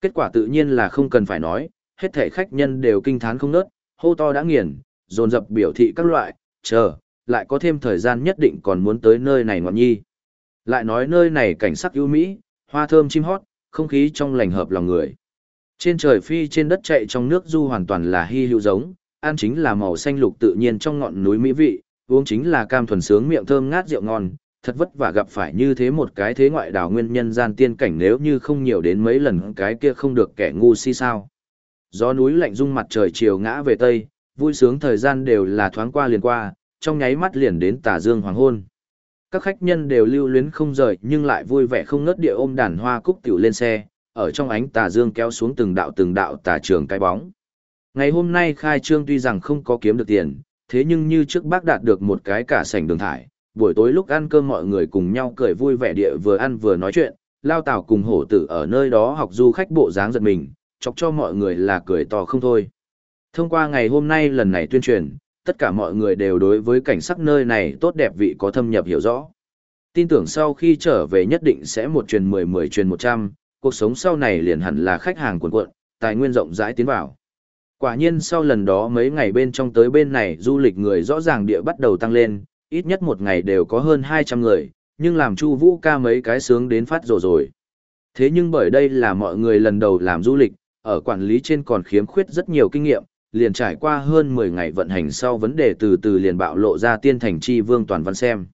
Kết quả tự nhiên là không cần phải nói, hết thể khách nhân đều kinh thán không nớt, hô to đã nghiền, dồn dập biểu thị các loại, chờ, lại có thêm thời gian nhất định còn muốn tới nơi này ngọn nhi. Lại nói nơi này cảnh sắc ưu mỹ, hoa thơm chim hót, không khí trong lành hợp lòng người. Trên trời phi trên đất chạy trong nước du hoàn toàn là hy hữu giống, ăn chính là màu xanh lục tự nhiên trong ngọn núi mỹ vị, uống chính là cam thuần sướng miệng thơm ngát rượu ngon, thật vất vả gặp phải như thế một cái thế ngoại đảo nguyên nhân gian tiên cảnh nếu như không nhiều đến mấy lần cái kia không được kẻ ngu si sao. Gió núi lạnh rung mặt trời chiều ngã về tây, vui sướng thời gian đều là thoáng qua liền qua, trong nháy mắt liền đến tà dương hoàng hôn. Các khách nhân đều lưu luyến không rời nhưng lại vui vẻ không ngớt địa ôm đàn hoa cúc tiểu lên xe, ở trong ánh tà dương kéo xuống từng đạo từng đạo tà trường cái bóng. Ngày hôm nay khai trương tuy rằng không có kiếm được tiền, thế nhưng như trước bác đạt được một cái cả sảnh đường thải, buổi tối lúc ăn cơm mọi người cùng nhau cười vui vẻ địa vừa ăn vừa nói chuyện, lao tảo cùng hổ tử ở nơi đó học du khách bộ dáng giật mình, chọc cho mọi người là cười to không thôi. Thông qua ngày hôm nay lần này tuyên truyền, tất cả mọi người đều đối với cảnh sắc nơi này tốt đẹp vị có thâm nhập hiểu rõ. Tin tưởng sau khi trở về nhất định sẽ một truyền mười mười truyền một trăm, cuộc sống sau này liền hẳn là khách hàng cuộn cuộn, tài nguyên rộng rãi tiến vào. Quả nhiên sau lần đó mấy ngày bên trong tới bên này du lịch người rõ ràng địa bắt đầu tăng lên, ít nhất một ngày đều có hơn 200 người, nhưng làm Chu Vũ ca mấy cái sướng đến phát rồ rồi. Thế nhưng bởi đây là mọi người lần đầu làm du lịch, ở quản lý trên còn khiếm khuyết rất nhiều kinh nghiệm, liền trải qua hơn 10 ngày vận hành sau vấn đề từ từ liền bạo lộ ra tiên thành chi vương toàn văn xem.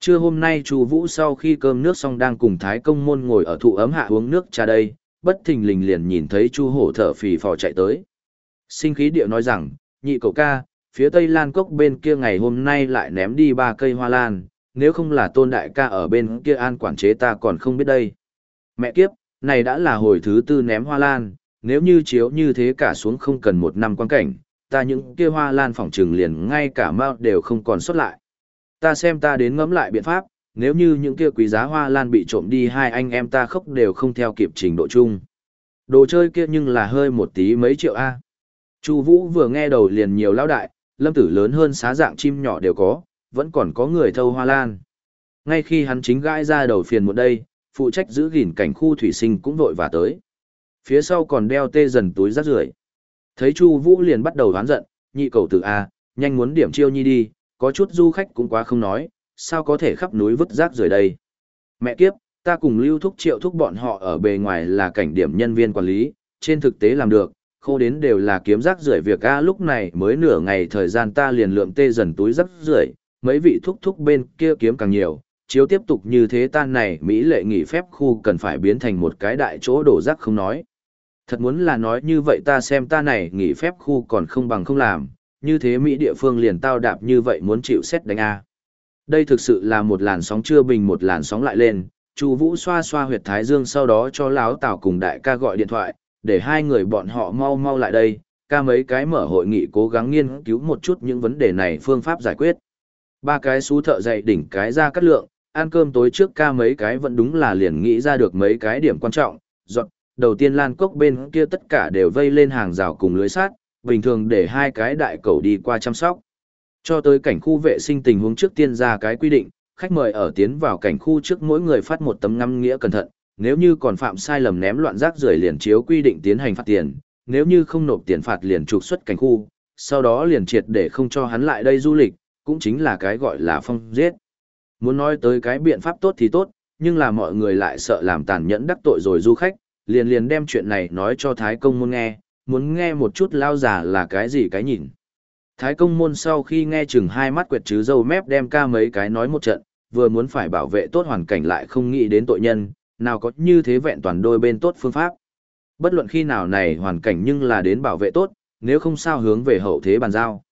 Trưa hôm nay Chu Vũ sau khi cơm nước xong đang cùng Thái Công môn ngồi ở thụ ấm hạ uống nước trà đây, bất thình lình liền nhìn thấy Chu Hổ thở phì phò chạy tới. Sinh khí điệu nói rằng, nhị cậu ca, phía tây lan cốc bên kia ngày hôm nay lại ném đi ba cây hoa lan, nếu không là tôn đại ca ở bên kia an quản chế ta còn không biết đây. Mẹ kiếp, này đã là hồi thứ tư ném hoa lan, nếu như chiếu như thế cả xuống không cần một năm quan cảnh, ta những kia hoa lan phỏng trừng liền ngay cả mao đều không còn xuất lại. Ta xem ta đến ngẫm lại biện pháp, nếu như những kia quý giá hoa lan bị trộm đi hai anh em ta khóc đều không theo kịp trình độ chung. Đồ chơi kia nhưng là hơi một tí mấy triệu A. Chu Vũ vừa nghe đầu liền nhiều lão đại, lâm tử lớn hơn xá dạng chim nhỏ đều có, vẫn còn có người thâu hoa lan. Ngay khi hắn chính gãi ra đầu phiền một đây, phụ trách giữ gìn cảnh khu thủy sinh cũng vội và tới. Phía sau còn đeo tê dần túi rác rưởi. Thấy Chu Vũ liền bắt đầu đoán giận, nhị cầu tử a, nhanh muốn điểm chiêu nhi đi, có chút du khách cũng quá không nói, sao có thể khắp núi vứt rác rưởi đây. Mẹ kiếp, ta cùng lưu thúc triệu thúc bọn họ ở bề ngoài là cảnh điểm nhân viên quản lý, trên thực tế làm được, khô đến đều là kiếm rác rưởi. Việc a lúc này mới nửa ngày thời gian ta liền lượm tê dần túi rác rưởi. Mấy vị thúc thúc bên kia kiếm càng nhiều, chiếu tiếp tục như thế tan này, mỹ lệ nghỉ phép khu cần phải biến thành một cái đại chỗ đổ rác không nói. Thật muốn là nói như vậy ta xem ta này nghỉ phép khu còn không bằng không làm. Như thế mỹ địa phương liền tao đạp như vậy muốn chịu xét đánh a. Đây thực sự là một làn sóng chưa bình, một làn sóng lại lên. Chu vũ xoa xoa huyệt thái dương sau đó cho láo tào cùng đại ca gọi điện thoại để hai người bọn họ mau mau lại đây, ca mấy cái mở hội nghị cố gắng nghiên cứu một chút những vấn đề này phương pháp giải quyết. Ba cái xú thợ dạy đỉnh cái ra cắt lượng, ăn cơm tối trước ca mấy cái vẫn đúng là liền nghĩ ra được mấy cái điểm quan trọng, dọn, đầu tiên lan cốc bên kia tất cả đều vây lên hàng rào cùng lưới sát, bình thường để hai cái đại cầu đi qua chăm sóc. Cho tới cảnh khu vệ sinh tình huống trước tiên ra cái quy định, khách mời ở tiến vào cảnh khu trước mỗi người phát một tấm ngắm nghĩa cẩn thận, nếu như còn phạm sai lầm ném loạn rác rưởi liền chiếu quy định tiến hành phạt tiền, nếu như không nộp tiền phạt liền trục xuất cảnh khu, sau đó liền triệt để không cho hắn lại đây du lịch, cũng chính là cái gọi là phong giết. Muốn nói tới cái biện pháp tốt thì tốt, nhưng là mọi người lại sợ làm tàn nhẫn đắc tội rồi du khách, liền liền đem chuyện này nói cho Thái Công Môn nghe, muốn nghe một chút lao giả là cái gì cái nhìn. Thái Công Môn sau khi nghe chừng hai mắt quẹt chứ dâu mép đem ca mấy cái nói một trận, vừa muốn phải bảo vệ tốt hoàn cảnh lại không nghĩ đến tội nhân, nào có như thế vẹn toàn đôi bên tốt phương pháp. Bất luận khi nào này hoàn cảnh nhưng là đến bảo vệ tốt, nếu không sao hướng về hậu thế bàn giao.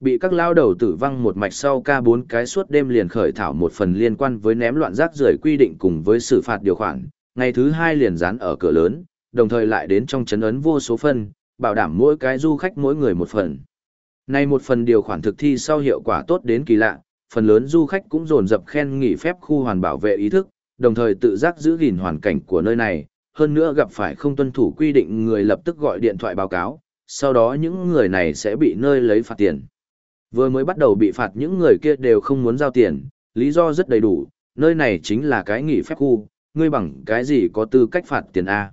Bị các lao đầu tử văng một mạch sau ca bốn cái suốt đêm liền khởi thảo một phần liên quan với ném loạn rác rưởi quy định cùng với xử phạt điều khoản, ngày thứ hai liền dán ở cửa lớn, đồng thời lại đến trong chấn ấn vô số phân, bảo đảm mỗi cái du khách mỗi người một phần. Nay một phần điều khoản thực thi sau hiệu quả tốt đến kỳ lạ, phần lớn du khách cũng dồn dập khen nghỉ phép khu hoàn bảo vệ ý thức, đồng thời tự giác giữ gìn hoàn cảnh của nơi này, hơn nữa gặp phải không tuân thủ quy định người lập tức gọi điện thoại báo cáo, sau đó những người này sẽ bị nơi lấy phạt tiền. Vừa mới bắt đầu bị phạt những người kia đều không muốn giao tiền, lý do rất đầy đủ, nơi này chính là cái nghỉ phép khu, ngươi bằng cái gì có tư cách phạt tiền A.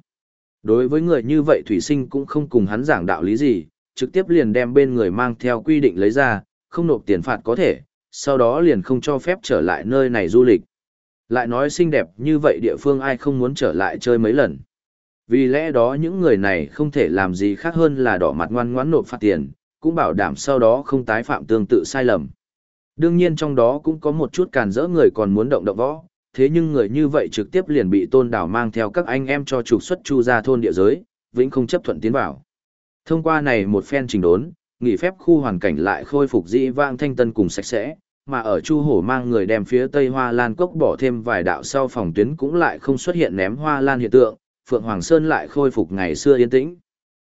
Đối với người như vậy Thủy Sinh cũng không cùng hắn giảng đạo lý gì, trực tiếp liền đem bên người mang theo quy định lấy ra, không nộp tiền phạt có thể, sau đó liền không cho phép trở lại nơi này du lịch. Lại nói xinh đẹp như vậy địa phương ai không muốn trở lại chơi mấy lần. Vì lẽ đó những người này không thể làm gì khác hơn là đỏ mặt ngoan ngoãn nộp phạt tiền, cũng bảo đảm sau đó không tái phạm tương tự sai lầm. Đương nhiên trong đó cũng có một chút càn rỡ người còn muốn động động võ, thế nhưng người như vậy trực tiếp liền bị tôn đảo mang theo các anh em cho trục xuất chu ra thôn địa giới, vĩnh không chấp thuận tiến vào. Thông qua này một phen trình đốn, nghỉ phép khu hoàn cảnh lại khôi phục dĩ vang thanh tân cùng sạch sẽ, mà ở Chu Hổ mang người đem phía Tây Hoa Lan cốc bỏ thêm vài đạo sau phòng tuyến cũng lại không xuất hiện ném hoa lan hiện tượng, Phượng Hoàng Sơn lại khôi phục ngày xưa yên tĩnh.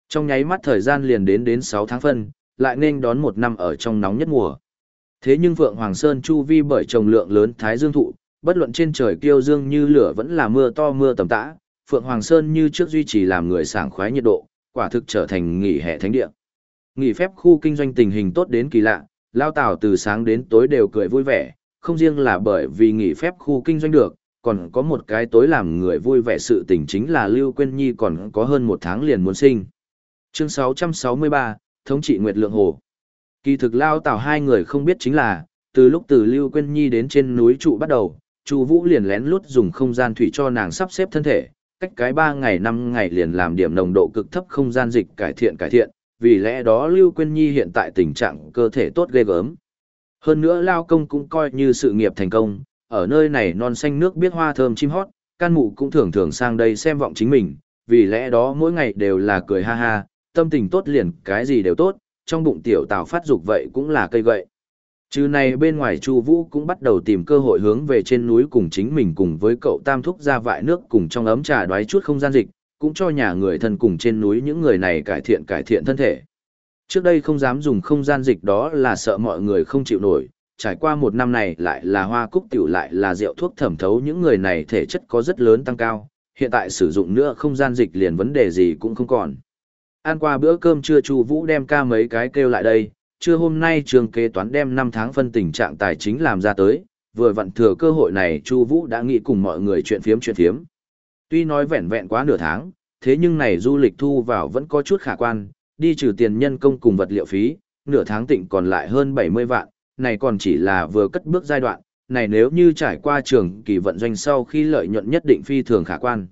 Trong nháy mắt thời gian liền đến đến 6 tháng phân, lại nên đón một năm ở trong nóng nhất mùa. Thế nhưng Phượng Hoàng Sơn chu vi bởi trồng lượng lớn thái dương thụ, bất luận trên trời kiêu dương như lửa vẫn là mưa to mưa tầm tã, Phượng Hoàng Sơn như trước duy trì làm người sảng khoái nhiệt độ, quả thực trở thành nghỉ hè thánh địa. Nghỉ phép khu kinh doanh tình hình tốt đến kỳ lạ, Lao Tào từ sáng đến tối đều cười vui vẻ, không riêng là bởi vì nghỉ phép khu kinh doanh được, còn có một cái tối làm người vui vẻ sự tình chính là Lưu Quyên Nhi còn có hơn một tháng liền muốn sinh. Chương 663, Thống trị Nguyệt Lượng Hồ Kỳ thực Lao Tào hai người không biết chính là, từ lúc từ Lưu Quyên Nhi đến trên núi trụ bắt đầu, Chu Vũ liền lén lút dùng không gian thủy cho nàng sắp xếp thân thể, cách cái 3 ngày 5 ngày liền làm điểm nồng độ cực thấp không gian dịch cải thiện cải thiện, vì lẽ đó Lưu Quyên Nhi hiện tại tình trạng cơ thể tốt ghê gớm. Hơn nữa Lao Công cũng coi như sự nghiệp thành công, ở nơi này non xanh nước biết hoa thơm chim hót, can mụ cũng thường thường sang đây xem vọng chính mình, vì lẽ đó mỗi ngày đều là cười ha ha, tâm tình tốt liền cái gì đều tốt, trong bụng tiểu tào phát dục vậy cũng là cây gậy. Chứ này bên ngoài Chu Vũ cũng bắt đầu tìm cơ hội hướng về trên núi cùng chính mình cùng với cậu Tam thúc ra vại nước cùng trong ấm trà đoái chút không gian dịch, cũng cho nhà người thân cùng trên núi những người này cải thiện cải thiện thân thể. Trước đây không dám dùng không gian dịch đó là sợ mọi người không chịu nổi, trải qua một năm này lại là hoa cúc tiểu lại là rượu thuốc thẩm thấu những người này thể chất có rất lớn tăng cao, hiện tại sử dụng nữa không gian dịch liền vấn đề gì cũng không còn. Ăn qua bữa cơm trưa Chu Vũ đem ca mấy cái kêu lại đây, trưa hôm nay trường kế toán đem 5 tháng phân tình trạng tài chính làm ra tới, vừa vặn thừa cơ hội này Chu Vũ đã nghĩ cùng mọi người chuyện phiếm chuyện phiếm. Tuy nói vẹn vẹn quá nửa tháng, thế nhưng này du lịch thu vào vẫn có chút khả quan, đi trừ tiền nhân công cùng vật liệu phí, nửa tháng tịnh còn lại hơn 70 vạn, này còn chỉ là vừa cất bước giai đoạn, này nếu như trải qua trường kỳ vận doanh sau khi lợi nhuận nhất định phi thường khả quan.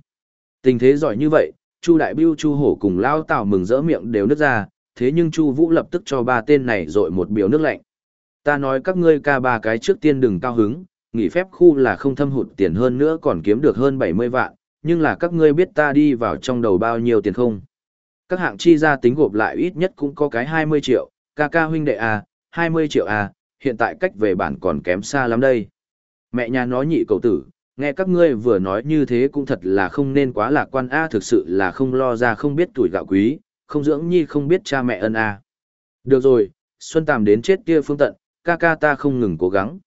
Tình thế giỏi như vậy, Chu Đại Biêu Chu Hổ cùng Lao Tào mừng rỡ miệng đều nứt ra, thế nhưng Chu Vũ lập tức cho ba tên này dội một biểu nước lạnh. Ta nói các ngươi ca ba cái trước tiên đừng cao hứng, nghỉ phép khu là không thâm hụt tiền hơn nữa còn kiếm được hơn 70 vạn, nhưng là các ngươi biết ta đi vào trong đầu bao nhiêu tiền không? Các hạng chi ra tính gộp lại ít nhất cũng có cái 20 triệu, ca ca huynh đệ à, 20 triệu à, hiện tại cách về bản còn kém xa lắm đây. Mẹ nhà nó nhị cậu tử, nghe các ngươi vừa nói như thế cũng thật là không nên quá lạc quan a thực sự là không lo ra không biết tuổi gạo quý, không dưỡng nhi không biết cha mẹ ân a. Được rồi, Xuân Tàm đến chết kia phương tận, ca ca ta không ngừng cố gắng.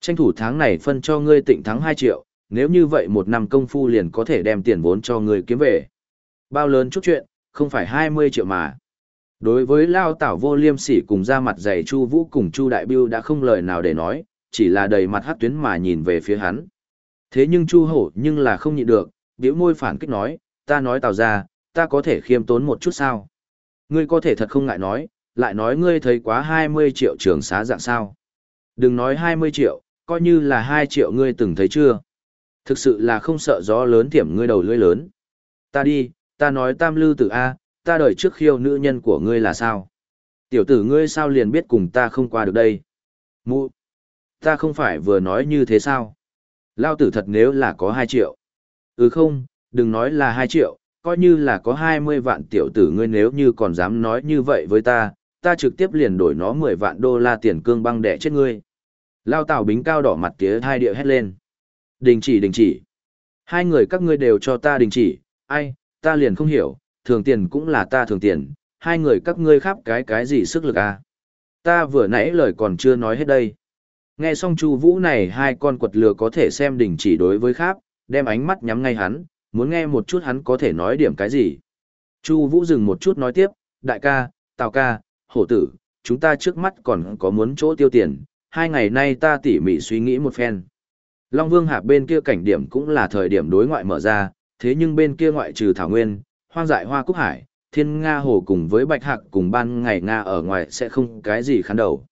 Tranh thủ tháng này phân cho ngươi tịnh thắng 2 triệu, nếu như vậy một năm công phu liền có thể đem tiền vốn cho người kiếm về. Bao lớn chút chuyện, không phải 20 triệu mà. Đối với Lao Tảo vô liêm sỉ cùng ra mặt dày Chu Vũ cùng Chu Đại Biêu đã không lời nào để nói, chỉ là đầy mặt hát tuyến mà nhìn về phía hắn. Thế nhưng Chu Hổ nhưng là không nhịn được, biểu môi phản kích nói, ta nói Tào ra, ta có thể khiêm tốn một chút sao? Ngươi có thể thật không ngại nói, lại nói ngươi thấy quá 20 triệu trường xá dạng sao? Đừng nói 20 triệu, coi như là 2 triệu ngươi từng thấy chưa? Thực sự là không sợ gió lớn tiệm ngươi đầu lưỡi lớn. Ta đi, ta nói tam lư tử A, ta đợi trước khiêu nữ nhân của ngươi là sao? Tiểu tử ngươi sao liền biết cùng ta không qua được đây? Mụ! Ta không phải vừa nói như thế sao? Lao tử thật nếu là có 2 triệu. Ừ không, đừng nói là 2 triệu, coi như là có 20 vạn tiểu tử ngươi nếu như còn dám nói như vậy với ta, ta trực tiếp liền đổi nó 10 vạn đô la tiền cương băng đẻ chết ngươi. Lao Tào Bính cao đỏ mặt tía hai địa hét lên. Đình chỉ đình chỉ. Hai người các ngươi đều cho ta đình chỉ, ai, ta liền không hiểu, thường tiền cũng là ta thường tiền, hai người các ngươi khắp cái cái gì sức lực à. Ta vừa nãy lời còn chưa nói hết đây. Nghe xong Chu Vũ này hai con quật lừa có thể xem đình chỉ đối với khác, đem ánh mắt nhắm ngay hắn, muốn nghe một chút hắn có thể nói điểm cái gì. Chu Vũ dừng một chút nói tiếp, đại ca, tào ca, hổ tử, chúng ta trước mắt còn có muốn chỗ tiêu tiền, hai ngày nay ta tỉ mỉ suy nghĩ một phen. Long Vương Hạp bên kia cảnh điểm cũng là thời điểm đối ngoại mở ra, thế nhưng bên kia ngoại trừ Thảo Nguyên, hoang dại hoa cúc hải, thiên Nga hồ cùng với bạch hạc cùng ban ngày Nga ở ngoài sẽ không cái gì khán đầu.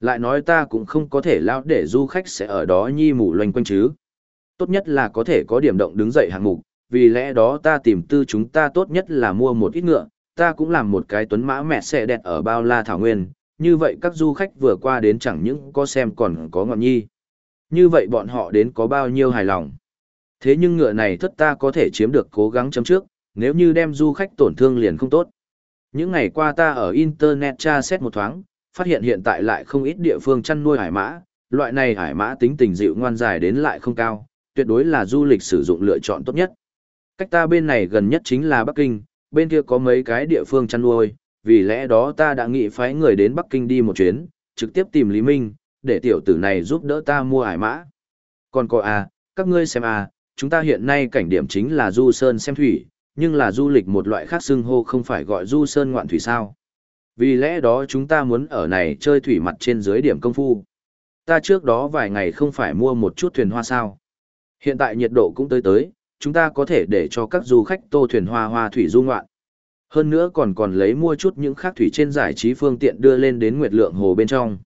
Lại nói ta cũng không có thể lao để du khách sẽ ở đó nhi mù loanh quanh chứ. Tốt nhất là có thể có điểm động đứng dậy hạng mục, vì lẽ đó ta tìm tư chúng ta tốt nhất là mua một ít ngựa, ta cũng làm một cái tuấn mã mẹ xe đẹp ở bao la thảo nguyên, như vậy các du khách vừa qua đến chẳng những có xem còn có ngọn nhi. Như vậy bọn họ đến có bao nhiêu hài lòng. Thế nhưng ngựa này thất ta có thể chiếm được cố gắng chấm trước, nếu như đem du khách tổn thương liền không tốt. Những ngày qua ta ở Internet tra xét một thoáng, phát hiện hiện tại lại không ít địa phương chăn nuôi hải mã, loại này hải mã tính tình dịu ngoan dài đến lại không cao, tuyệt đối là du lịch sử dụng lựa chọn tốt nhất. Cách ta bên này gần nhất chính là Bắc Kinh, bên kia có mấy cái địa phương chăn nuôi, vì lẽ đó ta đã nghĩ phái người đến Bắc Kinh đi một chuyến, trực tiếp tìm Lý Minh, để tiểu tử này giúp đỡ ta mua hải mã. Còn có à, các ngươi xem à, chúng ta hiện nay cảnh điểm chính là Du Sơn xem thủy, nhưng là du lịch một loại khác xưng hô không phải gọi Du Sơn ngoạn thủy sao. Vì lẽ đó chúng ta muốn ở này chơi thủy mặt trên dưới điểm công phu. Ta trước đó vài ngày không phải mua một chút thuyền hoa sao. Hiện tại nhiệt độ cũng tới tới, chúng ta có thể để cho các du khách tô thuyền hoa hoa thủy du ngoạn. Hơn nữa còn còn lấy mua chút những khác thủy trên giải trí phương tiện đưa lên đến Nguyệt Lượng Hồ bên trong.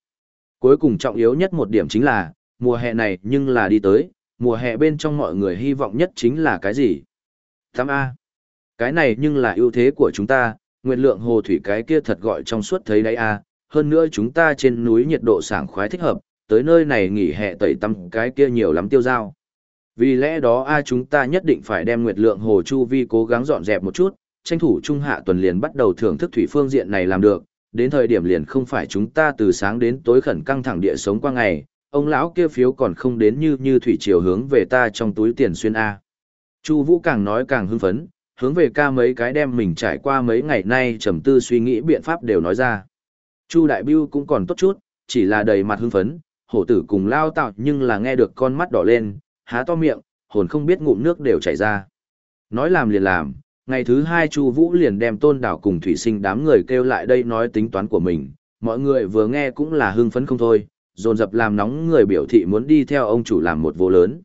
Cuối cùng trọng yếu nhất một điểm chính là, mùa hè này nhưng là đi tới, mùa hè bên trong mọi người hy vọng nhất chính là cái gì? Thăm A. Cái này nhưng là ưu thế của chúng ta, Nguyệt Lượng Hồ thủy cái kia thật gọi trong suốt thấy đấy A. Hơn nữa chúng ta trên núi nhiệt độ sảng khoái thích hợp, tới nơi này nghỉ hè tẩy tắm cái kia nhiều lắm tiêu dao. Vì lẽ đó a chúng ta nhất định phải đem Nguyệt Lượng Hồ Chu Vi cố gắng dọn dẹp một chút, tranh thủ trung hạ tuần liền bắt đầu thưởng thức thủy phương diện này làm được, đến thời điểm liền không phải chúng ta từ sáng đến tối khẩn căng thẳng địa sống qua ngày, ông lão kia phiếu còn không đến như như thủy chiều hướng về ta trong túi tiền xuyên a. Chu Vũ càng nói càng hưng phấn, hướng về ca mấy cái đem mình trải qua mấy ngày nay trầm tư suy nghĩ biện pháp đều nói ra. Chu Đại Bưu cũng còn tốt chút, chỉ là đầy mặt hưng phấn, hổ tử cùng lao tạo nhưng là nghe được con mắt đỏ lên, há to miệng, hồn không biết ngụm nước đều chảy ra. Nói làm liền làm, ngày thứ hai Chu Vũ liền đem Tôn Đảo cùng thủy sinh đám người kêu lại đây nói tính toán của mình, mọi người vừa nghe cũng là hưng phấn không thôi, dồn dập làm nóng người biểu thị muốn đi theo ông chủ làm một vô lớn.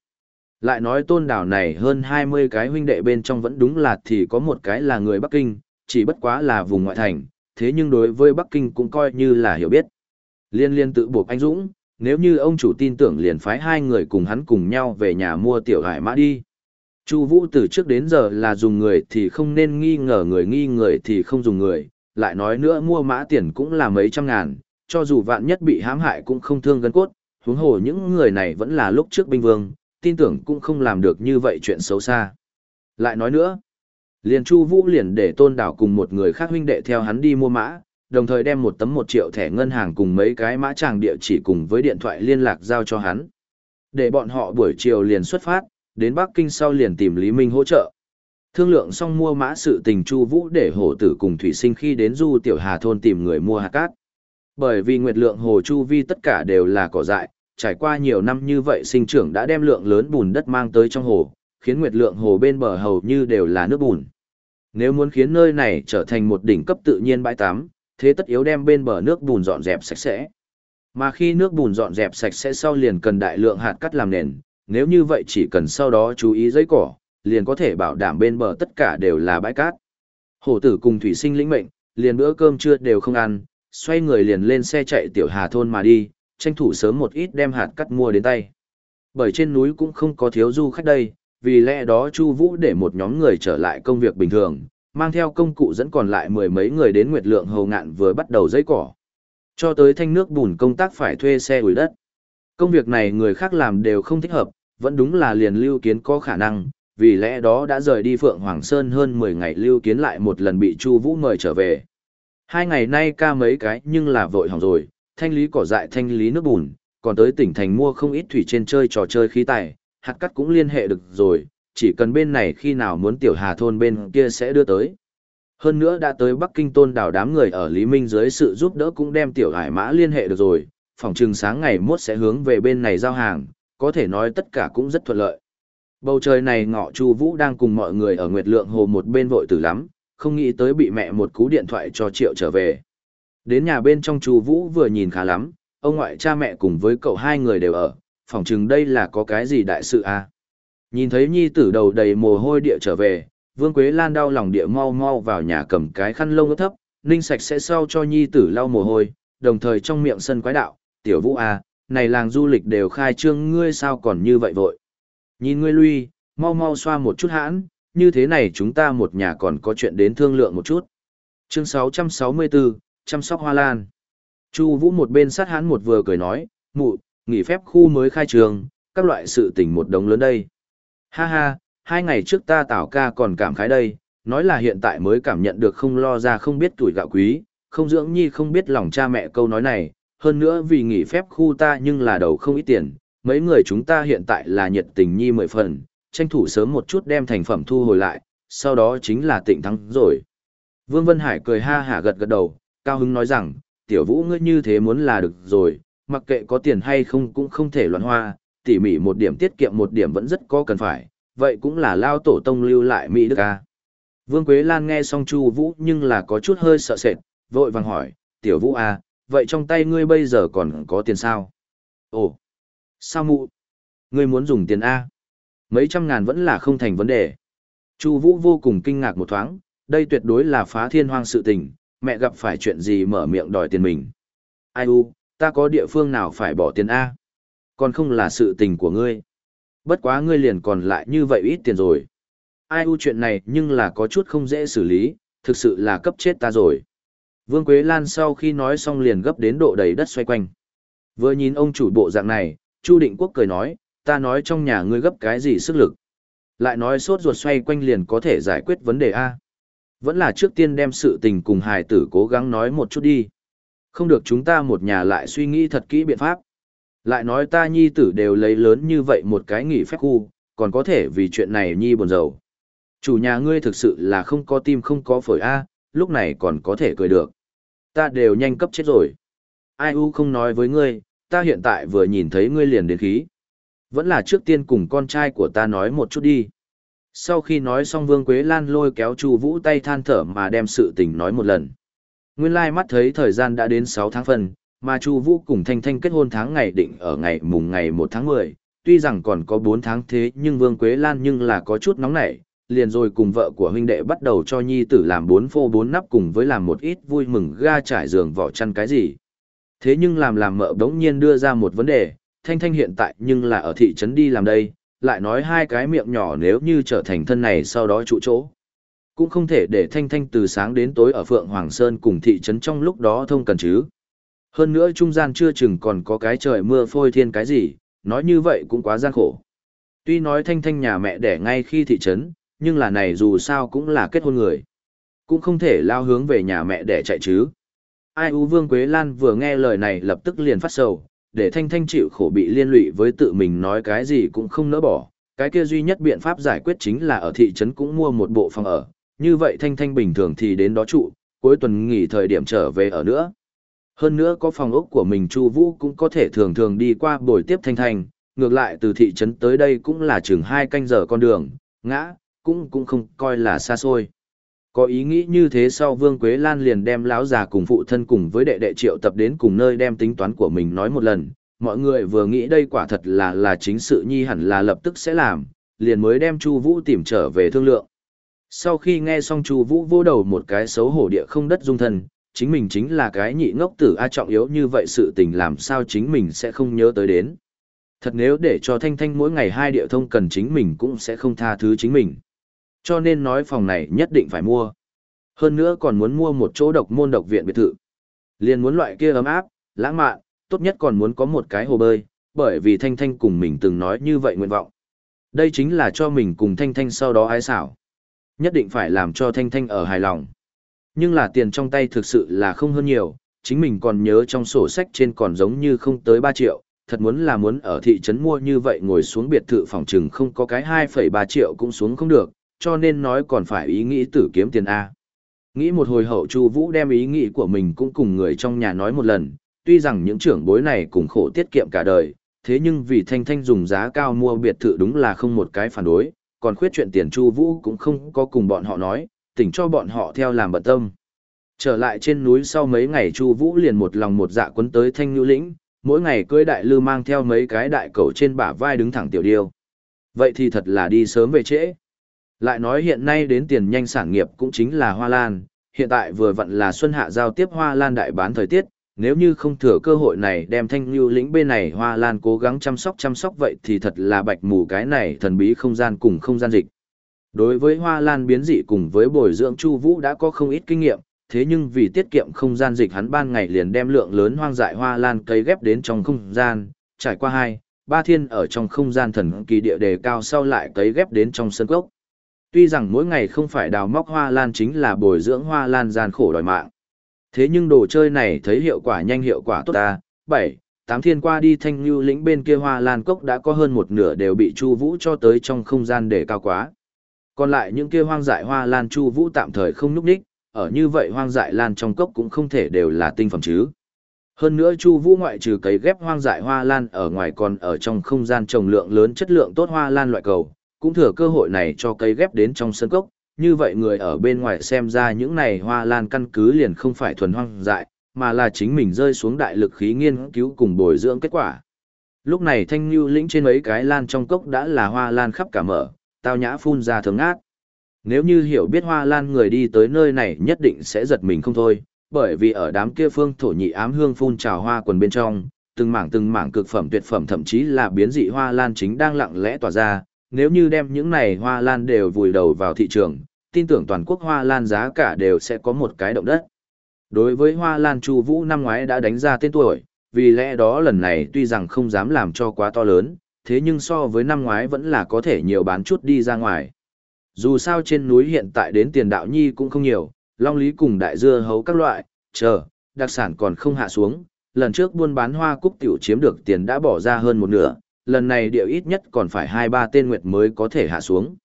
Lại nói Tôn Đảo này hơn 20 cái huynh đệ bên trong vẫn đúng là thì có một cái là người Bắc Kinh, chỉ bất quá là vùng ngoại thành, thế nhưng đối với Bắc Kinh cũng coi như là hiểu biết. Liên liên tự buộc anh Dũng, nếu như ông chủ tin tưởng liền phái hai người cùng hắn cùng nhau về nhà mua tiểu hải mã đi. Chu Vũ từ trước đến giờ là dùng người thì không nên nghi ngờ người nghi người thì không dùng người, lại nói nữa mua mã tiền cũng là mấy trăm ngàn, cho dù vạn nhất bị hãm hại cũng không thương gân cốt, huống hồ những người này vẫn là lúc trước binh vương, tin tưởng cũng không làm được như vậy chuyện xấu xa. Lại nói nữa, liền Chu Vũ liền để Tôn Đảo cùng một người khác huynh đệ theo hắn đi mua mã, đồng thời đem một tấm một triệu thẻ ngân hàng cùng mấy cái mã tràng địa chỉ cùng với điện thoại liên lạc giao cho hắn. Để bọn họ buổi chiều liền xuất phát, đến Bắc Kinh sau liền tìm Lý Minh hỗ trợ. Thương lượng xong mua mã sự tình Chu Vũ để hổ tử cùng thủy sinh khi đến Du Tiểu Hà thôn tìm người mua hạt cát. Bởi vì nguyệt lượng hồ chu vi tất cả đều là cỏ dại, trải qua nhiều năm như vậy sinh trưởng đã đem lượng lớn bùn đất mang tới trong hồ, khiến nguyệt lượng hồ bên bờ hầu như đều là nước bùn. Nếu muốn khiến nơi này trở thành một đỉnh cấp tự nhiên bãi tắm, thế tất yếu đem bên bờ nước bùn dọn dẹp sạch sẽ. Mà khi nước bùn dọn dẹp sạch sẽ sau liền cần đại lượng hạt cát làm nền, nếu như vậy chỉ cần sau đó chú ý giấy cỏ, liền có thể bảo đảm bên bờ tất cả đều là bãi cát. Hổ tử cùng thủy sinh lĩnh mệnh, liền bữa cơm trưa đều không ăn, xoay người liền lên xe chạy tiểu hà thôn mà đi, tranh thủ sớm một ít đem hạt cắt mua đến tay. Bởi trên núi cũng không có thiếu du khách đây, vì lẽ đó Chu Vũ để một nhóm người trở lại công việc bình thường, mang theo công cụ dẫn còn lại mười mấy người đến Nguyệt Lượng Hầu Ngạn vừa bắt đầu dây cỏ. Cho tới thanh nước bùn công tác phải thuê xe ủi đất. Công việc này người khác làm đều không thích hợp, vẫn đúng là liền lưu kiến có khả năng, vì lẽ đó đã rời đi Phượng Hoàng Sơn hơn 10 ngày lưu kiến lại một lần bị Chu Vũ mời trở về. Hai ngày nay ca mấy cái nhưng là vội hỏng rồi, thanh lý cỏ dại thanh lý nước bùn, còn tới tỉnh thành mua không ít thủy trên chơi trò chơi khí tài, hạt cắt cũng liên hệ được rồi, chỉ cần bên này khi nào muốn tiểu hà thôn bên kia sẽ đưa tới. Hơn nữa đã tới Bắc Kinh tôn đảo đám người ở Lý Minh dưới sự giúp đỡ cũng đem tiểu hải mã liên hệ được rồi, phòng trừng sáng ngày mốt sẽ hướng về bên này giao hàng, có thể nói tất cả cũng rất thuận lợi. Bầu trời này ngọ Chu Vũ đang cùng mọi người ở Nguyệt Lượng Hồ một bên vội tử lắm, không nghĩ tới bị mẹ một cú điện thoại cho Triệu trở về. Đến nhà bên trong Chu Vũ vừa nhìn khá lắm, ông ngoại cha mẹ cùng với cậu hai người đều ở, phòng chừng đây là có cái gì đại sự à. Nhìn thấy nhi tử đầu đầy mồ hôi địa trở về, Vương Quế Lan đau lòng địa mau mau vào nhà cầm cái khăn lông ướt thấp, ninh sạch sẽ sau cho nhi tử lau mồ hôi, đồng thời trong miệng sân quái đạo, tiểu vũ à, này làng du lịch đều khai trương ngươi sao còn như vậy vội. Nhìn ngươi lui, mau mau xoa một chút hãn, như thế này chúng ta một nhà còn có chuyện đến thương lượng một chút. Chương 664, chăm sóc hoa lan. Chu Vũ một bên sát hãn một vừa cười nói, mụ, nghỉ phép khu mới khai trường, các loại sự tình một đống lớn đây. Ha ha, hai ngày trước ta tảo ca còn cảm khái đây, nói là hiện tại mới cảm nhận được không lo ra không biết tuổi gạo quý, không dưỡng nhi không biết lòng cha mẹ câu nói này, hơn nữa vì nghỉ phép khu ta nhưng là đầu không ít tiền, mấy người chúng ta hiện tại là nhiệt tình nhi mười phần, tranh thủ sớm một chút đem thành phẩm thu hồi lại, sau đó chính là tịnh thắng rồi. Vương Vân Hải cười ha hả gật gật đầu, cao hứng nói rằng, tiểu vũ ngươi như thế muốn là được rồi, mặc kệ có tiền hay không cũng không thể loạn hoa, tỉ mỉ một điểm tiết kiệm một điểm vẫn rất có cần phải, vậy cũng là lao tổ tông lưu lại Mỹ Đức a Vương Quế Lan nghe xong Chu Vũ nhưng là có chút hơi sợ sệt, vội vàng hỏi, tiểu vũ à, vậy trong tay ngươi bây giờ còn có tiền sao? Ồ, sao mụ? Ngươi muốn dùng tiền A? Mấy trăm ngàn vẫn là không thành vấn đề. Chu Vũ vô cùng kinh ngạc một thoáng, đây tuyệt đối là phá thiên hoang sự tình, mẹ gặp phải chuyện gì mở miệng đòi tiền mình. Ai u, ta có địa phương nào phải bỏ tiền A? Còn không là sự tình của ngươi. Bất quá ngươi liền còn lại như vậy ít tiền rồi. Ai u chuyện này nhưng là có chút không dễ xử lý, thực sự là cấp chết ta rồi. Vương Quế Lan sau khi nói xong liền gấp đến độ đầy đất xoay quanh. Vừa nhìn ông chủ bộ dạng này, Chu Định Quốc cười nói, ta nói trong nhà ngươi gấp cái gì sức lực. Lại nói sốt ruột xoay quanh liền có thể giải quyết vấn đề A. Vẫn là trước tiên đem sự tình cùng hài tử cố gắng nói một chút đi. Không được chúng ta một nhà lại suy nghĩ thật kỹ biện pháp. Lại nói ta nhi tử đều lấy lớn như vậy một cái nghỉ phép khu, còn có thể vì chuyện này nhi buồn rầu. Chủ nhà ngươi thực sự là không có tim không có phổi A, lúc này còn có thể cười được. Ta đều nhanh cấp chết rồi. Ai u không nói với ngươi, ta hiện tại vừa nhìn thấy ngươi liền đến khí. Vẫn là trước tiên cùng con trai của ta nói một chút đi. Sau khi nói xong Vương Quế Lan lôi kéo Chu Vũ tay than thở mà đem sự tình nói một lần. Nguyên lai mắt thấy thời gian đã đến 6 tháng phần, mà Chu Vũ cùng Thanh Thanh kết hôn tháng ngày định ở ngày mùng ngày 1 tháng 10, tuy rằng còn có 4 tháng thế nhưng Vương Quế Lan nhưng là có chút nóng nảy, liền rồi cùng vợ của huynh đệ bắt đầu cho nhi tử làm bốn phô bốn nắp cùng với làm một ít vui mừng ga trải giường vỏ chăn cái gì. Thế nhưng làm làm mợ đống nhiên đưa ra một vấn đề, Thanh Thanh hiện tại nhưng là ở thị trấn đi làm đây, lại nói hai cái miệng nhỏ nếu như trở thành thân này sau đó trụ chỗ. Cũng không thể để Thanh Thanh từ sáng đến tối ở Phượng Hoàng Sơn cùng thị trấn trong lúc đó thông cần chứ. Hơn nữa trung gian chưa chừng còn có cái trời mưa phôi thiên cái gì, nói như vậy cũng quá gian khổ. Tuy nói Thanh Thanh nhà mẹ đẻ ngay khi thị trấn, nhưng là này dù sao cũng là kết hôn người. Cũng không thể lao hướng về nhà mẹ để chạy chứ. Ai U Vương Quế Lan vừa nghe lời này lập tức liền phát sầu, để Thanh Thanh chịu khổ bị liên lụy với tự mình nói cái gì cũng không nỡ bỏ. Cái kia duy nhất biện pháp giải quyết chính là ở thị trấn cũng mua một bộ phòng ở, như vậy Thanh Thanh bình thường thì đến đó trụ, cuối tuần nghỉ thời điểm trở về ở nữa. Hơn nữa có phòng ốc của mình Chu Vũ cũng có thể thường thường đi qua buổi tiếp Thanh Thanh, ngược lại từ thị trấn tới đây cũng là chừng hai canh giờ con đường, ngã, cũng cũng không coi là xa xôi. Có ý nghĩ như thế sau Vương Quế Lan liền đem lão già cùng phụ thân cùng với đệ đệ triệu tập đến cùng nơi đem tính toán của mình nói một lần. Mọi người vừa nghĩ đây quả thật là là chính sự nhi hẳn là lập tức sẽ làm, liền mới đem Chu Vũ tìm trở về thương lượng. Sau khi nghe xong Chu Vũ vô đầu một cái xấu hổ địa không đất dung thân, chính mình chính là cái nhị ngốc tử a trọng yếu như vậy sự tình làm sao chính mình sẽ không nhớ tới đến. Thật nếu để cho Thanh Thanh mỗi ngày hai địa thông cần chính mình cũng sẽ không tha thứ chính mình. Cho nên nói phòng này nhất định phải mua. Hơn nữa còn muốn mua một chỗ độc môn độc viện biệt thự. Liền muốn loại kia ấm áp, lãng mạn, tốt nhất còn muốn có một cái hồ bơi, bởi vì Thanh Thanh cùng mình từng nói như vậy nguyện vọng. Đây chính là cho mình cùng Thanh Thanh sau đó ai xảo. Nhất định phải làm cho Thanh Thanh ở hài lòng. Nhưng là tiền trong tay thực sự là không hơn nhiều, chính mình còn nhớ trong sổ sách trên còn giống như không tới 3 triệu, thật muốn là muốn ở thị trấn mua như vậy ngồi xuống biệt thự phòng trừng không có cái 2,3 triệu cũng xuống không được, cho nên nói còn phải ý nghĩ tử kiếm tiền A. Nghĩ một hồi hậu Chu Vũ đem ý nghĩ của mình cũng cùng người trong nhà nói một lần, tuy rằng những trưởng bối này cùng khổ tiết kiệm cả đời, thế nhưng vì Thanh Thanh dùng giá cao mua biệt thự đúng là không một cái phản đối, còn khuyết chuyện tiền Chu Vũ cũng không có cùng bọn họ nói, tỉnh cho bọn họ theo làm bận tâm. Trở lại trên núi sau mấy ngày Chu Vũ liền một lòng một dạ quấn tới Thanh Nhu lĩnh, mỗi ngày cưỡi đại lư mang theo mấy cái đại cẩu trên bả vai đứng thẳng tiểu điêu. Vậy thì thật là đi sớm về trễ. Lại nói hiện nay đến tiền nhanh sản nghiệp cũng chính là hoa lan, hiện tại vừa vặn là xuân hạ giao tiếp hoa lan đại bán thời tiết, nếu như không thừa cơ hội này đem thanh lưu lĩnh bên này hoa lan cố gắng chăm sóc chăm sóc vậy thì thật là bạch mù cái này thần bí không gian cùng không gian dịch. Đối với hoa lan biến dị cùng với bồi dưỡng Chu Vũ đã có không ít kinh nghiệm, thế nhưng vì tiết kiệm không gian dịch hắn ban ngày liền đem lượng lớn hoang dại hoa lan cấy ghép đến trong không gian, trải qua hai, ba thiên ở trong không gian thần kỳ địa đề cao sau lại cấy ghép đến trong sân cốc. Tuy rằng mỗi ngày không phải đào móc hoa lan chính là bồi dưỡng hoa lan gian khổ đòi mạng. Thế nhưng đồ chơi này thấy hiệu quả nhanh hiệu quả tốt ta, bảy, tám thiên qua đi thanh lưu lĩnh bên kia hoa lan cốc đã có hơn một nửa đều bị Chu Vũ cho tới trong không gian để cao quá. Còn lại những kia hoang dại hoa lan Chu Vũ tạm thời không núp đích, ở như vậy hoang dại lan trong cốc cũng không thể đều là tinh phẩm chứ. Hơn nữa Chu Vũ ngoại trừ cấy ghép hoang dại hoa lan ở ngoài còn ở trong không gian trồng lượng lớn chất lượng tốt hoa lan loại cầu, cũng thừa cơ hội này cho cây ghép đến trong sân cốc, như vậy người ở bên ngoài xem ra những này hoa lan căn cứ liền không phải thuần hoang dại, mà là chính mình rơi xuống đại lực khí nghiên cứu cùng bồi dưỡng kết quả. Lúc này thanh lưu lĩnh trên mấy cái lan trong cốc đã là hoa lan khắp cả mở, tao nhã phun ra thường ác. Nếu như hiểu biết hoa lan người đi tới nơi này nhất định sẽ giật mình không thôi, bởi vì ở đám kia phương thổ nhị ám hương phun trào hoa quần bên trong, từng mảng từng mảng cực phẩm tuyệt phẩm thậm chí là biến dị hoa lan chính đang lặng lẽ tỏa ra, nếu như đem những này hoa lan đều vùi đầu vào thị trường, tin tưởng toàn quốc hoa lan giá cả đều sẽ có một cái động đất. Đối với hoa lan Chu Vũ năm ngoái đã đánh ra tên tuổi, vì lẽ đó lần này tuy rằng không dám làm cho quá to lớn, thế nhưng so với năm ngoái vẫn là có thể nhiều bán chút đi ra ngoài. Dù sao trên núi hiện tại đến tiền đạo nhi cũng không nhiều, long lý cùng đại dưa hấu các loại, chờ, đặc sản còn không hạ xuống, lần trước buôn bán hoa cúc tiểu chiếm được tiền đã bỏ ra hơn một nửa, lần này điệu ít nhất còn phải hai ba tên nguyệt mới có thể hạ xuống.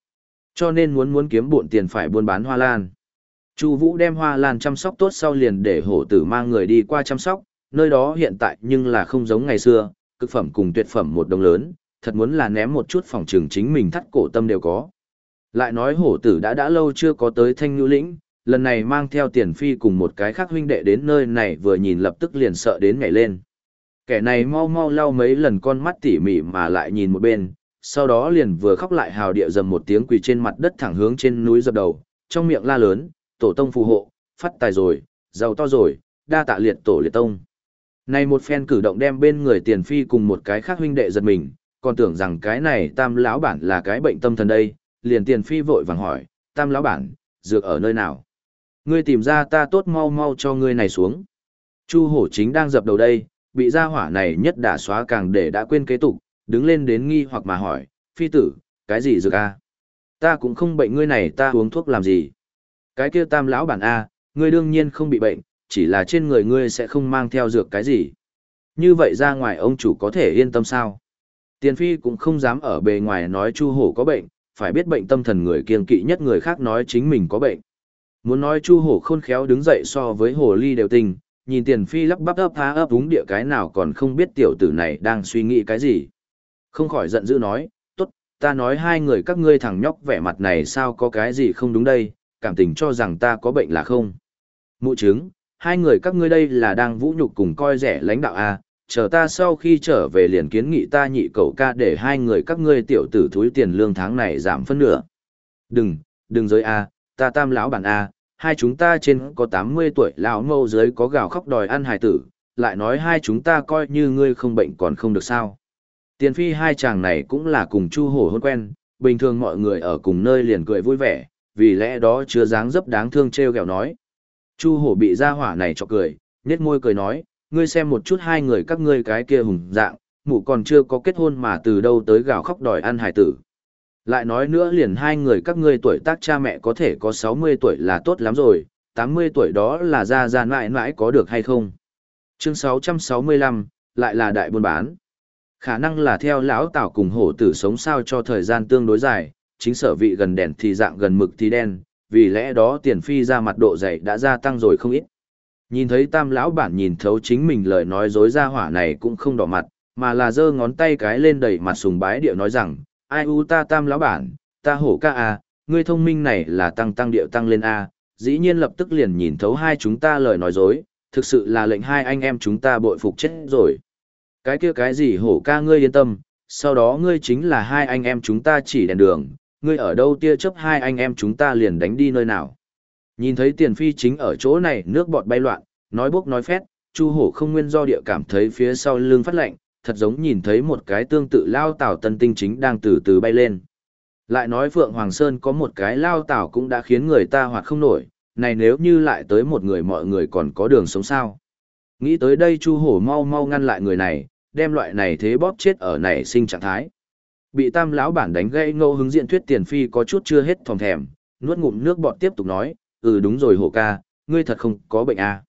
Cho nên muốn muốn kiếm bộn tiền phải buôn bán hoa lan. Chu Vũ đem hoa lan chăm sóc tốt sau liền để hổ tử mang người đi qua chăm sóc, nơi đó hiện tại nhưng là không giống ngày xưa, cực phẩm cùng tuyệt phẩm một đồng lớn, thật muốn là ném một chút phòng trường chính mình thắt cổ tâm đều có. Lại nói hổ tử đã đã lâu chưa có tới thanh nhu lĩnh, lần này mang theo tiền phi cùng một cái khác huynh đệ đến nơi này vừa nhìn lập tức liền sợ đến nhảy lên. Kẻ này mau mau lau mấy lần con mắt tỉ mỉ mà lại nhìn một bên, sau đó liền vừa khóc lại hào địa dầm một tiếng quỳ trên mặt đất thẳng hướng trên núi dập đầu, trong miệng la lớn, tổ tông phù hộ, phát tài rồi, giàu to rồi, đa tạ liệt tổ liệt tông. Này một phen cử động đem bên người tiền phi cùng một cái khác huynh đệ giật mình, còn tưởng rằng cái này tam lão bản là cái bệnh tâm thần đây, liền tiền phi vội vàng hỏi, tam lão bản, dược ở nơi nào? Ngươi tìm ra ta tốt mau mau cho ngươi này xuống. Chu hổ chính đang dập đầu đây, bị gia hỏa này nhất đả xóa càng để đã quên kế tục, đứng lên đến nghi hoặc mà hỏi, phi tử, cái gì dược a? Ta cũng không bệnh ngươi này ta uống thuốc làm gì? Cái kia tam lão bản A, ngươi đương nhiên không bị bệnh, chỉ là trên người ngươi sẽ không mang theo dược cái gì. Như vậy ra ngoài ông chủ có thể yên tâm sao? Tiền phi cũng không dám ở bề ngoài nói chu hổ có bệnh, phải biết bệnh tâm thần người kiên kỵ nhất người khác nói chính mình có bệnh. Muốn nói chu hổ khôn khéo đứng dậy so với hồ ly đều tình, nhìn tiền phi lắp bắp ấp há ấp đúng địa cái nào còn không biết tiểu tử này đang suy nghĩ cái gì. Không khỏi giận dữ nói, tốt, ta nói hai người các ngươi thằng nhóc vẻ mặt này sao có cái gì không đúng đây, cảm tình cho rằng ta có bệnh là không. Mụ chứng, hai người các ngươi đây là đang vũ nhục cùng coi rẻ lãnh đạo A, chờ ta sau khi trở về liền kiến nghị ta nhị cậu ca để hai người các ngươi tiểu tử thúi tiền lương tháng này giảm phân nửa. Đừng, đừng giới A, à, ta tam lão bản A, hai chúng ta trên có 80 tuổi lão mâu dưới có gào khóc đòi ăn hài tử, lại nói hai chúng ta coi như ngươi không bệnh còn không được sao. Tiền phi hai chàng này cũng là cùng chu hổ hôn quen, bình thường mọi người ở cùng nơi liền cười vui vẻ, vì lẽ đó chưa dáng dấp đáng thương treo gẹo nói. Chu hổ bị ra hỏa này cho cười, nét môi cười nói, ngươi xem một chút hai người các ngươi cái kia hùng dạng, mụ còn chưa có kết hôn mà từ đâu tới gào khóc đòi ăn hải tử. Lại nói nữa liền hai người các ngươi tuổi tác cha mẹ có thể có 60 tuổi là tốt lắm rồi, 80 tuổi đó là ra ra mãi mãi có được hay không. Chương 665, lại là đại buôn bán. Khả năng là theo lão tảo cùng hổ tử sống sao cho thời gian tương đối dài, chính sở vị gần đèn thì dạng gần mực thì đen, vì lẽ đó tiền phi ra mặt độ dày đã gia tăng rồi không ít. Nhìn thấy tam lão bản nhìn thấu chính mình lời nói dối ra hỏa này cũng không đỏ mặt, mà là giơ ngón tay cái lên đẩy mặt sùng bái điệu nói rằng, ai u ta tam lão bản, ta hổ ca a, ngươi thông minh này là tăng tăng điệu tăng lên a, dĩ nhiên lập tức liền nhìn thấu hai chúng ta lời nói dối, thực sự là lệnh hai anh em chúng ta bội phục chết rồi. Cái kia cái gì hổ ca ngươi yên tâm, sau đó ngươi chính là hai anh em chúng ta chỉ đèn đường, ngươi ở đâu tia chấp hai anh em chúng ta liền đánh đi nơi nào. Nhìn thấy tiền phi chính ở chỗ này nước bọt bay loạn, nói bốc nói phét, Chu hổ không nguyên do địa cảm thấy phía sau lưng phát lạnh, thật giống nhìn thấy một cái tương tự lao tảo tân tinh chính đang từ từ bay lên. Lại nói Phượng Hoàng Sơn có một cái lao tảo cũng đã khiến người ta hoạt không nổi, này nếu như lại tới một người mọi người còn có đường sống sao. Nghĩ tới đây Chu hổ mau mau ngăn lại người này, đem loại này thế bóp chết ở này sinh trạng thái. Bị tam lão bản đánh gây ngô hứng diện thuyết tiền phi có chút chưa hết thòng thèm, nuốt ngụm nước bọt tiếp tục nói, ừ đúng rồi hổ ca, ngươi thật không có bệnh à.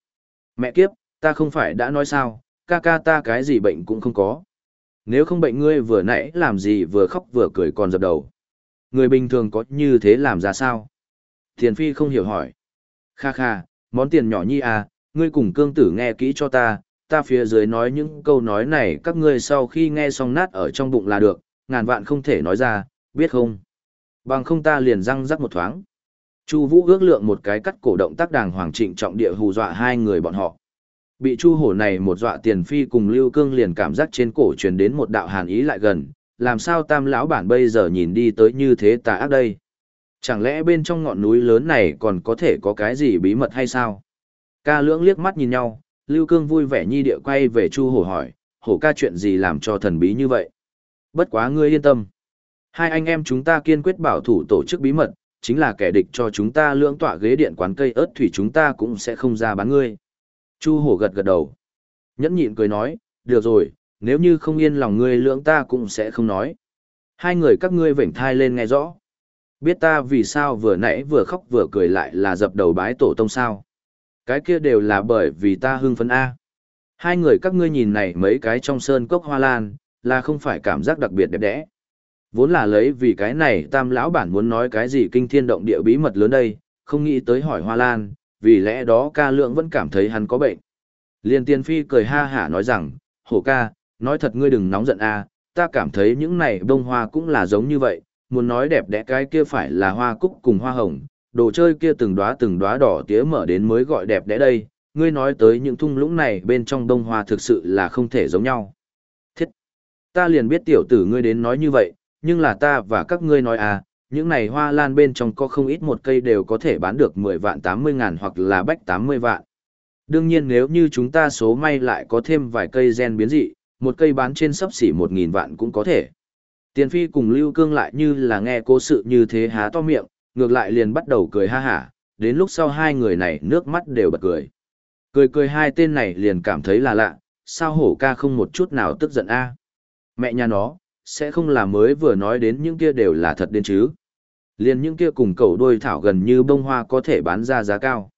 Mẹ kiếp, ta không phải đã nói sao, ca ca ta cái gì bệnh cũng không có. Nếu không bệnh ngươi vừa nãy làm gì vừa khóc vừa cười còn dập đầu. Người bình thường có như thế làm ra sao? Thiền phi không hiểu hỏi. Kha kha, món tiền nhỏ nhi à, ngươi cùng cương tử nghe kỹ cho ta, ta phía dưới nói những câu nói này các ngươi sau khi nghe xong nát ở trong bụng là được, ngàn vạn không thể nói ra, biết không? Bằng không ta liền răng rắc một thoáng. Chu Vũ ước lượng một cái cắt cổ động tác đàng hoàng trịnh trọng địa hù dọa hai người bọn họ. Bị Chu Hổ này một dọa tiền phi cùng Lưu Cương liền cảm giác trên cổ truyền đến một đạo hàn ý lại gần, làm sao Tam lão bản bây giờ nhìn đi tới như thế tà ác đây? Chẳng lẽ bên trong ngọn núi lớn này còn có thể có cái gì bí mật hay sao? Ca lưỡng liếc mắt nhìn nhau, Lưu Cương vui vẻ nhi địa quay về Chu Hổ hỏi, hổ ca chuyện gì làm cho thần bí như vậy? Bất quá ngươi yên tâm. Hai anh em chúng ta kiên quyết bảo thủ tổ chức bí mật, chính là kẻ địch cho chúng ta lưỡng tọa ghế điện quán cây ớt thủy chúng ta cũng sẽ không ra bán ngươi. Chu hổ gật gật đầu. Nhẫn nhịn cười nói, được rồi, nếu như không yên lòng ngươi lưỡng ta cũng sẽ không nói. Hai người các ngươi vểnh thai lên nghe rõ. Biết ta vì sao vừa nãy vừa khóc vừa cười lại là dập đầu bái tổ tông sao. Cái kia đều là bởi vì ta hưng phấn A. Hai người các ngươi nhìn này mấy cái trong sơn cốc hoa lan, là không phải cảm giác đặc biệt đẹp đẽ. Vốn là lấy vì cái này tam lão bản muốn nói cái gì kinh thiên động địa bí mật lớn đây, không nghĩ tới hỏi hoa lan, vì lẽ đó ca lượng vẫn cảm thấy hắn có bệnh. Liên tiên phi cười ha hả nói rằng, hổ ca, nói thật ngươi đừng nóng giận a, ta cảm thấy những này bông hoa cũng là giống như vậy, muốn nói đẹp đẽ cái kia phải là hoa cúc cùng hoa hồng, đồ chơi kia từng đóa từng đóa đỏ tía mở đến mới gọi đẹp đẽ đây, ngươi nói tới những thung lũng này bên trong bông hoa thực sự là không thể giống nhau. Thiết! Ta liền biết tiểu tử ngươi đến nói như vậy, nhưng là ta và các ngươi nói à, những này hoa lan bên trong có không ít một cây đều có thể bán được 10 vạn 80 ngàn hoặc là bách 80 vạn. Đương nhiên nếu như chúng ta số may lại có thêm vài cây gen biến dị, một cây bán trên sấp xỉ 1.000 vạn cũng có thể. Tiền phi cùng Lưu Cương lại như là nghe cố sự như thế há to miệng, ngược lại liền bắt đầu cười ha hả, đến lúc sau hai người này nước mắt đều bật cười. Cười cười hai tên này liền cảm thấy là lạ, sao hổ ca không một chút nào tức giận a Mẹ nhà nó, sẽ không là mới vừa nói đến những kia đều là thật đến chứ. Liền những kia cùng cầu đôi thảo gần như bông hoa có thể bán ra giá cao.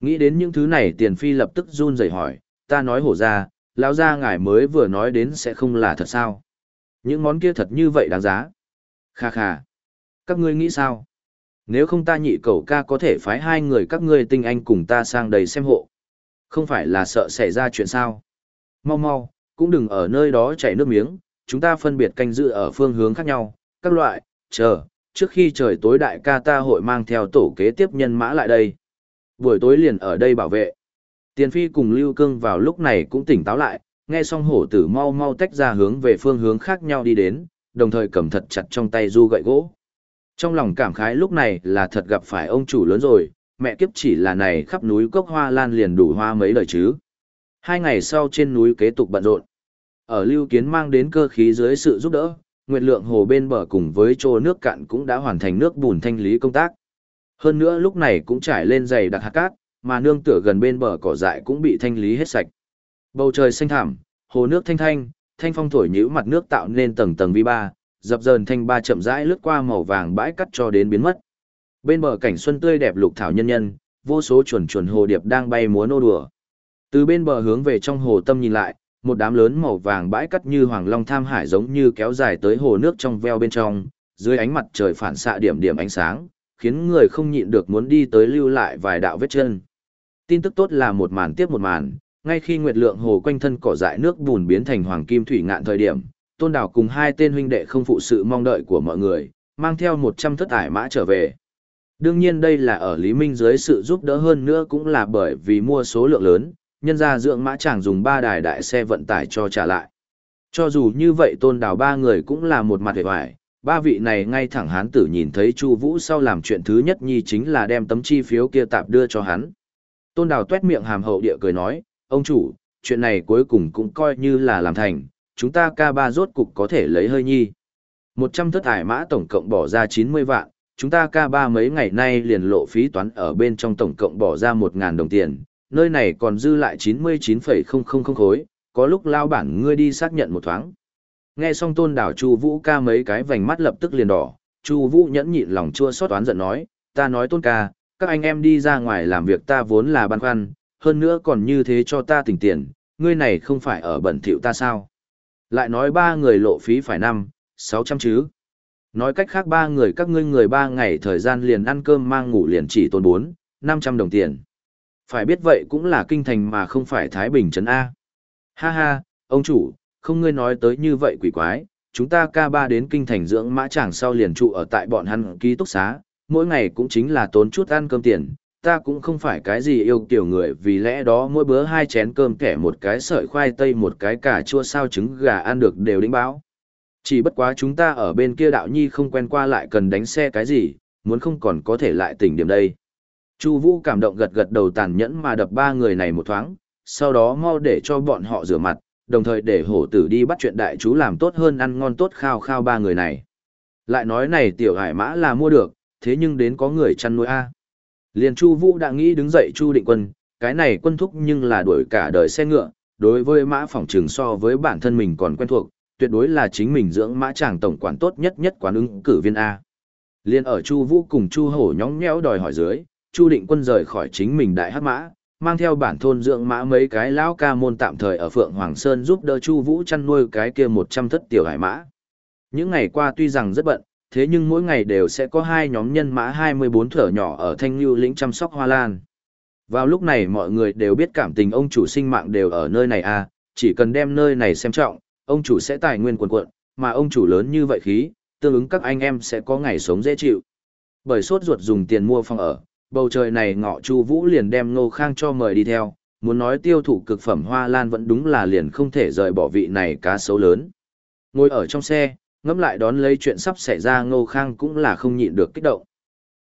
Nghĩ đến những thứ này tiền phi lập tức run rẩy hỏi, ta nói hổ ra, lão gia ngài mới vừa nói đến sẽ không là thật sao. Những món kia thật như vậy đáng giá. Kha kha. Các ngươi nghĩ sao? Nếu không ta nhị cầu ca có thể phái hai người các ngươi tinh anh cùng ta sang đầy xem hộ. Không phải là sợ xảy ra chuyện sao? Mau mau, cũng đừng ở nơi đó chảy nước miếng, chúng ta phân biệt canh giữ ở phương hướng khác nhau, các loại, chờ, trước khi trời tối đại ca ta hội mang theo tổ kế tiếp nhân mã lại đây. Buổi tối liền ở đây bảo vệ. Tiền phi cùng Lưu Cương vào lúc này cũng tỉnh táo lại, nghe xong hổ tử mau mau tách ra hướng về phương hướng khác nhau đi đến, đồng thời cầm thật chặt trong tay du gậy gỗ. Trong lòng cảm khái lúc này là thật gặp phải ông chủ lớn rồi, mẹ kiếp chỉ là này khắp núi cốc hoa lan liền đủ hoa mấy lời chứ. Hai ngày sau trên núi kế tục bận rộn. Ở lưu kiến mang đến cơ khí dưới sự giúp đỡ, nguyệt lượng hồ bên bờ cùng với chỗ nước cạn cũng đã hoàn thành nước bùn thanh lý công tác. Hơn nữa lúc này cũng trải lên dày đặc hạt cát, mà nương tựa gần bên bờ cỏ dại cũng bị thanh lý hết sạch. Bầu trời xanh thẳm, hồ nước thanh thanh, thanh phong thổi nhũ mặt nước tạo nên tầng tầng vi ba, dập dờn thanh ba chậm rãi lướt qua màu vàng bãi cắt cho đến biến mất. Bên bờ cảnh xuân tươi đẹp lục thảo nhân nhân, vô số chuồn chuồn hồ điệp đang bay múa nô đùa. Từ bên bờ hướng về trong hồ tâm nhìn lại, một đám lớn màu vàng bãi cắt như hoàng long tham hải giống như kéo dài tới hồ nước trong veo bên trong, dưới ánh mặt trời phản xạ điểm điểm ánh sáng, khiến người không nhịn được muốn đi tới lưu lại vài đạo vết chân. Tin tức tốt là một màn tiếp một màn, ngay khi nguyệt lượng hồ quanh thân cỏ dại nước bùn biến thành hoàng kim thủy ngạn thời điểm, Tôn Đào cùng hai tên huynh đệ không phụ sự mong đợi của mọi người, mang theo 100 thất ải mã trở về. Đương nhiên đây là ở Lý Minh dưới sự giúp đỡ hơn nữa cũng là bởi vì mua số lượng lớn, nhân ra dưỡng mã chàng dùng ba đài đại xe vận tải cho trả lại. Cho dù như vậy tôn đào ba người cũng là một mặt hề hoài, ba vị này ngay thẳng hán tử nhìn thấy Chu Vũ sau làm chuyện thứ nhất nhi chính là đem tấm chi phiếu kia tạp đưa cho hắn. Tôn Đào tuét miệng hàm hậu địa cười nói, ông chủ, chuyện này cuối cùng cũng coi như là làm thành, chúng ta ca ba rốt cục có thể lấy hơi nhi. Một trăm thất ải mã tổng cộng bỏ ra chín mươi vạn, chúng ta ca ba mấy ngày nay liền lộ phí toán ở bên trong tổng cộng bỏ ra một ngàn đồng tiền, nơi này còn dư lại chín mươi chín phẩy không không không khối, có lúc lao bản ngươi đi xác nhận một thoáng. Nghe xong tôn đảo Chu Vũ ca mấy cái vành mắt lập tức liền đỏ, Chu Vũ nhẫn nhịn lòng chua xót oán giận nói, ta nói tôn ca, các anh em đi ra ngoài làm việc ta vốn là băn khoăn, hơn nữa còn như thế cho ta tỉnh tiền, ngươi này không phải ở bẩn thỉu ta sao? Lại nói ba người lộ phí phải năm, sáu trăm chứ. Nói cách khác ba người các ngươi người ba ngày thời gian liền ăn cơm mang ngủ liền chỉ tốn bốn, năm trăm đồng tiền. Phải biết vậy cũng là kinh thành mà không phải Thái Bình trấn A. Ha ha, ông chủ, không ngươi nói tới như vậy quỷ quái, chúng ta ca ba đến kinh thành dưỡng mã chàng sau liền trụ ở tại bọn hắn ký túc xá, mỗi ngày cũng chính là tốn chút ăn cơm tiền, ta cũng không phải cái gì yêu kiểu người vì lẽ đó mỗi bữa hai chén cơm kẻ một cái sợi khoai tây một cái cà chua sao trứng gà ăn được đều đính báo. Chỉ bất quá chúng ta ở bên kia đạo nhi không quen qua lại cần đánh xe cái gì, muốn không còn có thể lại tỉnh điểm đây. Chu Vũ cảm động gật gật đầu tàn nhẫn mà đập ba người này một thoáng, sau đó mau để cho bọn họ rửa mặt, đồng thời để hổ tử đi bắt chuyện đại chú làm tốt hơn ăn ngon tốt khao khao ba người này. Lại nói này tiểu hải mã là mua được, thế nhưng đến có người chăn nuôi A. Liền Chu Vũ đã nghĩ đứng dậy Chu Định Quân, cái này quân thúc nhưng là đuổi cả đời xe ngựa, đối với mã phòng trường so với bản thân mình còn quen thuộc, tuyệt đối là chính mình dưỡng mã chàng tổng quản tốt nhất nhất quán ứng cử viên A. Liên ở Chu Vũ cùng Chu Hổ nhõng nhẽo đòi hỏi dưới, Chu Định Quân rời khỏi chính mình đại hắc mã, mang theo bản thôn dưỡng mã mấy cái lão ca môn tạm thời ở Phượng Hoàng Sơn giúp đỡ Chu Vũ chăn nuôi cái kia 100 thất tiểu hải mã. Những ngày qua tuy rằng rất bận, thế nhưng mỗi ngày đều sẽ có hai nhóm nhân mã 24 thở nhỏ ở Thanh Lưu lĩnh chăm sóc hoa lan. Vào lúc này mọi người đều biết cảm tình ông chủ sinh mạng đều ở nơi này à, chỉ cần đem nơi này xem trọng, ông chủ sẽ tài nguyên quần quận, mà ông chủ lớn như vậy khí, tương ứng các anh em sẽ có ngày sống dễ chịu. Bởi sốt ruột dùng tiền mua phòng ở, bầu trời này ngọ Chu Vũ liền đem Ngô Khang cho mời đi theo, muốn nói tiêu thụ cực phẩm hoa lan vẫn đúng là liền không thể rời bỏ vị này cá sấu lớn. Ngồi ở trong xe, ngẫm lại đón lấy chuyện sắp xảy ra Ngô Khang cũng là không nhịn được kích động.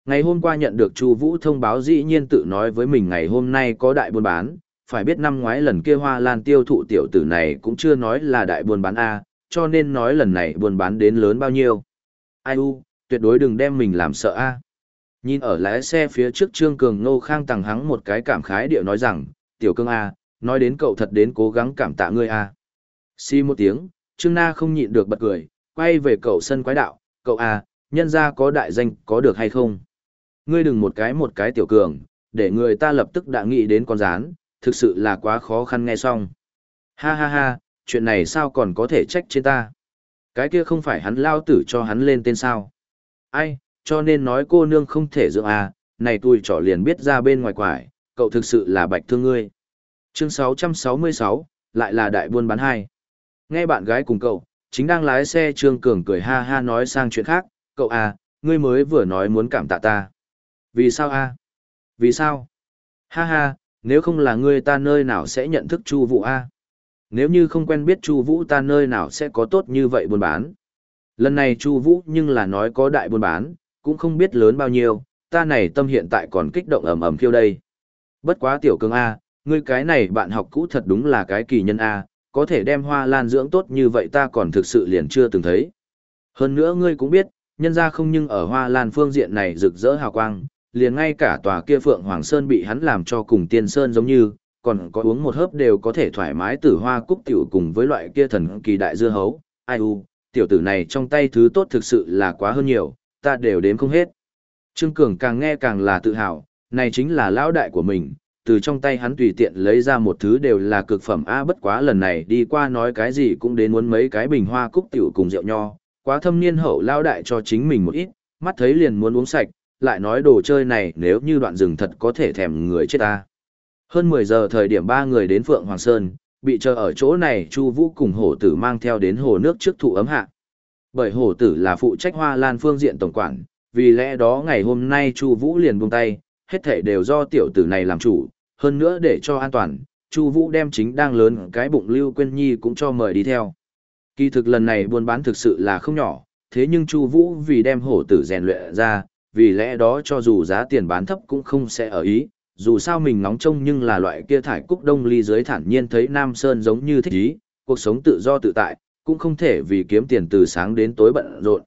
Ngày hôm qua nhận được Chu Vũ thông báo dĩ nhiên tự nói với mình ngày hôm nay có đại buôn bán, phải biết năm ngoái lần kia hoa lan tiêu thụ tiểu tử này cũng chưa nói là đại buôn bán A, cho nên nói lần này buôn bán đến lớn bao nhiêu. Ai u, tuyệt đối đừng đem mình làm sợ A. Nhìn ở lái xe phía trước Trương Cường Ngô Khang tằng hắng một cái cảm khái điệu nói rằng, tiểu cương A, nói đến cậu thật đến cố gắng cảm tạ ngươi A. Xi một tiếng, Trương Na không nhịn được bật cười, quay về cậu sân quái đạo, cậu A, nhân ra có đại danh có được hay không? Ngươi đừng một cái một cái tiểu cường, để người ta lập tức đã nghĩ đến con rán, thực sự là quá khó khăn nghe xong. Ha ha ha, chuyện này sao còn có thể trách trên ta? Cái kia không phải hắn lao tử cho hắn lên tên sao? Ai, cho nên nói cô nương không thể dưỡng à, này tôi trỏ liền biết ra bên ngoài quải, cậu thực sự là bạch thương ngươi. Chương 666, lại là đại buôn bán hai. Nghe bạn gái cùng cậu, chính đang lái xe Trương Cường cười ha ha nói sang chuyện khác, cậu à, ngươi mới vừa nói muốn cảm tạ ta. Vì sao a? À? Vì sao? Ha ha, nếu không là ngươi ta nơi nào sẽ nhận thức Chu Vũ a? Nếu như không quen biết Chu Vũ ta nơi nào sẽ có tốt như vậy buôn bán. Lần này Chu Vũ nhưng là nói có đại buôn bán, cũng không biết lớn bao nhiêu, ta này tâm hiện tại còn kích động ầm ầm khiêu đây. Bất quá tiểu cương A, ngươi cái này bạn học cũ thật đúng là cái kỳ nhân A, có thể đem hoa lan dưỡng tốt như vậy ta còn thực sự liền chưa từng thấy. Hơn nữa ngươi cũng biết, nhân ra không nhưng ở hoa lan phương diện này rực rỡ hào quang, liền ngay cả tòa kia Phượng Hoàng Sơn bị hắn làm cho cùng tiên sơn giống như, còn có uống một hớp đều có thể thoải mái tử hoa cúc tiểu cùng với loại kia thần kỳ đại dưa hấu. Ai u, tiểu tử này trong tay thứ tốt thực sự là quá hơn nhiều, ta đều đếm không hết. Trương Cường càng nghe càng là tự hào, này chính là lão đại của mình, từ trong tay hắn tùy tiện lấy ra một thứ đều là cực phẩm a bất quá lần này đi qua nói cái gì cũng đến muốn mấy cái bình hoa cúc tiểu cùng rượu nho, quá thâm niên hậu lão đại cho chính mình một ít, mắt thấy liền muốn uống sạch, lại nói đồ chơi này nếu như đoạn rừng thật có thể thèm người chết ta. Hơn 10 giờ thời điểm ba người đến Phượng Hoàng Sơn, bị chờ ở chỗ này Chu Vũ cùng hổ tử mang theo đến hồ nước trước thụ ấm hạ. Bởi hổ tử là phụ trách hoa lan phương diện tổng quản, vì lẽ đó ngày hôm nay Chu Vũ liền buông tay, hết thảy đều do tiểu tử này làm chủ, hơn nữa để cho an toàn, Chu Vũ đem chính đang lớn cái bụng Lưu Quyên Nhi cũng cho mời đi theo. Kỳ thực lần này buôn bán thực sự là không nhỏ, thế nhưng Chu Vũ vì đem hổ tử rèn luyện ra, vì lẽ đó cho dù giá tiền bán thấp cũng không sẽ ở ý, dù sao mình ngóng trông nhưng là loại kia thải cúc đông ly dưới thản nhiên thấy Nam Sơn giống như thích ý, cuộc sống tự do tự tại, cũng không thể vì kiếm tiền từ sáng đến tối bận rộn.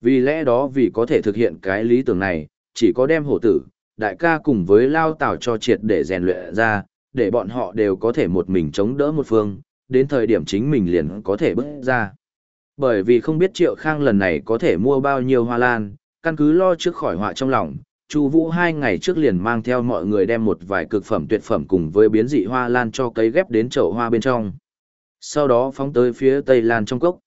Vì lẽ đó vì có thể thực hiện cái lý tưởng này, chỉ có đem hổ tử, đại ca cùng với lao tảo cho triệt để rèn luyện ra, để bọn họ đều có thể một mình chống đỡ một phương, đến thời điểm chính mình liền có thể bước ra. Bởi vì không biết Triệu Khang lần này có thể mua bao nhiêu hoa lan, căn cứ lo trước khỏi họa trong lòng, Chu Vũ hai ngày trước liền mang theo mọi người đem một vài cực phẩm tuyệt phẩm cùng với biến dị hoa lan cho cấy ghép đến chậu hoa bên trong. Sau đó phóng tới phía tây lan trong cốc.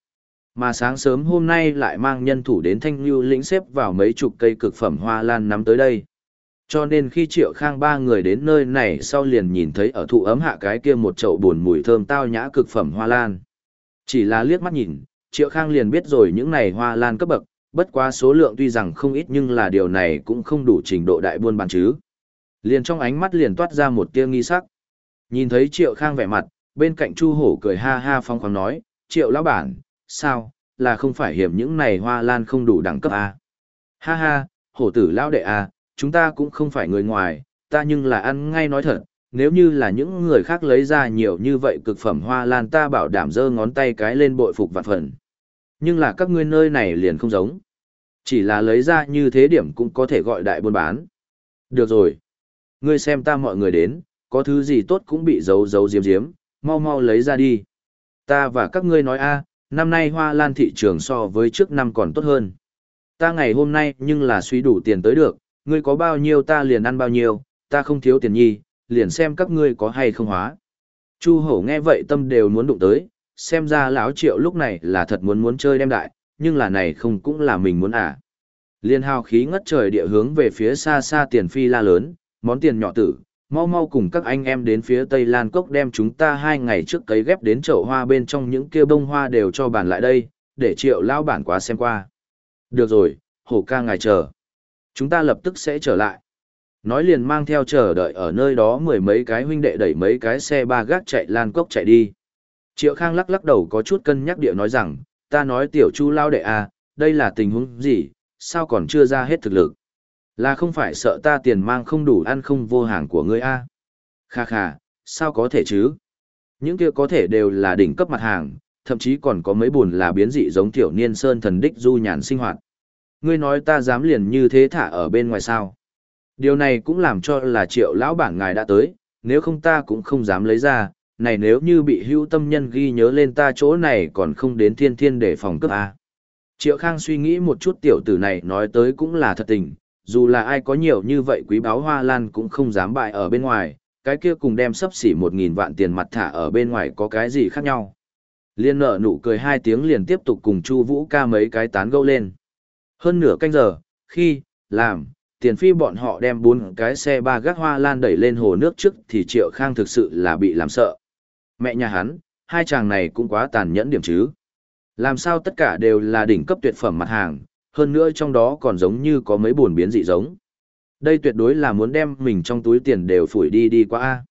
Mà sáng sớm hôm nay lại mang nhân thủ đến Thanh Nhu lĩnh xếp vào mấy chục cây cực phẩm hoa lan nắm tới đây. Cho nên khi Triệu Khang ba người đến nơi này sau liền nhìn thấy ở thụ ấm hạ cái kia một chậu buồn mùi thơm tao nhã cực phẩm hoa lan. Chỉ là liếc mắt nhìn, Triệu Khang liền biết rồi những này hoa lan cấp bậc, bất quá số lượng tuy rằng không ít nhưng là điều này cũng không đủ trình độ đại buôn bán chứ. Liền trong ánh mắt liền toát ra một tia nghi sắc. Nhìn thấy Triệu Khang vẻ mặt, bên cạnh Chu Hổ cười ha ha phong khoáng nói, Triệu lão bản, sao, là không phải hiểm những này hoa lan không đủ đẳng cấp à? Ha ha, hổ tử lão đệ à, chúng ta cũng không phải người ngoài, ta nhưng là ăn ngay nói thật, nếu như là những người khác lấy ra nhiều như vậy cực phẩm hoa lan ta bảo đảm giơ ngón tay cái lên bội phục vạn phần. Nhưng là các ngươi nơi này liền không giống. Chỉ là lấy ra như thế điểm cũng có thể gọi đại buôn bán. Được rồi. Ngươi xem ta mọi người đến, có thứ gì tốt cũng bị giấu giấu diếm diếm, mau mau lấy ra đi. Ta và các ngươi nói a, năm nay hoa lan thị trường so với trước năm còn tốt hơn. Ta ngày hôm nay nhưng là suy đủ tiền tới được, ngươi có bao nhiêu ta liền ăn bao nhiêu, ta không thiếu tiền nhi, liền xem các ngươi có hay không hóa. Chu hổ nghe vậy tâm đều muốn đụng tới, xem ra lão triệu lúc này là thật muốn muốn chơi đem đại, nhưng là này không cũng là mình muốn à. Liên hào khí ngất trời địa hướng về phía xa xa tiền phi la lớn, món tiền nhỏ tử, mau mau cùng các anh em đến phía Tây Lan Cốc đem chúng ta hai ngày trước cấy ghép đến chậu hoa bên trong những kia bông hoa đều cho bàn lại đây, để triệu lao bản quá xem qua. Được rồi, hổ ca ngài chờ. Chúng ta lập tức sẽ trở lại. Nói liền mang theo chờ đợi ở nơi đó mười mấy cái huynh đệ đẩy mấy cái xe ba gác chạy Lan Cốc chạy đi. Triệu Khang lắc lắc đầu có chút cân nhắc địa nói rằng, ta nói tiểu chu lao đệ à, đây là tình huống gì, sao còn chưa ra hết thực lực. Là không phải sợ ta tiền mang không đủ ăn không vô hàng của ngươi a? À? Kha kha, sao có thể chứ? Những kia có thể đều là đỉnh cấp mặt hàng, thậm chí còn có mấy buồn là biến dị giống tiểu niên sơn thần đích du nhàn sinh hoạt. Ngươi nói ta dám liền như thế thả ở bên ngoài sao? Điều này cũng làm cho là triệu lão bản ngài đã tới, nếu không ta cũng không dám lấy ra, này nếu như bị hữu tâm nhân ghi nhớ lên ta chỗ này còn không đến thiên thiên để phòng cướp a. Triệu Khang suy nghĩ một chút tiểu tử này nói tới cũng là thật tình, dù là ai có nhiều như vậy quý báo hoa lan cũng không dám bại ở bên ngoài, cái kia cùng đem sấp xỉ một nghìn vạn tiền mặt thả ở bên ngoài có cái gì khác nhau. Liên nợ nụ cười hai tiếng liền tiếp tục cùng Chu Vũ ca mấy cái tán gẫu lên. Hơn nửa canh giờ, khi, làm, tiền phi bọn họ đem bốn cái xe ba gác hoa lan đẩy lên hồ nước trước thì Triệu Khang thực sự là bị làm sợ. Mẹ nhà hắn, hai chàng này cũng quá tàn nhẫn điểm chứ. Làm sao tất cả đều là đỉnh cấp tuyệt phẩm mặt hàng, hơn nữa trong đó còn giống như có mấy buồn biến dị giống. Đây tuyệt đối là muốn đem mình trong túi tiền đều phủi đi đi qua. a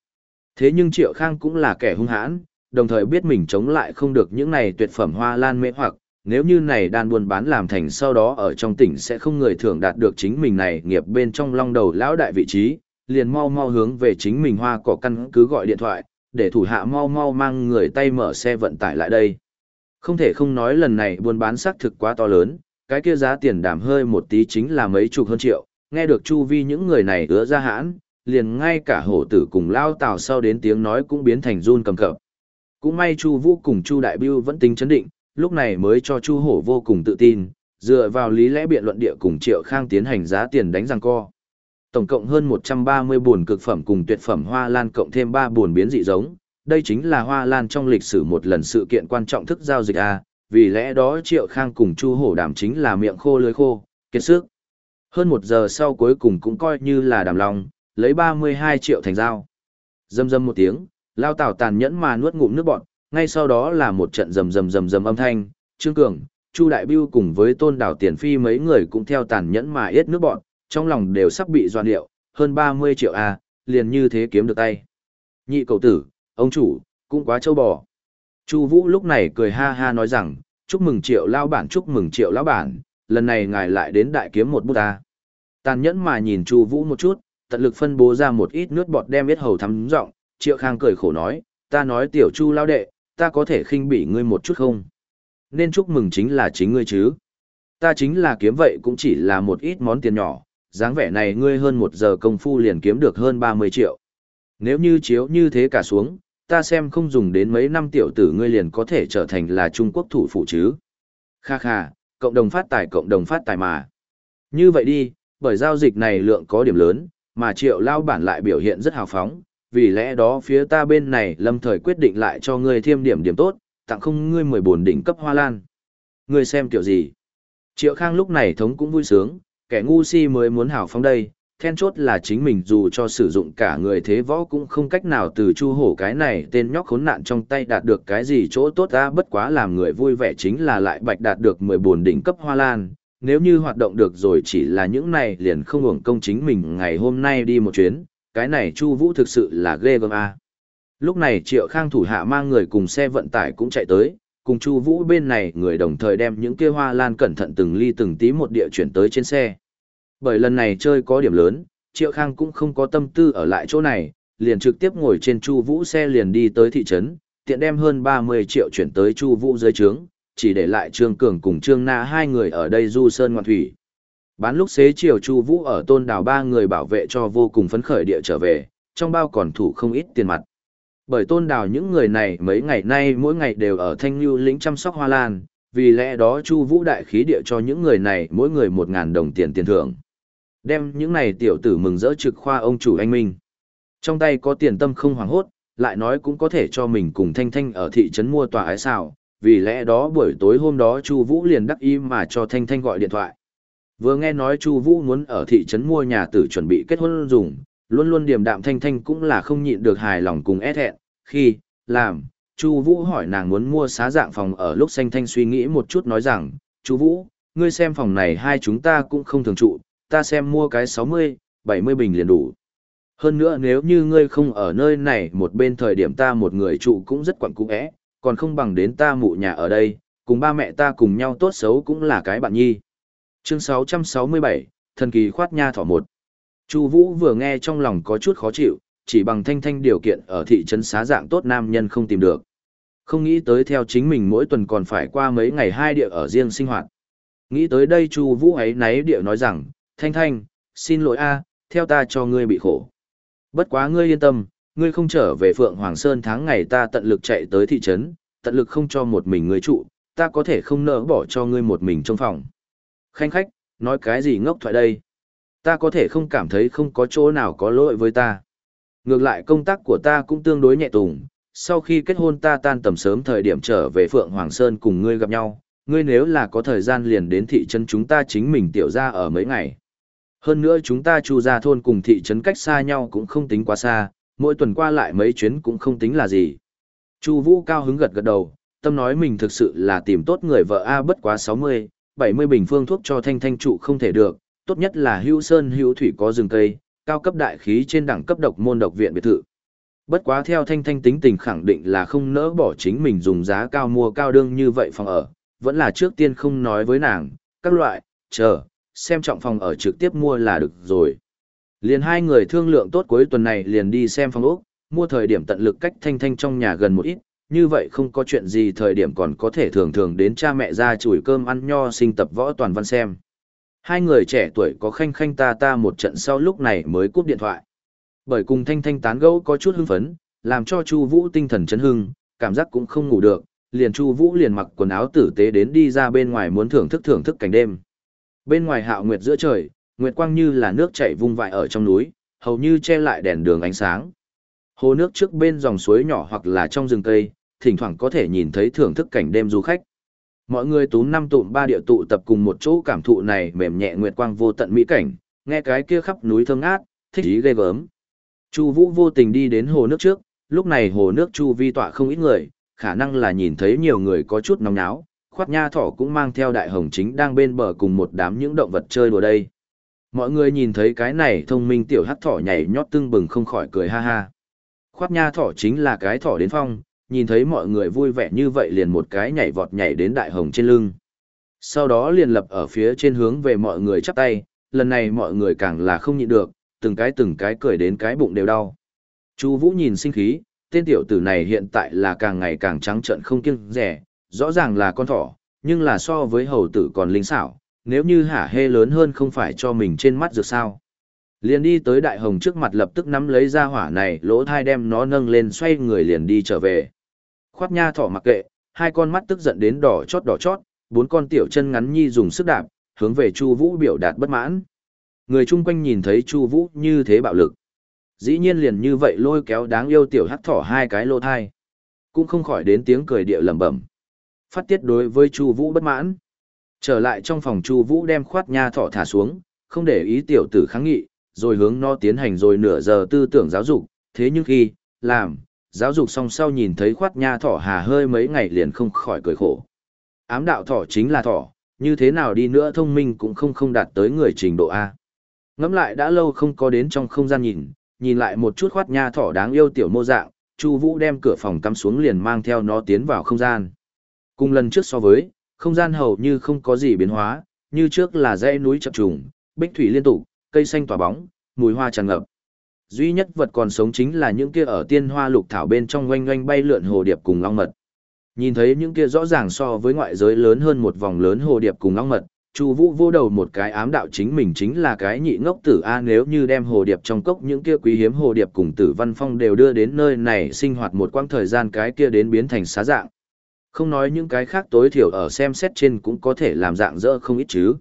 Thế nhưng Triệu Khang cũng là kẻ hung hãn, đồng thời biết mình chống lại không được những này tuyệt phẩm hoa lan mê hoặc, nếu như này đan buôn bán làm thành sau đó ở trong tỉnh sẽ không người thường đạt được chính mình này nghiệp bên trong long đầu lão đại vị trí, liền mau mau hướng về chính mình hoa cỏ căn cứ gọi điện thoại, để thủ hạ mau mau mang người tay mở xe vận tải lại đây. Không thể không nói lần này buôn bán xác thực quá to lớn, cái kia giá tiền đảm hơi một tí chính là mấy chục hơn triệu, nghe được chu vi những người này ứa ra hãn, liền ngay cả hổ tử cùng lao tào sau đến tiếng nói cũng biến thành run cầm cập. Cũng may chu vũ cùng chu đại biêu vẫn tính chấn định, lúc này mới cho chu hổ vô cùng tự tin, dựa vào lý lẽ biện luận địa cùng triệu khang tiến hành giá tiền đánh răng co. Tổng cộng hơn 130 buồn cực phẩm cùng tuyệt phẩm hoa lan cộng thêm 3 buồn biến dị giống, đây chính là hoa lan trong lịch sử một lần sự kiện quan trọng thức giao dịch A, vì lẽ đó Triệu Khang cùng Chu Hổ đàm chính là miệng khô lưới khô, kiệt sức. Hơn một giờ sau cuối cùng cũng coi như là đàm lòng, lấy 32 triệu thành dao dầm dầm một tiếng, lao tảo tàn nhẫn mà nuốt ngụm nước bọt, ngay sau đó là một trận rầm rầm rầm rầm âm thanh, Trương Cường, Chu Đại Biêu cùng với Tôn Đảo Tiền Phi mấy người cũng theo tàn nhẫn mà yết nước bọt, trong lòng đều sắp bị doan điệu, hơn 30 triệu a, liền như thế kiếm được tay. Nhị cầu tử, ông chủ, cũng quá trâu bò. Chu Vũ lúc này cười ha ha nói rằng, chúc mừng triệu lao bản chúc mừng triệu lão bản, lần này ngài lại đến đại kiếm một bút ta. Tàn nhẫn mà nhìn Chu Vũ một chút, tận lực phân bố ra một ít nước bọt đem biết hầu thắm giọng, Triệu Khang cười khổ nói, ta nói tiểu Chu lao đệ, ta có thể khinh bỉ ngươi một chút không? Nên chúc mừng chính là chính ngươi chứ. Ta chính là kiếm vậy cũng chỉ là một ít món tiền nhỏ, dáng vẻ này ngươi hơn một giờ công phu liền kiếm được hơn 30 triệu. Nếu như chiếu như thế cả xuống, ta xem không dùng đến mấy năm tiểu tử ngươi liền có thể trở thành là Trung Quốc thủ phụ chứ. Kha kha, cộng đồng phát tài cộng đồng phát tài mà. Như vậy đi, bởi giao dịch này lượng có điểm lớn, mà triệu lao bản lại biểu hiện rất hào phóng, vì lẽ đó phía ta bên này lâm thời quyết định lại cho ngươi thêm điểm điểm tốt, tặng không ngươi 14 đỉnh cấp hoa lan. Ngươi xem kiểu gì? Triệu Khang lúc này thống cũng vui sướng, kẻ ngu si mới muốn hào phóng đây, then chốt là chính mình dù cho sử dụng cả người thế võ cũng không cách nào từ chu hổ cái này tên nhóc khốn nạn trong tay đạt được cái gì chỗ tốt ra bất quá làm người vui vẻ chính là lại bạch đạt được 14 đỉnh cấp hoa lan. Nếu như hoạt động được rồi chỉ là những này liền không hưởng công chính mình ngày hôm nay đi một chuyến, cái này Chu Vũ thực sự là ghê gớm a. Lúc này Triệu Khang thủ hạ mang người cùng xe vận tải cũng chạy tới, cùng Chu Vũ bên này người đồng thời đem những kia hoa lan cẩn thận từng ly từng tí một địa chuyển tới trên xe. Bởi lần này chơi có điểm lớn, Triệu Khang cũng không có tâm tư ở lại chỗ này, liền trực tiếp ngồi trên Chu Vũ xe liền đi tới thị trấn, tiện đem hơn 30 triệu chuyển tới Chu Vũ dưới trướng, chỉ để lại Trương Cường cùng Trương Na hai người ở đây du sơn ngoạn thủy. Bán lúc xế chiều Chu Vũ ở Tôn Đào ba người bảo vệ cho vô cùng phấn khởi địa trở về, trong bao còn thủ không ít tiền mặt. Bởi Tôn Đào những người này mấy ngày nay mỗi ngày đều ở Thanh Nhu lĩnh chăm sóc hoa lan, vì lẽ đó Chu Vũ đại khí địa cho những người này mỗi người 1000 đồng tiền tiền thưởng. Đem những này tiểu tử mừng rỡ trực khoa ông chủ anh Minh. Trong tay có tiền tâm không hoảng hốt, lại nói cũng có thể cho mình cùng Thanh Thanh ở thị trấn mua tòa ái xào, vì lẽ đó buổi tối hôm đó Chu Vũ liền đắc ý mà cho Thanh Thanh gọi điện thoại. Vừa nghe nói Chu Vũ muốn ở thị trấn mua nhà tử chuẩn bị kết hôn dùng, luôn luôn điềm đạm Thanh Thanh cũng là không nhịn được hài lòng cùng e é hẹn, khi, làm, Chu Vũ hỏi nàng muốn mua xá dạng phòng ở lúc Thanh Thanh suy nghĩ một chút nói rằng, Chu Vũ, ngươi xem phòng này hai chúng ta cũng không thường trụ, ta xem mua cái 60, 70 bình liền đủ. Hơn nữa nếu như ngươi không ở nơi này một bên thời điểm ta một người trụ cũng rất quẳng cũ ẽ, còn không bằng đến ta mụ nhà ở đây, cùng ba mẹ ta cùng nhau tốt xấu cũng là cái bạn nhi. Chương 667, Thần kỳ khoát nha thỏ một. Chu Vũ vừa nghe trong lòng có chút khó chịu, chỉ bằng thanh thanh điều kiện ở thị trấn xá dạng tốt nam nhân không tìm được. Không nghĩ tới theo chính mình mỗi tuần còn phải qua mấy ngày hai địa ở riêng sinh hoạt. Nghĩ tới đây Chu Vũ ấy náy địa nói rằng, Thanh Thanh, xin lỗi a, theo ta cho ngươi bị khổ. Bất quá ngươi yên tâm, ngươi không trở về Phượng Hoàng Sơn tháng ngày ta tận lực chạy tới thị trấn, tận lực không cho một mình ngươi trụ, ta có thể không nỡ bỏ cho ngươi một mình trong phòng. Khanh khách, nói cái gì ngốc thoại đây? Ta có thể không cảm thấy không có chỗ nào có lỗi với ta. Ngược lại công tác của ta cũng tương đối nhẹ tùng, sau khi kết hôn ta tan tầm sớm thời điểm trở về Phượng Hoàng Sơn cùng ngươi gặp nhau, ngươi nếu là có thời gian liền đến thị trấn chúng ta chính mình tiểu ra ở mấy ngày. Hơn nữa chúng ta chu ra thôn cùng thị trấn cách xa nhau cũng không tính quá xa, mỗi tuần qua lại mấy chuyến cũng không tính là gì. Chu Vũ cao hứng gật gật đầu, tâm nói mình thực sự là tìm tốt người vợ a bất quá 60, 70 bình phương thuốc cho thanh thanh trụ không thể được, tốt nhất là hữu sơn hữu thủy có rừng cây, cao cấp đại khí trên đẳng cấp độc môn độc viện biệt thự. Bất quá theo thanh thanh tính tình khẳng định là không nỡ bỏ chính mình dùng giá cao mua cao đương như vậy phòng ở, vẫn là trước tiên không nói với nàng, các loại, chờ, xem trọng phòng ở trực tiếp mua là được rồi. Liền hai người thương lượng tốt cuối tuần này liền đi xem phòng ốc, mua thời điểm tận lực cách thanh thanh trong nhà gần một ít, như vậy không có chuyện gì thời điểm còn có thể thường thường đến cha mẹ ra chùi cơm ăn nho sinh tập võ toàn văn xem. Hai người trẻ tuổi có khanh khanh ta ta một trận sau lúc này mới cúp điện thoại. Bởi cùng thanh thanh tán gẫu có chút hưng phấn, làm cho Chu Vũ tinh thần chấn hưng, cảm giác cũng không ngủ được, liền Chu Vũ liền mặc quần áo tử tế đến đi ra bên ngoài muốn thưởng thức thưởng thức cảnh đêm. Bên ngoài hạo nguyệt giữa trời, nguyệt quang như là nước chảy vung vãi ở trong núi, hầu như che lại đèn đường ánh sáng. Hồ nước trước bên dòng suối nhỏ hoặc là trong rừng cây, thỉnh thoảng có thể nhìn thấy thưởng thức cảnh đêm du khách. Mọi người tú năm tụm ba địa tụ tập cùng một chỗ cảm thụ này mềm nhẹ nguyệt quang vô tận mỹ cảnh, nghe cái kia khắp núi thơm ngát, thích ý ghê gớm. Chu Vũ vô tình đi đến hồ nước trước, lúc này hồ nước chu vi tọa không ít người, khả năng là nhìn thấy nhiều người có chút nóng náo, khoát nha thỏ cũng mang theo đại hồng chính đang bên bờ cùng một đám những động vật chơi đùa đây. Mọi người nhìn thấy cái này thông minh tiểu hắc thỏ nhảy nhót tưng bừng không khỏi cười ha ha. Khoát nha thỏ chính là cái thỏ đến phong, nhìn thấy mọi người vui vẻ như vậy liền một cái nhảy vọt nhảy đến đại hồng trên lưng. Sau đó liền lập ở phía trên hướng về mọi người chắp tay, lần này mọi người càng là không nhịn được, từng cái từng cái cười đến cái bụng đều đau. Chu Vũ nhìn sinh khí, tên tiểu tử này hiện tại là càng ngày càng trắng trợn không kiêng dè, rõ ràng là con thỏ, nhưng là so với hầu tử còn linh xảo, nếu như hả hê lớn hơn không phải cho mình trên mắt dược sao. Liền đi tới đại hồng trước mặt lập tức nắm lấy ra hỏa này, lỗ thai đem nó nâng lên xoay người liền đi trở về. Khoát nha thỏ mặc kệ, hai con mắt tức giận đến đỏ chót đỏ chót, bốn con tiểu chân ngắn nhi dùng sức đạp, hướng về Chu Vũ biểu đạt bất mãn. Người chung quanh nhìn thấy Chu Vũ như thế bạo lực, dĩ nhiên liền như vậy lôi kéo đáng yêu tiểu hắc thỏ hai cái lỗ thai, cũng không khỏi đến tiếng cười địa lẩm bẩm. Phát tiết đối với Chu Vũ bất mãn. Trở lại trong phòng Chu Vũ đem khoát nha thỏ thả xuống, không để ý tiểu tử kháng nghị, rồi hướng nó tiến hành rồi nửa giờ tư tưởng giáo dục, thế nhưng khi làm, giáo dục xong sau nhìn thấy khoát nha thỏ hà hơi mấy ngày liền không khỏi cười khổ. Ám đạo thỏ chính là thỏ, như thế nào đi nữa thông minh cũng không không đạt tới người trình độ A. Ngẫm lại đã lâu không có đến trong không gian nhìn, nhìn lại một chút khoát nha thỏ đáng yêu tiểu mô dạng, Chu Vũ đem cửa phòng cắm xuống liền mang theo nó tiến vào không gian. Cùng lần trước so với, không gian hầu như không có gì biến hóa, như trước là dãy núi chập trùng, bích thủy liên tục, cây xanh tỏa bóng, mùi hoa tràn ngập. Duy nhất vật còn sống chính là những kia ở tiên hoa lục thảo bên trong oanh oanh bay lượn hồ điệp cùng long mật. Nhìn thấy những kia rõ ràng so với ngoại giới lớn hơn một vòng lớn hồ điệp cùng long mật, Chu Vũ vô đầu một cái ám đạo chính mình chính là cái nhị ngốc tử a nếu như đem hồ điệp trong cốc những kia quý hiếm hồ điệp cùng Tử Văn Phong đều đưa đến nơi này sinh hoạt một quãng thời gian cái kia đến biến thành xá dạng. Không nói những cái khác tối thiểu ở xem xét trên cũng có thể làm dạng dỡ không ít chứ.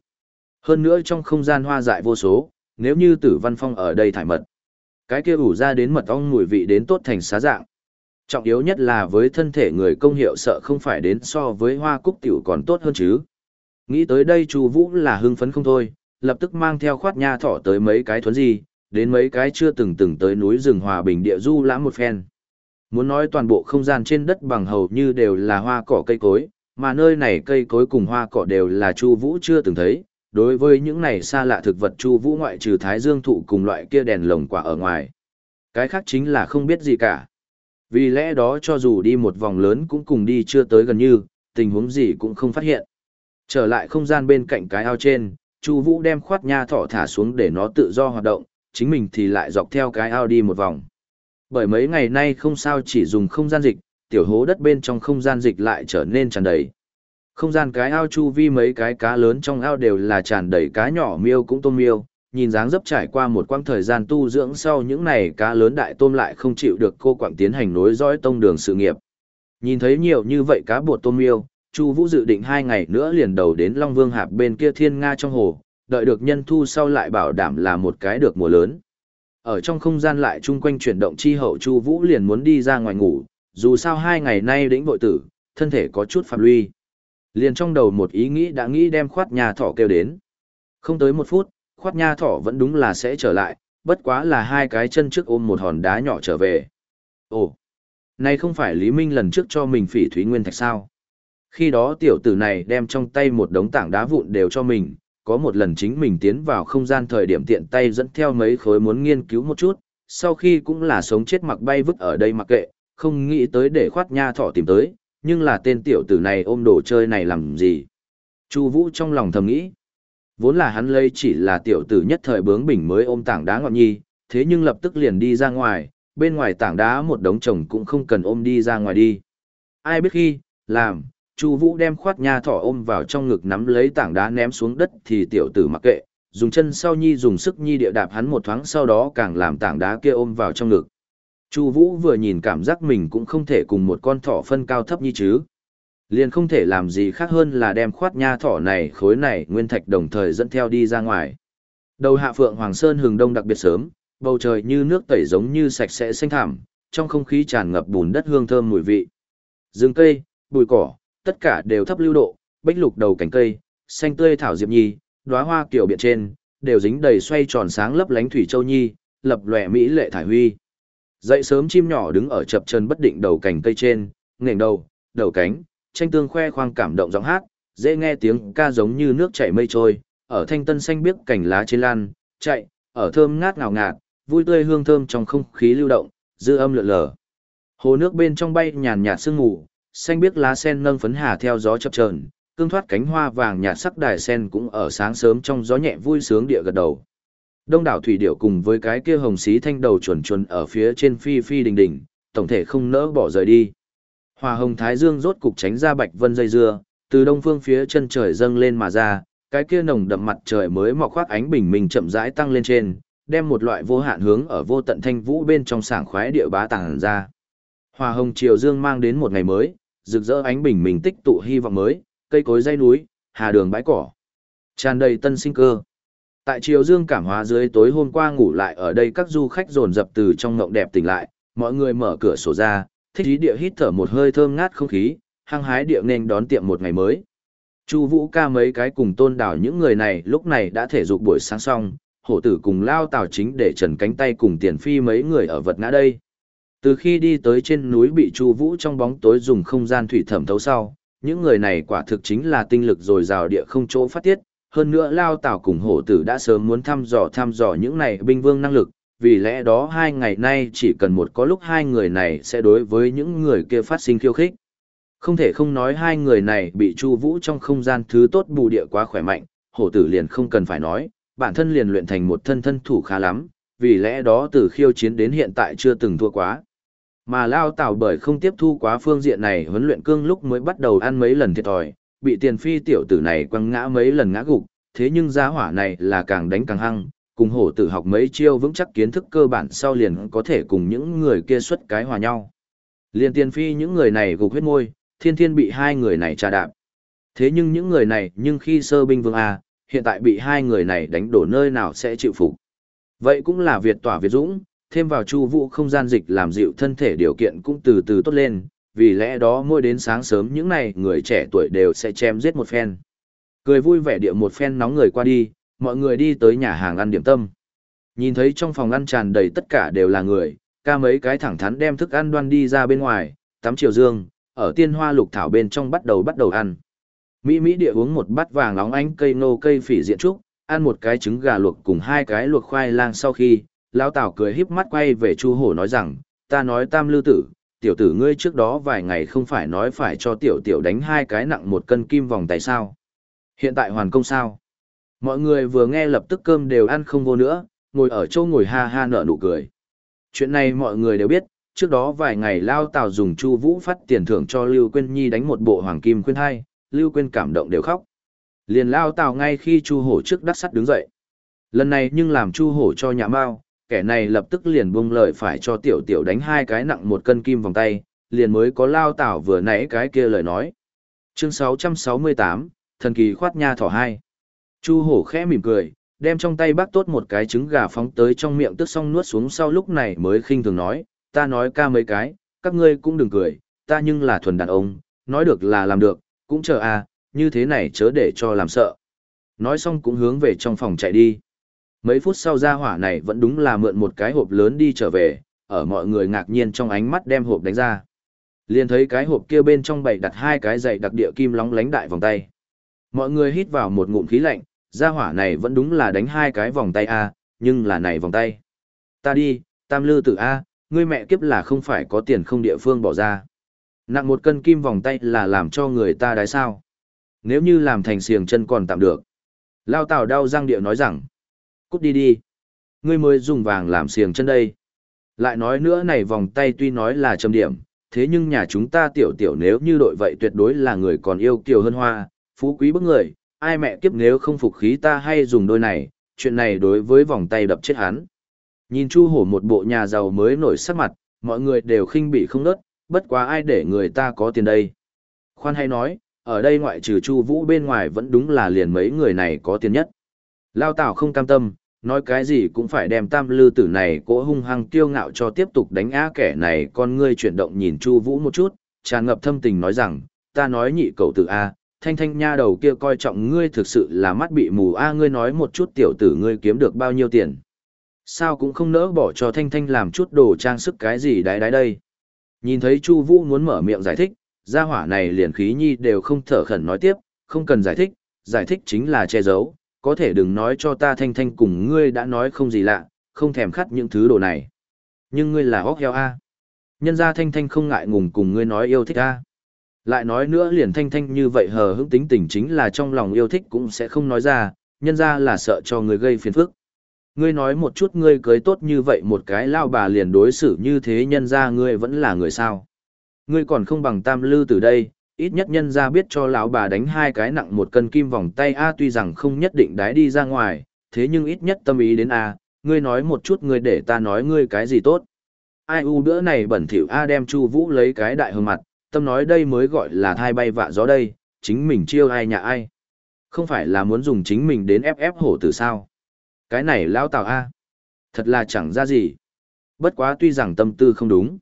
Hơn nữa trong không gian hoa dại vô số, nếu như Tử Văn Phong ở đây thải mật, cái kia ủ ra đến mật ong mùi vị đến tốt thành xá dạng. Trọng yếu nhất là với thân thể người công hiệu sợ không phải đến so với hoa cúc tiểu còn tốt hơn chứ. Nghĩ tới đây Chu Vũ là hưng phấn không thôi, lập tức mang theo khoát nha thỏ tới mấy cái thuấn gì, đến mấy cái chưa từng từng tới núi rừng hòa bình địa du lãm một phen. Muốn nói toàn bộ không gian trên đất bằng hầu như đều là hoa cỏ cây cối, mà nơi này cây cối cùng hoa cỏ đều là Chu Vũ chưa từng thấy. Đối với những này xa lạ thực vật Chu Vũ ngoại trừ Thái Dương thụ cùng loại kia đèn lồng quả ở ngoài, cái khác chính là không biết gì cả. Vì lẽ đó cho dù đi một vòng lớn cũng cùng đi chưa tới gần như, tình huống gì cũng không phát hiện. Trở lại không gian bên cạnh cái ao trên, Chu Vũ đem khoát nha thỏ thả xuống để nó tự do hoạt động, chính mình thì lại dọc theo cái ao đi một vòng. Bởi mấy ngày nay không sao chỉ dùng không gian dịch, tiểu hố đất bên trong không gian dịch lại trở nên tràn đầy. Không gian cái ao chu vi mấy cái cá lớn trong ao đều là tràn đầy cá nhỏ miêu cũng tôm miêu, nhìn dáng dấp trải qua một quãng thời gian tu dưỡng sau những này cá lớn đại tôm lại không chịu được cô quảng tiến hành nối dõi tông đường sự nghiệp. Nhìn thấy nhiều như vậy cá bột tôm miêu, Chu Vũ dự định hai ngày nữa liền đầu đến Long Vương Hạp bên kia Thiên Nga trong hồ, đợi được nhân thu sau lại bảo đảm là một cái được mùa lớn. Ở trong không gian lại chung quanh chuyển động chi hậu Chu Vũ liền muốn đi ra ngoài ngủ, dù sao hai ngày nay đĩnh vội tử, thân thể có chút phạm luy. Liền trong đầu một ý nghĩ đã nghĩ đem khoát nhà thỏ kêu đến. Không tới một phút, khoát nha thỏ vẫn đúng là sẽ trở lại, bất quá là hai cái chân trước ôm một hòn đá nhỏ trở về. Ồ, này không phải Lý Minh lần trước cho mình phỉ thúy nguyên thạch sao? Khi đó tiểu tử này đem trong tay một đống tảng đá vụn đều cho mình, có một lần chính mình tiến vào không gian thời điểm tiện tay dẫn theo mấy khối muốn nghiên cứu một chút, sau khi cũng là sống chết mặc bay vứt ở đây mặc kệ, không nghĩ tới để khoát nha thỏ tìm tới, nhưng là tên tiểu tử này ôm đồ chơi này làm gì? Chu Vũ trong lòng thầm nghĩ, Vốn là hắn lấy chỉ là tiểu tử nhất thời bướng bỉnh mới ôm tảng đá ngọn nhi, thế nhưng lập tức liền đi ra ngoài, bên ngoài tảng đá một đống chồng cũng không cần ôm đi ra ngoài đi. Ai biết khi, làm, Chu Vũ đem khoát nha thỏ ôm vào trong ngực nắm lấy tảng đá ném xuống đất thì tiểu tử mặc kệ, dùng chân sau nhi dùng sức nhi địa đạp hắn một thoáng sau đó càng làm tảng đá kia ôm vào trong ngực. Chu Vũ vừa nhìn cảm giác mình cũng không thể cùng một con thỏ phân cao thấp như chứ. Liền không thể làm gì khác hơn là đem khoát nha thỏ này khối này nguyên thạch đồng thời dẫn theo đi ra ngoài. Đầu hạ phượng Hoàng Sơn hừng đông đặc biệt sớm, bầu trời như nước tẩy giống như sạch sẽ xanh thảm, trong không khí tràn ngập bùn đất hương thơm mùi vị. Rừng cây, bụi cỏ, tất cả đều thấp lưu độ, bích lục đầu cành cây, xanh tươi thảo diệp nhi, đóa hoa kiểu biện trên, đều dính đầy xoay tròn sáng lấp lánh thủy châu nhi, lập lòe mỹ lệ thải huy. Dậy sớm chim nhỏ đứng ở chập chân bất định đầu cành cây trên, ngẩng đầu, đầu cánh, tranh tương khoe khoang cảm động giọng hát, dễ nghe tiếng ca giống như nước chảy mây trôi, ở thanh tân xanh biếc cành lá trên lan, chạy, ở thơm ngát ngào ngạt, vui tươi hương thơm trong không khí lưu động, dư âm lượn lờ. Hồ nước bên trong bay nhàn nhạt sương mù, xanh biếc lá sen nâng phấn hà theo gió chập chờn, cương thoát cánh hoa vàng nhạt sắc đài sen cũng ở sáng sớm trong gió nhẹ vui sướng địa gật đầu. Đông đảo thủy điệu cùng với cái kia hồng xí thanh đầu chuẩn chuẩn ở phía trên phi phi đình đình, tổng thể không nỡ bỏ rời đi. Hòa hồng thái dương rốt cục tránh ra bạch vân dây dưa, từ đông phương phía chân trời dâng lên mà ra, cái kia nồng đậm mặt trời mới mọc khoác ánh bình minh chậm rãi tăng lên trên, đem một loại vô hạn hướng ở vô tận thanh vũ bên trong sảng khoái địa bá tàng ra. Hòa hồng chiều dương mang đến một ngày mới, rực rỡ ánh bình minh tích tụ hy vọng mới, cây cối dây núi, hà đường bãi cỏ, tràn đầy tân sinh cơ. Tại chiều dương cảm hóa dưới tối hôm qua ngủ lại ở đây các du khách dồn dập từ trong ngộng đẹp tỉnh lại, mọi người mở cửa sổ ra, thích ý địa hít thở một hơi thơm ngát không khí, hăng hái địa nên đón tiệm một ngày mới. Chu Vũ ca mấy cái cùng tôn đảo những người này lúc này đã thể dục buổi sáng xong, hổ tử cùng lao tào chính để trần cánh tay cùng tiền phi mấy người ở vật ngã đây. Từ khi đi tới trên núi bị Chu Vũ trong bóng tối dùng không gian thủy thẩm thấu sau, những người này quả thực chính là tinh lực dồi dào địa không chỗ phát tiết, hơn nữa lao tảo cùng hổ tử đã sớm muốn thăm dò thăm dò những này binh vương năng lực, vì lẽ đó hai ngày nay chỉ cần một có lúc hai người này sẽ đối với những người kia phát sinh khiêu khích. Không thể không nói hai người này bị Chu Vũ trong không gian thứ tốt bù địa quá khỏe mạnh, hổ tử liền không cần phải nói, bản thân liền luyện thành một thân thân thủ khá lắm, vì lẽ đó từ khiêu chiến đến hiện tại chưa từng thua quá. Mà Lao Tảo bởi không tiếp thu quá phương diện này huấn luyện cương lúc mới bắt đầu ăn mấy lần thiệt thòi, bị tiền phi tiểu tử này quăng ngã mấy lần ngã gục, thế nhưng gia hỏa này là càng đánh càng hăng, cùng hổ tử học mấy chiêu vững chắc kiến thức cơ bản sau liền có thể cùng những người kia xuất cái hòa nhau. Liền tiền phi những người này gục huyết môi, thiên thiên bị hai người này trà đạp. Thế nhưng những người này nhưng khi sơ binh vương A, hiện tại bị hai người này đánh đổ nơi nào sẽ chịu phục. Vậy cũng là Việt tỏa Việt dũng, thêm vào chu vũ không gian dịch làm dịu thân thể điều kiện cũng từ từ tốt lên, vì lẽ đó mỗi đến sáng sớm những này người trẻ tuổi đều sẽ chém giết một phen. Cười vui vẻ địa một phen nóng người qua đi, mọi người đi tới nhà hàng ăn điểm tâm. Nhìn thấy trong phòng ăn tràn đầy tất cả đều là người, ca mấy cái thẳng thắn đem thức ăn đoan đi ra bên ngoài, tắm chiều dương, ở tiên hoa lục thảo bên trong bắt đầu bắt đầu ăn. Mỹ Mỹ địa uống một bát vàng nóng ánh cây nô cây phỉ diện trúc, ăn một cái trứng gà luộc cùng hai cái luộc khoai lang sau khi, lão Tào cười híp mắt quay về Chu Hổ nói rằng, ta nói tam lưu tử, tiểu tử ngươi trước đó vài ngày không phải nói phải cho tiểu tiểu đánh hai cái nặng một cân kim vòng tại sao. Hiện tại hoàn công sao? Mọi người vừa nghe lập tức cơm đều ăn không vô nữa, ngồi ở chỗ ngồi ha ha nở nụ cười. Chuyện này mọi người đều biết, trước đó vài ngày Lao Tào dùng Chu Vũ phát tiền thưởng cho Lưu Quyên Nhi đánh một bộ hoàng kim khuyên hai, Lưu Quyên cảm động đều khóc. Liền Lao Tào ngay khi Chu Hổ trước đắc sắt đứng dậy. Lần này nhưng làm Chu Hổ cho nhà mao, kẻ này lập tức liền buông lời phải cho tiểu tiểu đánh hai cái nặng một cân kim vòng tay, liền mới có Lao tảo vừa nãy cái kia lời nói. Chương 668, Thần kỳ khoát nha thỏ hai. Chu Hổ khẽ mỉm cười, đem trong tay bác tốt một cái trứng gà phóng tới trong miệng tức xong nuốt xuống sau lúc này mới khinh thường nói, ta nói ca mấy cái, các ngươi cũng đừng cười, ta nhưng là thuần đàn ông, nói được là làm được, cũng chờ a, như thế này chớ để cho làm sợ. Nói xong cũng hướng về trong phòng chạy đi. Mấy phút sau ra hỏa này vẫn đúng là mượn một cái hộp lớn đi trở về, ở mọi người ngạc nhiên trong ánh mắt đem hộp đánh ra. Liền thấy cái hộp kia bên trong bày đặt hai cái giày đặc địa kim lóng lánh đại vòng tay. Mọi người hít vào một ngụm khí lạnh, ra hỏa này vẫn đúng là đánh hai cái vòng tay A, nhưng là này vòng tay. Ta đi, tam lư tử A, ngươi mẹ kiếp là không phải có tiền không địa phương bỏ ra. Nặng một cân kim vòng tay là làm cho người ta đái sao. Nếu như làm thành xiềng chân còn tạm được. Lao tào đau răng địa nói rằng, cút đi đi. Ngươi mới dùng vàng làm xiềng chân đây. Lại nói nữa này vòng tay tuy nói là trầm điểm, thế nhưng nhà chúng ta tiểu tiểu nếu như đội vậy tuyệt đối là người còn yêu kiều hơn hoa, phú quý bức người, ai mẹ kiếp nếu không phục khí ta hay dùng đôi này, chuyện này đối với vòng tay đập chết hắn. Nhìn Chu Hổ một bộ nhà giàu mới nổi sắc mặt, mọi người đều khinh bị không nớt, bất quá ai để người ta có tiền đây. Khoan hay nói, ở đây ngoại trừ Chu Vũ bên ngoài vẫn đúng là liền mấy người này có tiền nhất. Lao Tảo không cam tâm, nói cái gì cũng phải đem tam lư tử này cỗ hung hăng kiêu ngạo cho tiếp tục đánh á kẻ này con ngươi chuyển động nhìn Chu Vũ một chút, tràn ngập thâm tình nói rằng, ta nói nhị cậu tử A, thanh thanh nha đầu kia coi trọng ngươi thực sự là mắt bị mù A ngươi nói một chút tiểu tử ngươi kiếm được bao nhiêu tiền. Sao cũng không nỡ bỏ cho Thanh Thanh làm chút đồ trang sức cái gì đái đái đây. Nhìn thấy Chu Vũ muốn mở miệng giải thích, gia hỏa này liền khí nhi đều không thở khẩn nói tiếp, không cần giải thích, giải thích chính là che giấu, có thể đừng nói cho ta Thanh Thanh cùng ngươi đã nói không gì lạ, không thèm khát những thứ đồ này. Nhưng ngươi là hóc heo a. Nhân ra Thanh Thanh không ngại ngùng cùng ngươi nói yêu thích a. Lại nói nữa liền Thanh Thanh như vậy hờ hững tính tình chính là trong lòng yêu thích cũng sẽ không nói ra, nhân ra là sợ cho người gây phiền phức. Ngươi nói một chút ngươi cưới tốt như vậy một cái lao bà liền đối xử như thế nhân ra ngươi vẫn là người sao. Ngươi còn không bằng tam lư từ đây, ít nhất nhân ra biết cho lão bà đánh hai cái nặng một cân kim vòng tay a tuy rằng không nhất định đái đi ra ngoài, thế nhưng ít nhất tâm ý đến a, ngươi nói một chút ngươi để ta nói ngươi cái gì tốt. Ai u bữa này bẩn thỉu a đem Chu Vũ lấy cái đại hương mặt, tâm nói đây mới gọi là thai bay vạ gió đây, chính mình chiêu ai nhà ai. Không phải là muốn dùng chính mình đến ép ép hổ tử sao? Cái này lão Tào a, thật là chẳng ra gì. Bất quá tuy rằng tâm tư không đúng,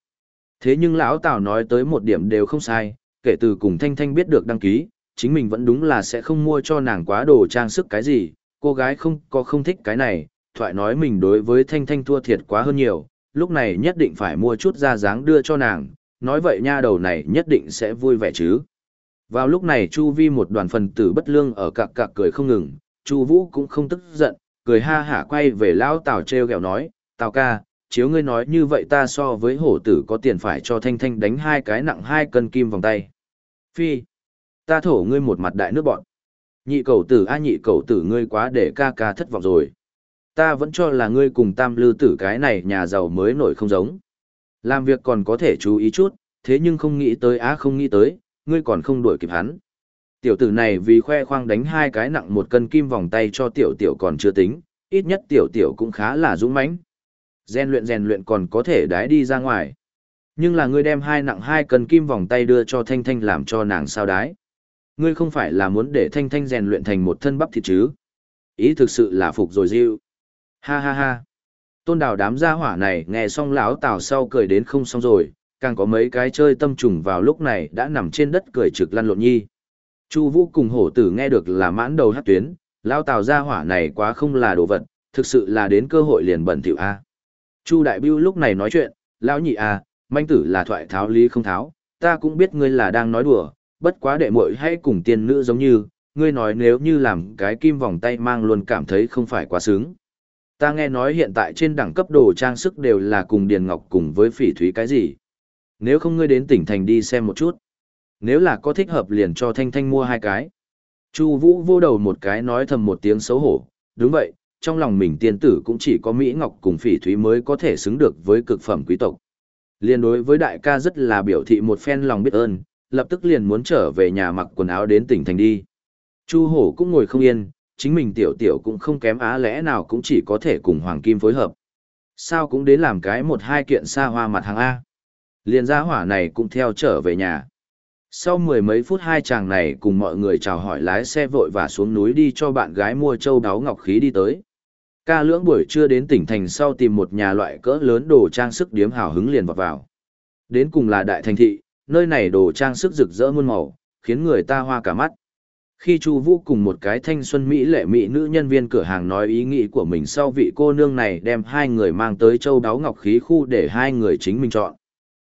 thế nhưng lão Tào nói tới một điểm đều không sai, kể từ cùng Thanh Thanh biết được đăng ký, chính mình vẫn đúng là sẽ không mua cho nàng quá đồ trang sức cái gì, cô gái không có không thích cái này, thoại nói mình đối với Thanh Thanh thua thiệt quá hơn nhiều, lúc này nhất định phải mua chút ra dáng đưa cho nàng, nói vậy nha đầu này nhất định sẽ vui vẻ chứ. Vào lúc này Chu Vi một đoàn phần tử bất lương ở cạc cạc cười không ngừng, Chu Vũ cũng không tức giận, cười ha hả quay về lão Tào treo gẹo nói, "Tào ca, chiếu ngươi nói như vậy ta so với hổ tử có tiền phải cho Thanh Thanh đánh hai cái nặng hai cân kim vòng tay." Phi, ta thổ ngươi một mặt đại nước bọn. Nhị cầu tử a nhị cầu tử ngươi quá để ca ca thất vọng rồi. Ta vẫn cho là ngươi cùng tam lư tử cái này nhà giàu mới nổi không giống. Làm việc còn có thể chú ý chút, thế nhưng không nghĩ tới á không nghĩ tới, ngươi còn không đuổi kịp hắn. Tiểu tử này vì khoe khoang đánh hai cái nặng một cân kim vòng tay cho tiểu tiểu còn chưa tính, ít nhất tiểu tiểu cũng khá là dũng mãnh. Gen luyện rèn luyện còn có thể đái đi ra ngoài. Nhưng là ngươi đem hai nặng hai cần kim vòng tay đưa cho Thanh Thanh làm cho nàng sao đái. Ngươi không phải là muốn để Thanh Thanh rèn luyện thành một thân bắp thịt chứ. Ý thực sự là phục rồi diêu. Ha ha ha. Tôn đào đám gia hỏa này nghe xong lão tào sau cười đến không xong rồi, càng có mấy cái chơi tâm trùng vào lúc này đã nằm trên đất cười trực lăn lộn nhi. Chu Vũ cùng hổ tử nghe được là mãn đầu hát tuyến, lão tào gia hỏa này quá không là đồ vật, thực sự là đến cơ hội liền bẩn thỉu a. Chu Đại Bưu lúc này nói chuyện, lão nhị a, manh tử là thoại tháo lý không tháo, ta cũng biết ngươi là đang nói đùa, bất quá đệ muội hay cùng tiên nữ giống như, ngươi nói nếu như làm cái kim vòng tay mang luôn cảm thấy không phải quá sướng. Ta nghe nói hiện tại trên đẳng cấp đồ trang sức đều là cùng Điền Ngọc cùng với phỉ thúy cái gì. Nếu không ngươi đến tỉnh thành đi xem một chút. Nếu là có thích hợp liền cho Thanh Thanh mua hai cái. Chu Vũ vô đầu một cái nói thầm một tiếng xấu hổ, đúng vậy, trong lòng mình tiên tử cũng chỉ có Mỹ Ngọc cùng phỉ thúy mới có thể xứng được với cực phẩm quý tộc. Liên đối với đại ca rất là biểu thị một phen lòng biết ơn, lập tức liền muốn trở về nhà mặc quần áo đến tỉnh thành đi. Chu hổ cũng ngồi không yên, chính mình tiểu tiểu cũng không kém á lẽ nào cũng chỉ có thể cùng Hoàng Kim phối hợp. Sao cũng đến làm cái một hai kiện xa hoa mặt hàng A. Liền gia hỏa này cũng theo trở về nhà. Sau mười mấy phút hai chàng này cùng mọi người chào hỏi lái xe vội và xuống núi đi cho bạn gái mua châu đáo ngọc khí đi tới. Ca lưỡng buổi trưa đến tỉnh thành sau tìm một nhà loại cỡ lớn đồ trang sức điếm hào hứng liền vào vào. Đến cùng là đại thành thị, nơi này đồ trang sức rực rỡ muôn màu, khiến người ta hoa cả mắt. Khi Chu Vũ cùng một cái thanh xuân mỹ lệ mỹ nữ nhân viên cửa hàng nói ý nghĩ của mình sau vị cô nương này đem hai người mang tới châu đáo ngọc khí khu để hai người chính mình chọn.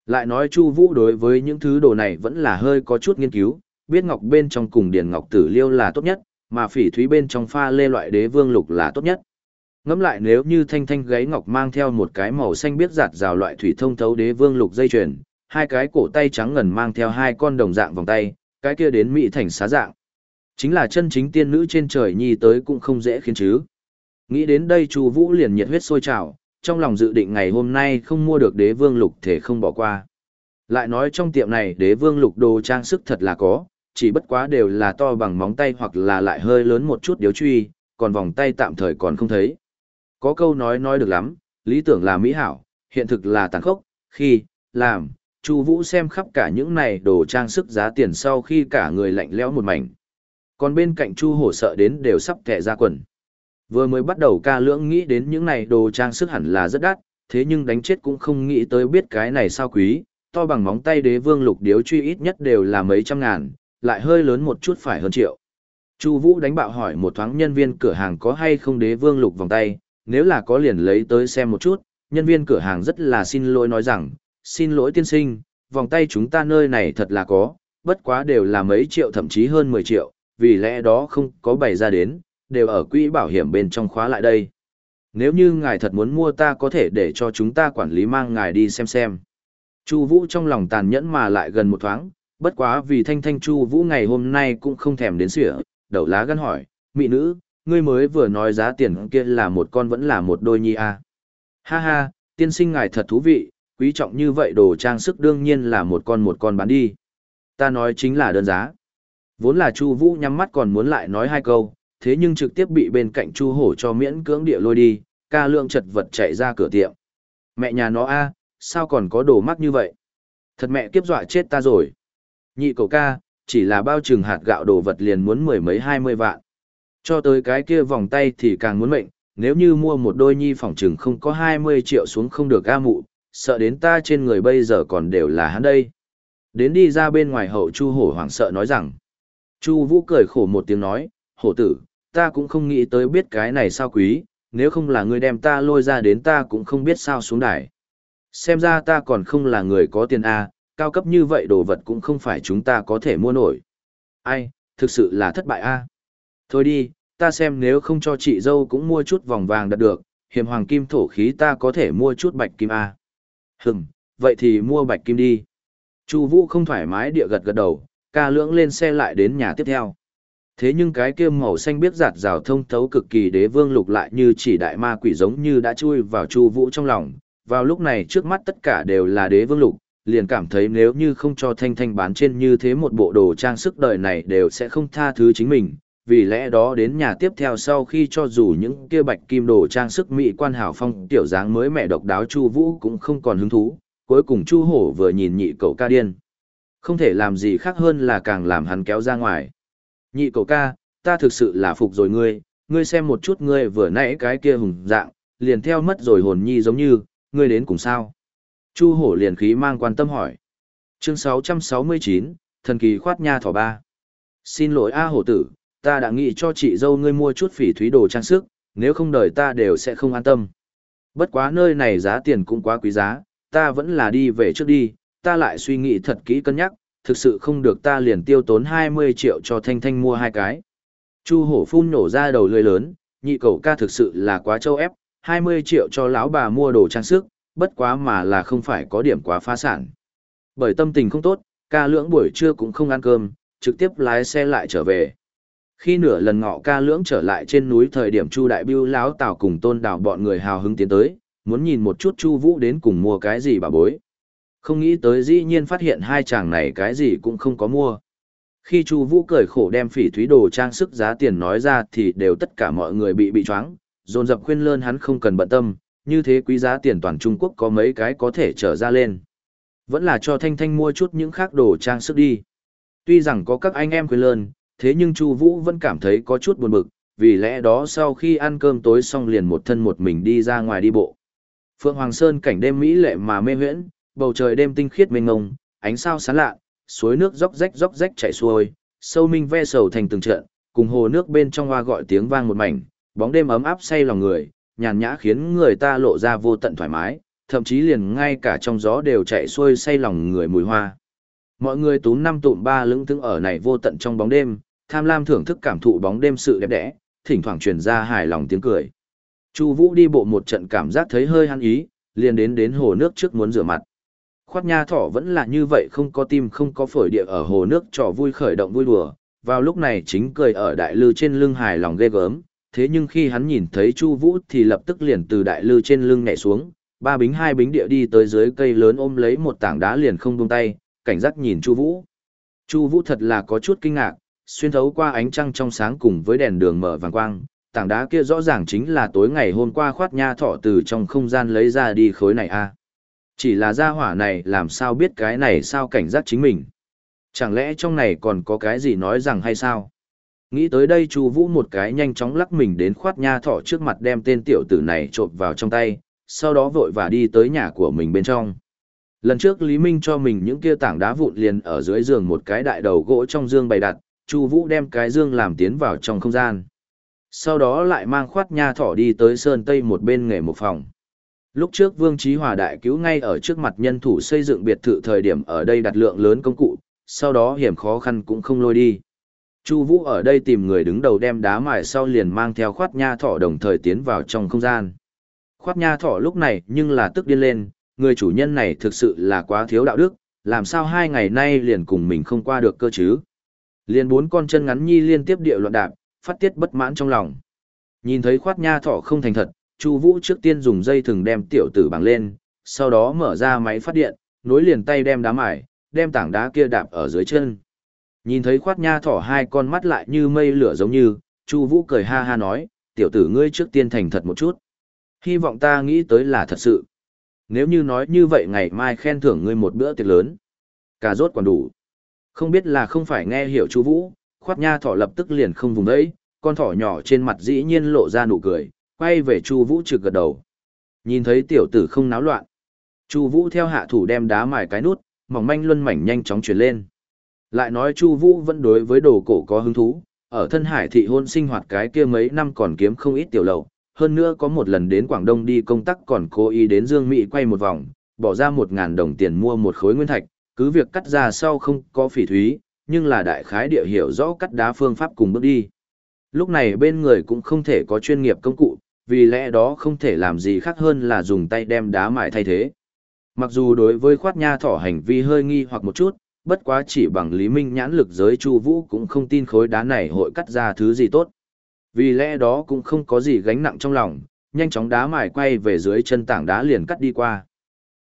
Lại nói Chu Vũ đối với những thứ đồ này vẫn là hơi có chút nghiên cứu, biết ngọc bên trong cùng điển ngọc tử liêu là tốt nhất, mà phỉ thúy bên trong pha lê loại đế vương lục là tốt nhất. Ngẫm lại nếu như thanh thanh gáy ngọc mang theo một cái màu xanh biết giạt rào loại thủy thông thấu đế vương lục dây chuyền, hai cái cổ tay trắng ngần mang theo hai con đồng dạng vòng tay, cái kia đến mỹ thành xá dạng. Chính là chân chính tiên nữ trên trời nhi tới cũng không dễ khiến chứ. Nghĩ đến đây Chu Vũ liền nhiệt huyết sôi trào, trong lòng dự định ngày hôm nay không mua được đế vương lục thể không bỏ qua. Lại nói trong tiệm này đế vương lục đồ trang sức thật là có, chỉ bất quá đều là to bằng móng tay hoặc là lại hơi lớn một chút điếu truy, còn vòng tay tạm thời còn không thấy. Có câu nói nói được lắm, lý tưởng là mỹ hảo, hiện thực là tàn khốc, khi, làm, Chu Vũ xem khắp cả những này đồ trang sức giá tiền sau khi cả người lạnh lẽo một mảnh. Còn bên cạnh Chu Hổ sợ đến đều sắp tè ra quần. Vừa mới bắt đầu ca lưỡng nghĩ đến những này đồ trang sức hẳn là rất đắt, thế nhưng đánh chết cũng không nghĩ tới biết cái này sao quý, to bằng móng tay đế vương lục điếu truy ít nhất đều là mấy trăm ngàn, lại hơi lớn một chút phải hơn triệu. Chu Vũ đánh bạo hỏi một thoáng nhân viên cửa hàng có hay không đế vương lục vòng tay, nếu là có liền lấy tới xem một chút, nhân viên cửa hàng rất là xin lỗi nói rằng, xin lỗi tiên sinh, vòng tay chúng ta nơi này thật là có, bất quá đều là mấy triệu thậm chí hơn 10 triệu, vì lẽ đó không có bày ra đến, đều ở quỹ bảo hiểm bên trong khóa lại đây. Nếu như ngài thật muốn mua ta có thể để cho chúng ta quản lý mang ngài đi xem xem. Chu Vũ trong lòng tàn nhẫn mà lại gần một thoáng, bất quá vì Thanh Thanh Chu Vũ ngày hôm nay cũng không thèm đến sửa, đầu lá gân hỏi, "Mỹ nữ, ngươi mới vừa nói giá tiền kia là một con vẫn là một đôi nhi à? Ha ha, tiên sinh ngài thật thú vị, quý trọng như vậy đồ trang sức đương nhiên là một con một con bán đi. Ta nói chính là đơn giá. Vốn là Chu Vũ nhắm mắt còn muốn lại nói hai câu, thế nhưng trực tiếp bị bên cạnh Chu Hổ cho miễn cưỡng địa lôi đi, ca lượng chật vật chạy ra cửa tiệm. Mẹ nhà nó a, sao còn có đồ mắc như vậy? Thật mẹ kiếp dọa chết ta rồi. Nhị cậu ca, chỉ là bao trừng hạt gạo đồ vật liền muốn mười mấy hai mươi vạn. Cho tới cái kia vòng tay thì càng muốn mệnh, nếu như mua một đôi nhi phỏng trừng không có 20 triệu xuống không được ga mụ, sợ đến ta trên người bây giờ còn đều là hắn đây. Đến đi ra bên ngoài hậu Chu hổ hoảng sợ nói rằng. Chu vũ cười khổ một tiếng nói, hổ tử, ta cũng không nghĩ tới biết cái này sao quý, nếu không là người đem ta lôi ra đến ta cũng không biết sao xuống đài. Xem ra ta còn không là người có tiền A, cao cấp như vậy đồ vật cũng không phải chúng ta có thể mua nổi. Ai, thực sự là thất bại A. Thôi đi, ta xem nếu không cho chị dâu cũng mua chút vòng vàng đặt được, hiểm hoàng kim thổ khí ta có thể mua chút bạch kim A. Hừm, vậy thì mua bạch kim đi. Chu Vũ không thoải mái địa gật gật đầu, ca lưỡng lên xe lại đến nhà tiếp theo. Thế nhưng cái kia màu xanh biết giạt rào thông thấu cực kỳ đế vương lục lại như chỉ đại ma quỷ giống như đã chui vào Chu Vũ trong lòng. Vào lúc này trước mắt tất cả đều là đế vương lục, liền cảm thấy nếu như không cho Thanh Thanh bán trên như thế một bộ đồ trang sức đời này đều sẽ không tha thứ chính mình, vì lẽ đó đến nhà tiếp theo sau khi cho dù những kia bạch kim đồ trang sức mỹ quan hảo phong tiểu dáng mới mẹ độc đáo Chu Vũ cũng không còn hứng thú, cuối cùng Chu Hổ vừa nhìn nhị cậu ca điên. Không thể làm gì khác hơn là càng làm hắn kéo ra ngoài. Nhị cậu ca, ta thực sự là phục rồi ngươi, ngươi xem một chút ngươi vừa nãy cái kia hùng dạng, liền theo mất rồi hồn nhi giống như, ngươi đến cùng sao? Chu Hổ liền khí mang quan tâm hỏi. Chương 669, thần kỳ khoát nha thỏ ba. Xin lỗi A hổ tử, ta đã nghĩ cho chị dâu ngươi mua chút phỉ thúy đồ trang sức, nếu không đời ta đều sẽ không an tâm. Bất quá nơi này giá tiền cũng quá quý giá, ta vẫn là đi về trước đi, ta lại suy nghĩ thật kỹ cân nhắc, thực sự không được ta liền tiêu tốn 20 triệu cho Thanh Thanh mua hai cái. Chu hổ phun nổ ra đầu lưỡi lớn, nhị cầu ca thực sự là quá châu ép, 20 triệu cho lão bà mua đồ trang sức, bất quá mà là không phải có điểm quá phá sản. Bởi tâm tình không tốt, ca lưỡng buổi trưa cũng không ăn cơm, trực tiếp lái xe lại trở về. Khi nửa lần ngọ ca lưỡng trở lại trên núi thời điểm Chu Đại biêu lão Tào cùng Tôn đảo bọn người hào hứng tiến tới, muốn nhìn một chút Chu Vũ đến cùng mua cái gì bà bối. Không nghĩ tới dĩ nhiên phát hiện hai chàng này cái gì cũng không có mua. Khi Chu Vũ cười khổ đem phỉ thúy đồ trang sức giá tiền nói ra thì đều tất cả mọi người bị bị choáng, dồn dập khuyên lơn hắn không cần bận tâm, như thế quý giá tiền toàn Trung Quốc có mấy cái có thể trở ra lên. Vẫn là cho Thanh Thanh mua chút những khác đồ trang sức đi. Tuy rằng có các anh em khuyên lơn, thế nhưng Chu Vũ vẫn cảm thấy có chút buồn bực, vì lẽ đó sau khi ăn cơm tối xong liền một thân một mình đi ra ngoài đi bộ. Phượng Hoàng Sơn cảnh đêm mỹ lệ mà mê huyễn, bầu trời đêm tinh khiết mênh mông, ánh sao sáng lạ, suối nước róc rách róc rách chảy xuôi, sâu minh ve sầu thành từng trận, cùng hồ nước bên trong hoa gọi tiếng vang một mảnh, bóng đêm ấm áp say lòng người, nhàn nhã khiến người ta lộ ra vô tận thoải mái, thậm chí liền ngay cả trong gió đều chạy xuôi say lòng người mùi hoa. Mọi người túm năm tụm ba lững thững ở này vô tận trong bóng đêm, tham lam thưởng thức cảm thụ bóng đêm sự đẹp đẽ, thỉnh thoảng truyền ra hài lòng tiếng cười. Chu Vũ đi bộ một trận cảm giác thấy hơi hắn ý, liền đến đến hồ nước trước muốn rửa mặt. Khoát nha thỏ vẫn là như vậy không có tim không có phổi địa ở hồ nước trò vui khởi động vui đùa, vào lúc này chính cười ở đại lư trên lưng hài lòng ghê gớm, thế nhưng khi hắn nhìn thấy Chu Vũ thì lập tức liền từ đại lư trên lưng nhảy xuống, ba bính hai bính địa đi tới dưới cây lớn ôm lấy một tảng đá liền không buông tay, cảnh giác nhìn Chu Vũ. Chu Vũ thật là có chút kinh ngạc, xuyên thấu qua ánh trăng trong sáng cùng với đèn đường mở vàng quang, tảng đá kia rõ ràng chính là tối ngày hôm qua khoát nha thọ từ trong không gian lấy ra đi khối này a. Chỉ là gia hỏa này làm sao biết cái này sao cảnh giác chính mình. Chẳng lẽ trong này còn có cái gì nói rằng hay sao? Nghĩ tới đây Chu Vũ một cái nhanh chóng lắc mình đến khoát nha thọ trước mặt đem tên tiểu tử này trộn vào trong tay, sau đó vội vã đi tới nhà của mình bên trong. Lần trước Lý Minh cho mình những kia tảng đá vụn liền ở dưới giường một cái đại đầu gỗ trong dương bày đặt, Chu Vũ đem cái dương làm tiến vào trong không gian. Sau đó lại mang khoát nha thỏ đi tới sơn tây một bên nghề một phòng. Lúc trước Vương Chí Hòa đại cứu ngay ở trước mặt nhân thủ xây dựng biệt thự thời điểm ở đây đặt lượng lớn công cụ, sau đó hiểm khó khăn cũng không lôi đi. Chu Vũ ở đây tìm người đứng đầu đem đá mài sau liền mang theo khoát nha thỏ đồng thời tiến vào trong không gian. Khoát nha thỏ lúc này nhưng là tức điên lên, người chủ nhân này thực sự là quá thiếu đạo đức, làm sao hai ngày nay liền cùng mình không qua được cơ chứ. Liền bốn con chân ngắn nhi liên tiếp địa loạn đạp, phát tiết bất mãn trong lòng. Nhìn thấy khoát nha thỏ không thành thật, Chu Vũ trước tiên dùng dây thừng đem tiểu tử bằng lên, sau đó mở ra máy phát điện, nối liền tay đem đá mài, đem tảng đá kia đạp ở dưới chân. Nhìn thấy khoát nha thỏ hai con mắt lại như mây lửa giống như, Chu Vũ cười ha ha nói, tiểu tử ngươi trước tiên thành thật một chút. Hy vọng ta nghĩ tới là thật sự. Nếu như nói như vậy ngày mai khen thưởng ngươi một bữa tiệc lớn. Cà rốt còn đủ. Không biết là không phải nghe hiểu Chu Vũ, khoát nha thỏ lập tức liền không vùng đấy, con thỏ nhỏ trên mặt dĩ nhiên lộ ra nụ cười, quay về Chu Vũ trực gật đầu. Nhìn thấy tiểu tử không náo loạn, Chu Vũ theo hạ thủ đem đá mài cái nút, mỏng manh luân mảnh nhanh chóng chuyển lên. Lại nói Chu Vũ vẫn đối với đồ cổ có hứng thú, ở thân hải thị hôn sinh hoạt cái kia mấy năm còn kiếm không ít tiểu lầu, hơn nữa có một lần đến Quảng Đông đi công tác còn cố ý đến Dương Mỹ quay một vòng, bỏ ra một ngàn đồng tiền mua một khối nguyên thạch, cứ việc cắt ra sau không có phỉ thúy, nhưng là đại khái địa hiểu rõ cắt đá phương pháp cùng bước đi. Lúc này bên người cũng không thể có chuyên nghiệp công cụ, vì lẽ đó không thể làm gì khác hơn là dùng tay đem đá mại thay thế. Mặc dù đối với khoát nha thỏ hành vi hơi nghi hoặc một chút, bất quá chỉ bằng Lý Minh nhãn lực giới Chu Vũ cũng không tin khối đá này hội cắt ra thứ gì tốt. Vì lẽ đó cũng không có gì gánh nặng trong lòng, nhanh chóng đá mài quay về dưới chân tảng đá liền cắt đi qua.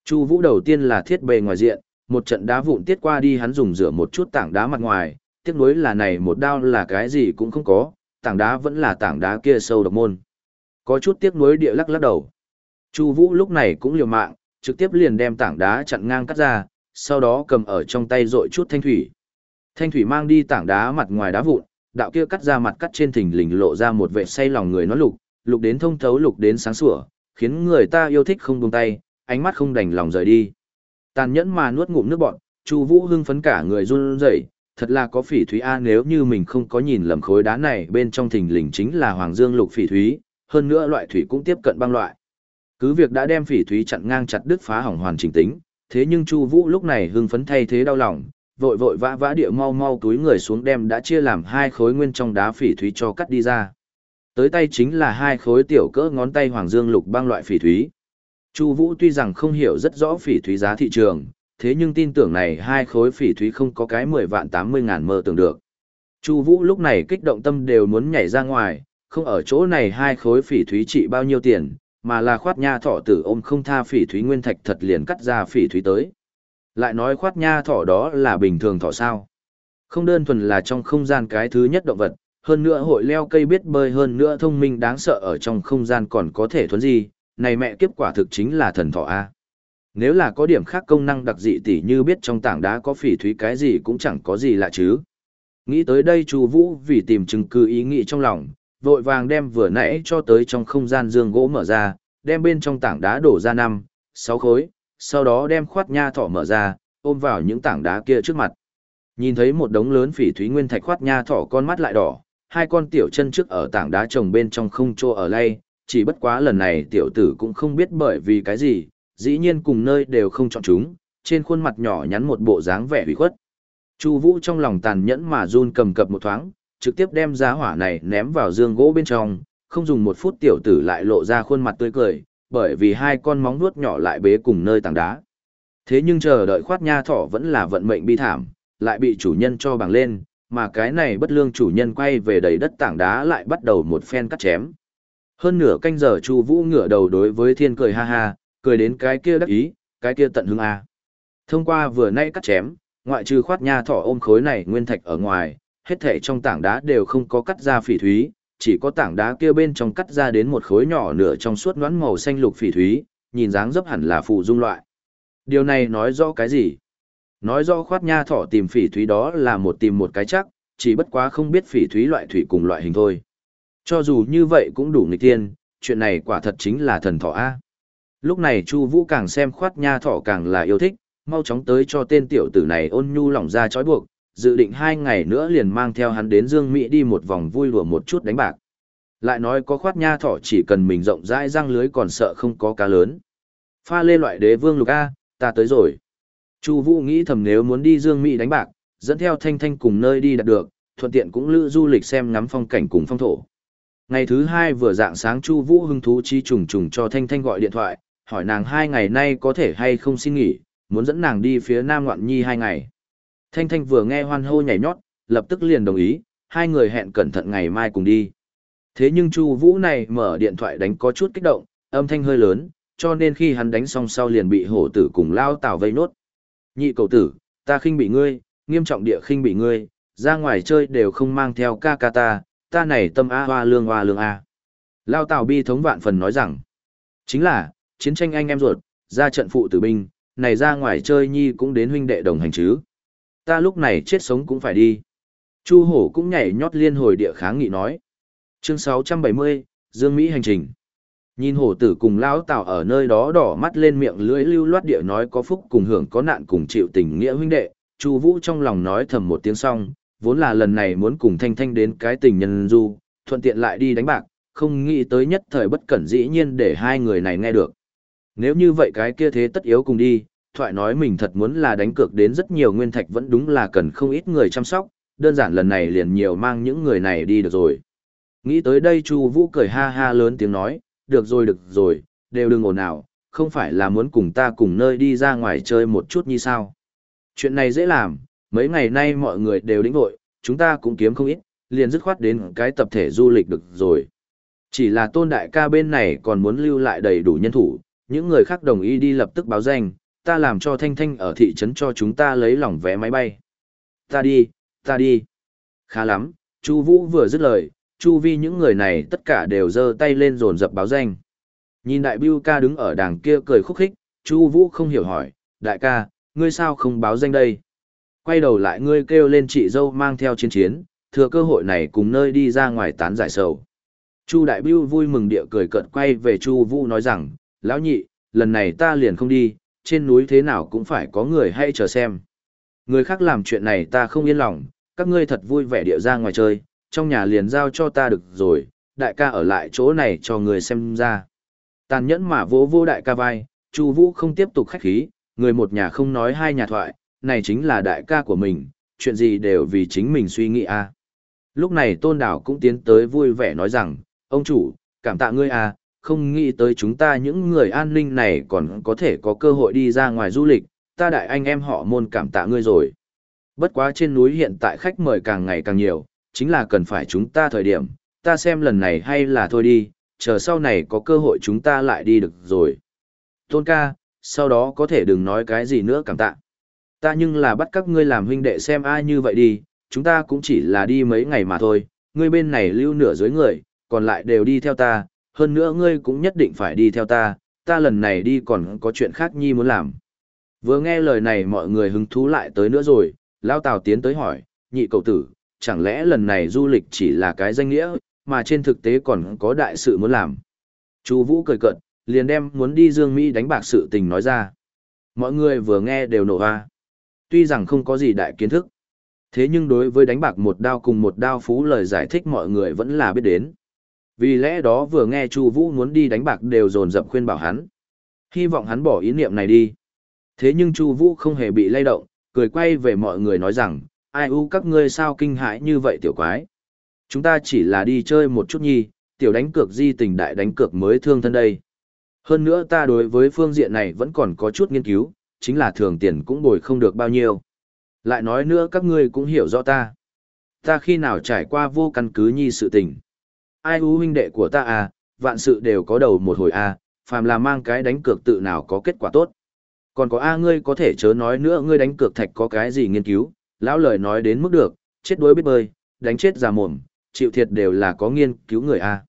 Chu Vũ đầu tiên là thiết bề ngoài diện, một trận đá vụn tiết qua đi hắn dùng rửa một chút tảng đá mặt ngoài, tiếc nuối là này một đao là cái gì cũng không có, tảng đá vẫn là tảng đá kia sâu độc môn. Có chút tiếc nuối địa lắc lắc đầu. Chu Vũ lúc này cũng liều mạng, trực tiếp liền đem tảng đá chặn ngang cắt ra, sau đó cầm ở trong tay rọi chút thanh thủy. Thanh thủy mang đi tảng đá mặt ngoài đá vụn, đạo kia cắt ra mặt cắt trên thỉnh lình lộ ra một vẻ say lòng người nó lục, lục đến thông thấu lục đến sáng sủa, khiến người ta yêu thích không buông tay, ánh mắt không đành lòng rời đi. Tàn nhẫn mà nuốt ngụm nước bọt, Chu Vũ hưng phấn cả người run rẩy, thật là có phỉ thúy a nếu như mình không có nhìn lầm khối đá này bên trong thình lình chính là Hoàng Dương lục phỉ thúy, hơn nữa loại thủy cũng tiếp cận băng loại. Cứ việc đã đem phỉ thúy chặn ngang chặt đứt phá hỏng hoàn chỉnh tính, thế nhưng Chu Vũ lúc này hưng phấn thay thế đau lòng, vội vội vã vã địa mau mau túi người xuống đem đã chia làm hai khối nguyên trong đá phỉ thúy cho cắt đi ra. Tới tay chính là hai khối tiểu cỡ ngón tay Hoàng Dương lục băng loại phỉ thúy. Chu Vũ tuy rằng không hiểu rất rõ phỉ thúy giá thị trường, thế nhưng tin tưởng này hai khối phỉ thúy không có cái 10 vạn 80 ngàn mơ tưởng được. Chu Vũ lúc này kích động tâm đều muốn nhảy ra ngoài, không ở chỗ này hai khối phỉ thúy trị bao nhiêu tiền, mà là khoát nha thỏ tử ôm không tha phỉ thúy nguyên thạch thật liền cắt ra phỉ thúy tới. Lại nói khoát nha thỏ đó là bình thường thỏ sao. Không đơn thuần là trong không gian cái thứ nhất động vật, hơn nữa hội leo cây biết bơi hơn nữa thông minh đáng sợ ở trong không gian còn có thể thuấn gì, này mẹ kiếp quả thực chính là thần thỏ A. Nếu là có điểm khác công năng đặc dị tỉ như biết trong tảng đá có phỉ thúy cái gì cũng chẳng có gì lạ chứ. Nghĩ tới đây chú Vũ vì tìm chứng cứ ý nghĩ trong lòng, vội vàng đem vừa nãy cho tới trong không gian dương gỗ mở ra, đem bên trong tảng đá đổ ra năm, sáu khối, sau đó đem khoát nha thỏ mở ra, ôm vào những tảng đá kia trước mặt. Nhìn thấy một đống lớn phỉ thúy nguyên thạch khoát nha thỏ con mắt lại đỏ, hai con tiểu chân trước ở tảng đá trồng bên trong không chỗ ở lay, chỉ bất quá lần này tiểu tử cũng không biết bởi vì cái gì, dĩ nhiên cùng nơi đều không chọn chúng, trên khuôn mặt nhỏ nhắn một bộ dáng vẻ hủy khuất. Chu Vũ trong lòng tàn nhẫn mà run cầm cập một thoáng, trực tiếp đem giá hỏa này ném vào dương gỗ bên trong, không dùng một phút tiểu tử lại lộ ra khuôn mặt tươi cười, bởi vì hai con móng nuốt nhỏ lại bế cùng nơi tảng đá. Thế nhưng chờ đợi khoát nha thỏ vẫn là vận mệnh bi thảm, lại bị chủ nhân cho bằng lên, mà cái này bất lương chủ nhân quay về đầy đất tảng đá lại bắt đầu một phen cắt chém. Hơn nửa canh giờ Chu Vũ ngửa đầu đối với thiên cười ha ha, cười đến cái kia đắc ý, cái kia tận hứng a. Thông qua vừa nãy cắt chém, ngoại trừ khoát nha thỏ ôm khối này nguyên thạch ở ngoài, hết thảy trong tảng đá đều không có cắt ra phỉ thúy, chỉ có tảng đá kia bên trong cắt ra đến một khối nhỏ nửa trong suốt nhoáng màu xanh lục phỉ thúy, nhìn dáng dấp hẳn là phụ dung loại. Điều này nói rõ cái gì? Nói rõ khoát nha thỏ tìm phỉ thúy đó là một tìm một cái chắc, chỉ bất quá không biết phỉ thúy loại thủy cùng loại hình thôi. Cho dù như vậy cũng đủ nghịch tiên, chuyện này quả thật chính là thần thỏ A. Lúc này Chu Vũ càng xem khoát nha thỏ càng là yêu thích, mau chóng tới cho tên tiểu tử này ôn nhu lòng ra trói buộc, dự định hai ngày nữa liền mang theo hắn đến Dương Mỹ đi một vòng vui lùa một chút đánh bạc. Lại nói có khoát nha thỏ chỉ cần mình rộng rãi răng lưới còn sợ không có cá lớn. Pha lê loại đế vương lục A, ta tới rồi. Chu Vũ nghĩ thầm nếu muốn đi Dương Mỹ đánh bạc, dẫn theo Thanh Thanh cùng nơi đi đạt được, thuận tiện cũng lữ du lịch xem ngắm phong cảnh cùng phong thổ. Ngày thứ hai vừa dạng sáng Chu Vũ hưng thú chi trùng trùng cho Thanh Thanh gọi điện thoại, hỏi nàng hai ngày nay có thể hay không xin nghỉ, muốn dẫn nàng đi phía Nam Ngoạn Nhi hai ngày. Thanh Thanh vừa nghe hoan hô nhảy nhót, lập tức liền đồng ý, hai người hẹn cẩn thận ngày mai cùng đi. Thế nhưng Chu Vũ này mở điện thoại đánh có chút kích động, âm thanh hơi lớn, cho nên khi hắn đánh xong sau liền bị hổ tử cùng lao tảo vây nốt. Nhị cầu tử, ta khinh bị ngươi, nghiêm trọng địa khinh bị ngươi, ra ngoài chơi đều không mang theo ca ca ta, ta này tâm a hoa lương hoa lương a. Lao tảo bi thống vạn phần nói rằng, chính là, chiến tranh anh em ruột, ra trận phụ tử binh, này ra ngoài chơi nhi cũng đến huynh đệ đồng hành chứ. Ta lúc này chết sống cũng phải đi. Chu hổ cũng nhảy nhót liên hồi địa kháng nghị nói. Chương 670, Dương Mỹ hành trình. Nhìn hổ tử cùng lão tào ở nơi đó đỏ mắt lên miệng lưỡi lưu loát địa nói có phúc cùng hưởng có nạn cùng chịu tình nghĩa huynh đệ, Chu Vũ trong lòng nói thầm một tiếng xong, vốn là lần này muốn cùng Thanh Thanh đến cái tình nhân du, thuận tiện lại đi đánh bạc, không nghĩ tới nhất thời bất cẩn dĩ nhiên để hai người này nghe được. Nếu như vậy cái kia thế tất yếu cùng đi, thoại nói mình thật muốn là đánh cược đến rất nhiều nguyên thạch vẫn đúng là cần không ít người chăm sóc, đơn giản lần này liền nhiều mang những người này đi được rồi. Nghĩ tới đây Chu Vũ cười ha ha lớn tiếng nói, được rồi được rồi, đều đừng ồn ào, không phải là muốn cùng ta cùng nơi đi ra ngoài chơi một chút như sao. Chuyện này dễ làm, mấy ngày nay mọi người đều đĩnh vội, chúng ta cũng kiếm không ít, liền dứt khoát đến cái tập thể du lịch được rồi. Chỉ là tôn đại ca bên này còn muốn lưu lại đầy đủ nhân thủ, những người khác đồng ý đi lập tức báo danh, ta làm cho Thanh Thanh ở thị trấn cho chúng ta lấy lòng vé máy bay. Ta đi, ta đi. Khá lắm, Chu Vũ vừa dứt lời, chu vi những người này tất cả đều giơ tay lên dồn dập báo danh. Nhìn đại biêu ca đứng ở đàng kia cười khúc khích, chu vũ không hiểu hỏi, đại ca, ngươi sao không báo danh đây? Quay đầu lại ngươi kêu lên chị dâu mang theo chiến chiến, thừa cơ hội này cùng nơi đi ra ngoài tán giải sầu. Chu đại biêu vui mừng địa cười cợt quay về chu vũ nói rằng, lão nhị, lần này ta liền không đi, trên núi thế nào cũng phải có người hay chờ xem. Người khác làm chuyện này ta không yên lòng, các ngươi thật vui vẻ địa ra ngoài chơi, trong nhà liền giao cho ta được rồi, đại ca ở lại chỗ này cho người xem ra. Tàn nhẫn mà vỗ vô đại ca vai, Chu Vũ không tiếp tục khách khí, người một nhà không nói hai nhà thoại, này chính là đại ca của mình, chuyện gì đều vì chính mình suy nghĩ a. À. Lúc này Tôn Đảo cũng tiến tới vui vẻ nói rằng, ông chủ, cảm tạ ngươi à, không nghĩ tới chúng ta những người an ninh này còn có thể có cơ hội đi ra ngoài du lịch, ta đại anh em họ môn cảm tạ ngươi rồi. Bất quá trên núi hiện tại khách mời càng ngày càng nhiều, chính là cần phải chúng ta thời điểm, ta xem lần này hay là thôi đi, chờ sau này có cơ hội chúng ta lại đi được rồi. Tôn ca, sau đó có thể đừng nói cái gì nữa cảm tạ. Ta nhưng là bắt các ngươi làm huynh đệ xem ai như vậy đi, chúng ta cũng chỉ là đi mấy ngày mà thôi, ngươi bên này lưu nửa dưới người, còn lại đều đi theo ta, hơn nữa ngươi cũng nhất định phải đi theo ta, ta lần này đi còn có chuyện khác nhi muốn làm. Vừa nghe lời này mọi người hứng thú lại tới nữa rồi, Lao Tào tiến tới hỏi, nhị cầu tử, chẳng lẽ lần này du lịch chỉ là cái danh nghĩa, mà trên thực tế còn có đại sự muốn làm. Chu Vũ cười cợt, liền đem muốn đi Dương Mỹ đánh bạc sự tình nói ra. Mọi người vừa nghe đều nổ hoa. Tuy rằng không có gì đại kiến thức, thế nhưng đối với đánh bạc một đao cùng một đao phú lời giải thích mọi người vẫn là biết đến. Vì lẽ đó vừa nghe Chu Vũ muốn đi đánh bạc đều dồn dập khuyên bảo hắn. Hy vọng hắn bỏ ý niệm này đi. Thế nhưng Chu Vũ không hề bị lay động, cười quay về mọi người nói rằng, ai u các ngươi sao kinh hãi như vậy tiểu quái. Chúng ta chỉ là đi chơi một chút nhi, tiểu đánh cược di tình đại đánh cược mới thương thân đây. Hơn nữa ta đối với phương diện này vẫn còn có chút nghiên cứu, chính là thường tiền cũng bồi không được bao nhiêu. Lại nói nữa các ngươi cũng hiểu rõ ta. Ta khi nào trải qua vô căn cứ nhi sự tình. Ai u huynh đệ của ta à, vạn sự đều có đầu một hồi à, phàm là mang cái đánh cược tự nào có kết quả tốt. Còn có A ngươi có thể chớ nói nữa ngươi đánh cược thạch có cái gì nghiên cứu, lão lời nói đến mức được, chết đuối biết bơi, đánh chết già mồm, chịu thiệt đều là có nghiên cứu người a.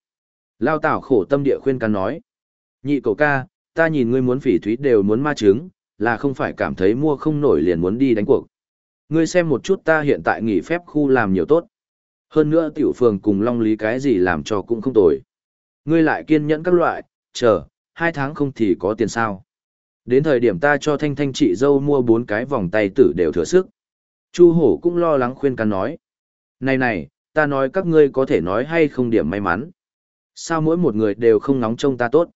Lao Tảo khổ tâm địa khuyên can nói. Nhị cầu ca, ta nhìn ngươi muốn phỉ thúy đều muốn ma trứng, là không phải cảm thấy mua không nổi liền muốn đi đánh cuộc. Ngươi xem một chút ta hiện tại nghỉ phép khu làm nhiều tốt. Hơn nữa tiểu phường cùng long lý cái gì làm cho cũng không tồi. Ngươi lại kiên nhẫn các loại, chờ, hai tháng không thì có tiền sao. Đến thời điểm ta cho thanh thanh chị dâu mua bốn cái vòng tay tử đều thừa sức. Chu hổ cũng lo lắng khuyên can nói. Này này, ta nói các ngươi có thể nói hay không điểm may mắn. Sao mỗi một người đều không nóng trông ta tốt?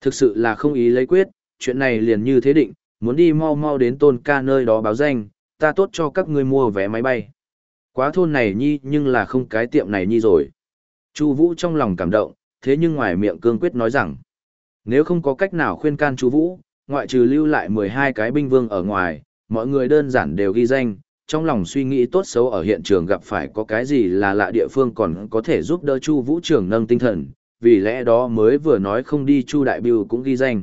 Thực sự là không ý lấy quyết, chuyện này liền như thế định, muốn đi mau mau đến tôn ca nơi đó báo danh, ta tốt cho các ngươi mua vé máy bay. Quá thôn này nhi nhưng là không cái tiệm này nhi rồi. Chu Vũ trong lòng cảm động, thế nhưng ngoài miệng cương quyết nói rằng, Nếu không có cách nào khuyên can Chu Vũ, ngoại trừ lưu lại 12 cái binh vương ở ngoài, mọi người đơn giản đều ghi danh, trong lòng suy nghĩ tốt xấu ở hiện trường gặp phải có cái gì là lạ địa phương còn có thể giúp đỡ Chu Vũ trưởng nâng tinh thần, vì lẽ đó mới vừa nói không đi Chu Đại Biêu cũng ghi danh.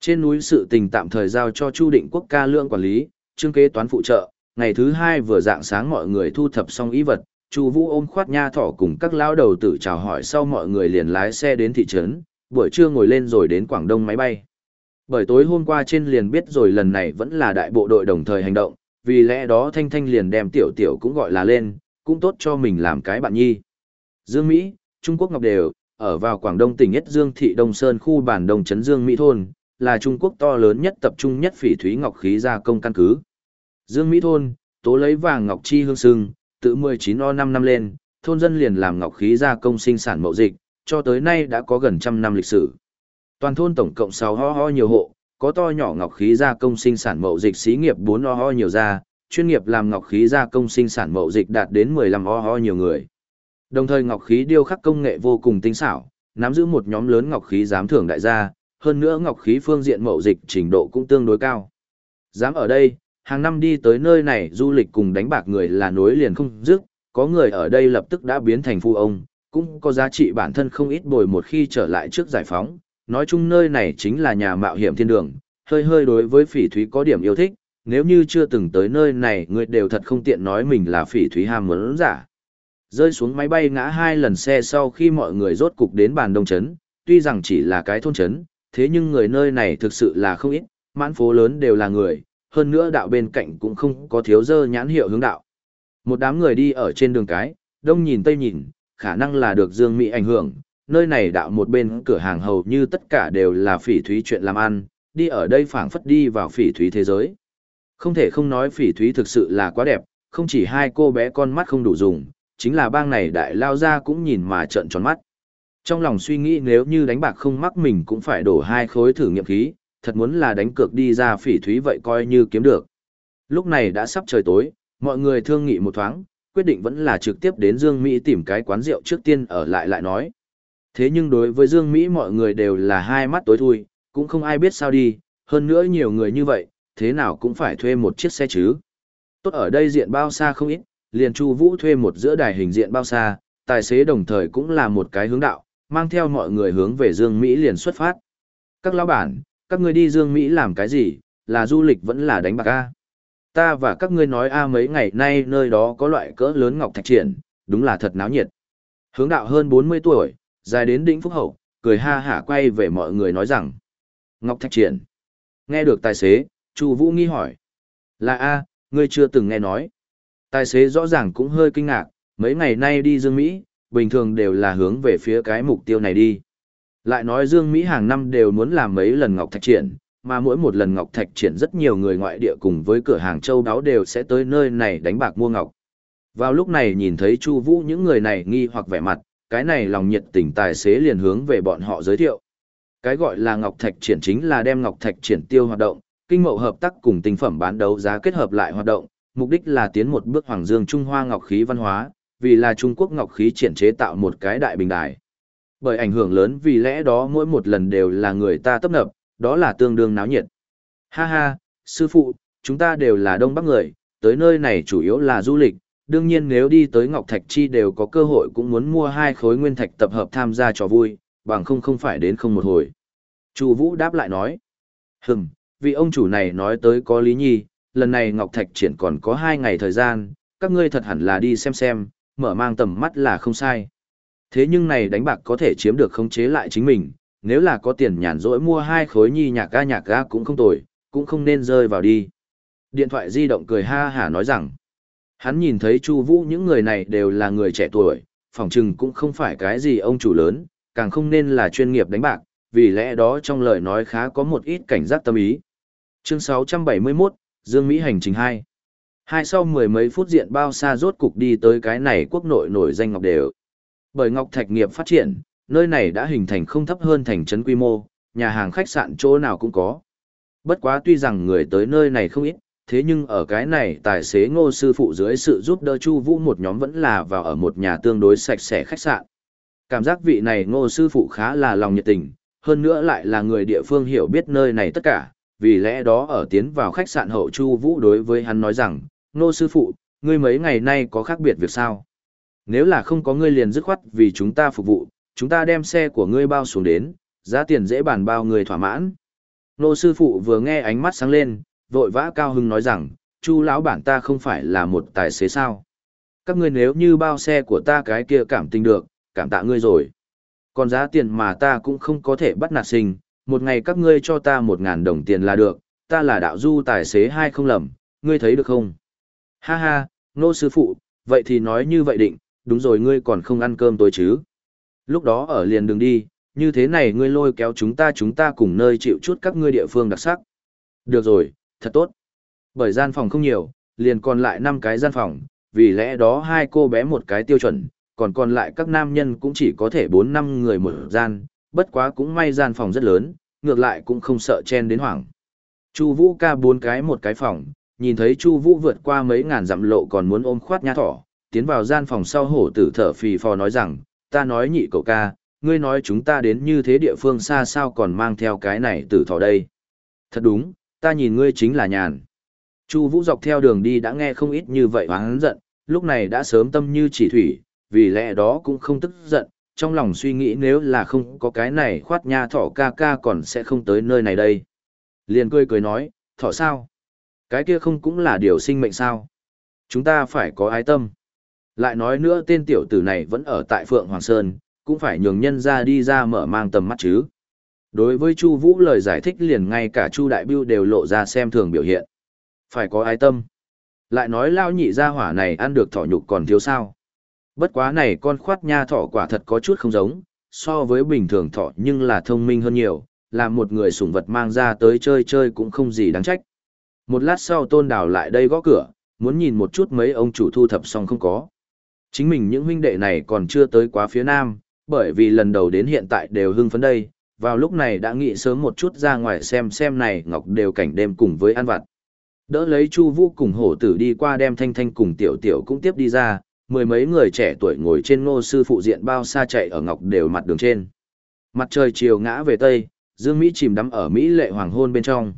Trên núi sự tình tạm thời giao cho Chu Định Quốc ca lượng quản lý, trương kế toán phụ trợ, ngày thứ hai vừa dạng sáng mọi người thu thập xong ý vật, Chu Vũ ôm khoát nha thỏ cùng các lão đầu tử chào hỏi sau mọi người liền lái xe đến thị trấn, buổi trưa ngồi lên rồi đến Quảng Đông máy bay. Bởi tối hôm qua trên liền biết rồi lần này vẫn là đại bộ đội đồng thời hành động, vì lẽ đó Thanh Thanh liền đem tiểu tiểu cũng gọi là lên, cũng tốt cho mình làm cái bạn nhi. Dương Mỹ, Trung Quốc Ngọc Đều, ở vào Quảng Đông tỉnh Nhất Dương thị Đông Sơn khu bản Đông Trấn Dương Mỹ Thôn, là Trung Quốc to lớn nhất tập trung nhất phỉ thúy ngọc khí gia công căn cứ. Dương Mỹ Thôn, tố lấy vàng ngọc chi hương sưng, tự 19 o 5 năm lên, thôn dân liền làm ngọc khí gia công sinh sản mậu dịch, cho tới nay đã có gần trăm năm lịch sử. Toàn thôn tổng cộng 6 ho ho nhiều hộ, có to nhỏ ngọc khí gia công sinh sản mậu dịch xí nghiệp 4 ho ho nhiều gia, chuyên nghiệp làm ngọc khí gia công sinh sản mậu dịch đạt đến 15 ho ho nhiều người. Đồng thời ngọc khí điêu khắc công nghệ vô cùng tinh xảo, nắm giữ một nhóm lớn ngọc khí giám thưởng đại gia, hơn nữa ngọc khí phương diện mậu dịch trình độ cũng tương đối cao. Dám ở đây, hàng năm đi tới nơi này du lịch cùng đánh bạc người là nối liền không dứt, có người ở đây lập tức đã biến thành phu ông, cũng có giá trị bản thân không ít bồi một khi trở lại trước giải phóng, nói chung nơi này chính là nhà mạo hiểm thiên đường, hơi hơi đối với phỉ thúy có điểm yêu thích, nếu như chưa từng tới nơi này người đều thật không tiện nói mình là phỉ thúy ham muốn giả. Rơi xuống máy bay ngã hai lần xe sau khi mọi người rốt cục đến bàn đông chấn. tuy rằng chỉ là cái thôn chấn, thế nhưng người nơi này thực sự là không ít, mãn phố lớn đều là người, hơn nữa đạo bên cạnh cũng không có thiếu dơ nhãn hiệu hướng đạo. Một đám người đi ở trên đường cái, đông nhìn tây nhìn, khả năng là được Dương Mỹ ảnh hưởng, nơi này đạo một bên cửa hàng hầu như tất cả đều là phỉ thúy chuyện làm ăn, đi ở đây phảng phất đi vào phỉ thúy thế giới. Không thể không nói phỉ thúy thực sự là quá đẹp, không chỉ hai cô bé con mắt không đủ dùng, chính là bang này đại lao ra cũng nhìn mà trợn tròn mắt. Trong lòng suy nghĩ nếu như đánh bạc không mắc mình cũng phải đổ hai khối thử nghiệm khí, thật muốn là đánh cược đi ra phỉ thúy vậy coi như kiếm được. Lúc này đã sắp trời tối, mọi người thương nghị một thoáng, quyết định vẫn là trực tiếp đến Dương Mỹ tìm cái quán rượu trước tiên ở lại lại nói. Thế nhưng đối với Dương Mỹ mọi người đều là hai mắt tối thui, cũng không ai biết sao đi, hơn nữa nhiều người như vậy, thế nào cũng phải thuê một chiếc xe chứ. Tốt ở đây diện bao xa không ít, liền Chu Vũ thuê một giữa đài hình diện bao xa, tài xế đồng thời cũng là một cái hướng đạo, mang theo mọi người hướng về Dương Mỹ liền xuất phát. Các lão bản, các ngươi đi Dương Mỹ làm cái gì, là du lịch vẫn là đánh bạc a? Ta và các ngươi nói a mấy ngày nay nơi đó có loại cỡ lớn ngọc thạch triển, đúng là thật náo nhiệt. Hướng đạo hơn 40 tuổi, dài đến đỉnh phúc hậu, cười ha hả quay về mọi người nói rằng. Ngọc thạch triển. Nghe được tài xế, Chu Vũ nghi hỏi. Là a, ngươi chưa từng nghe nói. Tài xế rõ ràng cũng hơi kinh ngạc, mấy ngày nay đi Dương Mỹ, bình thường đều là hướng về phía cái mục tiêu này đi. Lại nói Dương Mỹ hàng năm đều muốn làm mấy lần ngọc thạch triển, mà mỗi một lần ngọc thạch triển rất nhiều người ngoại địa cùng với cửa hàng châu đáo đều sẽ tới nơi này đánh bạc mua ngọc. Vào lúc này nhìn thấy Chu Vũ những người này nghi hoặc vẻ mặt, cái này lòng nhiệt tình tài xế liền hướng về bọn họ giới thiệu. Cái gọi là ngọc thạch triển chính là đem ngọc thạch triển tiêu hoạt động, kinh mậu hợp tác cùng tinh phẩm bán đấu giá kết hợp lại hoạt động, mục đích là tiến một bước hoàng dương Trung Hoa ngọc khí văn hóa, vì là Trung Quốc ngọc khí triển chế tạo một cái đại bình đài. Bởi ảnh hưởng lớn vì lẽ đó mỗi một lần đều là người ta tấp nập, đó là tương đương náo nhiệt. Ha ha, sư phụ, chúng ta đều là Đông Bắc người, tới nơi này chủ yếu là du lịch, đương nhiên nếu đi tới Ngọc Thạch Chi đều có cơ hội cũng muốn mua hai khối nguyên thạch tập hợp tham gia trò vui, bằng không không phải đến không một hồi. Chu Vũ đáp lại nói, hừm, vị ông chủ này nói tới có lý nhi, lần này Ngọc Thạch triển còn có hai ngày thời gian, các ngươi thật hẳn là đi xem xem, mở mang tầm mắt là không sai. Thế nhưng này đánh bạc có thể chiếm được khống chế lại chính mình, nếu là có tiền nhàn rỗi mua hai khối nhi nhạc ga nhạc ga cũng không tồi, cũng không nên rơi vào đi. Điện thoại di động cười ha hả nói rằng, hắn nhìn thấy Chu Vũ những người này đều là người trẻ tuổi, phỏng chừng cũng không phải cái gì ông chủ lớn, càng không nên là chuyên nghiệp đánh bạc, vì lẽ đó trong lời nói khá có một ít cảnh giác tâm ý. Chương 671, Dương Mỹ hành trình 2. Hai sau mười mấy phút diện bao xa rốt cục đi tới cái này quốc nội nổi danh Ngọc Đều. Bởi Ngọc Thạch nghiệp phát triển, nơi này đã hình thành không thấp hơn thành trấn quy mô, nhà hàng khách sạn chỗ nào cũng có. Bất quá tuy rằng người tới nơi này không ít, thế nhưng ở cái này tài xế ngô sư phụ dưới sự giúp đỡ Chu Vũ một nhóm vẫn là vào ở một nhà tương đối sạch sẽ khách sạn. Cảm giác vị này ngô sư phụ khá là lòng nhiệt tình, hơn nữa lại là người địa phương hiểu biết nơi này tất cả, vì lẽ đó ở tiến vào khách sạn hậu Chu Vũ đối với hắn nói rằng, Ngô sư phụ, ngươi mấy ngày nay có khác biệt việc sao? Nếu là không có ngươi liền dứt khoát vì chúng ta phục vụ, chúng ta đem xe của ngươi bao xuống đến, giá tiền dễ bàn bao người thỏa mãn. Nô sư phụ vừa nghe ánh mắt sáng lên, vội vã cao hưng nói rằng, Chu lão bản ta không phải là một tài xế sao? Các ngươi nếu như bao xe của ta cái kia cảm tình được, cảm tạ ngươi rồi. Còn giá tiền mà ta cũng không có thể bắt nạt sinh, một ngày các ngươi cho ta một ngàn đồng tiền là được, ta là đạo du tài xế hai không lầm, ngươi thấy được không? Ha ha, nô sư phụ, vậy thì nói như vậy định, đúng rồi ngươi còn không ăn cơm tối chứ. Lúc đó ở liền đường đi, như thế này ngươi lôi kéo chúng ta chúng ta cùng nơi chịu chút các ngươi địa phương đặc sắc. Được rồi, thật tốt. Bởi gian phòng không nhiều, liền còn lại 5 cái gian phòng, vì lẽ đó hai cô bé một cái tiêu chuẩn, còn còn lại các nam nhân cũng chỉ có thể 4-5 người một gian, bất quá cũng may gian phòng rất lớn, ngược lại cũng không sợ chen đến hoảng. Chu Vũ ca bốn cái một cái phòng, nhìn thấy Chu Vũ vượt qua mấy ngàn dặm lộ còn muốn ôm khoát nha thỏ, tiến vào gian phòng sau hổ tử thở phì phò nói rằng, ta nói nhị cậu ca, ngươi nói chúng ta đến như thế địa phương xa sao còn mang theo cái này tử thỏ đây. Thật đúng, ta nhìn ngươi chính là nhàn. Chu Vũ dọc theo đường đi đã nghe không ít như vậy hắn giận, lúc này đã sớm tâm như chỉ thủy, vì lẽ đó cũng không tức giận, trong lòng suy nghĩ nếu là không có cái này khoát nha thỏ ca ca còn sẽ không tới nơi này đây. Liền cười cười nói, thỏ sao? Cái kia không cũng là điều sinh mệnh sao? Chúng ta phải có ái tâm. Lại nói nữa tên tiểu tử này vẫn ở tại Phượng Hoàng Sơn, cũng phải nhường nhân ra đi ra mở mang tầm mắt chứ. Đối với Chu Vũ lời giải thích liền ngay cả Chu Đại Bưu đều lộ ra xem thường biểu hiện. Phải có ái tâm. Lại nói lao nhị gia hỏa này ăn được thỏ nhục còn thiếu sao. Bất quá này con khoát nha thỏ quả thật có chút không giống, so với bình thường thỏ nhưng là thông minh hơn nhiều, là một người sủng vật mang ra tới chơi chơi cũng không gì đáng trách. Một lát sau tôn đào lại đây gõ cửa, muốn nhìn một chút mấy ông chủ thu thập xong không có. Chính mình những huynh đệ này còn chưa tới quá phía nam, bởi vì lần đầu đến hiện tại đều hưng phấn đây, vào lúc này đã nghĩ sớm một chút ra ngoài xem xem này ngọc đều cảnh đêm cùng với ăn vặt. Đỡ lấy Chu Vũ cùng hổ tử đi qua đem thanh thanh cùng tiểu tiểu cũng tiếp đi ra, mười mấy người trẻ tuổi ngồi trên ngô sư phụ diện bao xa chạy ở ngọc đều mặt đường trên. Mặt trời chiều ngã về tây, Dương Mỹ chìm đắm ở Mỹ lệ hoàng hôn bên trong.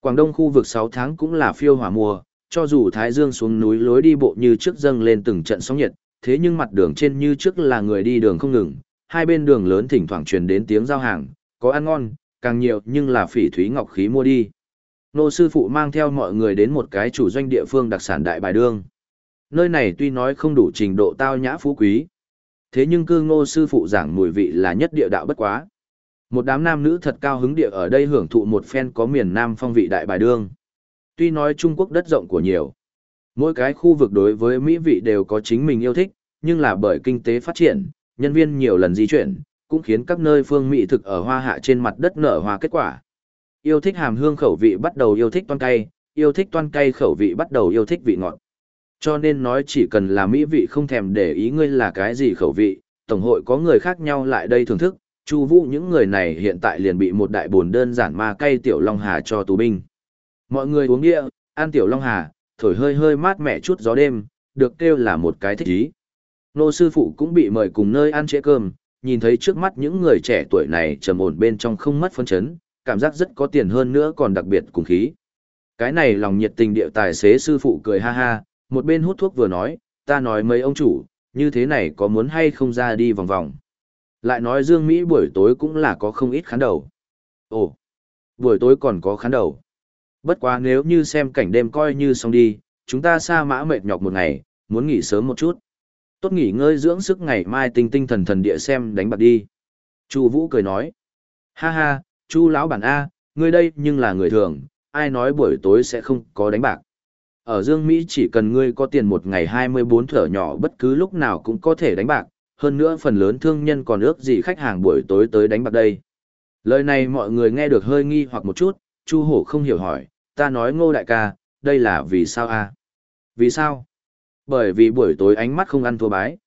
Quảng Đông khu vực 6 tháng cũng là phiêu hỏa mùa, cho dù Thái Dương xuống núi lối đi bộ như trước dâng lên từng trận sóng nhiệt, thế nhưng mặt đường trên như trước là người đi đường không ngừng, hai bên đường lớn thỉnh thoảng truyền đến tiếng giao hàng, có ăn ngon, càng nhiều nhưng là phỉ thúy ngọc khí mua đi. Nô sư phụ mang theo mọi người đến một cái chủ doanh địa phương đặc sản đại bài đương. Nơi này tuy nói không đủ trình độ tao nhã phú quý, thế nhưng cư ngô sư phụ giảng mùi vị là nhất địa đạo bất quá. Một đám nam nữ thật cao hứng địa ở đây hưởng thụ một phen có miền Nam phong vị đại bài đương. Tuy nói Trung Quốc đất rộng của nhiều, mỗi cái khu vực đối với Mỹ vị đều có chính mình yêu thích, nhưng là bởi kinh tế phát triển, nhân viên nhiều lần di chuyển, cũng khiến các nơi phương mỹ thực ở hoa hạ trên mặt đất nở hoa kết quả. Yêu thích hàm hương khẩu vị bắt đầu yêu thích toan cay, yêu thích toan cay khẩu vị bắt đầu yêu thích vị ngọt. Cho nên nói chỉ cần là mỹ vị không thèm để ý ngươi là cái gì khẩu vị, tổng hội có người khác nhau lại đây thưởng thức, Chu Vũ những người này hiện tại liền bị một đại bồn đơn giản ma cay tiểu long hà cho tù binh. Mọi người uống địa, ăn tiểu long hà, thổi hơi hơi mát mẻ chút gió đêm, được kêu là một cái thích ý. Nô sư phụ cũng bị mời cùng nơi ăn trễ cơm, nhìn thấy trước mắt những người trẻ tuổi này trầm ổn bên trong không mất phấn chấn, cảm giác rất có tiền hơn nữa còn đặc biệt cùng khí. Cái này lòng nhiệt tình điệu tài xế sư phụ cười ha ha, một bên hút thuốc vừa nói, ta nói mấy ông chủ, như thế này có muốn hay không ra đi vòng vòng. Lại nói Dương Mỹ buổi tối cũng là có không ít khán đầu. Ồ, buổi tối còn có khán đầu. Bất quá nếu như xem cảnh đêm coi như xong đi, chúng ta xa mã mệt nhọc một ngày, muốn nghỉ sớm một chút. Tốt nghỉ ngơi dưỡng sức ngày mai tinh tinh thần thần địa xem đánh bạc đi. Chu Vũ cười nói. Ha ha, Chu lão bản A, ngươi đây nhưng là người thường, ai nói buổi tối sẽ không có đánh bạc. Ở Dương Mỹ chỉ cần ngươi có tiền một ngày 24 thở nhỏ bất cứ lúc nào cũng có thể đánh bạc, hơn nữa phần lớn thương nhân còn ước gì khách hàng buổi tối tới đánh bạc đây. Lời này mọi người nghe được hơi nghi hoặc một chút, Chu Hổ không hiểu hỏi, ta nói ngô đại ca, đây là vì sao a? Vì sao? Bởi vì buổi tối ánh mắt không ăn thua bái.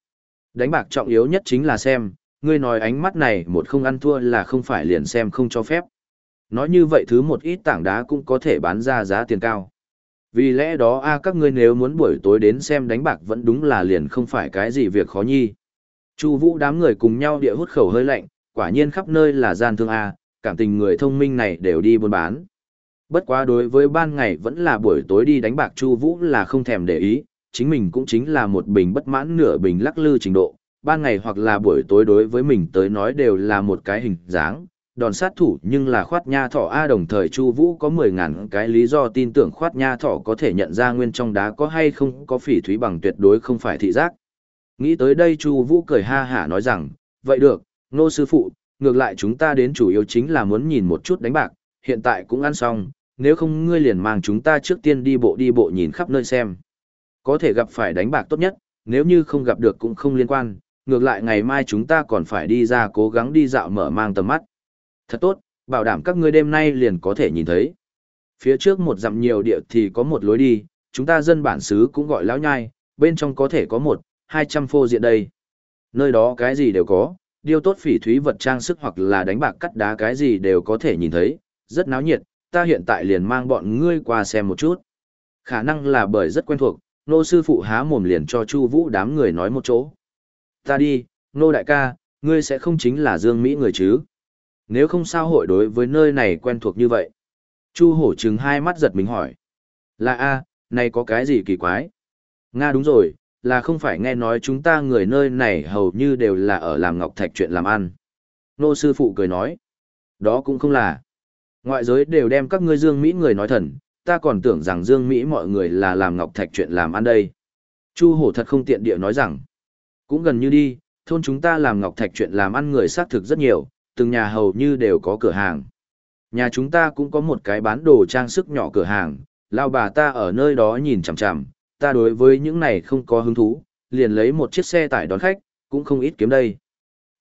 Đánh bạc trọng yếu nhất chính là xem, ngươi nói ánh mắt này một không ăn thua là không phải liền xem không cho phép. Nói như vậy thứ một ít tảng đá cũng có thể bán ra giá tiền cao. Vì lẽ đó a các ngươi nếu muốn buổi tối đến xem đánh bạc vẫn đúng là liền không phải cái gì việc khó nhi. Chu Vũ đám người cùng nhau địa hút khẩu hơi lạnh, quả nhiên khắp nơi là gian thương A, cảm tình người thông minh này đều đi buôn bán. Bất quá đối với ban ngày vẫn là buổi tối đi đánh bạc Chu Vũ là không thèm để ý, chính mình cũng chính là một bình bất mãn nửa bình lắc lư trình độ, ban ngày hoặc là buổi tối đối với mình tới nói đều là một cái hình dáng, đòn sát thủ nhưng là khoát nha thỏ A đồng thời Chu Vũ có 10 ngàn cái lý do tin tưởng khoát nha thỏ có thể nhận ra nguyên trong đá có hay không có phỉ thúy bằng tuyệt đối không phải thị giác. Nghĩ tới đây Chu Vũ cười ha hả nói rằng, vậy được, nô sư phụ, ngược lại chúng ta đến chủ yếu chính là muốn nhìn một chút đánh bạc, hiện tại cũng ăn xong, nếu không ngươi liền mang chúng ta trước tiên đi bộ đi bộ nhìn khắp nơi xem. Có thể gặp phải đánh bạc tốt nhất, nếu như không gặp được cũng không liên quan, ngược lại ngày mai chúng ta còn phải đi ra cố gắng đi dạo mở mang tầm mắt. Thật tốt, bảo đảm các ngươi đêm nay liền có thể nhìn thấy. Phía trước một dặm nhiều địa thì có một lối đi, chúng ta dân bản xứ cũng gọi lão nhai, bên trong có thể có một, hai trăm phô diện đây. Nơi đó cái gì đều có, điêu tốt phỉ thúy vật trang sức hoặc là đánh bạc cắt đá cái gì đều có thể nhìn thấy, rất náo nhiệt, ta hiện tại liền mang bọn ngươi qua xem một chút. Khả năng là bởi rất quen thuộc, nô sư phụ há mồm liền cho Chu Vũ đám người nói một chỗ. Ta đi, nô đại ca, ngươi sẽ không chính là Dương Mỹ người chứ? Nếu không sao hội đối với nơi này quen thuộc như vậy. Chu hổ trừng hai mắt giật mình hỏi. Là a, này có cái gì kỳ quái? Nga đúng rồi, là không phải nghe nói chúng ta người nơi này hầu như đều là ở làm ngọc thạch chuyện làm ăn. Nô sư phụ cười nói. Đó cũng không là. Ngoại giới đều đem các ngươi Dương Mỹ người nói thần, ta còn tưởng rằng Dương Mỹ mọi người là làm ngọc thạch chuyện làm ăn đây. Chu hổ thật không tiện địa nói rằng. Cũng gần như đi, thôn chúng ta làm ngọc thạch chuyện làm ăn người xác thực rất nhiều, từng nhà hầu như đều có cửa hàng. Nhà chúng ta cũng có một cái bán đồ trang sức nhỏ cửa hàng, lao bà ta ở nơi đó nhìn chằm chằm, ta đối với những này không có hứng thú, liền lấy một chiếc xe tải đón khách, cũng không ít kiếm đây.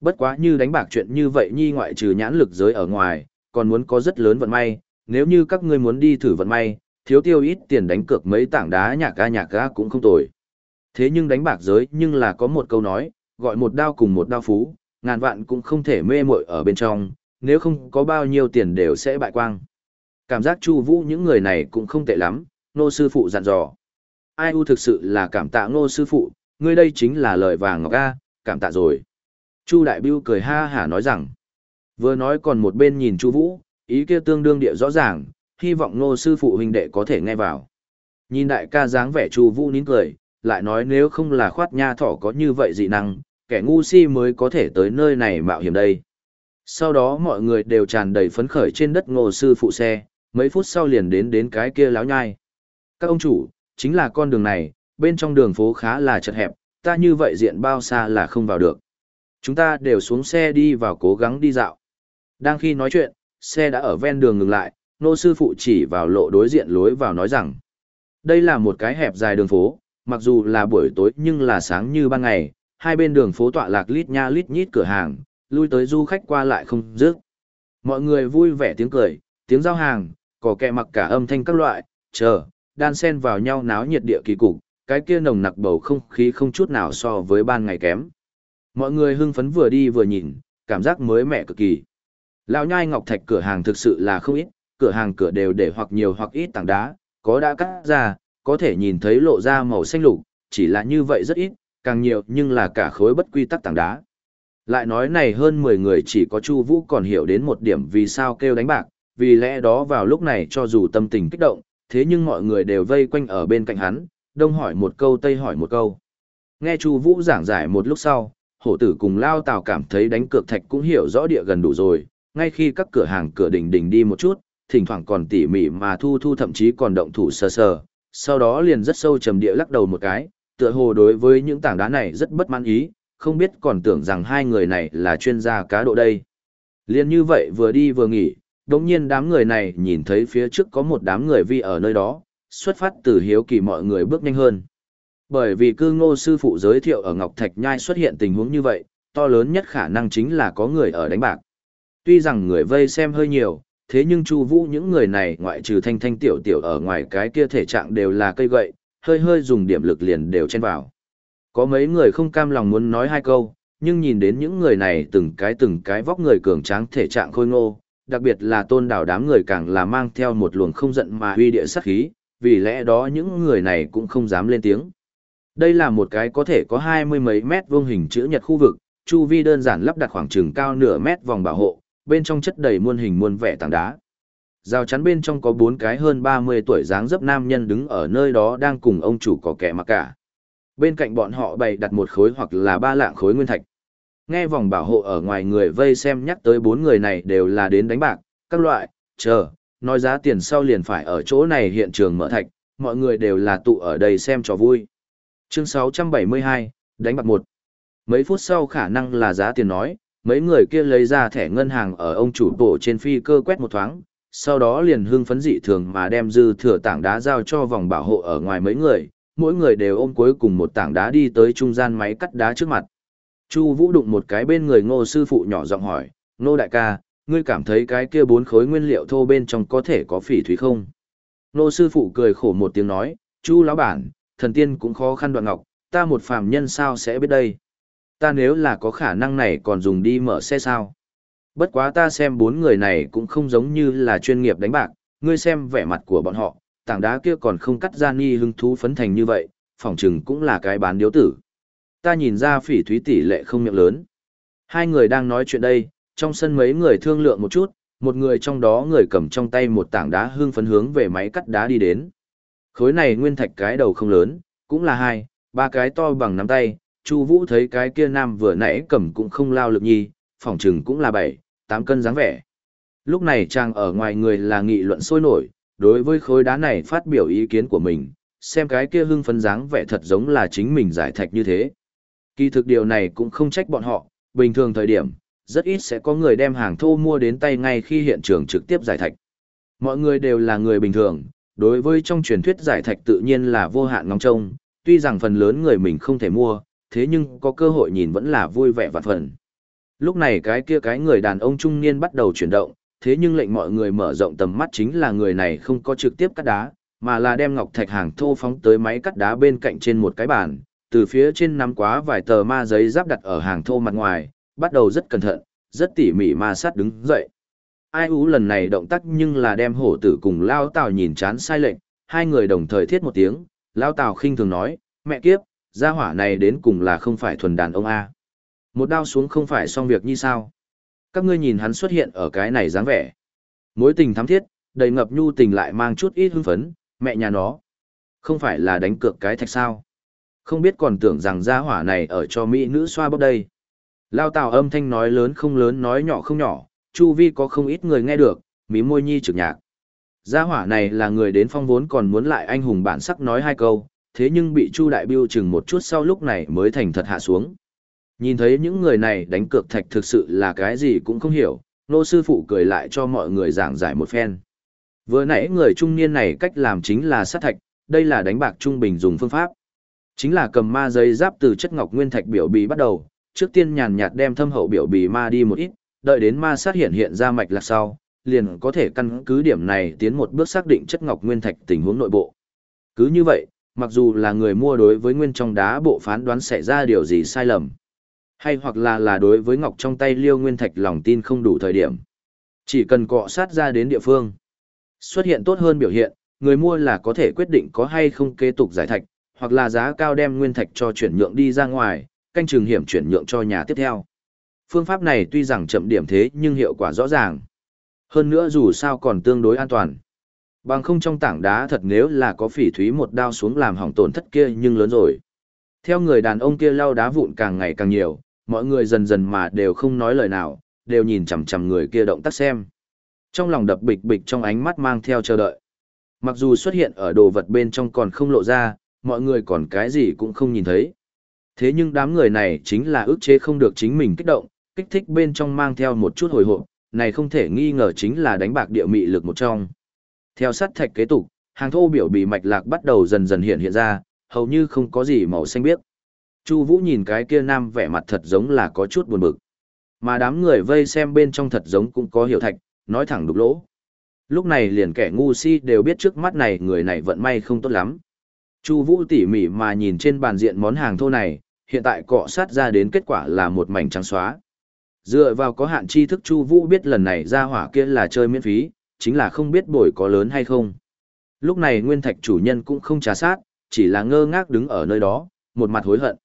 Bất quá như đánh bạc chuyện như vậy nhi ngoại trừ nhãn lực giới ở ngoài, còn muốn có rất lớn vận may, nếu như các ngươi muốn đi thử vận may, thiếu tiêu ít tiền đánh cược mấy tảng đá nhạc ca nhạc ga cũng không tồi. Thế nhưng đánh bạc giới nhưng là có một câu nói, gọi một đao cùng một đao phú, ngàn vạn cũng không thể mê muội ở bên trong, nếu không có bao nhiêu tiền đều sẽ bại quang. Cảm giác Chu Vũ những người này cũng không tệ lắm, nô sư phụ dặn dò. Ai u thực sự là cảm tạ nô sư phụ, ngươi đây chính là lời vàng ngọc a, cảm tạ rồi. Chu Đại Bưu cười ha hả nói rằng, vừa nói còn một bên nhìn Chu Vũ, ý kia tương đương địa rõ ràng, hy vọng nô sư phụ huynh đệ có thể nghe vào. Nhìn đại ca dáng vẻ Chu Vũ nín cười, lại nói nếu không là khoát nha thỏ có như vậy dị năng, kẻ ngu si mới có thể tới nơi này mạo hiểm đây. Sau đó mọi người đều tràn đầy phấn khởi trên đất ngô sư phụ xe, mấy phút sau liền đến đến cái kia láo nhai. Các ông chủ, chính là con đường này, bên trong đường phố khá là chật hẹp, ta như vậy diện bao xa là không vào được. Chúng ta đều xuống xe đi vào cố gắng đi dạo. Đang khi nói chuyện, xe đã ở ven đường ngừng lại, nô sư phụ chỉ vào lộ đối diện lối vào nói rằng. Đây là một cái hẹp dài đường phố, mặc dù là buổi tối nhưng là sáng như ban ngày, hai bên đường phố tọa lạc lít nha lít nhít cửa hàng, lui tới du khách qua lại không dứt. Mọi người vui vẻ tiếng cười, tiếng giao hàng, có kẹ mặc cả âm thanh các loại, chờ, đan xen vào nhau náo nhiệt địa kỳ cục, cái kia nồng nặc bầu không khí không chút nào so với ban ngày kém. Mọi người hưng phấn vừa đi vừa nhìn, cảm giác mới mẻ cực kỳ. Lão nhai ngọc thạch cửa hàng thực sự là không ít, cửa hàng cửa đều để hoặc nhiều hoặc ít tảng đá, có đã cắt ra, có thể nhìn thấy lộ ra màu xanh lục, chỉ là như vậy rất ít, càng nhiều nhưng là cả khối bất quy tắc tảng đá. Lại nói này hơn 10 người chỉ có Chu Vũ còn hiểu đến một điểm vì sao kêu đánh bạc, vì lẽ đó vào lúc này cho dù tâm tình kích động, thế nhưng mọi người đều vây quanh ở bên cạnh hắn, đông hỏi một câu tây hỏi một câu. Nghe Chu Vũ giảng giải một lúc sau, hổ tử cùng Lao Tào cảm thấy đánh cược thạch cũng hiểu rõ địa gần đủ rồi, ngay khi các cửa hàng cửa đỉnh đỉnh đi một chút, thỉnh thoảng còn tỉ mỉ mà thu thu thậm chí còn động thủ sờ sờ, sau đó liền rất sâu trầm địa lắc đầu một cái, tựa hồ đối với những tảng đá này rất bất mãn ý, không biết còn tưởng rằng hai người này là chuyên gia cá độ đây. Liên như vậy vừa đi vừa nghỉ, đồng nhiên đám người này nhìn thấy phía trước có một đám người vi ở nơi đó, xuất phát từ hiếu kỳ mọi người bước nhanh hơn. Bởi vì cư ngô sư phụ giới thiệu ở Ngọc Thạch Nhai xuất hiện tình huống như vậy, to lớn nhất khả năng chính là có người ở đánh bạc. Tuy rằng người vây xem hơi nhiều, thế nhưng Chu Vũ những người này ngoại trừ thanh thanh tiểu tiểu ở ngoài cái kia thể trạng đều là cây gậy, hơi hơi dùng điểm lực liền đều chen vào. Có mấy người không cam lòng muốn nói hai câu, nhưng nhìn đến những người này từng cái từng cái vóc người cường tráng thể trạng khôi ngô, đặc biệt là tôn đảo đám người càng là mang theo một luồng không giận mà huy địa sát khí, vì lẽ đó những người này cũng không dám lên tiếng. Đây là một cái có thể có hai mươi mấy mét vuông hình chữ nhật khu vực, chu vi đơn giản lắp đặt khoảng chừng cao nửa mét vòng bảo hộ, bên trong chất đầy muôn hình muôn vẻ tảng đá. Rào chắn bên trong có bốn cái hơn 30 tuổi dáng dấp nam nhân đứng ở nơi đó đang cùng ông chủ có kẻ mặc cả. Bên cạnh bọn họ bày đặt một khối hoặc là ba lạng khối nguyên thạch. Nghe vòng bảo hộ ở ngoài người vây xem nhắc tới bốn người này đều là đến đánh bạc, các loại, chờ, nói giá tiền sau liền phải ở chỗ này hiện trường mở thạch, mọi người đều là tụ ở đây xem trò vui. Chương 672, đánh bạc một. Mấy phút sau khả năng là giá tiền nói, mấy người kia lấy ra thẻ ngân hàng ở ông chủ bộ trên phi cơ quét một thoáng, sau đó liền hưng phấn dị thường mà đem dư thừa tảng đá giao cho vòng bảo hộ ở ngoài mấy người, mỗi người đều ôm cuối cùng một tảng đá đi tới trung gian máy cắt đá trước mặt. Chu Vũ đụng một cái bên người Ngô sư phụ nhỏ giọng hỏi, "Ngô đại ca, ngươi cảm thấy cái kia bốn khối nguyên liệu thô bên trong có thể có phỉ thúy không?" Ngô sư phụ cười khổ một tiếng nói, "Chu lão bản, thần tiên cũng khó khăn đoạn ngọc, ta một phàm nhân sao sẽ biết đây? Ta nếu là có khả năng này còn dùng đi mở xe sao?" Bất quá ta xem bốn người này cũng không giống như là chuyên nghiệp đánh bạc, ngươi xem vẻ mặt của bọn họ, tảng đá kia còn không cắt ra ni hứng thú phấn thành như vậy, phỏng chừng cũng là cái bán điếu tử. Ta nhìn ra phỉ thúy tỷ lệ không miệng lớn. Hai người đang nói chuyện đây, trong sân mấy người thương lượng một chút, một người trong đó người cầm trong tay một tảng đá hương phấn hướng về máy cắt đá đi đến. Khối này nguyên thạch cái đầu không lớn, cũng là hai, ba cái to bằng nắm tay, Chu Vũ thấy cái kia nam vừa nãy cầm cũng không lao lực nhi, phỏng chừng cũng là bảy, tám cân dáng vẻ. Lúc này chàng ở ngoài người là nghị luận sôi nổi, đối với khối đá này phát biểu ý kiến của mình, xem cái kia hưng phấn dáng vẻ thật giống là chính mình giải thạch như thế. Kỳ thực điều này cũng không trách bọn họ, bình thường thời điểm, rất ít sẽ có người đem hàng thô mua đến tay ngay khi hiện trường trực tiếp giải thạch. Mọi người đều là người bình thường, đối với trong truyền thuyết giải thạch tự nhiên là vô hạn ngóng trông, tuy rằng phần lớn người mình không thể mua, thế nhưng có cơ hội nhìn vẫn là vui vẻ và phần. Lúc này cái kia cái người đàn ông trung niên bắt đầu chuyển động, thế nhưng lệnh mọi người mở rộng tầm mắt chính là người này không có trực tiếp cắt đá, mà là đem ngọc thạch hàng thô phóng tới máy cắt đá bên cạnh trên một cái bàn, từ phía trên nắm quá vài tờ ma giấy giáp đặt ở hàng thô mặt ngoài, bắt đầu rất cẩn thận, rất tỉ mỉ ma sát đứng dậy. Ai ú lần này động tác nhưng là đem hổ tử cùng Lao Tào nhìn chán sai lệnh, hai người đồng thời thiết một tiếng, Lao Tào khinh thường nói, mẹ kiếp, gia hỏa này đến cùng là không phải thuần đàn ông A. Một đao xuống không phải xong việc như sao. Các ngươi nhìn hắn xuất hiện ở cái này dáng vẻ. Mối tình thắm thiết, đầy ngập nhu tình lại mang chút ít hưng phấn, mẹ nhà nó. Không phải là đánh cược cái thạch sao. Không biết còn tưởng rằng gia hỏa này ở cho mỹ nữ xoa bóp đây. Lao tào âm thanh nói lớn không lớn nói nhỏ không nhỏ, chu vi có không ít người nghe được, mí môi nhi trực nhạc. Gia hỏa này là người đến phong vốn còn muốn lại anh hùng bản sắc nói hai câu, thế nhưng bị chu đại biêu chừng một chút sau lúc này mới thành thật hạ xuống. Nhìn thấy những người này đánh cược thạch thực sự là cái gì cũng không hiểu, nô sư phụ cười lại cho mọi người giảng giải một phen. Vừa nãy người trung niên này cách làm chính là sát thạch, đây là đánh bạc trung bình dùng phương pháp. Chính là cầm ma giấy giáp từ chất ngọc nguyên thạch biểu bì bắt đầu, trước tiên nhàn nhạt đem thâm hậu biểu bì ma đi một ít, đợi đến ma sát hiện hiện ra mạch lạc sau, liền có thể căn cứ điểm này tiến một bước xác định chất ngọc nguyên thạch tình huống nội bộ. Cứ như vậy, mặc dù là người mua đối với nguyên trong đá bộ phán đoán xảy ra điều gì sai lầm, hay hoặc là là đối với ngọc trong tay liêu nguyên thạch lòng tin không đủ thời điểm. Chỉ cần cọ sát ra đến địa phương. Xuất hiện tốt hơn biểu hiện, người mua là có thể quyết định có hay không kế tục giải thạch, hoặc là giá cao đem nguyên thạch cho chuyển nhượng đi ra ngoài, canh trường hiểm chuyển nhượng cho nhà tiếp theo. Phương pháp này tuy rằng chậm điểm thế nhưng hiệu quả rõ ràng. Hơn nữa dù sao còn tương đối an toàn. Bằng không trong tảng đá thật nếu là có phỉ thúy một đao xuống làm hỏng tổn thất kia nhưng lớn rồi. Theo người đàn ông kia lau đá vụn càng ngày càng nhiều, mọi người dần dần mà đều không nói lời nào, đều nhìn chằm chằm người kia động tác xem. Trong lòng đập bịch bịch trong ánh mắt mang theo chờ đợi. Mặc dù xuất hiện ở đồ vật bên trong còn không lộ ra, mọi người còn cái gì cũng không nhìn thấy. Thế nhưng đám người này chính là ức chế không được chính mình kích động, kích thích bên trong mang theo một chút hồi hộp, này không thể nghi ngờ chính là đánh bạc địa mị lực một trong. Theo sát thạch kế tục, hàng thô biểu bị mạch lạc bắt đầu dần dần hiện hiện ra, hầu như không có gì màu xanh biếc. Chu Vũ nhìn cái kia nam vẻ mặt thật giống là có chút buồn bực. Mà đám người vây xem bên trong thật giống cũng có hiểu thạch, nói thẳng đục lỗ. Lúc này liền kẻ ngu si đều biết trước mắt này người này vận may không tốt lắm. Chu Vũ tỉ mỉ mà nhìn trên bàn diện món hàng thô này, hiện tại cọ sát ra đến kết quả là một mảnh trắng xóa. Dựa vào có hạn tri thức Chu Vũ biết lần này ra hỏa kia là chơi miễn phí, chính là không biết bồi có lớn hay không. Lúc này Nguyên Thạch chủ nhân cũng không trả sát, chỉ là ngơ ngác đứng ở nơi đó, một mặt hối hận.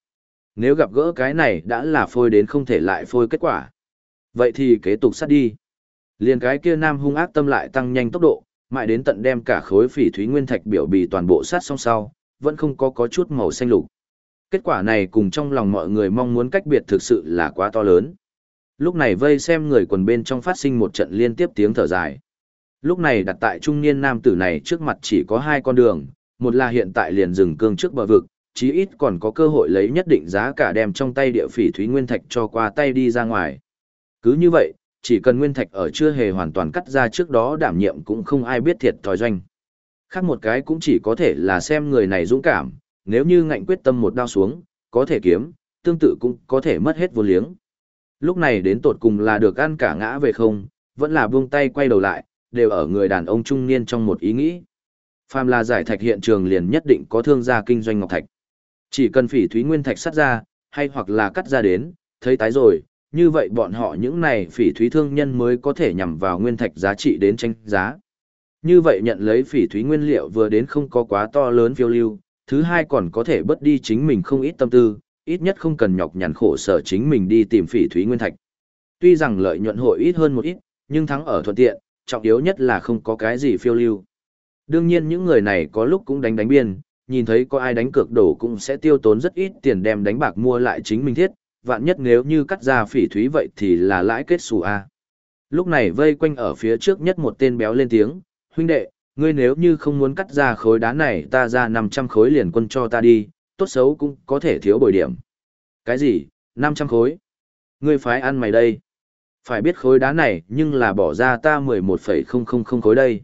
nếu gặp gỡ cái này đã là phôi đến không thể lại phôi kết quả. Vậy thì kế tục sát đi. Liền cái kia nam hung ác tâm lại tăng nhanh tốc độ, mãi đến tận đem cả khối phỉ thúy nguyên thạch biểu bì toàn bộ sát song sau, vẫn không có có chút màu xanh lục. Kết quả này cùng trong lòng mọi người mong muốn cách biệt thực sự là quá to lớn. Lúc này vây xem người quần bên trong phát sinh một trận liên tiếp tiếng thở dài. Lúc này đặt tại trung niên nam tử này trước mặt chỉ có hai con đường, một là hiện tại liền dừng cương trước bờ vực, chí ít còn có cơ hội lấy nhất định giá cả đem trong tay địa phỉ thúy nguyên thạch cho qua tay đi ra ngoài. Cứ như vậy, chỉ cần nguyên thạch ở chưa hề hoàn toàn cắt ra trước đó đảm nhiệm cũng không ai biết thiệt thòi doanh. Khác một cái cũng chỉ có thể là xem người này dũng cảm, nếu như ngạnh quyết tâm một đao xuống, có thể kiếm, tương tự cũng có thể mất hết vô liếng. Lúc này đến tột cùng là được ăn cả ngã về không, vẫn là buông tay quay đầu lại, đều ở người đàn ông trung niên trong một ý nghĩ. Phàm là giải thạch hiện trường liền nhất định có thương gia kinh doanh ngọc thạch. Chỉ cần phỉ thúy nguyên thạch sắt ra, hay hoặc là cắt ra đến, thấy tái rồi, như vậy bọn họ những này phỉ thúy thương nhân mới có thể nhằm vào nguyên thạch giá trị đến tranh giá. Như vậy nhận lấy phỉ thúy nguyên liệu vừa đến không có quá to lớn phiêu lưu, thứ hai còn có thể bớt đi chính mình không ít tâm tư, ít nhất không cần nhọc nhằn khổ sở chính mình đi tìm phỉ thúy nguyên thạch. Tuy rằng lợi nhuận hội ít hơn một ít, nhưng thắng ở thuận tiện, trọng yếu nhất là không có cái gì phiêu lưu. Đương nhiên những người này có lúc cũng đánh đánh biên, nhìn thấy có ai đánh cược đổ cũng sẽ tiêu tốn rất ít tiền đem đánh bạc mua lại chính mình thiết, vạn nhất nếu như cắt ra phỉ thúy vậy thì là lãi kết xù A. Lúc này vây quanh ở phía trước nhất một tên béo lên tiếng, huynh đệ, ngươi nếu như không muốn cắt ra khối đá này ta ra 500 khối liền quân cho ta đi, tốt xấu cũng có thể thiếu bồi điểm. Cái gì, 500 khối? Ngươi phái ăn mày đây. Phải biết khối đá này nhưng là bỏ ra ta 11,000 khối đây.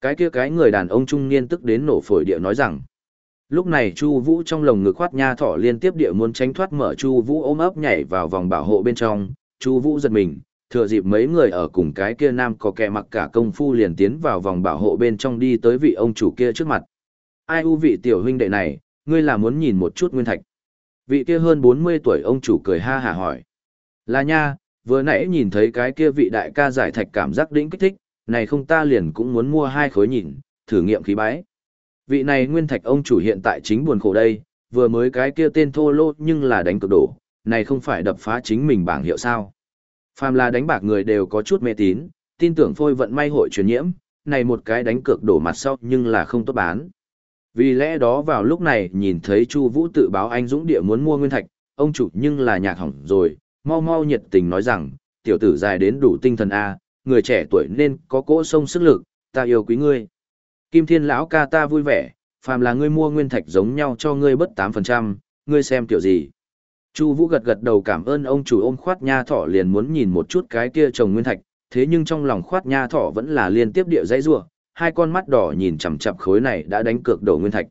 Cái kia cái người đàn ông trung niên tức đến nổ phổi địa nói rằng, Lúc này Chu Vũ trong lồng ngực khoát nha thỏ liên tiếp địa muốn tránh thoát mở Chu Vũ ôm ấp nhảy vào vòng bảo hộ bên trong, Chu Vũ giật mình, thừa dịp mấy người ở cùng cái kia nam có kẻ mặc cả công phu liền tiến vào vòng bảo hộ bên trong đi tới vị ông chủ kia trước mặt. Ai u vị tiểu huynh đệ này, ngươi là muốn nhìn một chút nguyên thạch. Vị kia hơn 40 tuổi ông chủ cười ha hả hỏi. Là nha, vừa nãy nhìn thấy cái kia vị đại ca giải thạch cảm giác đỉnh kích thích, này không ta liền cũng muốn mua hai khối nhìn, thử nghiệm khí bái. Vị này nguyên thạch ông chủ hiện tại chính buồn khổ đây, vừa mới cái kia tên thô lô nhưng là đánh cực đổ, này không phải đập phá chính mình bảng hiệu sao. Phàm là đánh bạc người đều có chút mê tín, tin tưởng phôi vận may hội truyền nhiễm, này một cái đánh cược đổ mặt sau nhưng là không tốt bán. Vì lẽ đó vào lúc này nhìn thấy Chu Vũ tự báo anh dũng địa muốn mua nguyên thạch, ông chủ nhưng là nhạc hỏng rồi, mau mau nhiệt tình nói rằng, tiểu tử dài đến đủ tinh thần a, người trẻ tuổi nên có cỗ sông sức lực, ta yêu quý ngươi. Kim Thiên lão ca ta vui vẻ, phàm là ngươi mua nguyên thạch giống nhau cho ngươi bất 8%, ngươi xem kiểu gì. Chu Vũ gật gật đầu cảm ơn ông chủ ôm khoát nha thỏ liền muốn nhìn một chút cái kia trồng nguyên thạch, thế nhưng trong lòng khoát nha thỏ vẫn là liên tiếp địa dãy rủa, hai con mắt đỏ nhìn chằm chằm khối này đã đánh cược đổ nguyên thạch.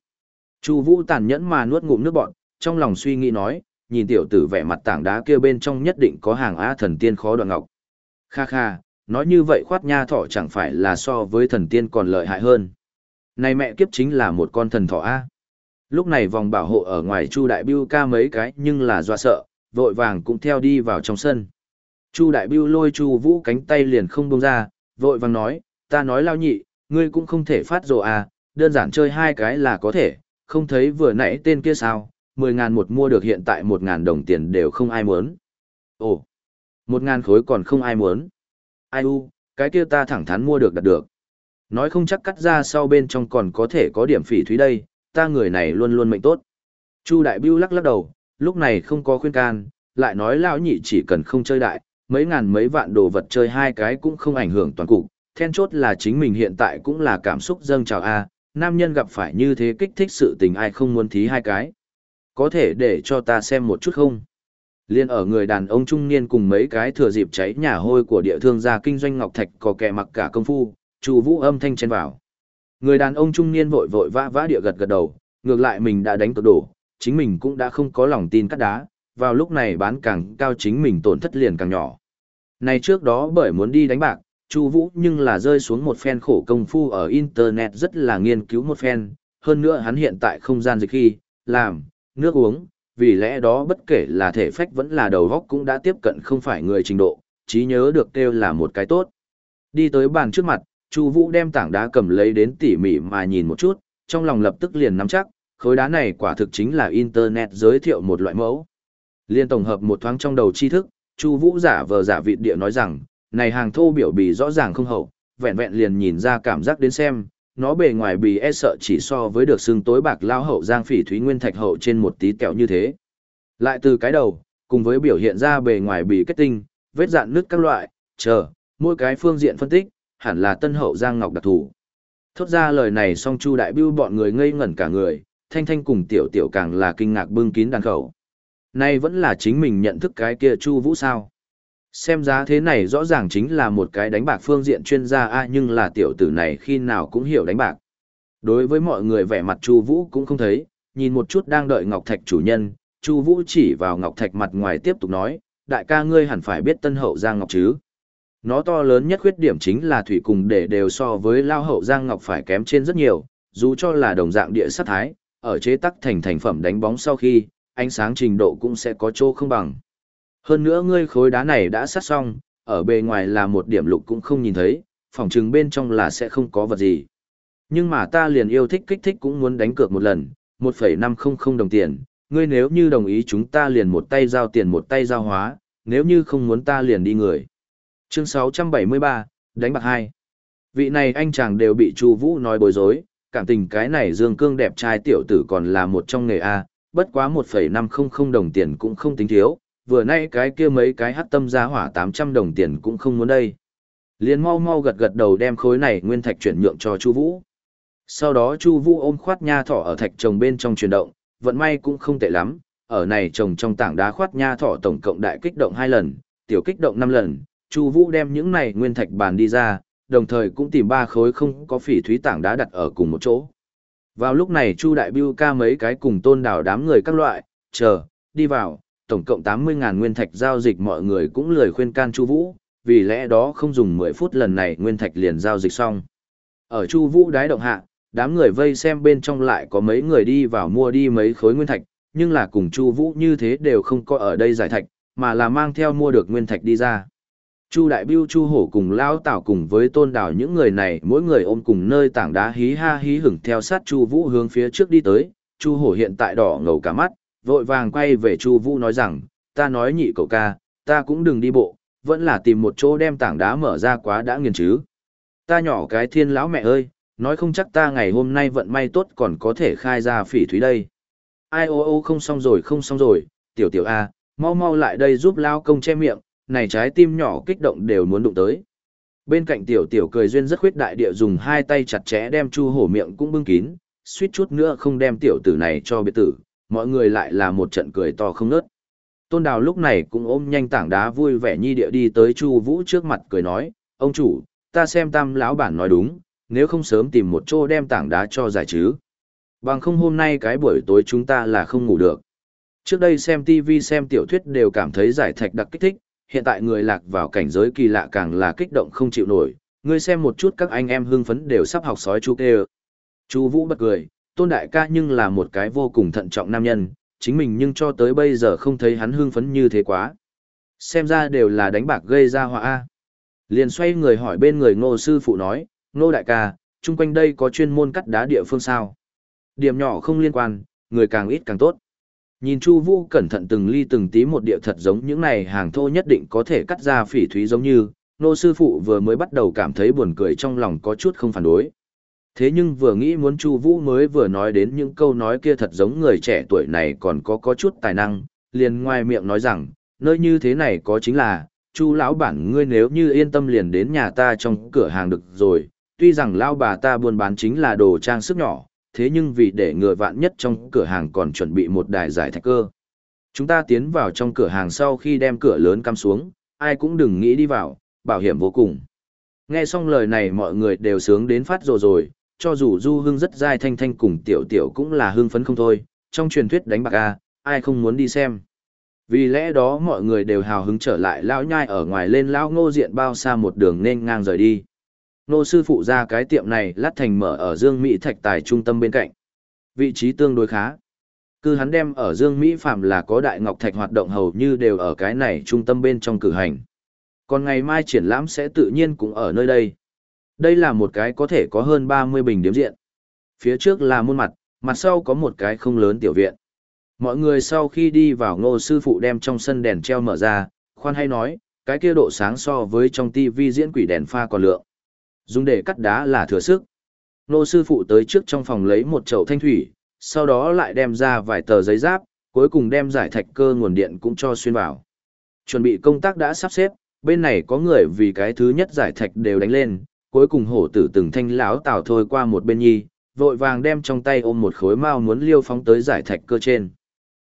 Chu Vũ tàn nhẫn mà nuốt ngụm nước bọt, trong lòng suy nghĩ nói, nhìn tiểu tử vẻ mặt tảng đá kia bên trong nhất định có hàng á thần tiên khó đoạn ngọc. Kha kha, nói như vậy khoát nha thỏ chẳng phải là so với thần tiên còn lợi hại hơn. Này mẹ kiếp chính là một con thần thỏ A. Lúc này vòng bảo hộ ở ngoài Chu Đại Biêu ca mấy cái nhưng là doa sợ, vội vàng cũng theo đi vào trong sân. Chu Đại Biêu lôi Chu Vũ cánh tay liền không buông ra, vội vàng nói, ta nói lao nhị, ngươi cũng không thể phát rồ à, đơn giản chơi hai cái là có thể, không thấy vừa nãy tên kia sao, mười ngàn một mua được hiện tại một ngàn đồng tiền đều không ai muốn. Ồ, một ngàn khối còn không ai muốn. Ai u, cái kia ta thẳng thắn mua được đặt được. Nói không chắc cắt ra sau bên trong còn có thể có điểm phỉ thúy đây, ta người này luôn luôn mệnh tốt. Chu Đại Bưu lắc lắc đầu, lúc này không có khuyên can, lại nói lão nhị chỉ cần không chơi đại, mấy ngàn mấy vạn đồ vật chơi hai cái cũng không ảnh hưởng toàn cục. Then chốt là chính mình hiện tại cũng là cảm xúc dâng trào a, nam nhân gặp phải như thế kích thích sự tình ai không muốn thí hai cái. Có thể để cho ta xem một chút không? Liên ở người đàn ông trung niên cùng mấy cái thừa dịp cháy nhà hôi của địa thương gia kinh doanh ngọc thạch có kẻ mặc cả công phu, Chu Vũ âm thanh chen vào. Người đàn ông trung niên vội vội vã vã địa gật gật đầu, ngược lại mình đã đánh cược đổ, chính mình cũng đã không có lòng tin cắt đá, vào lúc này bán càng cao chính mình tổn thất liền càng nhỏ. Này trước đó bởi muốn đi đánh bạc, Chu Vũ nhưng là rơi xuống một phen khổ công phu ở internet rất là nghiên cứu một phen, hơn nữa hắn hiện tại không gian dịch khi, làm, nước uống, vì lẽ đó bất kể là thể phách vẫn là đầu góc cũng đã tiếp cận không phải người trình độ, trí nhớ được kêu là một cái tốt. Đi tới bàn trước mặt, Chu Vũ đem tảng đá cầm lấy đến tỉ mỉ mà nhìn một chút, trong lòng lập tức liền nắm chắc, khối đá này quả thực chính là internet giới thiệu một loại mẫu. Liên tổng hợp một thoáng trong đầu tri thức, Chu Vũ giả vờ giả vị địa nói rằng, này hàng thô biểu bì rõ ràng không hậu, vẹn vẹn liền nhìn ra cảm giác đến xem, nó bề ngoài bì e sợ chỉ so với được xương tối bạc lao hậu giang phỉ thúy nguyên thạch hậu trên một tí kẹo như thế. Lại từ cái đầu, cùng với biểu hiện ra bề ngoài bì kết tinh, vết dạn nứt các loại, chờ, mỗi cái phương diện phân tích, hẳn là tân hậu giang ngọc đặc thù. Thốt ra lời này song Chu Đại Bưu bọn người ngây ngẩn cả người, Thanh Thanh cùng Tiểu Tiểu càng là kinh ngạc bưng kín đàn khẩu. Nay vẫn là chính mình nhận thức cái kia Chu Vũ sao? Xem giá thế này rõ ràng chính là một cái đánh bạc phương diện chuyên gia a nhưng là tiểu tử này khi nào cũng hiểu đánh bạc. Đối với mọi người vẻ mặt Chu Vũ cũng không thấy, nhìn một chút đang đợi Ngọc Thạch chủ nhân, Chu Vũ chỉ vào Ngọc Thạch mặt ngoài tiếp tục nói, đại ca ngươi hẳn phải biết Tân Hậu Giang Ngọc chứ. Nó to lớn nhất khuyết điểm chính là thủy cùng để đều so với lao hậu Giang Ngọc phải kém trên rất nhiều, dù cho là đồng dạng địa sát thái, ở chế tác thành thành phẩm đánh bóng sau khi, ánh sáng trình độ cũng sẽ có chỗ không bằng. Hơn nữa ngươi khối đá này đã sát xong, ở bề ngoài là một điểm lục cũng không nhìn thấy, phòng trừng bên trong là sẽ không có vật gì. Nhưng mà ta liền yêu thích kích thích cũng muốn đánh cược một lần, 1,500 đồng tiền, ngươi nếu như đồng ý chúng ta liền một tay giao tiền một tay giao hóa, nếu như không muốn ta liền đi người. Chương 673, đánh bạc hai. Vị này anh chàng đều bị Chu Vũ nói bối rối, cảm tình cái này Dương Cương đẹp trai tiểu tử còn là một trong nghề A, bất quá 1,500 đồng tiền cũng không tính thiếu, vừa nay cái kia mấy cái hát tâm giá hỏa 800 đồng tiền cũng không muốn đây. liền mau mau gật gật đầu đem khối này nguyên thạch chuyển nhượng cho Chu Vũ. Sau đó Chu Vũ ôm khoát nha thỏ ở thạch trồng bên trong chuyển động, vận may cũng không tệ lắm, ở này trồng trong tảng đá khoát nha thỏ tổng cộng đại kích động 2 lần, tiểu kích động 5 lần, Chu Vũ đem những này nguyên thạch bàn đi ra, đồng thời cũng tìm ba khối không có phỉ thúy tảng đá đặt ở cùng một chỗ. Vào lúc này Chu Đại Bưu ca mấy cái cùng tôn đảo đám người các loại, chờ, đi vào, tổng cộng 80.000 nguyên thạch giao dịch mọi người cũng lười khuyên can Chu Vũ, vì lẽ đó không dùng 10 phút lần này nguyên thạch liền giao dịch xong. Ở Chu Vũ đái động hạ, đám người vây xem bên trong lại có mấy người đi vào mua đi mấy khối nguyên thạch, nhưng là cùng Chu Vũ như thế đều không có ở đây giải thạch, mà là mang theo mua được nguyên thạch đi ra. Chu Đại Biêu Chu Hổ cùng Lão Tảo cùng với Tôn Đào những người này mỗi người ôm cùng nơi tảng đá hí ha hí hửng theo sát Chu Vũ hướng phía trước đi tới, Chu Hổ hiện tại đỏ ngầu cả mắt, vội vàng quay về Chu Vũ nói rằng, ta nói nhị cậu ca, ta cũng đừng đi bộ, vẫn là tìm một chỗ đem tảng đá mở ra quá đã nghiền chứ. Ta nhỏ cái thiên lão mẹ ơi, nói không chắc ta ngày hôm nay vận may tốt còn có thể khai ra phỉ thúy đây. Ai ô ô không xong rồi không xong rồi, tiểu tiểu A, mau mau lại đây giúp lao công che miệng, này trái tim nhỏ kích động đều muốn đụng tới. Bên cạnh tiểu tiểu cười duyên rất khuyết đại địa dùng hai tay chặt chẽ đem chu hổ miệng cũng bưng kín, suýt chút nữa không đem tiểu tử này cho biệt tử, mọi người lại là một trận cười to không nớt. Tôn Đào lúc này cũng ôm nhanh tảng đá vui vẻ nhi địa đi tới Chu Vũ trước mặt cười nói, "Ông chủ, ta xem Tam lão bản nói đúng, nếu không sớm tìm một chỗ đem tảng đá cho giải chứ. Bằng không hôm nay cái buổi tối chúng ta là không ngủ được." Trước đây xem TV xem tiểu thuyết đều cảm thấy giải thạch đặc kích thích, hiện tại người lạc vào cảnh giới kỳ lạ càng là kích động không chịu nổi, ngươi xem một chút các anh em hưng phấn đều sắp học sói chu kê. Chu Vũ bật cười, tôn đại ca nhưng là một cái vô cùng thận trọng nam nhân, chính mình nhưng cho tới bây giờ không thấy hắn hưng phấn như thế quá. Xem ra đều là đánh bạc gây ra họa A. Liền xoay người hỏi bên người ngô sư phụ nói, ngô đại ca, chung quanh đây có chuyên môn cắt đá địa phương sao? Điểm nhỏ không liên quan, người càng ít càng tốt. Nhìn Chu Vũ cẩn thận từng ly từng tí một địa thật giống những này hàng thô nhất định có thể cắt ra phỉ thúy giống như, nô sư phụ vừa mới bắt đầu cảm thấy buồn cười trong lòng có chút không phản đối. Thế nhưng vừa nghĩ muốn Chu Vũ mới vừa nói đến những câu nói kia thật giống người trẻ tuổi này còn có có chút tài năng, liền ngoài miệng nói rằng, nơi như thế này có chính là, Chu lão bản ngươi nếu như yên tâm liền đến nhà ta trong cửa hàng được rồi, tuy rằng lão bà ta buôn bán chính là đồ trang sức nhỏ, thế nhưng vì để ngừa vạn nhất trong cửa hàng còn chuẩn bị một đài giải thạch cơ. Chúng ta tiến vào trong cửa hàng sau khi đem cửa lớn cắm xuống, ai cũng đừng nghĩ đi vào, bảo hiểm vô cùng. Nghe xong lời này mọi người đều sướng đến phát rồi rồi, cho dù Du Hưng rất dai thanh thanh cùng tiểu tiểu cũng là hưng phấn không thôi, trong truyền thuyết đánh bạc a, ai không muốn đi xem. Vì lẽ đó mọi người đều hào hứng trở lại lão nhai ở ngoài lên lão ngô diện bao xa một đường nên ngang rời đi. Nô sư phụ ra cái tiệm này lát thành mở ở Dương Mỹ Thạch Tài trung tâm bên cạnh. Vị trí tương đối khá. Cứ hắn đem ở Dương Mỹ Phạm là có Đại Ngọc Thạch hoạt động hầu như đều ở cái này trung tâm bên trong cử hành. Còn ngày mai triển lãm sẽ tự nhiên cũng ở nơi đây. Đây là một cái có thể có hơn 30 bình điểm diện. Phía trước là muôn mặt, mặt sau có một cái không lớn tiểu viện. Mọi người sau khi đi vào ngô sư phụ đem trong sân đèn treo mở ra, khoan hay nói, cái kia độ sáng so với trong tivi diễn quỷ đèn pha còn lượng. Dùng để cắt đá là thừa sức. Ngô sư phụ tới trước trong phòng lấy một chậu thanh thủy, sau đó lại đem ra vài tờ giấy giáp, cuối cùng đem giải thạch cơ nguồn điện cũng cho xuyên vào. Chuẩn bị công tác đã sắp xếp, bên này có người vì cái thứ nhất giải thạch đều đánh lên, cuối cùng hổ tử từng thanh lão tào thôi qua một bên nhi, vội vàng đem trong tay ôm một khối mao muốn liêu phóng tới giải thạch cơ trên.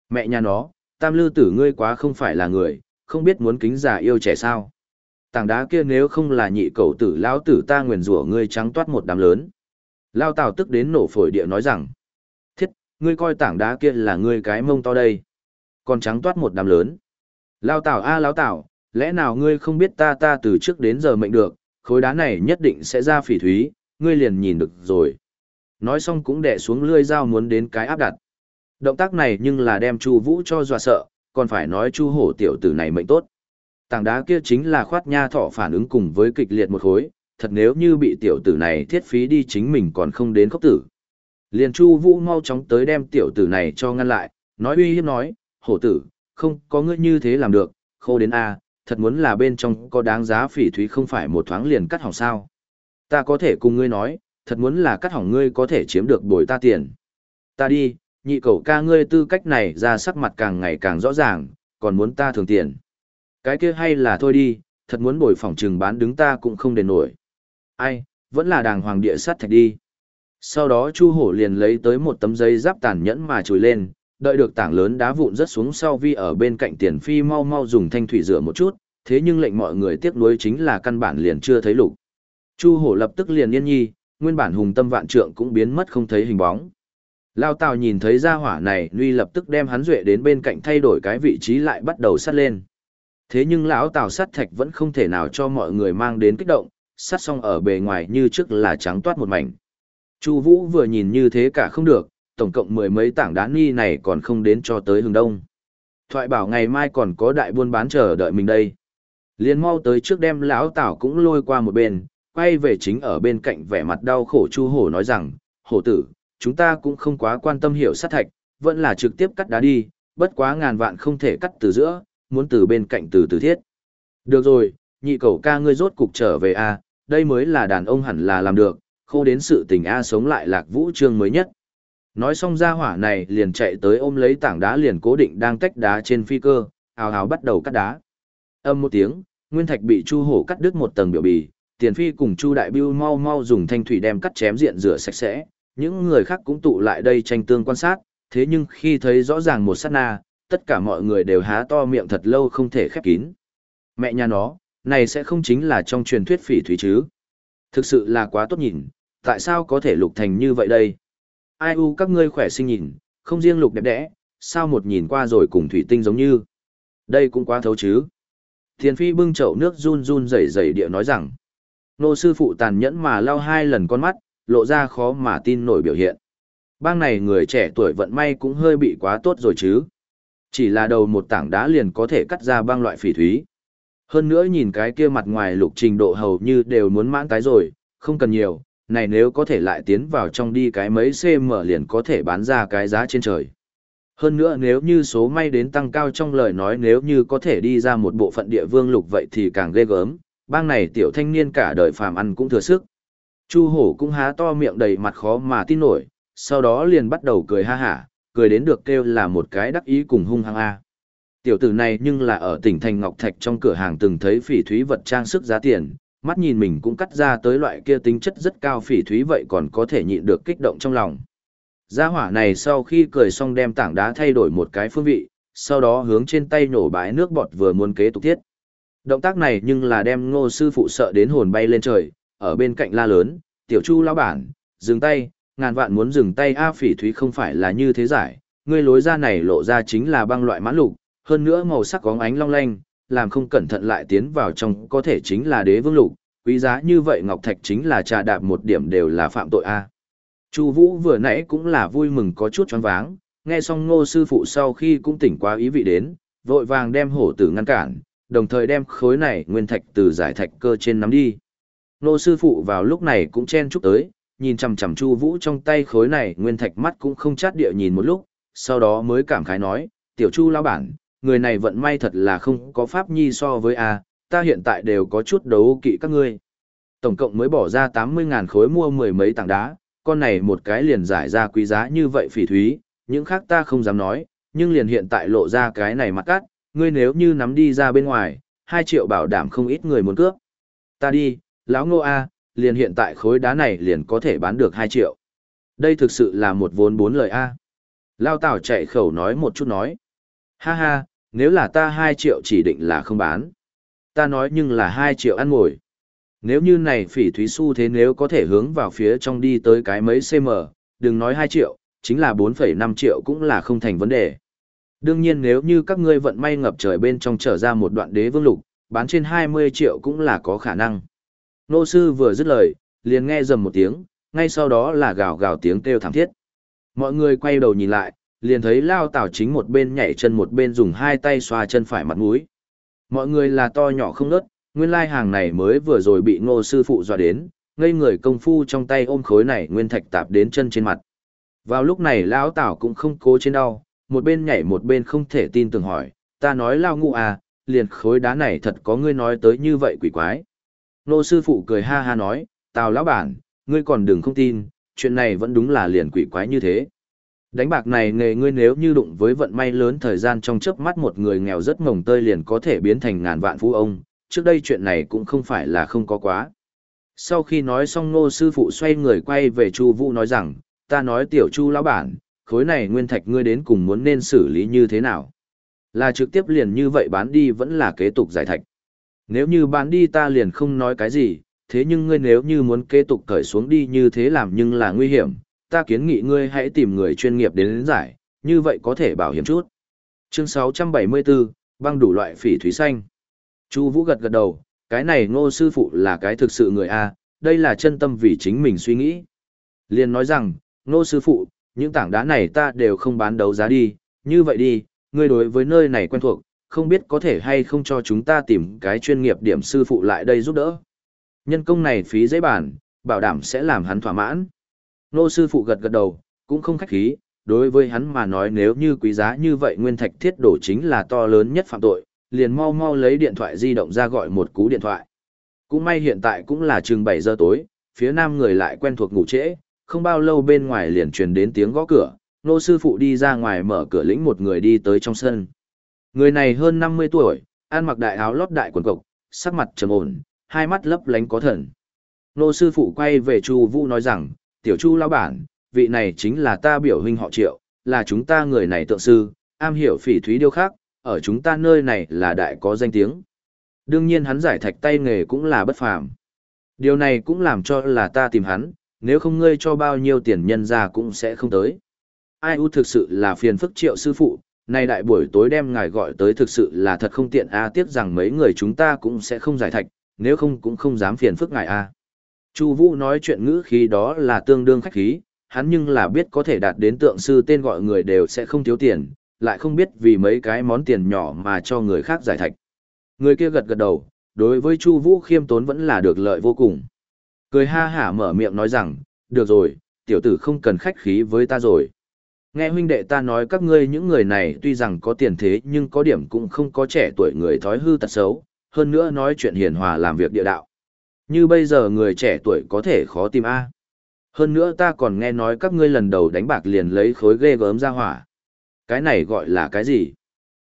Mẹ nhà nó, tam lư tử ngươi quá không phải là người, không biết muốn kính già yêu trẻ sao. Tảng đá kia nếu không là nhị cầu tử lão tử ta nguyền rủa ngươi trắng toát một đám lớn. Lao tào tức đến nổ phổi địa nói rằng, thiết, ngươi coi tảng đá kia là ngươi cái mông to đây. Còn trắng toát một đám lớn. Lao tào a à, lão tào, lẽ nào ngươi không biết ta ta từ trước đến giờ mệnh được, khối đá này nhất định sẽ ra phỉ thúy, ngươi liền nhìn được rồi. Nói xong cũng đè xuống lươi dao muốn đến cái áp đặt. Động tác này nhưng là đem Chu Vũ cho dọa sợ, còn phải nói Chu Hổ tiểu tử này mệnh tốt. Tảng đá kia chính là khoát nha thỏ phản ứng cùng với kịch liệt một khối, thật nếu như bị tiểu tử này thiết phí đi chính mình còn không đến khốc tử. Liền Chu Vũ mau chóng tới đem tiểu tử này cho ngăn lại, nói uy hiếp nói, hổ tử, không có ngươi như thế làm được, khô đến A, thật muốn là bên trong có đáng giá phỉ thúy không phải một thoáng liền cắt hỏng sao. Ta có thể cùng ngươi nói, thật muốn là cắt hỏng ngươi có thể chiếm được bồi ta tiền. Ta đi, nhị cầu ca ngươi tư cách này ra sắc mặt càng ngày càng rõ ràng, còn muốn ta thường tiền. Cái kia hay là thôi đi, thật muốn bồi phòng trừng bán đứng ta cũng không đền nổi. Ai, vẫn là đàng hoàng địa sát thạch đi. Sau đó Chu Hổ liền lấy tới một tấm giấy giáp tàn nhẫn mà chùi lên, đợi được tảng lớn đá vụn rất xuống sau vi ở bên cạnh tiền phi mau mau dùng thanh thủy rửa một chút, thế nhưng lệnh mọi người tiếc nuối chính là căn bản liền chưa thấy lục. Chu hổ lập tức liền yên nhi, nguyên bản hùng tâm vạn trượng cũng biến mất không thấy hình bóng. Lao Tào nhìn thấy ra hỏa này, Nuy lập tức đem hắn duệ đến bên cạnh thay đổi cái vị trí lại bắt đầu sắt lên. Thế nhưng lão Tào sắt thạch vẫn không thể nào cho mọi người mang đến kích động, sắt xong ở bề ngoài như trước là trắng toát một mảnh. Chu Vũ vừa nhìn như thế cả không được, tổng cộng mười mấy tảng đá ni này còn không đến cho tới hướng đông. Thoại bảo ngày mai còn có đại buôn bán chờ đợi mình đây. Liên mau tới trước đem lão Tảo cũng lôi qua một bên, quay về chính ở bên cạnh vẻ mặt đau khổ Chu Hổ nói rằng, hổ tử, chúng ta cũng không quá quan tâm hiểu sát thạch, vẫn là trực tiếp cắt đá đi, bất quá ngàn vạn không thể cắt từ giữa, muốn từ bên cạnh từ từ thiết. Được rồi, nhị cầu ca ngươi rốt cục trở về a, đây mới là đàn ông hẳn là làm được, khô đến sự tình a sống lại lạc vũ trương mới nhất. Nói xong ra hỏa này liền chạy tới ôm lấy tảng đá liền cố định đang tách đá trên phi cơ, hào hào bắt đầu cắt đá. Âm một tiếng, nguyên thạch bị Chu Hổ cắt đứt một tầng biểu bì, Tiền Phi cùng Chu Đại Bưu mau mau dùng thanh thủy đem cắt chém diện rửa sạch sẽ, những người khác cũng tụ lại đây tranh tương quan sát, thế nhưng khi thấy rõ ràng một sát na, tất cả mọi người đều há to miệng thật lâu không thể khép kín. Mẹ nhà nó, này sẽ không chính là trong truyền thuyết phỉ thủy chứ. Thực sự là quá tốt nhìn, tại sao có thể lục thành như vậy đây? Ai u các ngươi khỏe sinh nhìn, không riêng lục đẹp đẽ, sao một nhìn qua rồi cùng thủy tinh giống như. Đây cũng quá thấu chứ. Thiền phi bưng chậu nước run run rẩy rẩy địa nói rằng, nô sư phụ tàn nhẫn mà lao hai lần con mắt, lộ ra khó mà tin nổi biểu hiện. Bang này người trẻ tuổi vận may cũng hơi bị quá tốt rồi chứ. Chỉ là đầu một tảng đá liền có thể cắt ra băng loại phỉ thúy. Hơn nữa nhìn cái kia mặt ngoài lục trình độ hầu như đều muốn mãn tái rồi, không cần nhiều, này nếu có thể lại tiến vào trong đi cái mấy cm liền có thể bán ra cái giá trên trời. Hơn nữa nếu như số may đến tăng cao trong lời nói nếu như có thể đi ra một bộ phận địa vương lục vậy thì càng ghê gớm, bang này tiểu thanh niên cả đời phàm ăn cũng thừa sức. Chu hổ cũng há to miệng đầy mặt khó mà tin nổi, sau đó liền bắt đầu cười ha hả, cười đến được kêu là một cái đắc ý cùng hung hăng A. Tiểu tử này nhưng là ở tỉnh thành Ngọc Thạch trong cửa hàng từng thấy phỉ thúy vật trang sức giá tiền, mắt nhìn mình cũng cắt ra tới loại kia tính chất rất cao phỉ thúy vậy còn có thể nhịn được kích động trong lòng. Gia hỏa này sau khi cười xong đem tảng đá thay đổi một cái phương vị, sau đó hướng trên tay nổ bãi nước bọt vừa muốn kế tục thiết. Động tác này nhưng là đem ngô sư phụ sợ đến hồn bay lên trời, ở bên cạnh la lớn, tiểu chu lão bản, dừng tay, ngàn vạn muốn dừng tay A phỉ thúy không phải là như thế giải, ngươi lối ra này lộ ra chính là băng loại mãn lục, hơn nữa màu sắc có ánh long lanh, làm không cẩn thận lại tiến vào trong có thể chính là đế vương lục, quý giá như vậy ngọc thạch chính là trà đạp một điểm đều là phạm tội a. Chu Vũ vừa nãy cũng là vui mừng có chút choáng váng, nghe xong Ngô sư phụ sau khi cũng tỉnh quá ý vị đến, vội vàng đem hổ tử ngăn cản, đồng thời đem khối này nguyên thạch từ giải thạch cơ trên nắm đi. Ngô sư phụ vào lúc này cũng chen chúc tới, nhìn chằm chằm Chu Vũ trong tay khối này nguyên thạch mắt cũng không chát địa nhìn một lúc, sau đó mới cảm khái nói, tiểu chu lão bản, người này vận may thật là không có pháp nhi so với A, ta hiện tại đều có chút đấu kỵ các ngươi. Tổng cộng mới bỏ ra 80.000 khối mua mười mấy tảng đá, con này một cái liền giải ra quý giá như vậy phỉ thúy, những khác ta không dám nói, nhưng liền hiện tại lộ ra cái này mặt cắt, ngươi nếu như nắm đi ra bên ngoài, hai triệu bảo đảm không ít người muốn cướp. Ta đi, lão ngô A, liền hiện tại khối đá này liền có thể bán được hai triệu. Đây thực sự là một vốn bốn lời A. Lao Tảo chạy khẩu nói một chút nói. Ha ha, nếu là ta 2 triệu chỉ định là không bán. Ta nói nhưng là 2 triệu ăn ngồi. Nếu như này phỉ thúy su thế nếu có thể hướng vào phía trong đi tới cái mấy cm, đừng nói 2 triệu, chính là 4,5 triệu cũng là không thành vấn đề. Đương nhiên nếu như các ngươi vận may ngập trời bên trong trở ra một đoạn đế vương lục, bán trên 20 triệu cũng là có khả năng. Nô sư vừa dứt lời, liền nghe rầm một tiếng, ngay sau đó là gào gào tiếng kêu thảm thiết. Mọi người quay đầu nhìn lại, liền thấy Lao Tảo chính một bên nhảy chân một bên dùng hai tay xoa chân phải mặt mũi. Mọi người là to nhỏ không nớt, nguyên lai hàng này mới vừa rồi bị ngô sư phụ dọa đến, ngây người công phu trong tay ôm khối này nguyên thạch tạp đến chân trên mặt. Vào lúc này lão Tảo cũng không cố trên đau, một bên nhảy một bên không thể tin tưởng hỏi, ta nói Lao Ngụ à, liền khối đá này thật có ngươi nói tới như vậy quỷ quái. Nô sư phụ cười ha ha nói, tào lão bản, ngươi còn đừng không tin, chuyện này vẫn đúng là liền quỷ quái như thế. Đánh bạc này nghề ngươi nếu như đụng với vận may lớn thời gian trong chớp mắt một người nghèo rất mồng tơi liền có thể biến thành ngàn vạn phú ông, trước đây chuyện này cũng không phải là không có quá. Sau khi nói xong nô sư phụ xoay người quay về Chu Vũ nói rằng, ta nói tiểu Chu lão bản, khối này nguyên thạch ngươi đến cùng muốn nên xử lý như thế nào? Là trực tiếp liền như vậy bán đi vẫn là kế tục giải thạch. Nếu như bán đi ta liền không nói cái gì, thế nhưng ngươi nếu như muốn kế tục cởi xuống đi như thế làm nhưng là nguy hiểm, ta kiến nghị ngươi hãy tìm người chuyên nghiệp đến, đến giải, như vậy có thể bảo hiểm chút. Chương 674, băng đủ loại phỉ thúy xanh. Chu Vũ gật gật đầu, cái này ngô sư phụ là cái thực sự người A, đây là chân tâm vì chính mình suy nghĩ. Liền nói rằng, ngô sư phụ, những tảng đá này ta đều không bán đấu giá đi, như vậy đi, ngươi đối với nơi này quen thuộc, không biết có thể hay không cho chúng ta tìm cái chuyên nghiệp điểm sư phụ lại đây giúp đỡ. Nhân công này phí dễ bản, bảo đảm sẽ làm hắn thỏa mãn. Nô sư phụ gật gật đầu, cũng không khách khí, đối với hắn mà nói nếu như quý giá như vậy nguyên thạch thiết đổ chính là to lớn nhất phạm tội, liền mau mau lấy điện thoại di động ra gọi một cú điện thoại. Cũng may hiện tại cũng là chừng 7 giờ tối, phía nam người lại quen thuộc ngủ trễ, không bao lâu bên ngoài liền truyền đến tiếng gõ cửa, nô sư phụ đi ra ngoài mở cửa lĩnh một người đi tới trong sân. Người này hơn 50 tuổi, ăn mặc đại áo lót đại quần cộc, sắc mặt trầm ổn, hai mắt lấp lánh có thần. Nô sư phụ quay về Chu Vũ nói rằng, "Tiểu Chu lão bản, vị này chính là ta biểu huynh họ Triệu, là chúng ta người này tượng sư, am hiểu phỉ thúy điêu khắc, ở chúng ta nơi này là đại có danh tiếng." Đương nhiên hắn giải thạch tay nghề cũng là bất phàm. Điều này cũng làm cho là ta tìm hắn, nếu không ngươi cho bao nhiêu tiền nhân ra cũng sẽ không tới. Ai u thực sự là phiền phức Triệu sư phụ, nay đại buổi tối đem ngài gọi tới thực sự là thật không tiện a tiếc rằng mấy người chúng ta cũng sẽ không giải thạch, nếu không cũng không dám phiền phức ngài a. Chu Vũ nói chuyện ngữ khí đó là tương đương khách khí, hắn nhưng là biết có thể đạt đến tượng sư tên gọi người đều sẽ không thiếu tiền, lại không biết vì mấy cái món tiền nhỏ mà cho người khác giải thạch. Người kia gật gật đầu, đối với Chu Vũ khiêm tốn vẫn là được lợi vô cùng. Cười ha hả mở miệng nói rằng, được rồi, tiểu tử không cần khách khí với ta rồi. Nghe huynh đệ ta nói các ngươi những người này tuy rằng có tiền thế nhưng có điểm cũng không có trẻ tuổi người thói hư tật xấu, hơn nữa nói chuyện hiền hòa làm việc địa đạo. Như bây giờ người trẻ tuổi có thể khó tìm A. Hơn nữa ta còn nghe nói các ngươi lần đầu đánh bạc liền lấy khối ghê gớm ra hỏa. Cái này gọi là cái gì?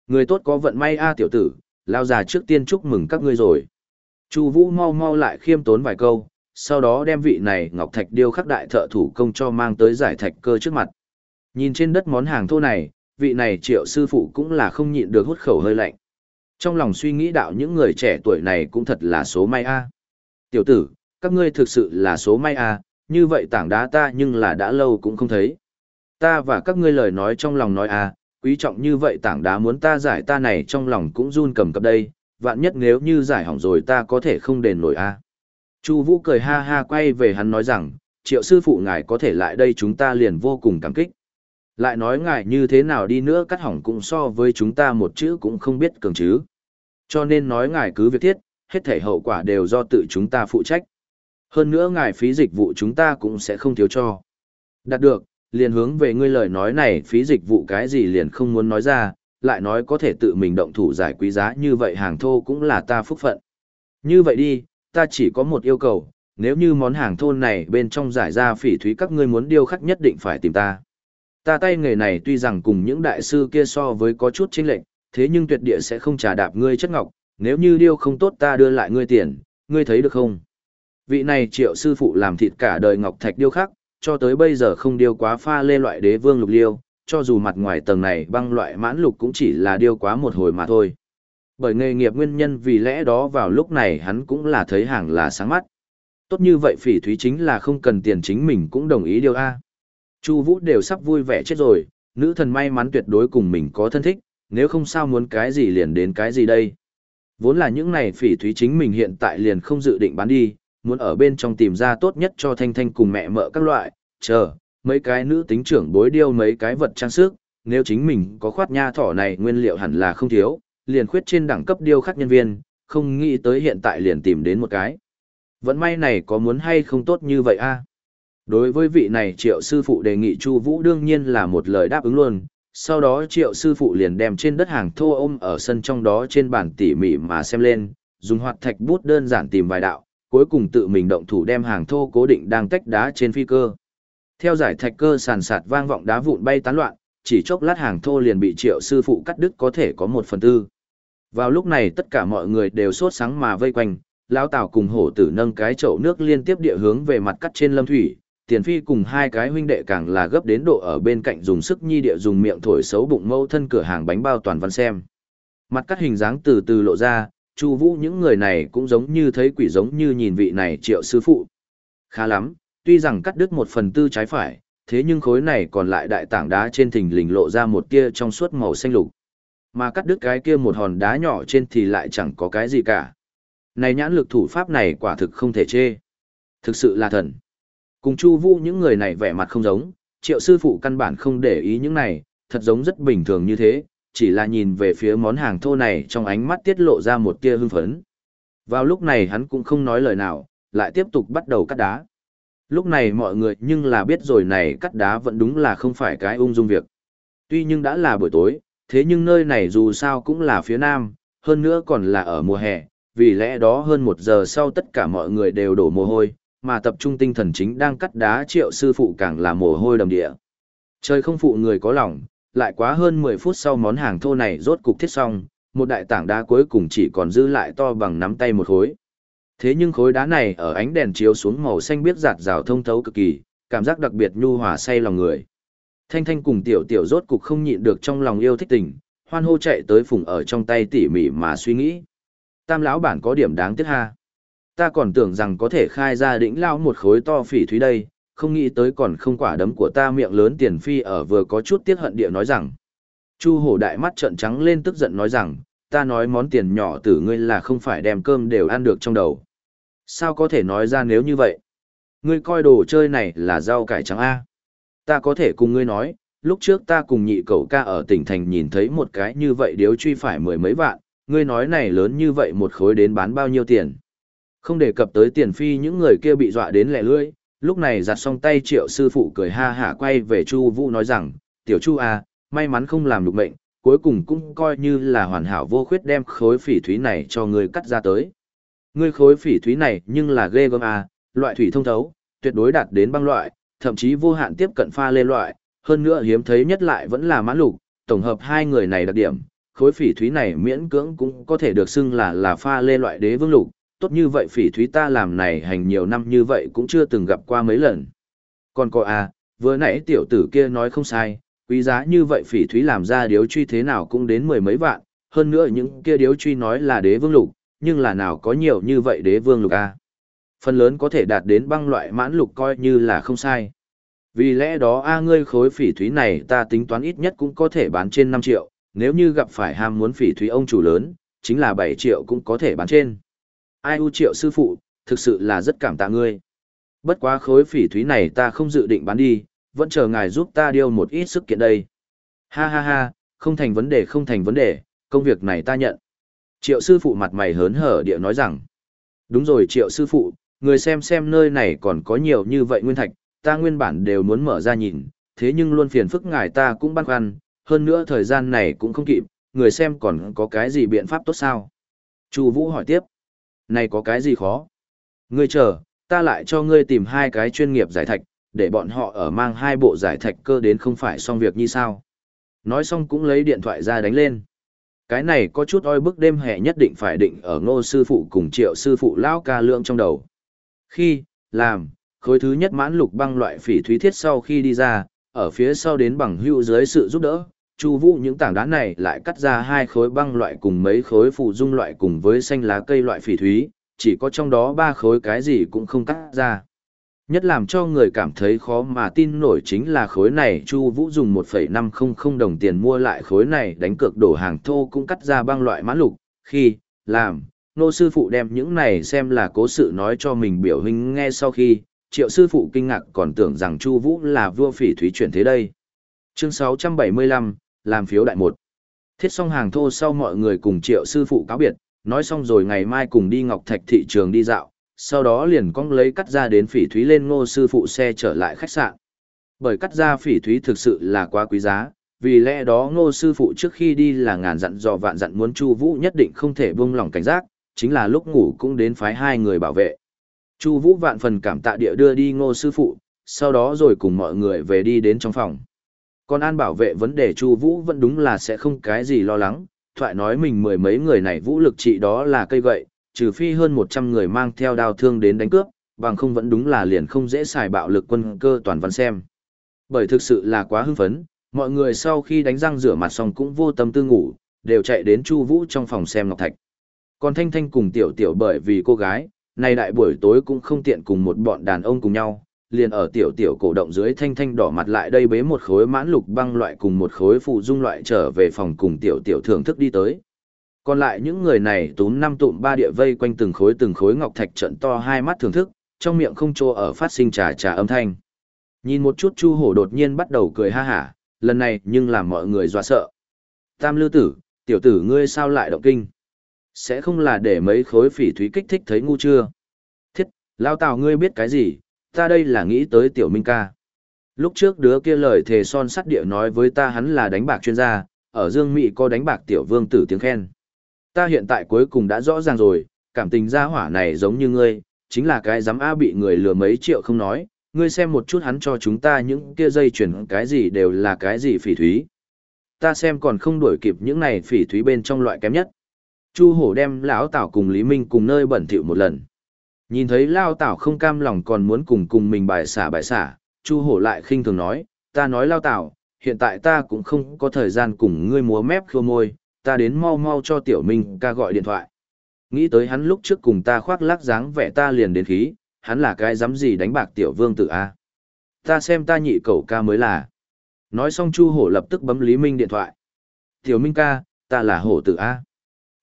Người tốt có vận may A tiểu tử, lao già trước tiên chúc mừng các ngươi rồi. Chu Vũ mau mau lại khiêm tốn vài câu, sau đó đem vị này ngọc thạch điêu khắc đại thợ thủ công cho mang tới giải thạch cơ trước mặt. Nhìn trên đất món hàng thô này, vị này triệu sư phụ cũng là không nhịn được hút khẩu hơi lạnh. Trong lòng suy nghĩ đạo những người trẻ tuổi này cũng thật là số may a. Tiểu tử, các ngươi thực sự là số may à? như vậy tảng đá ta nhưng là đã lâu cũng không thấy. Ta và các ngươi lời nói trong lòng nói à, quý trọng như vậy tảng đá muốn ta giải ta này trong lòng cũng run cầm cập đây, vạn nhất nếu như giải hỏng rồi ta có thể không đền nổi à? Chu Vũ cười ha ha quay về hắn nói rằng, triệu sư phụ ngài có thể lại đây chúng ta liền vô cùng cảm kích. Lại nói ngài như thế nào đi nữa cắt hỏng cũng so với chúng ta một chữ cũng không biết cường chứ. Cho nên nói ngài cứ việc thiết, hết thể hậu quả đều do tự chúng ta phụ trách. Hơn nữa ngài phí dịch vụ chúng ta cũng sẽ không thiếu cho. Đạt được, liền hướng về ngươi lời nói này phí dịch vụ cái gì liền không muốn nói ra, lại nói có thể tự mình động thủ giải quý giá như vậy hàng thô cũng là ta phúc phận. Như vậy đi, ta chỉ có một yêu cầu, nếu như món hàng thôn này bên trong giải ra phỉ thúy các ngươi muốn điêu khắc nhất định phải tìm ta. Ta tay nghề này tuy rằng cùng những đại sư kia so với có chút chênh lệch, thế nhưng tuyệt địa sẽ không trả đạp ngươi chất ngọc, nếu như điêu không tốt ta đưa lại ngươi tiền, ngươi thấy được không? Vị này triệu sư phụ làm thịt cả đời ngọc thạch điêu khắc, cho tới bây giờ không điêu quá pha lê loại đế vương lục liêu, cho dù mặt ngoài tầng này băng loại mãn lục cũng chỉ là điêu quá một hồi mà thôi. Bởi nghề nghiệp nguyên nhân vì lẽ đó vào lúc này hắn cũng là thấy hàng là sáng mắt. Tốt như vậy phỉ thúy chính là không cần tiền chính mình cũng đồng ý điều A. Chu Vũ đều sắp vui vẻ chết rồi, nữ thần may mắn tuyệt đối cùng mình có thân thích, nếu không sao muốn cái gì liền đến cái gì đây. Vốn là những này phỉ thúy chính mình hiện tại liền không dự định bán đi, muốn ở bên trong tìm ra tốt nhất cho Thanh Thanh cùng mẹ mợ các loại, chờ, mấy cái nữ tính trưởng bối điêu mấy cái vật trang sức, nếu chính mình có khoát nha thỏ này nguyên liệu hẳn là không thiếu, liền khuyết trên đẳng cấp điêu khắc nhân viên, không nghĩ tới hiện tại liền tìm đến một cái. Vẫn may này có muốn hay không tốt như vậy a? Đối với vị này triệu sư phụ đề nghị Chu Vũ đương nhiên là một lời đáp ứng luôn, sau đó triệu sư phụ liền đem trên đất hàng thô ôm ở sân trong đó trên bàn tỉ mỉ mà xem lên, dùng hoạt thạch bút đơn giản tìm vài đạo, cuối cùng tự mình động thủ đem hàng thô cố định đang tách đá trên phi cơ. Theo giải thạch cơ sàn sạt vang vọng đá vụn bay tán loạn, chỉ chốc lát hàng thô liền bị triệu sư phụ cắt đứt có thể có một phần tư. Vào lúc này tất cả mọi người đều sốt sáng mà vây quanh, lão tào cùng hổ tử nâng cái chậu nước liên tiếp địa hướng về mặt cắt trên lâm thủy, tiền phi cùng hai cái huynh đệ càng là gấp đến độ ở bên cạnh dùng sức nhi địa dùng miệng thổi xấu bụng mâu thân cửa hàng bánh bao toàn văn xem. Mặt cắt hình dáng từ từ lộ ra, chu vũ những người này cũng giống như thấy quỷ giống như nhìn vị này triệu sư phụ. Khá lắm, tuy rằng cắt đứt một phần tư trái phải, thế nhưng khối này còn lại đại tảng đá trên thình lình lộ ra một tia trong suốt màu xanh lục. Mà cắt đứt cái kia một hòn đá nhỏ trên thì lại chẳng có cái gì cả. Này nhãn lực thủ pháp này quả thực không thể chê. Thực sự là thần. Cùng Chu Vũ những người này vẻ mặt không giống, Triệu sư phụ căn bản không để ý những này, thật giống rất bình thường như thế, chỉ là nhìn về phía món hàng thô này trong ánh mắt tiết lộ ra một tia hưng phấn. Vào lúc này hắn cũng không nói lời nào, lại tiếp tục bắt đầu cắt đá. Lúc này mọi người nhưng là biết rồi này cắt đá vẫn đúng là không phải cái ung dung việc. Tuy nhưng đã là buổi tối, thế nhưng nơi này dù sao cũng là phía nam, hơn nữa còn là ở mùa hè, vì lẽ đó hơn một giờ sau tất cả mọi người đều đổ mồ hôi, mà tập trung tinh thần chính đang cắt đá triệu sư phụ càng là mồ hôi đầm địa. Trời không phụ người có lòng, lại quá hơn 10 phút sau món hàng thô này rốt cục thiết xong, một đại tảng đá cuối cùng chỉ còn dư lại to bằng nắm tay một khối. Thế nhưng khối đá này ở ánh đèn chiếu xuống màu xanh biếc giạt rào thông thấu cực kỳ, cảm giác đặc biệt nhu hòa say lòng người. Thanh Thanh cùng Tiểu Tiểu rốt cục không nhịn được trong lòng yêu thích tình, hoan hô chạy tới phùng ở trong tay tỉ mỉ mà suy nghĩ. Tam lão bản có điểm đáng tiếc ha. Ta còn tưởng rằng có thể khai ra đỉnh lao một khối to phỉ thúy đây, không nghĩ tới còn không quả đấm của ta miệng lớn tiền phi ở vừa có chút tiếc hận địa nói rằng. Chu hổ đại mắt trợn trắng lên tức giận nói rằng, ta nói món tiền nhỏ tử ngươi là không phải đem cơm đều ăn được trong đầu. Sao có thể nói ra nếu như vậy? Ngươi coi đồ chơi này là rau cải trắng A. Ta có thể cùng ngươi nói, lúc trước ta cùng nhị cậu ca ở tỉnh thành nhìn thấy một cái như vậy điếu truy phải mười mấy vạn, ngươi nói này lớn như vậy một khối đến bán bao nhiêu tiền. Không đề cập tới tiền phi những người kia bị dọa đến lẻ lưỡi, lúc này giặt xong tay triệu sư phụ cười ha hả quay về Chu Vũ nói rằng, tiểu Chu à, may mắn không làm được mệnh, cuối cùng cũng coi như là hoàn hảo vô khuyết đem khối phỉ thúy này cho ngươi cắt ra tới. Ngươi khối phỉ thúy này nhưng là ghê gớm à, loại thủy thông thấu, tuyệt đối đạt đến băng loại, thậm chí vô hạn tiếp cận pha lê loại, hơn nữa hiếm thấy nhất lại vẫn là mãn lục, tổng hợp hai người này đặc điểm, khối phỉ thúy này miễn cưỡng cũng có thể được xưng là là pha lê loại đế vương lục, tốt như vậy phỉ thúy ta làm này hành nhiều năm như vậy cũng chưa từng gặp qua mấy lần. Còn có à, vừa nãy tiểu tử kia nói không sai, quý giá như vậy phỉ thúy làm ra điếu truy thế nào cũng đến mười mấy vạn, hơn nữa những kia điếu truy nói là đế vương lục, nhưng là nào có nhiều như vậy đế vương lục à. Phần lớn có thể đạt đến băng loại mãn lục coi như là không sai. Vì lẽ đó a ngươi khối phỉ thúy này ta tính toán ít nhất cũng có thể bán trên 5 triệu, nếu như gặp phải ham muốn phỉ thúy ông chủ lớn, chính là 7 triệu cũng có thể bán trên. Ai u triệu sư phụ, thực sự là rất cảm tạ ngươi. Bất quá khối phỉ thúy này ta không dự định bán đi, vẫn chờ ngài giúp ta điêu một ít sức kiện đây. Ha ha ha, không thành vấn đề không thành vấn đề, công việc này ta nhận. Triệu sư phụ mặt mày hớn hở địa nói rằng. Đúng rồi triệu sư phụ, người xem xem nơi này còn có nhiều như vậy nguyên thạch, ta nguyên bản đều muốn mở ra nhìn, thế nhưng luôn phiền phức ngài ta cũng băn khoăn, hơn nữa thời gian này cũng không kịp, người xem còn có cái gì biện pháp tốt sao? Chu Vũ hỏi tiếp. Này có cái gì khó? Ngươi chờ, ta lại cho ngươi tìm hai cái chuyên nghiệp giải thạch, để bọn họ ở mang hai bộ giải thạch cơ đến không phải xong việc như sao. Nói xong cũng lấy điện thoại ra đánh lên. Cái này có chút oi bức đêm hè nhất định phải định ở ngô sư phụ cùng triệu sư phụ lão ca lượng trong đầu. Khi, làm, khối thứ nhất mãn lục băng loại phỉ thúy thiết sau khi đi ra, ở phía sau đến bằng hữu dưới sự giúp đỡ, Chu Vũ những tảng đá này lại cắt ra hai khối băng loại cùng mấy khối phụ dung loại cùng với xanh lá cây loại phỉ thúy, chỉ có trong đó ba khối cái gì cũng không cắt ra. Nhất làm cho người cảm thấy khó mà tin nổi chính là khối này Chu Vũ dùng 1.500 đồng tiền mua lại khối này đánh cược đổ hàng thô cũng cắt ra băng loại mã lục, khi, làm, nô sư phụ đem những này xem là cố sự nói cho mình biểu hình nghe sau khi, triệu sư phụ kinh ngạc còn tưởng rằng Chu Vũ là vua phỉ thúy chuyển thế đây. Chương 675, làm phiếu đại một. Thiết xong hàng thô sau mọi người cùng triệu sư phụ cáo biệt, nói xong rồi ngày mai cùng đi Ngọc Thạch thị trường đi dạo, sau đó liền cong lấy cắt ra đến phỉ thúy lên ngô sư phụ xe trở lại khách sạn. Bởi cắt ra phỉ thúy thực sự là quá quý giá, vì lẽ đó ngô sư phụ trước khi đi là ngàn dặn dò vạn dặn muốn Chu Vũ nhất định không thể buông lỏng cảnh giác, chính là lúc ngủ cũng đến phái hai người bảo vệ. Chu Vũ vạn phần cảm tạ địa đưa đi ngô sư phụ, sau đó rồi cùng mọi người về đi đến trong phòng. Còn an bảo vệ vấn đề Chu Vũ vẫn đúng là sẽ không cái gì lo lắng, thoại nói mình mười mấy người này vũ lực trị đó là cây gậy, trừ phi hơn 100 người mang theo đao thương đến đánh cướp, bằng không vẫn đúng là liền không dễ xài bạo lực quân cơ toàn văn xem. Bởi thực sự là quá hưng phấn, mọi người sau khi đánh răng rửa mặt xong cũng vô tâm tư ngủ, đều chạy đến Chu Vũ trong phòng xem ngọc thạch. Còn Thanh Thanh cùng Tiểu Tiểu bởi vì cô gái, nay đại buổi tối cũng không tiện cùng một bọn đàn ông cùng nhau, liền ở Tiểu Tiểu cổ động dưới Thanh Thanh đỏ mặt lại đây bế một khối mãn lục băng loại cùng một khối phụ dung loại trở về phòng cùng Tiểu Tiểu thưởng thức đi tới. Còn lại những người này túm năm tụm ba địa vây quanh từng khối từng khối ngọc thạch trận to hai mắt thưởng thức, trong miệng không trô ở phát sinh trà trà âm thanh. Nhìn một chút Chu Hổ đột nhiên bắt đầu cười ha hả, lần này nhưng làm mọi người dọa sợ. Tam lư tử, tiểu tử ngươi sao lại động kinh? Sẽ không là để mấy khối phỉ thúy kích thích thấy ngu chưa? Thiết, lao tào ngươi biết cái gì, ta đây là nghĩ tới tiểu minh ca. Lúc trước đứa kia lời thề son sắt địa nói với ta hắn là đánh bạc chuyên gia, ở Dương Mỹ có đánh bạc tiểu vương tử tiếng khen. Ta hiện tại cuối cùng đã rõ ràng rồi, cảm tình gia hỏa này giống như ngươi, chính là cái dám A bị người lừa mấy triệu không nói, ngươi xem một chút hắn cho chúng ta những kia dây chuyển cái gì đều là cái gì phỉ thúy. Ta xem còn không đuổi kịp những này phỉ thúy bên trong loại kém nhất. Chu hổ đem lão tảo cùng Lý Minh cùng nơi bẩn thỉu một lần. Nhìn thấy Lao Tảo không cam lòng còn muốn cùng cùng mình bài xả bài xả, Chu hổ lại khinh thường nói, ta nói Lao Tảo, hiện tại ta cũng không có thời gian cùng ngươi múa mép khô môi, ta đến mau mau cho tiểu minh ca gọi điện thoại. Nghĩ tới hắn lúc trước cùng ta khoác lác dáng vẻ ta liền đến khí, hắn là cái dám gì đánh bạc tiểu vương tử A. Ta xem ta nhị cầu ca mới là. Nói xong Chu Hổ lập tức bấm Lý Minh điện thoại. Tiểu Minh ca, ta là Hổ tử A.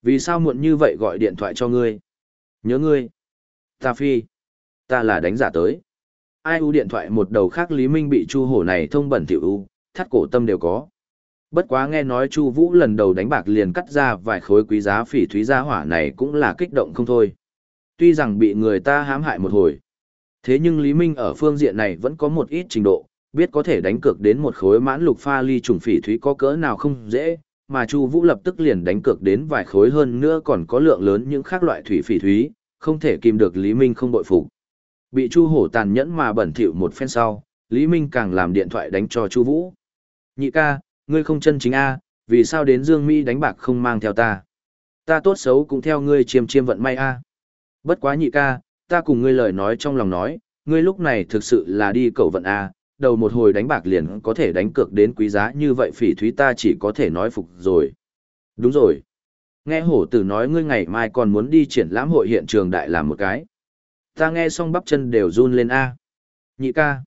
Vì sao muộn như vậy gọi điện thoại cho ngươi? Nhớ ngươi. Ta phi. Ta là đánh giả tới. Ai u điện thoại một đầu khác Lý Minh bị Chu Hổ này thông bẩn tiểu u, thắt cổ tâm đều có. Bất quá nghe nói Chu Vũ lần đầu đánh bạc liền cắt ra vài khối quý giá phỉ thúy gia hỏa này cũng là kích động không thôi. Tuy rằng bị người ta hãm hại một hồi, thế nhưng Lý Minh ở phương diện này vẫn có một ít trình độ, biết có thể đánh cược đến một khối mãn lục pha ly trùng phỉ thúy có cỡ nào không dễ, mà Chu Vũ lập tức liền đánh cược đến vài khối hơn nữa còn có lượng lớn những khác loại thủy phỉ thúy, không thể kìm được Lý Minh không bội phục. Bị Chu Hổ tàn nhẫn mà bẩn thỉu một phen sau, Lý Minh càng làm điện thoại đánh cho Chu Vũ. "Nhị ca, ngươi không chân chính a, vì sao đến Dương Mỹ đánh bạc không mang theo ta? Ta tốt xấu cũng theo ngươi chiêm chiêm vận may a. Bất quá nhị ca, ta cùng ngươi lời nói trong lòng nói, ngươi lúc này thực sự là đi cầu vận a, đầu một hồi đánh bạc liền có thể đánh cược đến quý giá như vậy phỉ thúy ta chỉ có thể nói phục rồi. Đúng rồi. Nghe hổ tử nói ngươi ngày mai còn muốn đi triển lãm hội hiện trường đại làm một cái. Ta nghe xong bắp chân đều run lên a. Nhị ca.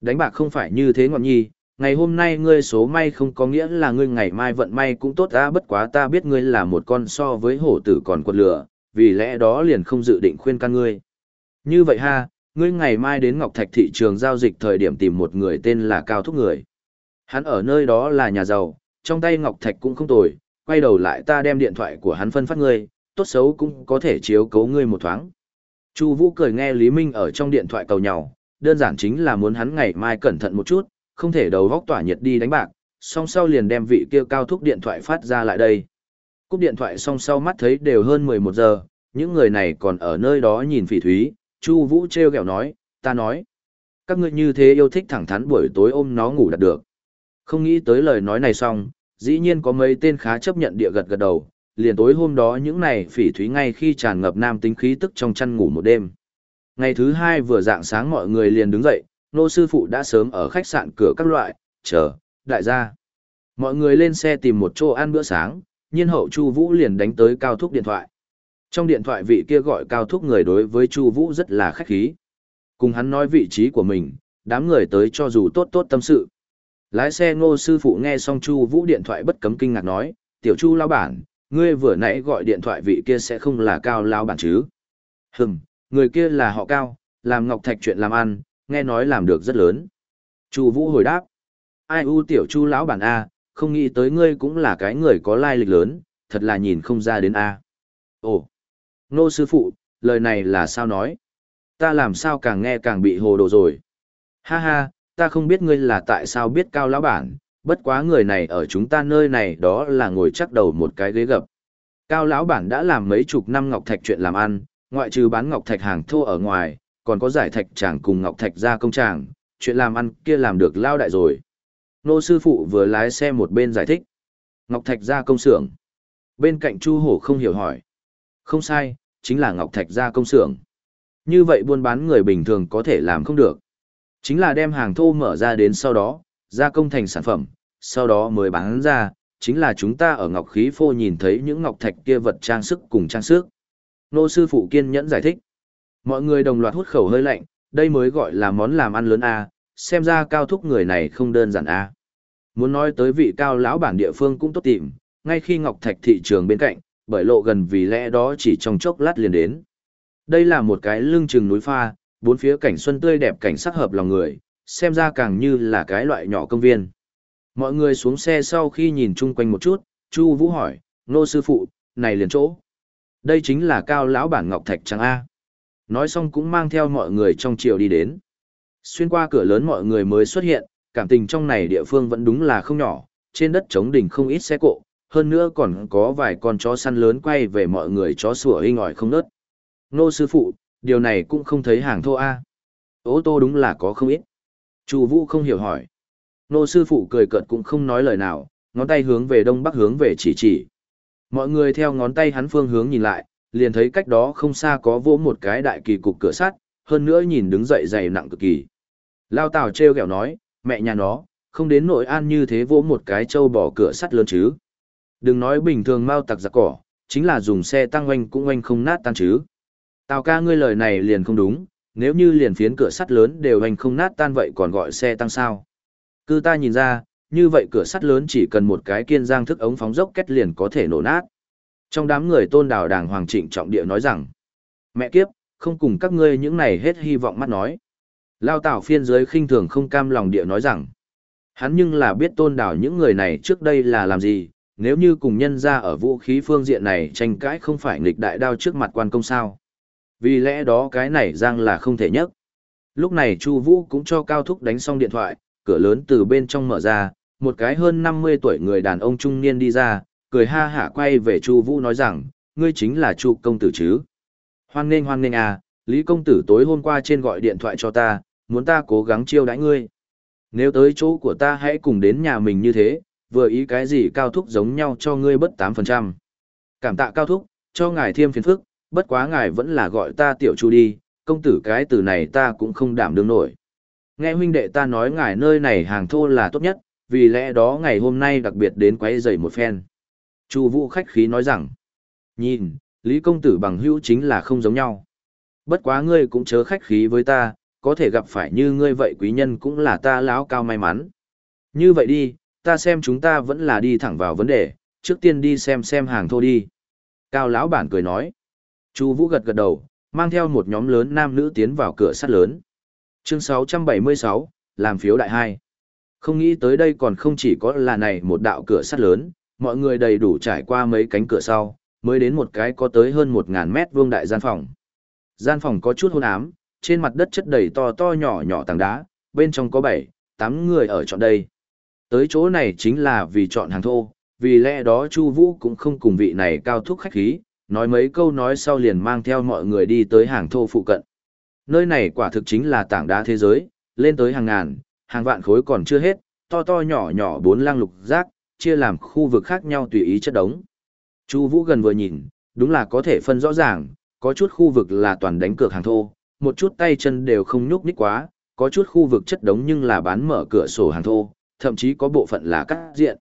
Đánh bạc không phải như thế ngọn nhi, ngày hôm nay ngươi số may không có nghĩa là ngươi ngày mai vận may cũng tốt Ta bất quá ta biết ngươi là một con so với hổ tử còn quật lửa, vì lẽ đó liền không dự định khuyên can ngươi. Như vậy ha, ngươi ngày mai đến Ngọc Thạch thị trường giao dịch thời điểm tìm một người tên là Cao Thúc Người. Hắn ở nơi đó là nhà giàu, trong tay Ngọc Thạch cũng không tồi, quay đầu lại ta đem điện thoại của hắn phân phát ngươi, tốt xấu cũng có thể chiếu cấu ngươi một thoáng. Chu Vũ cười nghe Lý Minh ở trong điện thoại cầu nhau, đơn giản chính là muốn hắn ngày mai cẩn thận một chút, không thể đầu góc tỏa nhiệt đi đánh bạc, song sau liền đem vị kia cao thúc điện thoại phát ra lại đây. Cúp điện thoại song sau mắt thấy đều hơn 11 giờ, những người này còn ở nơi đó nhìn phỉ thúy, Chu Vũ treo ghẹo nói, ta nói, các ngươi như thế yêu thích thẳng thắn buổi tối ôm nó ngủ đặt được. Không nghĩ tới lời nói này xong, dĩ nhiên có mấy tên khá chấp nhận địa gật gật đầu, liền tối hôm đó những này phỉ thúy ngay khi tràn ngập nam tính khí tức trong chăn ngủ một đêm. Ngày thứ hai vừa dạng sáng mọi người liền đứng dậy, nô sư phụ đã sớm ở khách sạn cửa các loại, chờ, đại gia. Mọi người lên xe tìm một chỗ ăn bữa sáng, nhiên hậu Chu Vũ liền đánh tới Cao Thúc điện thoại. Trong điện thoại vị kia gọi Cao Thúc người đối với Chu Vũ rất là khách khí. Cùng hắn nói vị trí của mình, đám người tới cho dù tốt tốt tâm sự. Lái xe ngô sư phụ nghe xong Chu Vũ điện thoại bất cấm kinh ngạc nói, tiểu Chu lão bản, ngươi vừa nãy gọi điện thoại vị kia sẽ không là cao lão bản chứ? Hừm, người kia là họ cao, làm ngọc thạch chuyện làm ăn, nghe nói làm được rất lớn. Chu Vũ hồi đáp, ai u tiểu Chu lão bản A, không nghĩ tới ngươi cũng là cái người có lai lịch lớn, thật là nhìn không ra đến A. Ồ, ngô sư phụ, lời này là sao nói? Ta làm sao càng nghe càng bị hồ đồ rồi. Ha ha, ta không biết ngươi là tại sao biết cao lão bản, bất quá người này ở chúng ta nơi này đó là ngồi chắc đầu một cái ghế gập. Cao lão bản đã làm mấy chục năm ngọc thạch chuyện làm ăn, ngoại trừ bán ngọc thạch hàng thô ở ngoài, còn có giải thạch tràng cùng ngọc thạch ra công tràng, chuyện làm ăn kia làm được lao đại rồi. Nô sư phụ vừa lái xe một bên giải thích. Ngọc thạch ra công xưởng. Bên cạnh Chu Hổ không hiểu hỏi. Không sai, chính là ngọc thạch ra công xưởng. Như vậy buôn bán người bình thường có thể làm không được. Chính là đem hàng thô mở ra đến sau đó, gia công thành sản phẩm, sau đó mới bán ra, chính là chúng ta ở ngọc khí phô nhìn thấy những ngọc thạch kia vật trang sức cùng trang sức. Nô sư phụ kiên nhẫn giải thích. Mọi người đồng loạt hút khẩu hơi lạnh, đây mới gọi là món làm ăn lớn A, xem ra cao thúc người này không đơn giản A. Muốn nói tới vị cao lão bản địa phương cũng tốt tìm, ngay khi ngọc thạch thị trường bên cạnh, bởi lộ gần vì lẽ đó chỉ trong chốc lát liền đến. Đây là một cái lưng chừng núi pha, bốn phía cảnh xuân tươi đẹp cảnh sắc hợp lòng người, xem ra càng như là cái loại nhỏ công viên. Mọi người xuống xe sau khi nhìn chung quanh một chút, Chu Vũ hỏi, nô sư phụ, này liền chỗ. Đây chính là cao lão bản Ngọc Thạch Trăng A. Nói xong cũng mang theo mọi người trong chiều đi đến. Xuyên qua cửa lớn mọi người mới xuất hiện, cảm tình trong này địa phương vẫn đúng là không nhỏ, trên đất trống đỉnh không ít xe cộ, hơn nữa còn có vài con chó săn lớn quay về mọi người chó sủa hinh ỏi không nớt. Nô sư phụ, điều này cũng không thấy hàng thô A. Ô tô đúng là có không ít. Chu Vũ không hiểu hỏi. Nô sư phụ cười cợt cũng không nói lời nào, ngón tay hướng về đông bắc hướng về chỉ chỉ. Mọi người theo ngón tay hắn phương hướng nhìn lại, liền thấy cách đó không xa có vỗ một cái đại kỳ cục cửa sắt, hơn nữa nhìn đứng dậy dày nặng cực kỳ. Lao Tào treo kẹo nói, mẹ nhà nó, không đến nội an như thế vỗ một cái trâu bỏ cửa sắt lớn chứ. Đừng nói bình thường mau tặc giặc cỏ, chính là dùng xe tăng oanh cũng oanh không nát tan chứ. Tào ca ngươi lời này liền không đúng, nếu như liền phiến cửa sắt lớn đều hành không nát tan vậy còn gọi xe tăng sao. Cứ ta nhìn ra, như vậy cửa sắt lớn chỉ cần một cái kiên giang thức ống phóng dốc kết liền có thể nổ nát. Trong đám người tôn đào đàng hoàng trịnh trọng địa nói rằng, mẹ kiếp, không cùng các ngươi những này hết hy vọng mắt nói. Lao tảo phiên dưới khinh thường không cam lòng địa nói rằng, hắn nhưng là biết tôn đào những người này trước đây là làm gì, nếu như cùng nhân ra ở vũ khí phương diện này tranh cãi không phải nghịch đại đao trước mặt quan công sao. Vì lẽ đó cái này giang là không thể nhất. Lúc này Chu Vũ cũng cho Cao Thúc đánh xong điện thoại, cửa lớn từ bên trong mở ra, một cái hơn 50 tuổi người đàn ông trung niên đi ra, cười ha hả quay về Chu Vũ nói rằng, ngươi chính là Chu công tử chứ? Hoan nghênh hoan nghênh à, Lý công tử tối hôm qua trên gọi điện thoại cho ta, muốn ta cố gắng chiêu đãi ngươi. Nếu tới chỗ của ta hãy cùng đến nhà mình như thế, vừa ý cái gì cao thúc giống nhau cho ngươi bất 8%. Cảm tạ cao thúc, cho ngài thêm phiền phức, bất quá ngài vẫn là gọi ta tiểu chu đi, công tử cái từ này ta cũng không đảm đương nổi. Nghe huynh đệ ta nói ngài nơi này hàng thô là tốt nhất, vì lẽ đó ngày hôm nay đặc biệt đến quấy rầy một phen. Chu Vũ khách khí nói rằng, nhìn, Lý công tử bằng hữu chính là không giống nhau. Bất quá ngươi cũng chớ khách khí với ta, có thể gặp phải như ngươi vậy quý nhân cũng là ta lão cao may mắn. Như vậy đi, ta xem chúng ta vẫn là đi thẳng vào vấn đề, trước tiên đi xem xem hàng thô đi. Cao lão bản cười nói. Chu Vũ gật gật đầu, mang theo một nhóm lớn nam nữ tiến vào cửa sắt lớn. Chương 676, làm phiếu đại hai. Không nghĩ tới đây còn không chỉ có là này một đạo cửa sắt lớn, mọi người đầy đủ trải qua mấy cánh cửa sau, mới đến một cái có tới hơn 1000 mét vuông đại gian phòng. Gian phòng có chút hôn ám, trên mặt đất chất đầy to to nhỏ nhỏ tảng đá, bên trong có 7, tám người ở chọn đây. Tới chỗ này chính là vì chọn hàng thô, vì lẽ đó Chu Vũ cũng không cùng vị này cao thúc khách khí, nói mấy câu nói sau liền mang theo mọi người đi tới hàng thô phụ cận. Nơi này quả thực chính là tảng đá thế giới, lên tới hàng ngàn, hàng vạn khối còn chưa hết, to to nhỏ nhỏ bốn lang lục giác, chia làm khu vực khác nhau tùy ý chất đống. Chu Vũ gần vừa nhìn, đúng là có thể phân rõ ràng, có chút khu vực là toàn đánh cược hàng thô, một chút tay chân đều không nhúc nhích quá, có chút khu vực chất đống nhưng là bán mở cửa sổ hàng thô, thậm chí có bộ phận là cắt diện.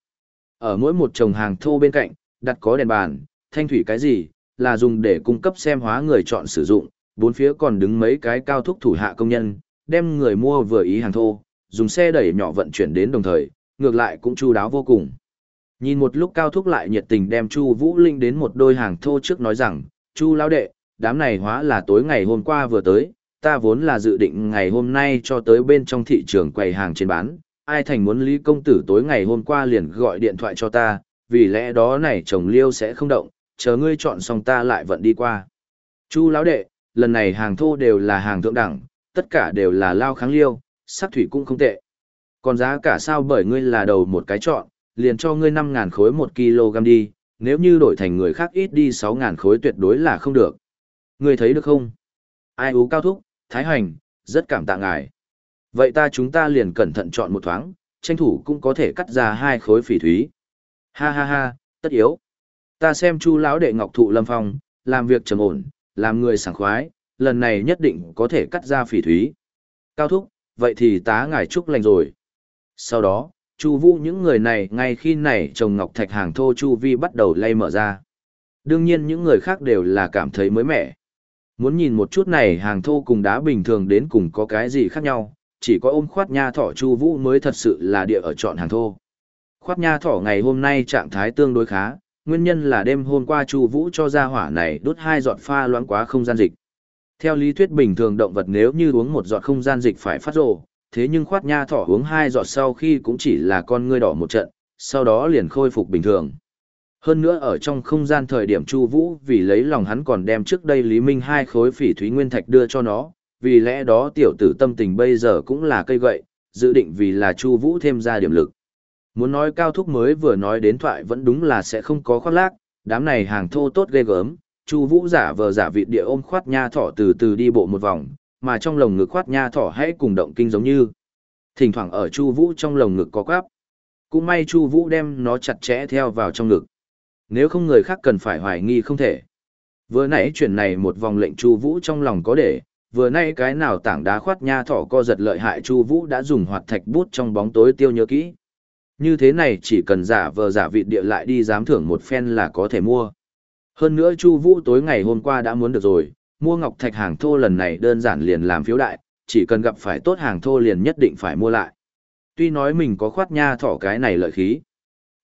Ở mỗi một chồng hàng thô bên cạnh, đặt có đèn bàn, thanh thủy cái gì, là dùng để cung cấp xem hóa người chọn sử dụng, bốn phía còn đứng mấy cái cao thúc thủ hạ công nhân, đem người mua vừa ý hàng thô, dùng xe đẩy nhỏ vận chuyển đến đồng thời, ngược lại cũng chu đáo vô cùng. Nhìn một lúc cao thúc lại nhiệt tình đem Chu Vũ Linh đến một đôi hàng thô trước nói rằng, Chu lão đệ, đám này hóa là tối ngày hôm qua vừa tới, ta vốn là dự định ngày hôm nay cho tới bên trong thị trường quầy hàng trên bán, ai thành muốn Lý công tử tối ngày hôm qua liền gọi điện thoại cho ta, vì lẽ đó này chồng liêu sẽ không động, chờ ngươi chọn xong ta lại vận đi qua. Chu lão đệ, lần này hàng thô đều là hàng thượng đẳng, tất cả đều là lao kháng liêu, sắc thủy cũng không tệ. Còn giá cả sao bởi ngươi là đầu một cái chọn, liền cho ngươi 5.000 khối 1 kg đi, nếu như đổi thành người khác ít đi 6.000 khối tuyệt đối là không được. Ngươi thấy được không? Ai ú cao thúc, thái hành, rất cảm tạ ngài. Vậy ta chúng ta liền cẩn thận chọn một thoáng, tranh thủ cũng có thể cắt ra hai khối phỉ thúy. Ha ha ha, tất yếu. Ta xem chu lão đệ ngọc thụ lâm phong, làm việc trầm ổn, làm người sảng khoái, lần này nhất định có thể cắt ra phỉ thúy. Cao thúc, vậy thì tá ngài chúc lành rồi. Sau đó, Chu Vũ những người này ngay khi này trồng ngọc thạch hàng thô Chu Vi bắt đầu lay mở ra. Đương nhiên những người khác đều là cảm thấy mới mẻ. Muốn nhìn một chút này hàng thô cùng đá bình thường đến cùng có cái gì khác nhau, chỉ có ôm khoát nha thỏ Chu Vũ mới thật sự là địa ở chọn hàng thô. Khoát nha thỏ ngày hôm nay trạng thái tương đối khá, nguyên nhân là đêm hôm qua Chu Vũ cho ra hỏa này đốt hai giọt pha loãng quá không gian dịch. Theo lý thuyết bình thường động vật nếu như uống một giọt không gian dịch phải phát rồ, thế nhưng khoát nha thỏ uống hai giọt sau khi cũng chỉ là con ngươi đỏ một trận, sau đó liền khôi phục bình thường. Hơn nữa ở trong không gian thời điểm Chu Vũ vì lấy lòng hắn còn đem trước đây Lý Minh hai khối phỉ thúy nguyên thạch đưa cho nó, vì lẽ đó tiểu tử tâm tình bây giờ cũng là cây gậy, dự định vì là Chu Vũ thêm ra điểm lực. Muốn nói cao thúc mới vừa nói đến thoại vẫn đúng là sẽ không có khoác lác, đám này hàng thô tốt ghê gớm, Chu Vũ giả vờ giả vị địa ôm khoát nha thỏ từ từ đi bộ một vòng, mà trong lồng ngực khoát nha thỏ hãy cùng động kinh giống như. Thỉnh thoảng ở Chu Vũ trong lồng ngực có quắp. Cũng may Chu Vũ đem nó chặt chẽ theo vào trong ngực. Nếu không người khác cần phải hoài nghi không thể. Vừa nãy chuyện này một vòng lệnh Chu Vũ trong lòng có để, vừa nãy cái nào tảng đá khoát nha thỏ co giật lợi hại Chu Vũ đã dùng hoạt thạch bút trong bóng tối tiêu nhớ kỹ. Như thế này chỉ cần giả vờ giả vị địa lại đi giám thưởng một phen là có thể mua. Hơn nữa Chu Vũ tối ngày hôm qua đã muốn được rồi, mua ngọc thạch hàng thô lần này đơn giản liền làm phiếu đại, chỉ cần gặp phải tốt hàng thô liền nhất định phải mua lại. Tuy nói mình có khoát nha thỏ cái này lợi khí,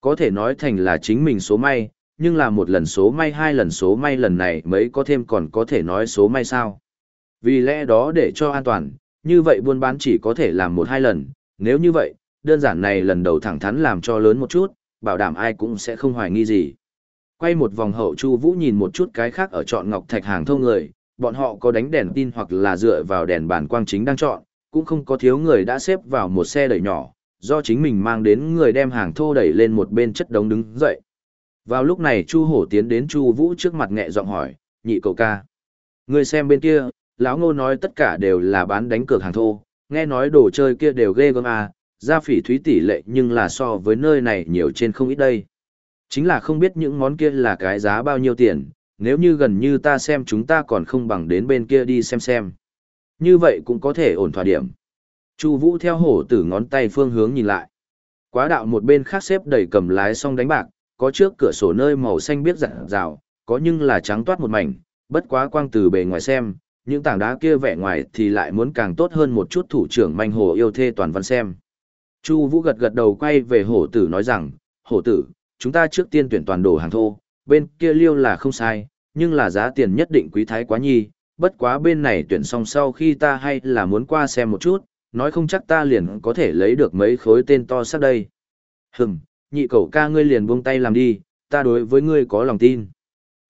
có thể nói thành là chính mình số may, nhưng là một lần số may hai lần số may lần này mấy có thêm còn có thể nói số may sao. Vì lẽ đó để cho an toàn, như vậy buôn bán chỉ có thể làm một hai lần, nếu như vậy, đơn giản này lần đầu thẳng thắn làm cho lớn một chút, bảo đảm ai cũng sẽ không hoài nghi gì. Quay một vòng hậu Chu Vũ nhìn một chút cái khác ở chọn ngọc thạch hàng thông người, bọn họ có đánh đèn tin hoặc là dựa vào đèn bàn quang chính đang chọn, cũng không có thiếu người đã xếp vào một xe đẩy nhỏ, do chính mình mang đến người đem hàng thô đẩy lên một bên chất đống đứng dậy. Vào lúc này Chu Hổ tiến đến Chu Vũ trước mặt nhẹ giọng hỏi, "Nhị cậu ca, ngươi xem bên kia, lão Ngô nói tất cả đều là bán đánh cược hàng thô, nghe nói đồ chơi kia đều ghê gớm à, gia phỉ thúy tỷ lệ nhưng là so với nơi này nhiều trên không ít đây." Chính là không biết những món kia là cái giá bao nhiêu tiền, nếu như gần như ta xem chúng ta còn không bằng đến bên kia đi xem xem. Như vậy cũng có thể ổn thỏa điểm. Chu Vũ theo hổ tử ngón tay phương hướng nhìn lại. Quá đạo một bên khác xếp đầy cầm lái xong đánh bạc, có trước cửa sổ nơi màu xanh biết rạng rào, có nhưng là trắng toát một mảnh, bất quá quang từ bề ngoài xem, những tảng đá kia vẻ ngoài thì lại muốn càng tốt hơn một chút thủ trưởng manh hồ yêu thê toàn văn xem. Chu Vũ gật gật đầu quay về hổ tử nói rằng, hổ tử, chúng ta trước tiên tuyển toàn đồ hàng thô, bên kia liêu là không sai, nhưng là giá tiền nhất định quý thái quá nhi, bất quá bên này tuyển xong sau khi ta hay là muốn qua xem một chút, nói không chắc ta liền có thể lấy được mấy khối tên to sắp đây. Hừm, nhị cậu ca ngươi liền buông tay làm đi, ta đối với ngươi có lòng tin.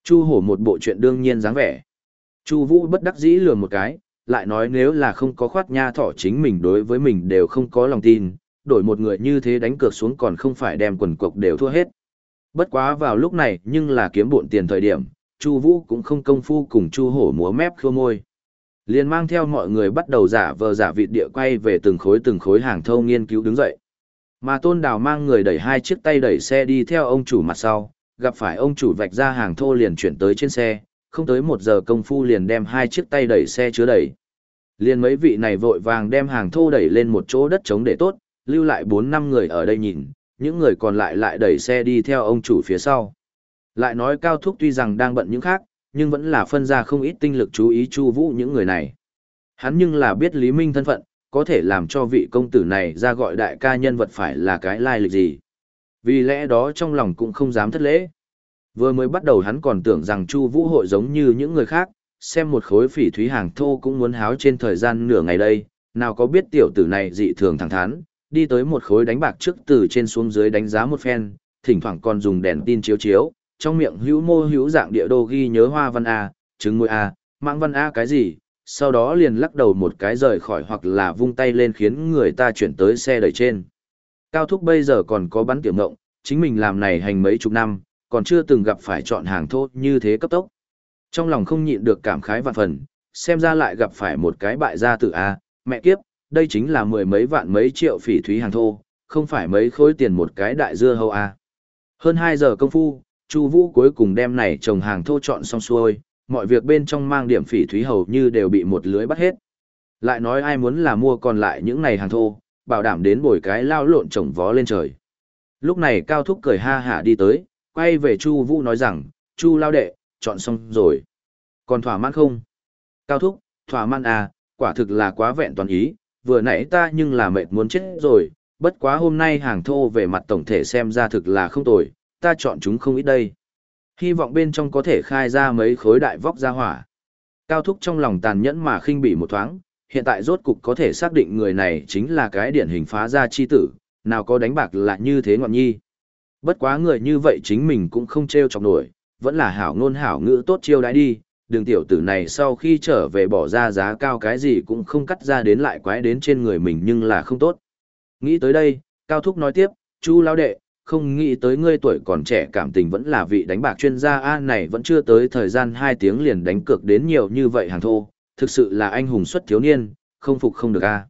Chu hổ một bộ chuyện đương nhiên dáng vẻ. Chu vũ bất đắc dĩ lừa một cái, lại nói nếu là không có khoát nha thỏ chính mình đối với mình đều không có lòng tin, đổi một người như thế đánh cược xuống còn không phải đem quần cục đều thua hết. Bất quá vào lúc này nhưng là kiếm bộn tiền thời điểm, Chu Vũ cũng không công phu cùng Chu Hổ múa mép khô môi. Liền mang theo mọi người bắt đầu giả vờ giả vịt địa quay về từng khối từng khối hàng thâu nghiên cứu đứng dậy. Mà Tôn Đào mang người đẩy hai chiếc tay đẩy xe đi theo ông chủ mặt sau, gặp phải ông chủ vạch ra hàng thô liền chuyển tới trên xe, không tới một giờ công phu liền đem hai chiếc tay đẩy xe chứa đẩy. Liền mấy vị này vội vàng đem hàng thô đẩy lên một chỗ đất trống để tốt, lưu lại bốn năm người ở đây nhìn, những người còn lại lại đẩy xe đi theo ông chủ phía sau. Lại nói Cao Thúc tuy rằng đang bận những khác, nhưng vẫn là phân ra không ít tinh lực chú ý chu vũ những người này. Hắn nhưng là biết Lý Minh thân phận, có thể làm cho vị công tử này ra gọi đại ca nhân vật phải là cái lai lịch gì. Vì lẽ đó trong lòng cũng không dám thất lễ. Vừa mới bắt đầu hắn còn tưởng rằng Chu Vũ hội giống như những người khác, xem một khối phỉ thúy hàng thô cũng muốn háo trên thời gian nửa ngày đây, nào có biết tiểu tử này dị thường thẳng thắn, đi tới một khối đánh bạc trước từ trên xuống dưới đánh giá một phen, thỉnh thoảng còn dùng đèn tin chiếu chiếu, trong miệng hữu mô hữu dạng địa đô ghi nhớ hoa văn A, trứng mũi A, mạng văn A cái gì, sau đó liền lắc đầu một cái rời khỏi hoặc là vung tay lên khiến người ta chuyển tới xe đẩy trên. Cao Thúc bây giờ còn có bắn tiểu ngộng, chính mình làm này hành mấy chục năm, còn chưa từng gặp phải chọn hàng thô như thế cấp tốc. Trong lòng không nhịn được cảm khái vạn phần, xem ra lại gặp phải một cái bại gia tử A, mẹ kiếp, đây chính là mười mấy vạn mấy triệu phỉ thúy hàng thô, không phải mấy khối tiền một cái đại dưa hầu à? Hơn 2 giờ công phu, Chu Vũ cuối cùng đem này trồng hàng thô chọn xong xuôi, mọi việc bên trong mang điểm phỉ thúy hầu như đều bị một lưới bắt hết. Lại nói ai muốn là mua còn lại những này hàng thô, bảo đảm đến bồi cái lao lộn trồng vó lên trời. Lúc này Cao Thúc cười ha hả đi tới, quay về Chu Vũ nói rằng, Chu lao đệ, chọn xong rồi. Còn thỏa mãn không? Cao Thúc, thỏa mãn à, quả thực là quá vẹn toàn ý, vừa nãy ta nhưng là mệt muốn chết rồi, bất quá hôm nay hàng thô về mặt tổng thể xem ra thực là không tồi, ta chọn chúng không ít đây. Hy vọng bên trong có thể khai ra mấy khối đại vóc ra hỏa. Cao Thúc trong lòng tàn nhẫn mà khinh bỉ một thoáng, hiện tại rốt cục có thể xác định người này chính là cái điển hình phá gia chi tử, nào có đánh bạc là như thế ngọn nhi. Bất quá người như vậy chính mình cũng không treo chọc nổi, vẫn là hảo ngôn hảo ngữ tốt chiêu đãi đi, đường tiểu tử này sau khi trở về bỏ ra giá cao cái gì cũng không cắt ra đến lại quái đến trên người mình nhưng là không tốt. Nghĩ tới đây, Cao Thúc nói tiếp, chú lao đệ, không nghĩ tới ngươi tuổi còn trẻ cảm tình vẫn là vị đánh bạc chuyên gia A này vẫn chưa tới thời gian 2 tiếng liền đánh cược đến nhiều như vậy hàng thô, thực sự là anh hùng xuất thiếu niên, không phục không được A.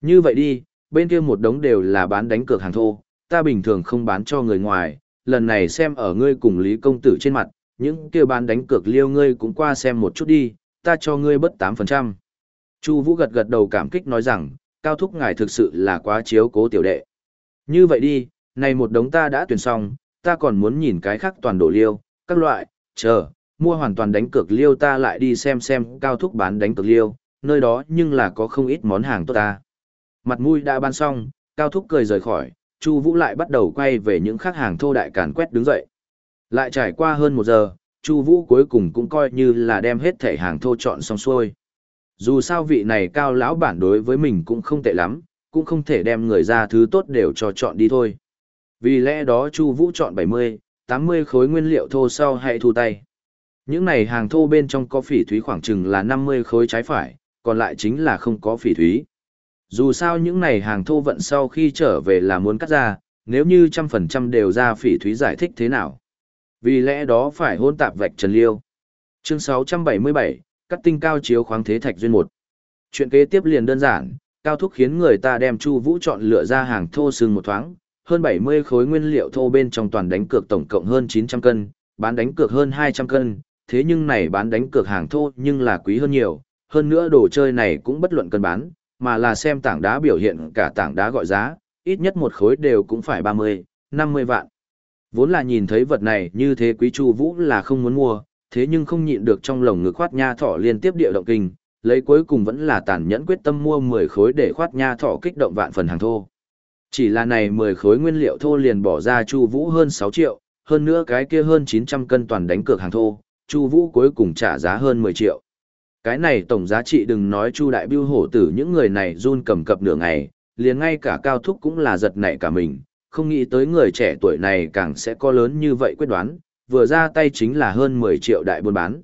Như vậy đi, bên kia một đống đều là bán đánh cược hàng thô, ta bình thường không bán cho người ngoài, lần này xem ở ngươi cùng Lý Công Tử trên mặt, những kia bán đánh cược liêu ngươi cũng qua xem một chút đi, ta cho ngươi bất 8%. Chu Vũ gật gật đầu cảm kích nói rằng, cao thúc ngài thực sự là quá chiếu cố tiểu đệ. Như vậy đi, này một đống ta đã tuyển xong, ta còn muốn nhìn cái khác toàn đồ liêu, các loại, chờ, mua hoàn toàn đánh cược liêu ta lại đi xem xem cao thúc bán đánh cược liêu, nơi đó nhưng là có không ít món hàng tốt ta. Mặt mũi đã bán xong, cao thúc cười rời khỏi, Chu Vũ lại bắt đầu quay về những khách hàng thô đại càn quét đứng dậy. Lại trải qua hơn một giờ, Chu Vũ cuối cùng cũng coi như là đem hết thể hàng thô chọn xong xuôi. Dù sao vị này cao lão bản đối với mình cũng không tệ lắm, cũng không thể đem người ra thứ tốt đều cho chọn đi thôi. Vì lẽ đó Chu Vũ chọn 70, 80 khối nguyên liệu thô sau hãy thu tay. Những này hàng thô bên trong có phỉ thúy khoảng chừng là 50 khối trái phải, còn lại chính là không có phỉ thúy. Dù sao những này hàng thô vận sau khi trở về là muốn cắt ra, nếu như trăm phần trăm đều ra phỉ thúy giải thích thế nào. Vì lẽ đó phải hôn tạp vạch trần liêu. Chương 677, cắt tinh cao chiếu khoáng thế thạch duyên một. Chuyện kế tiếp liền đơn giản, cao thúc khiến người ta đem Chu Vũ chọn lựa ra hàng thô sừng một thoáng, hơn 70 khối nguyên liệu thô bên trong toàn đánh cược tổng cộng hơn 900 cân, bán đánh cược hơn 200 cân, thế nhưng này bán đánh cược hàng thô nhưng là quý hơn nhiều, hơn nữa đồ chơi này cũng bất luận cân bán, mà là xem tảng đá biểu hiện cả tảng đá gọi giá, ít nhất một khối đều cũng phải 30, 50 vạn. Vốn là nhìn thấy vật này như thế quý chu vũ là không muốn mua, thế nhưng không nhịn được trong lồng ngực khoát nha thỏ liên tiếp địa động kinh, lấy cuối cùng vẫn là tàn nhẫn quyết tâm mua 10 khối để khoát nha thỏ kích động vạn phần hàng thô. Chỉ là này 10 khối nguyên liệu thô liền bỏ ra Chu Vũ hơn 6 triệu, hơn nữa cái kia hơn 900 cân toàn đánh cược hàng thô, Chu Vũ cuối cùng trả giá hơn 10 triệu. Cái này tổng giá trị đừng nói Chu Đại Bưu hổ tử những người này run cầm cập nửa ngày, liền ngay cả cao thúc cũng là giật nảy cả mình, không nghĩ tới người trẻ tuổi này càng sẽ có lớn như vậy quyết đoán, vừa ra tay chính là hơn 10 triệu đại buôn bán.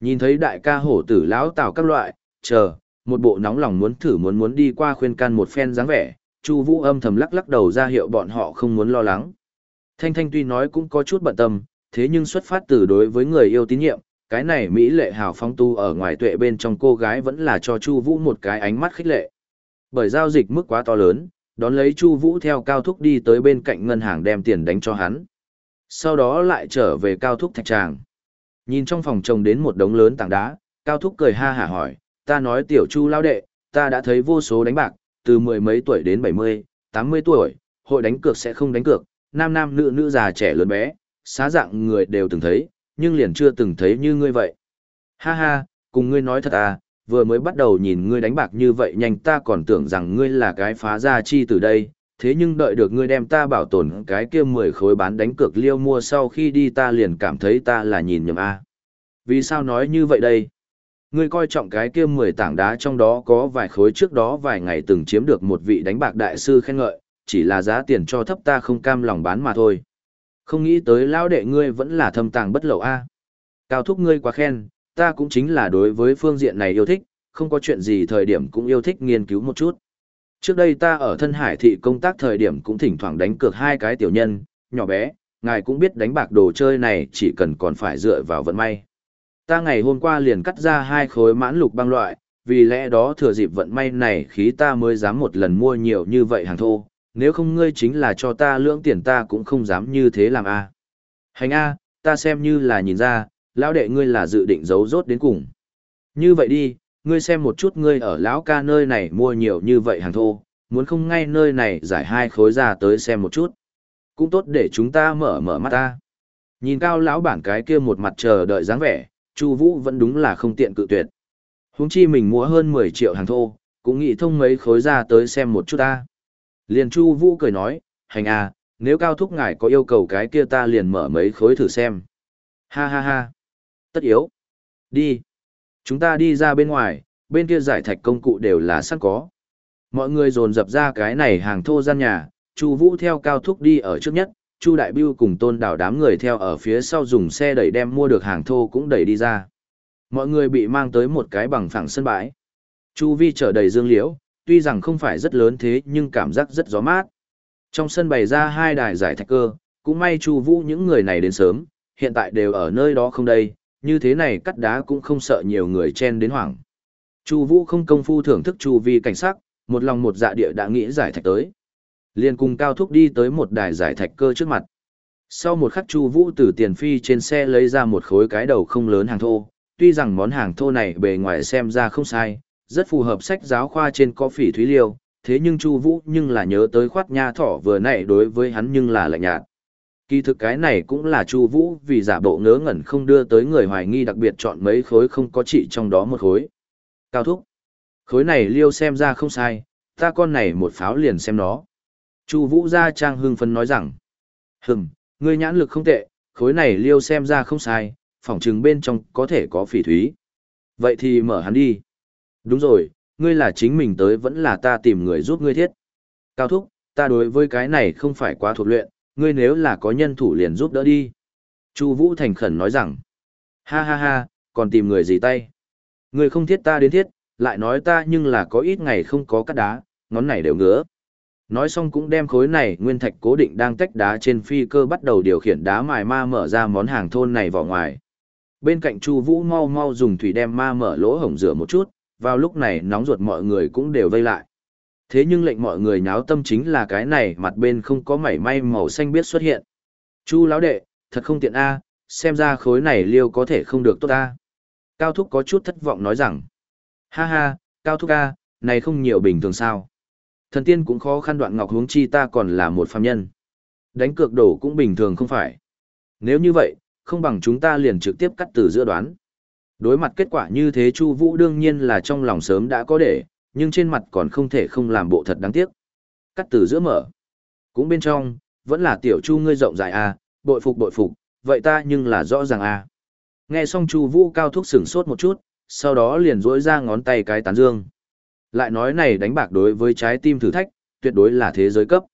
Nhìn thấy đại ca hổ tử lão tào các loại, chờ, một bộ nóng lòng muốn thử muốn muốn đi qua khuyên can một phen dáng vẻ, Chu Vũ âm thầm lắc lắc đầu ra hiệu bọn họ không muốn lo lắng. Thanh Thanh tuy nói cũng có chút bận tâm, thế nhưng xuất phát từ đối với người yêu tín nhiệm, cái này mỹ lệ hào phong tu ở ngoài tuệ bên trong cô gái vẫn là cho Chu Vũ một cái ánh mắt khích lệ. Bởi giao dịch mức quá to lớn, đón lấy Chu Vũ theo cao thúc đi tới bên cạnh ngân hàng đem tiền đánh cho hắn. Sau đó lại trở về cao thúc thạch tràng. Nhìn trong phòng trồng đến một đống lớn tảng đá, cao thúc cười ha hả hỏi, ta nói tiểu Chu lao đệ, ta đã thấy vô số đánh bạc, từ mười mấy tuổi đến bảy mươi, tám mươi tuổi, hội đánh cược sẽ không đánh cược, nam nam nữ nữ già trẻ lớn bé, xá dạng người đều từng thấy, nhưng liền chưa từng thấy như ngươi vậy. Ha ha, cùng ngươi nói thật à, vừa mới bắt đầu nhìn ngươi đánh bạc như vậy nhanh ta còn tưởng rằng ngươi là cái phá gia chi từ đây, thế nhưng đợi được ngươi đem ta bảo tồn cái kia 10 khối bán đánh cược liêu mua sau khi đi ta liền cảm thấy ta là nhìn nhầm a. Vì sao nói như vậy đây? Ngươi coi trọng cái kia 10 tảng đá trong đó có vài khối trước đó vài ngày từng chiếm được một vị đánh bạc đại sư khen ngợi, chỉ là giá tiền cho thấp ta không cam lòng bán mà thôi. Không nghĩ tới lão đệ ngươi vẫn là thâm tàng bất lậu a. Cao thúc ngươi quá khen, ta cũng chính là đối với phương diện này yêu thích, không có chuyện gì thời điểm cũng yêu thích nghiên cứu một chút. Trước đây ta ở thân hải thị công tác thời điểm cũng thỉnh thoảng đánh cược hai cái tiểu nhân, nhỏ bé, ngài cũng biết đánh bạc đồ chơi này chỉ cần còn phải dựa vào vận may. Ta ngày hôm qua liền cắt ra hai khối mãn lục băng loại, vì lẽ đó thừa dịp vận may này khí ta mới dám một lần mua nhiều như vậy hàng thô, nếu không ngươi chính là cho ta lưỡng tiền ta cũng không dám như thế làm a. Hành a, ta xem như là nhìn ra, lão đệ ngươi là dự định giấu rốt đến cùng. Như vậy đi, ngươi xem một chút ngươi ở lão ca nơi này mua nhiều như vậy hàng thô, muốn không ngay nơi này giải hai khối ra tới xem một chút. Cũng tốt để chúng ta mở mở mắt ta. Nhìn cao lão bản cái kia một mặt chờ đợi dáng vẻ, Chu Vũ vẫn đúng là không tiện cự tuyệt. Huống chi mình mua hơn 10 triệu hàng thô, cũng nghĩ thông mấy khối ra tới xem một chút ta. Liền Chu Vũ cười nói, hành à, nếu cao thúc ngài có yêu cầu cái kia ta liền mở mấy khối thử xem. Ha ha ha. Tất yếu. Đi. Chúng ta đi ra bên ngoài, bên kia giải thạch công cụ đều là sẵn có. Mọi người dồn dập ra cái này hàng thô gian nhà, Chu Vũ theo cao thúc đi ở trước nhất, Chu Đại Bưu cùng Tôn Đào đám người theo ở phía sau dùng xe đẩy đem mua được hàng thô cũng đẩy đi ra. Mọi người bị mang tới một cái bằng phẳng sân bãi. Chu Vi chở đầy dương liễu, tuy rằng không phải rất lớn thế nhưng cảm giác rất gió mát. Trong sân bày ra hai đài giải thạch cơ, cũng may Chu Vũ những người này đến sớm, hiện tại đều ở nơi đó không đây, như thế này cắt đá cũng không sợ nhiều người chen đến hoảng. Chu Vũ không công phu thưởng thức chu vi cảnh sắc, một lòng một dạ địa đã nghĩ giải thạch tới. Liên cùng cao thúc đi tới một đài giải thạch cơ trước mặt. Sau một khắc Chu Vũ từ tiền phi trên xe lấy ra một khối cái đầu không lớn hàng thô, tuy rằng món hàng thô này bề ngoài xem ra không sai, rất phù hợp sách giáo khoa trên có phỉ thúy liêu, thế nhưng Chu Vũ nhưng là nhớ tới khoát nha thỏ vừa nãy đối với hắn nhưng là lạnh nhạt. Kỳ thực cái này cũng là Chu Vũ vì giả bộ ngớ ngẩn không đưa tới người hoài nghi đặc biệt chọn mấy khối không có trị trong đó một khối. Cao thúc. Khối này liêu xem ra không sai, ta con này một pháo liền xem nó. Chu Vũ gia trang hưng phấn nói rằng. Hừm, ngươi nhãn lực không tệ, khối này liêu xem ra không sai, phỏng chừng bên trong có thể có phỉ thúy. Vậy thì mở hắn đi. Đúng rồi, ngươi là chính mình tới vẫn là ta tìm người giúp ngươi thiết. Cao thúc, ta đối với cái này không phải quá thuộc luyện, ngươi nếu là có nhân thủ liền giúp đỡ đi. Chu Vũ thành khẩn nói rằng, ha ha ha, còn tìm người gì tay. Ngươi không thiết ta đến thiết, lại nói ta nhưng là có ít ngày không có cắt đá, ngón này đều ngứa. Nói xong cũng đem khối này nguyên thạch cố định đang tách đá trên phi cơ bắt đầu điều khiển đá mài ma mở ra món hàng thôn này vào ngoài. Bên cạnh Chu Vũ mau mau dùng thủy đem ma mở lỗ hổng rửa một chút, vào lúc này nóng ruột mọi người cũng đều vây lại. Thế nhưng lệnh mọi người nháo tâm chính là cái này mặt bên không có mảy may màu xanh biết xuất hiện. Chu lão đệ, thật không tiện a, xem ra khối này liêu có thể không được tốt a. Cao Thúc có chút thất vọng nói rằng. Ha ha, Cao Thúc a, này không nhiều bình thường sao. Thần tiên cũng khó khăn đoạn ngọc hướng chi ta còn là một phàm nhân. Đánh cược đổ cũng bình thường không phải. Nếu như vậy, không bằng chúng ta liền trực tiếp cắt từ giữa đoán. Đối mặt kết quả như thế Chu Vũ đương nhiên là trong lòng sớm đã có để, nhưng trên mặt còn không thể không làm bộ thật đáng tiếc. Cắt từ giữa mở. Cũng bên trong, vẫn là tiểu chu ngươi rộng dài à, bội phục bội phục, vậy ta nhưng là rõ ràng à. Nghe xong chu vũ cao thúc sửng sốt một chút, sau đó liền rỗi ra ngón tay cái tán dương. Lại nói này đánh bạc đối với trái tim thử thách, tuyệt đối là thế giới cấp.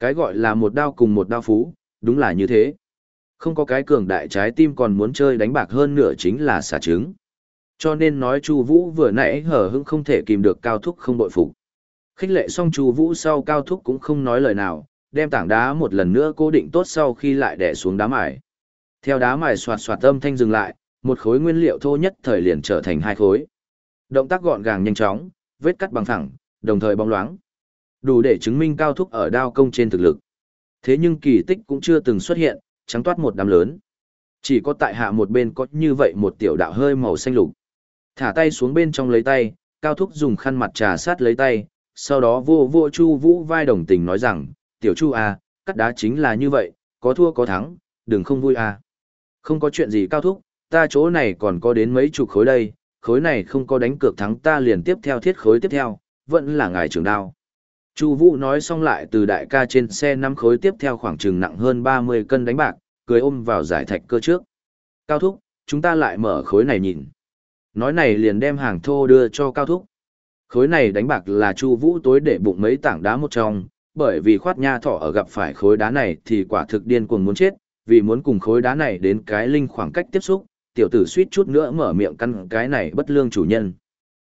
Cái gọi là một đao cùng một đao phú, đúng là như thế. Không có cái cường đại trái tim còn muốn chơi đánh bạc hơn nửa chính là xả trứng. Cho nên nói Chu Vũ vừa nãy hở hững không thể kìm được Cao Thúc không bội phục. Khích lệ xong Chu Vũ sau Cao Thúc cũng không nói lời nào, đem tảng đá một lần nữa cố định tốt sau khi lại đè xuống đá mài. Theo đá mài xoạt xoạt âm thanh dừng lại, một khối nguyên liệu thô nhất thời liền trở thành hai khối. Động tác gọn gàng nhanh chóng, vết cắt bằng thẳng, đồng thời bóng loáng. Đủ để chứng minh cao thúc ở đao công trên thực lực. Thế nhưng kỳ tích cũng chưa từng xuất hiện, trắng toát một đám lớn. Chỉ có tại hạ một bên có như vậy một tiểu đạo hơi màu xanh lục. Thả tay xuống bên trong lấy tay, cao thúc dùng khăn mặt trà sát lấy tay, sau đó vô vô chu vũ vai đồng tình nói rằng, tiểu chu à, cắt đá chính là như vậy, có thua có thắng, đừng không vui à. Không có chuyện gì cao thúc, ta chỗ này còn có đến mấy chục khối đây, khối này không có đánh cược thắng ta liền tiếp theo thiết khối tiếp theo, vẫn là ngài trưởng đao. Chu Vũ nói xong lại từ đại ca trên xe năm khối tiếp theo khoảng chừng nặng hơn 30 cân đánh bạc, cười ôm vào giải thạch cơ trước. Cao thúc, chúng ta lại mở khối này nhìn. Nói này liền đem hàng thô đưa cho Cao thúc. Khối này đánh bạc là Chu Vũ tối để bụng mấy tảng đá một trong, bởi vì khoát nha thọ ở gặp phải khối đá này thì quả thực điên cuồng muốn chết, vì muốn cùng khối đá này đến cái linh khoảng cách tiếp xúc, tiểu tử suýt chút nữa mở miệng căn cái này bất lương chủ nhân.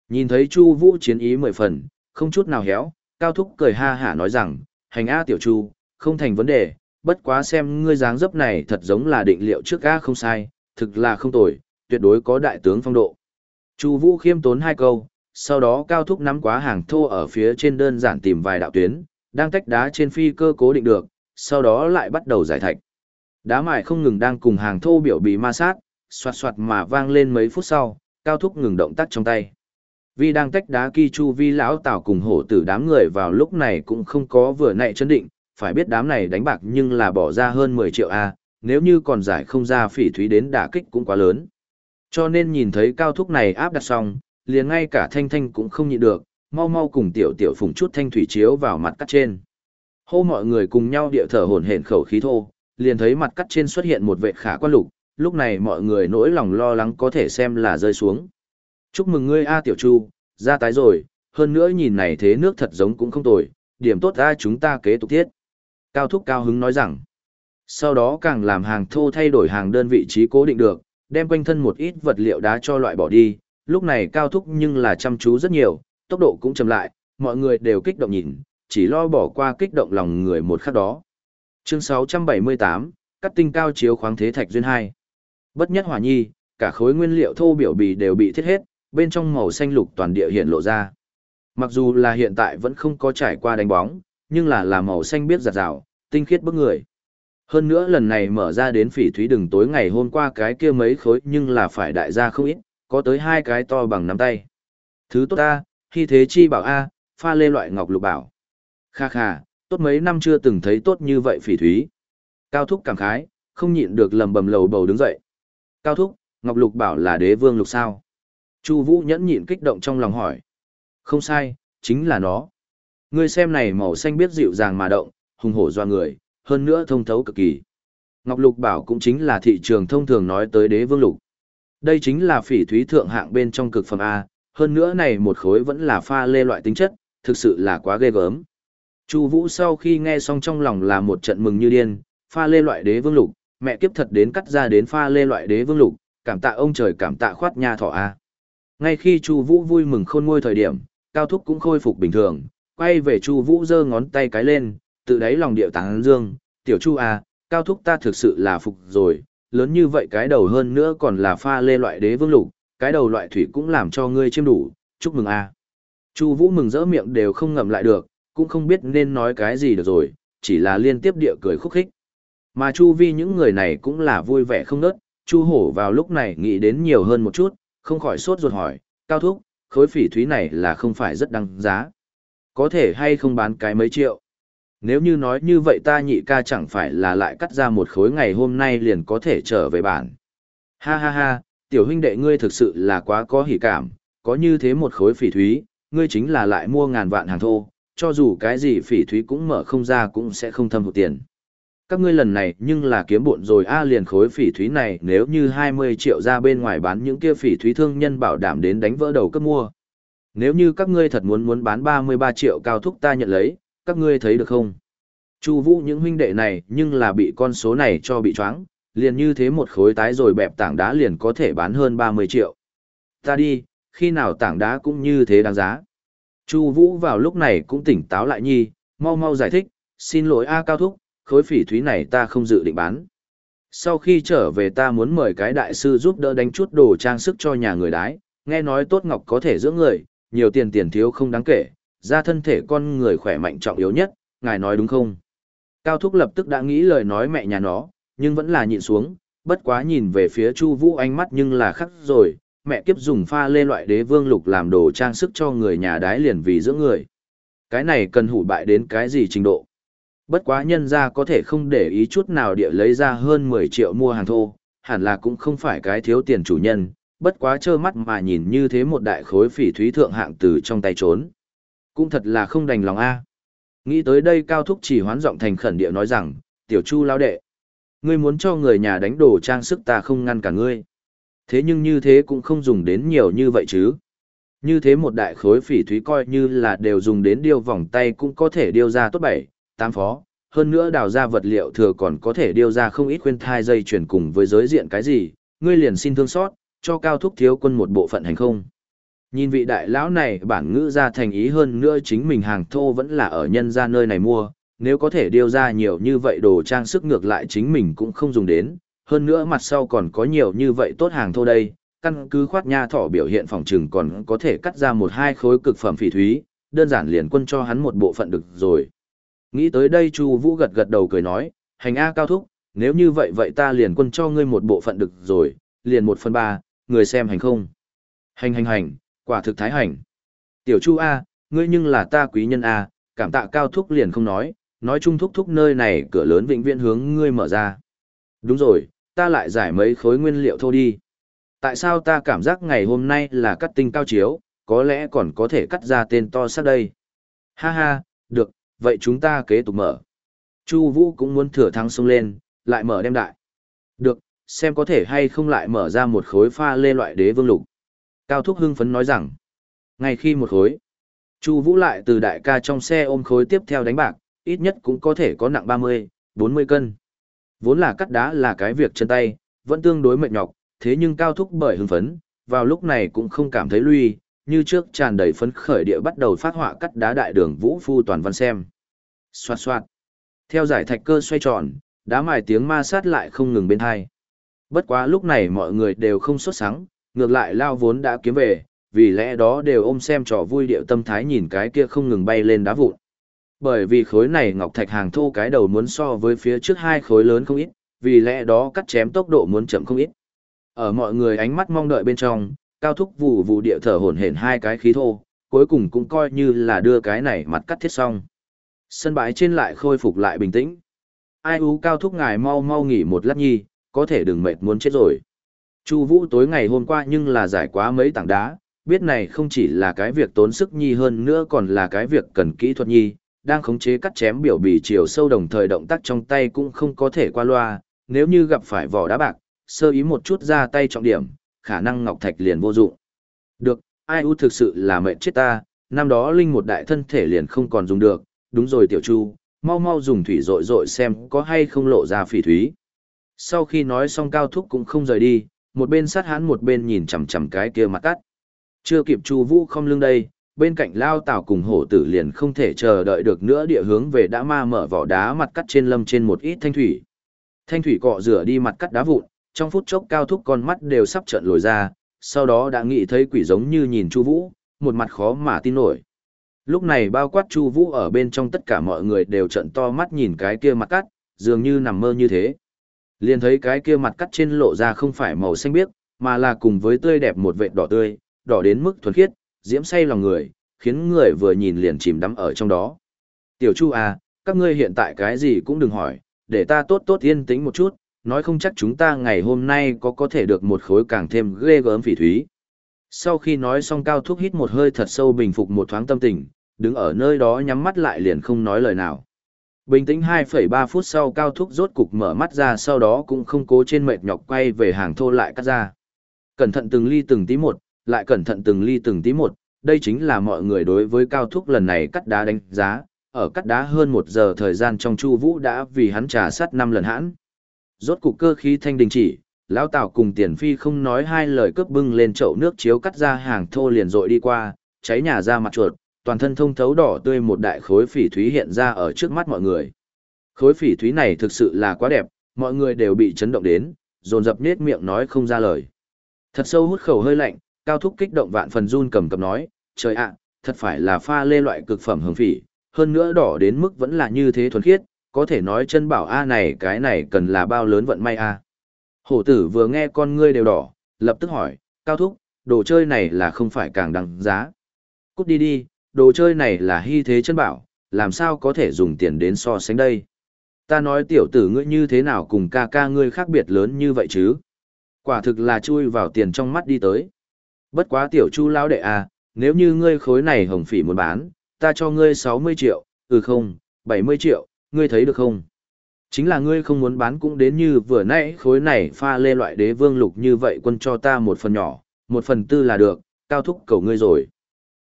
Nhìn thấy Chu Vũ chiến ý mười phần, không chút nào héo, Cao Thúc cười ha hả nói rằng, hành A tiểu Chu, không thành vấn đề, bất quá xem ngươi dáng dấp này thật giống là định liệu trước A không sai, thực là không tồi, tuyệt đối có đại tướng phong độ. Chu Vũ khiêm tốn hai câu, sau đó Cao Thúc nắm quá hàng thô ở phía trên đơn giản tìm vài đạo tuyến, đang tách đá trên phi cơ cố định được, sau đó lại bắt đầu giải thạch. Đá mài không ngừng đang cùng hàng thô biểu bị ma sát, xoạt xoạt mà vang lên mấy phút sau, cao thúc ngừng động tác trong tay. Vi đang tách đá kỳ chu vi lão tảo cùng hổ tử đám người vào lúc này cũng không có vừa nãy chấn định, phải biết đám này đánh bạc nhưng là bỏ ra hơn 10 triệu A, nếu như còn giải không ra phỉ thúy đến đả kích cũng quá lớn. Cho nên nhìn thấy cao thúc này áp đặt xong, liền ngay cả thanh thanh cũng không nhịn được, mau mau cùng tiểu tiểu phùng chút thanh thủy chiếu vào mặt cắt trên. Hô mọi người cùng nhau địa thở hổn hển khẩu khí thô, liền thấy mặt cắt trên xuất hiện một vệ khả quan lục, lúc này mọi người nỗi lòng lo lắng có thể xem là rơi xuống. Chúc mừng ngươi A Tiểu Chu, ra tái rồi, hơn nữa nhìn này thế nước thật giống cũng không tồi, điểm tốt ra chúng ta kế tục thiết. Cao Thúc cao hứng nói rằng, sau đó càng làm hàng thô thay đổi hàng đơn vị trí cố định được, đem quanh thân một ít vật liệu đá cho loại bỏ đi, lúc này Cao Thúc nhưng là chăm chú rất nhiều, tốc độ cũng chậm lại, mọi người đều kích động nhìn, chỉ lo bỏ qua kích động lòng người một khắc đó. Chương 678, cắt tinh cao chiếu khoáng thế thạch duyên 2. Bất nhất hỏa nhi, cả khối nguyên liệu thô biểu bì đều bị thiết hết, bên trong màu xanh lục toàn địa hiện lộ ra. Mặc dù là hiện tại vẫn không có trải qua đánh bóng, nhưng là là màu xanh biết giặt rào, tinh khiết bức người. Hơn nữa lần này mở ra đến phỉ thúy đừng tối ngày hôm qua cái kia mấy khối nhưng là phải đại gia không ít, có tới hai cái to bằng nắm tay. Thứ tốt A, khi thế chi bảo A, pha lê loại ngọc lục bảo. Kha kha, tốt mấy năm chưa từng thấy tốt như vậy phỉ thúy. Cao thúc cảm khái, không nhịn được lầm bầm lầu bầu đứng dậy. Cao thúc, Ngọc Lục bảo là đế vương lục sao? Chu Vũ nhẫn nhịn kích động trong lòng hỏi. Không sai, chính là nó. Ngươi xem này màu xanh biết dịu dàng mà động, hùng hổ doa người, hơn nữa thông thấu cực kỳ. Ngọc Lục bảo cũng chính là thị trường thông thường nói tới đế vương lục. Đây chính là phỉ thúy thượng hạng bên trong cực phẩm A, hơn nữa này một khối vẫn là pha lê loại tính chất, thực sự là quá ghê gớm. Chu Vũ sau khi nghe xong trong lòng là một trận mừng như điên, pha lê loại đế vương lục, mẹ kiếp thật đến cắt ra đến pha lê loại đế vương lục, cảm tạ ông trời cảm tạ khoát nha thọ a. Ngay khi Chu Vũ vui mừng khôn nguôi thời điểm, Cao Thúc cũng khôi phục bình thường, quay về Chu Vũ giơ ngón tay cái lên, tự đáy lòng điệu tán dương, "Tiểu Chu a, Cao Thúc ta thực sự là phục rồi, lớn như vậy cái đầu hơn nữa còn là pha lê loại đế vương lục, cái đầu loại thủy cũng làm cho ngươi chiêm đủ, chúc mừng a." Chu Vũ mừng rỡ miệng đều không ngậm lại được, cũng không biết nên nói cái gì được rồi, chỉ là liên tiếp địa cười khúc khích. Mà chu vi những người này cũng là vui vẻ không nớt, chu hổ vào lúc này nghĩ đến nhiều hơn một chút, không khỏi sốt ruột hỏi, cao thúc, khối phỉ thúy này là không phải rất đăng giá. Có thể hay không bán cái mấy triệu. Nếu như nói như vậy ta nhị ca chẳng phải là lại cắt ra một khối ngày hôm nay liền có thể trở về bản. Ha ha ha, tiểu huynh đệ ngươi thực sự là quá có hỉ cảm, có như thế một khối phỉ thúy, ngươi chính là lại mua ngàn vạn hàng thô, cho dù cái gì phỉ thúy cũng mở không ra cũng sẽ không thâm hụt tiền các ngươi lần này nhưng là kiếm bộn rồi a liền khối phỉ thúy này nếu như 20 triệu ra bên ngoài bán những kia phỉ thúy thương nhân bảo đảm đến đánh vỡ đầu cấp mua. Nếu như các ngươi thật muốn muốn bán 33 triệu cao thúc ta nhận lấy, các ngươi thấy được không? Chu vũ những huynh đệ này nhưng là bị con số này cho bị choáng, liền như thế một khối tái rồi bẹp tảng đá liền có thể bán hơn 30 triệu. Ta đi, khi nào tảng đá cũng như thế đáng giá. Chu Vũ vào lúc này cũng tỉnh táo lại nhi, mau mau giải thích, xin lỗi A Cao Thúc, khối phỉ thúy này ta không dự định bán. Sau khi trở về ta muốn mời cái đại sư giúp đỡ đánh chút đồ trang sức cho nhà người đái, nghe nói tốt ngọc có thể dưỡng người, nhiều tiền tiền thiếu không đáng kể, ra thân thể con người khỏe mạnh trọng yếu nhất, ngài nói đúng không? Cao Thúc lập tức đã nghĩ lời nói mẹ nhà nó, nhưng vẫn là nhịn xuống, bất quá nhìn về phía Chu Vũ ánh mắt nhưng là khắc rồi, mẹ kiếp dùng pha lê loại đế vương lục làm đồ trang sức cho người nhà đái liền vì dưỡng người. Cái này cần hủ bại đến cái gì trình độ? Bất quá nhân gia có thể không để ý chút nào địa lấy ra hơn 10 triệu mua hàng thô, hẳn là cũng không phải cái thiếu tiền chủ nhân, bất quá trơ mắt mà nhìn như thế một đại khối phỉ thúy thượng hạng từ trong tay trốn. Cũng thật là không đành lòng a. Nghĩ tới đây Cao Thúc chỉ hoán giọng thành khẩn địa nói rằng, tiểu chu lao đệ. Ngươi muốn cho người nhà đánh đồ trang sức ta không ngăn cả ngươi. Thế nhưng như thế cũng không dùng đến nhiều như vậy chứ. Như thế một đại khối phỉ thúy coi như là đều dùng đến điêu vòng tay cũng có thể điêu ra tốt bảy, tám phó. Hơn nữa đào ra vật liệu thừa còn có thể điêu ra không ít khuyên thai dây chuyển cùng với giới diện cái gì, ngươi liền xin thương xót, cho cao thúc thiếu quân một bộ phận hành không. Nhìn vị đại lão này bản ngữ ra thành ý hơn nữa chính mình hàng thô vẫn là ở nhân ra nơi này mua, nếu có thể điêu ra nhiều như vậy đồ trang sức ngược lại chính mình cũng không dùng đến, hơn nữa mặt sau còn có nhiều như vậy tốt hàng thô đây, căn cứ khoát nha thỏ biểu hiện phòng trừng còn có thể cắt ra một hai khối cực phẩm phỉ thúy, đơn giản liền quân cho hắn một bộ phận được rồi. Nghĩ tới đây Chu Vũ gật gật đầu cười nói, hành A cao thúc, nếu như vậy vậy ta liền quân cho ngươi một bộ phận được rồi, liền một phần ba, người xem hành không? Hành hành hành, quả thực thái hành. Tiểu Chu A, ngươi nhưng là ta quý nhân A, cảm tạ cao thúc liền không nói, nói chung thúc thúc nơi này cửa lớn vĩnh viễn hướng ngươi mở ra. Đúng rồi, ta lại giải mấy khối nguyên liệu thô đi. Tại sao ta cảm giác ngày hôm nay là cắt tinh cao chiếu, có lẽ còn có thể cắt ra tên to xác đây. Ha ha, được, vậy chúng ta kế tục mở. Chu Vũ cũng muốn thừa thắng xông lên, lại mở đem đại. Được, xem có thể hay không lại mở ra một khối pha lê loại đế vương lục. Cao Thúc hưng phấn nói rằng, ngay khi một khối, Chu Vũ lại từ đại ca trong xe ôm khối tiếp theo đánh bạc, ít nhất cũng có thể có nặng 30, 40 cân. Vốn là cắt đá là cái việc chân tay, vẫn tương đối mệt nhọc, thế nhưng cao thúc bởi hưng phấn, vào lúc này cũng không cảm thấy lui, như trước tràn đầy phấn khởi địa bắt đầu phát họa cắt đá đại đường vũ phu toàn văn xem. Xoạt xoạt. Theo giải thạch cơ xoay tròn, đá mài tiếng ma sát lại không ngừng bên hai. Bất quá lúc này mọi người đều không sốt sắng, ngược lại lao vốn đã kiếm về, vì lẽ đó đều ôm xem trò vui điệu tâm thái nhìn cái kia không ngừng bay lên đá vụn. Bởi vì khối này ngọc thạch hàng thô cái đầu muốn so với phía trước hai khối lớn không ít, vì lẽ đó cắt chém tốc độ muốn chậm không ít. Ở mọi người ánh mắt mong đợi bên trong, cao thúc vụ vụ địa thở hổn hển hai cái khí thô, cuối cùng cũng coi như là đưa cái này mặt cắt thiết xong. Sân bãi trên lại khôi phục lại bình tĩnh. Ai ú cao thúc ngài mau mau nghỉ một lát nhi, có thể đừng mệt muốn chết rồi. Chu Vũ tối ngày hôm qua nhưng là giải quá mấy tảng đá, biết này không chỉ là cái việc tốn sức nhi hơn nữa còn là cái việc cần kỹ thuật nhi, đang khống chế cắt chém biểu bì chiều sâu đồng thời động tác trong tay cũng không có thể qua loa, nếu như gặp phải vỏ đá bạc, sơ ý một chút ra tay trọng điểm, khả năng ngọc thạch liền vô dụng. Được, ai u thực sự là mệt chết ta, năm đó linh một đại thân thể liền không còn dùng được, đúng rồi tiểu chu, mau mau dùng thủy rội rội xem có hay không lộ ra phỉ thúy. Sau khi nói xong cao thúc cũng không rời đi, một bên sát hán một bên nhìn chằm chằm cái kia mặt cắt. Chưa kịp chu vũ không lưng đây, bên cạnh lao tảo cùng hổ tử liền không thể chờ đợi được nữa địa hướng về đã ma mở vỏ đá mặt cắt trên lâm trên một ít thanh thủy. Thanh thủy cọ rửa đi mặt cắt đá vụn, trong phút chốc cao thúc con mắt đều sắp trợn lồi ra, sau đó đã nghĩ thấy quỷ giống như nhìn Chu Vũ, một mặt khó mà tin nổi. Lúc này bao quát Chu Vũ ở bên trong tất cả mọi người đều trợn to mắt nhìn cái kia mặt cắt, dường như nằm mơ như thế. Liền thấy cái kia mặt cắt trên lộ ra không phải màu xanh biếc, mà là cùng với tươi đẹp một vệt đỏ tươi, đỏ đến mức thuần khiết, diễm say lòng người, khiến người vừa nhìn liền chìm đắm ở trong đó. Tiểu Chu à, các ngươi hiện tại cái gì cũng đừng hỏi, để ta tốt tốt yên tĩnh một chút, nói không chắc chúng ta ngày hôm nay có có thể được một khối càng thêm ghê gớm phỉ thúy. Sau khi nói xong cao thúc hít một hơi thật sâu bình phục một thoáng tâm tình, đứng ở nơi đó nhắm mắt lại liền không nói lời nào. Bình tĩnh 2,3 phút sau cao thúc rốt cục mở mắt ra sau đó cũng không cố trên mệt nhọc quay về hàng thô lại cắt ra. Cẩn thận từng ly từng tí một, lại cẩn thận từng ly từng tí một, đây chính là mọi người đối với cao thúc lần này cắt đá đánh giá, ở cắt đá hơn một giờ thời gian trong chu vũ đã vì hắn trà sắt năm lần hãn. Rốt cục cơ khí thanh đình chỉ, Lão Tào cùng Tiền Phi không nói hai lời cướp bưng lên chậu nước chiếu cắt ra hàng thô liền dội đi qua, cháy nhà ra mặt chuột, toàn thân thông thấu đỏ tươi một đại khối phỉ thúy hiện ra ở trước mắt mọi người. Khối phỉ thúy này thực sự là quá đẹp, mọi người đều bị chấn động đến, dồn dập nết miệng nói không ra lời. Thật sâu hút khẩu hơi lạnh, cao thúc kích động vạn phần run cầm cầm nói, trời ạ, thật phải là pha lê loại cực phẩm hứng phỉ, hơn nữa đỏ đến mức vẫn là như thế thuần khiết, có thể nói chân bảo A này cái này cần là bao lớn vận may A. Hổ tử vừa nghe con ngươi đều đỏ, lập tức hỏi, cao thúc, đồ chơi này là không phải càng đăng giá. Cút đi đi, đồ chơi này là hy thế chân bảo, làm sao có thể dùng tiền đến so sánh đây. Ta nói tiểu tử ngươi như thế nào cùng ca ca ngươi khác biệt lớn như vậy chứ. Quả thực là chui vào tiền trong mắt đi tới. Bất quá tiểu chu lão đệ à, nếu như ngươi khối này hồng phỉ muốn bán, ta cho ngươi 60 triệu, ừ không, 70 triệu, ngươi thấy được không? Chính là ngươi không muốn bán cũng đến như vừa nãy khối này pha lê loại đế vương lục như vậy quân cho ta một phần nhỏ, một phần tư là được, cao thúc cầu ngươi rồi.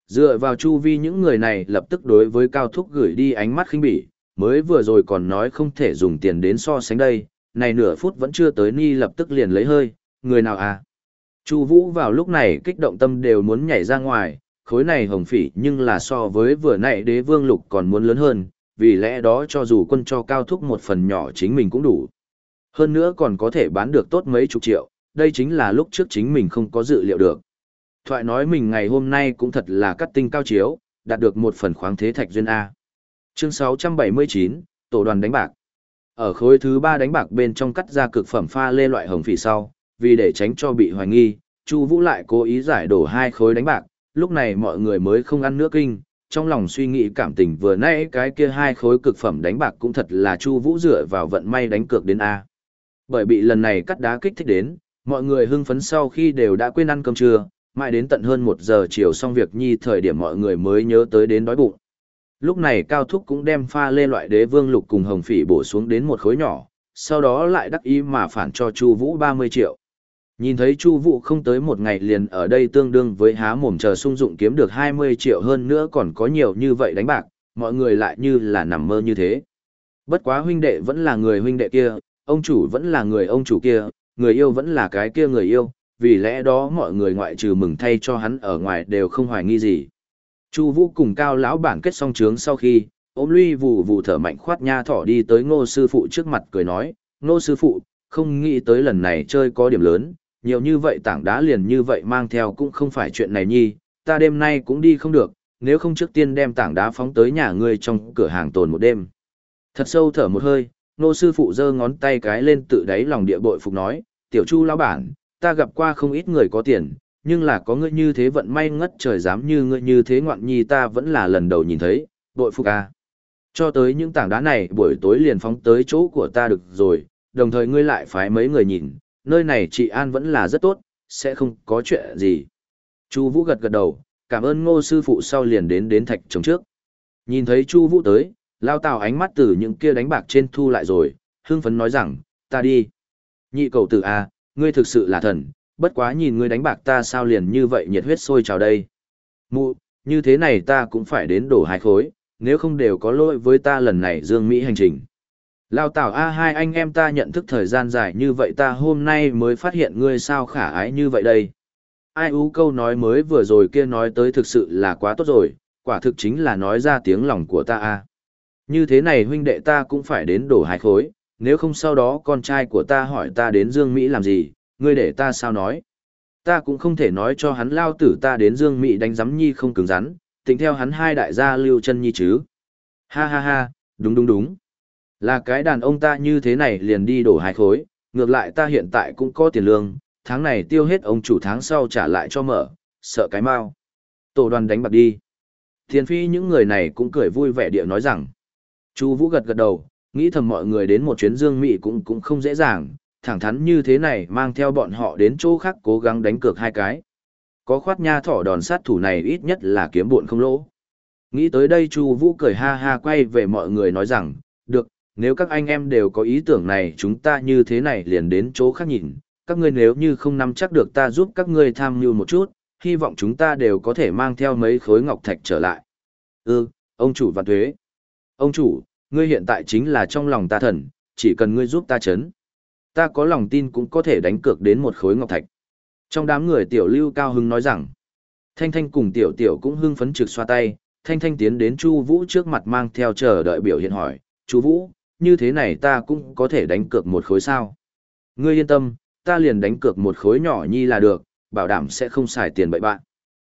Dựa vào chu vi những người này lập tức đối với cao thúc gửi đi ánh mắt khinh bỉ, mới vừa rồi còn nói không thể dùng tiền đến so sánh đây, này nửa phút vẫn chưa tới ni lập tức liền lấy hơi, người nào à? Chu Vũ vào lúc này kích động tâm đều muốn nhảy ra ngoài, khối này hồng phỉ nhưng là so với vừa nãy đế vương lục còn muốn lớn hơn, vì lẽ đó cho dù quân cho cao thúc một phần nhỏ chính mình cũng đủ. Hơn nữa còn có thể bán được tốt mấy chục triệu, đây chính là lúc trước chính mình không có dự liệu được. Thoại nói mình ngày hôm nay cũng thật là cắt tinh cao chiếu, đạt được một phần khoáng thế thạch duyên A. Chương 679, Tổ đoàn đánh bạc. Ở khối thứ 3 đánh bạc bên trong cắt ra cực phẩm pha lê loại hồng phỉ sau, vì để tránh cho bị hoài nghi, Chu Vũ lại cố ý giải đổ hai khối đánh bạc, lúc này mọi người mới không ăn nước kinh, trong lòng suy nghĩ cảm tình vừa nãy cái kia hai khối cực phẩm đánh bạc cũng thật là Chu Vũ dựa vào vận may đánh cược đến a. Bởi bị lần này cắt đá kích thích đến, mọi người hưng phấn sau khi đều đã quên ăn cơm trưa, mãi đến tận hơn một giờ chiều xong việc nhi thời điểm mọi người mới nhớ tới đến đói bụng. Lúc này Cao Thúc cũng đem pha lê loại đế vương lục cùng hồng phỉ bổ xuống đến một khối nhỏ, sau đó lại đắc ý mà phản cho Chu Vũ 30 triệu. Nhìn thấy Chu Vũ không tới một ngày liền ở đây tương đương với há mồm chờ sung dụng kiếm được 20 triệu hơn nữa còn có nhiều như vậy đánh bạc, mọi người lại như là nằm mơ như thế. Bất quá huynh đệ vẫn là người huynh đệ kia, ông chủ vẫn là người ông chủ kia, người yêu vẫn là cái kia người yêu, vì lẽ đó mọi người ngoại trừ mừng thay cho hắn ở ngoài đều không hoài nghi gì. Chu Vũ cùng Cao lão bản kết xong trướng sau khi, ôm Luy vụ vụ thở mạnh khoát nha thỏ đi tới Ngô sư phụ trước mặt cười nói, "Ngô sư phụ, không nghĩ tới lần này chơi có điểm lớn, nhiều như vậy tảng đá liền như vậy mang theo cũng không phải chuyện này nhi, ta đêm nay cũng đi không được, nếu không trước tiên đem tảng đá phóng tới nhà ngươi trong cửa hàng tồn một đêm." Thật sâu thở một hơi, Ngô sư phụ giơ ngón tay cái lên tự đáy lòng địa bội phục nói, "Tiểu Chu lão bản, ta gặp qua không ít người có tiền, nhưng là có ngươi như thế vận may ngất trời dám như ngươi như thế ngoạn nhi ta vẫn là lần đầu nhìn thấy, bội phục à. Cho tới những tảng đá này buổi tối liền phóng tới chỗ của ta được rồi, đồng thời ngươi lại phái mấy người nhìn, nơi này chị An vẫn là rất tốt, sẽ không có chuyện gì. Chu Vũ gật gật đầu, cảm ơn ngô sư phụ sau liền đến đến thạch trống trước. Nhìn thấy Chu Vũ tới, lao tào ánh mắt từ những kia đánh bạc trên thu lại rồi, hưng phấn nói rằng, ta đi. Nhị cầu tử a, à, ngươi thực sự là thần, bất quá nhìn ngươi đánh bạc ta sao liền như vậy nhiệt huyết sôi trào đây. Mụ, như thế này ta cũng phải đến đổ hai khối, nếu không đều có lỗi với ta lần này dương Mỹ hành trình. Lao Tảo A hai anh em ta nhận thức thời gian dài như vậy ta hôm nay mới phát hiện ngươi sao khả ái như vậy đây. Ai ú câu nói mới vừa rồi kia nói tới thực sự là quá tốt rồi, quả thực chính là nói ra tiếng lòng của ta A. Như thế này huynh đệ ta cũng phải đến đổ hai khối, nếu không sau đó con trai của ta hỏi ta đến Dương Mỹ làm gì, ngươi để ta sao nói. Ta cũng không thể nói cho hắn lao tử ta đến Dương Mỹ đánh giấm nhi không cứng rắn, tính theo hắn hai đại gia lưu chân nhi chứ. Ha ha ha, đúng đúng đúng. Là cái đàn ông ta như thế này liền đi đổ hai khối, ngược lại ta hiện tại cũng có tiền lương, tháng này tiêu hết ông chủ tháng sau trả lại cho mở, sợ cái mau. Tổ đoàn đánh bạc đi. Thiên phi những người này cũng cười vui vẻ địa nói rằng. Chu Vũ gật gật đầu, nghĩ thầm mọi người đến một chuyến dương mỹ cũng cũng không dễ dàng, thẳng thắn như thế này mang theo bọn họ đến chỗ khác cố gắng đánh cược hai cái. Có khoát nha thỏ đòn sát thủ này ít nhất là kiếm buồn không lỗ. Nghĩ tới đây Chu Vũ cười ha ha quay về mọi người nói rằng, được, nếu các anh em đều có ý tưởng này chúng ta như thế này liền đến chỗ khác nhìn, các ngươi nếu như không nắm chắc được ta giúp các ngươi tham mưu một chút, hy vọng chúng ta đều có thể mang theo mấy khối ngọc thạch trở lại. Ừ, ông chủ vạn thuế. Ông chủ, ngươi hiện tại chính là trong lòng ta thần, chỉ cần ngươi giúp ta chấn. Ta có lòng tin cũng có thể đánh cược đến một khối ngọc thạch. Trong đám người tiểu lưu cao hưng nói rằng, Thanh Thanh cùng tiểu tiểu cũng hưng phấn trực xoa tay, Thanh Thanh tiến đến Chu Vũ trước mặt mang theo chờ đợi biểu hiện hỏi, Chu Vũ, như thế này ta cũng có thể đánh cược một khối sao? Ngươi yên tâm, ta liền đánh cược một khối nhỏ nhi là được, bảo đảm sẽ không xài tiền bậy bạn.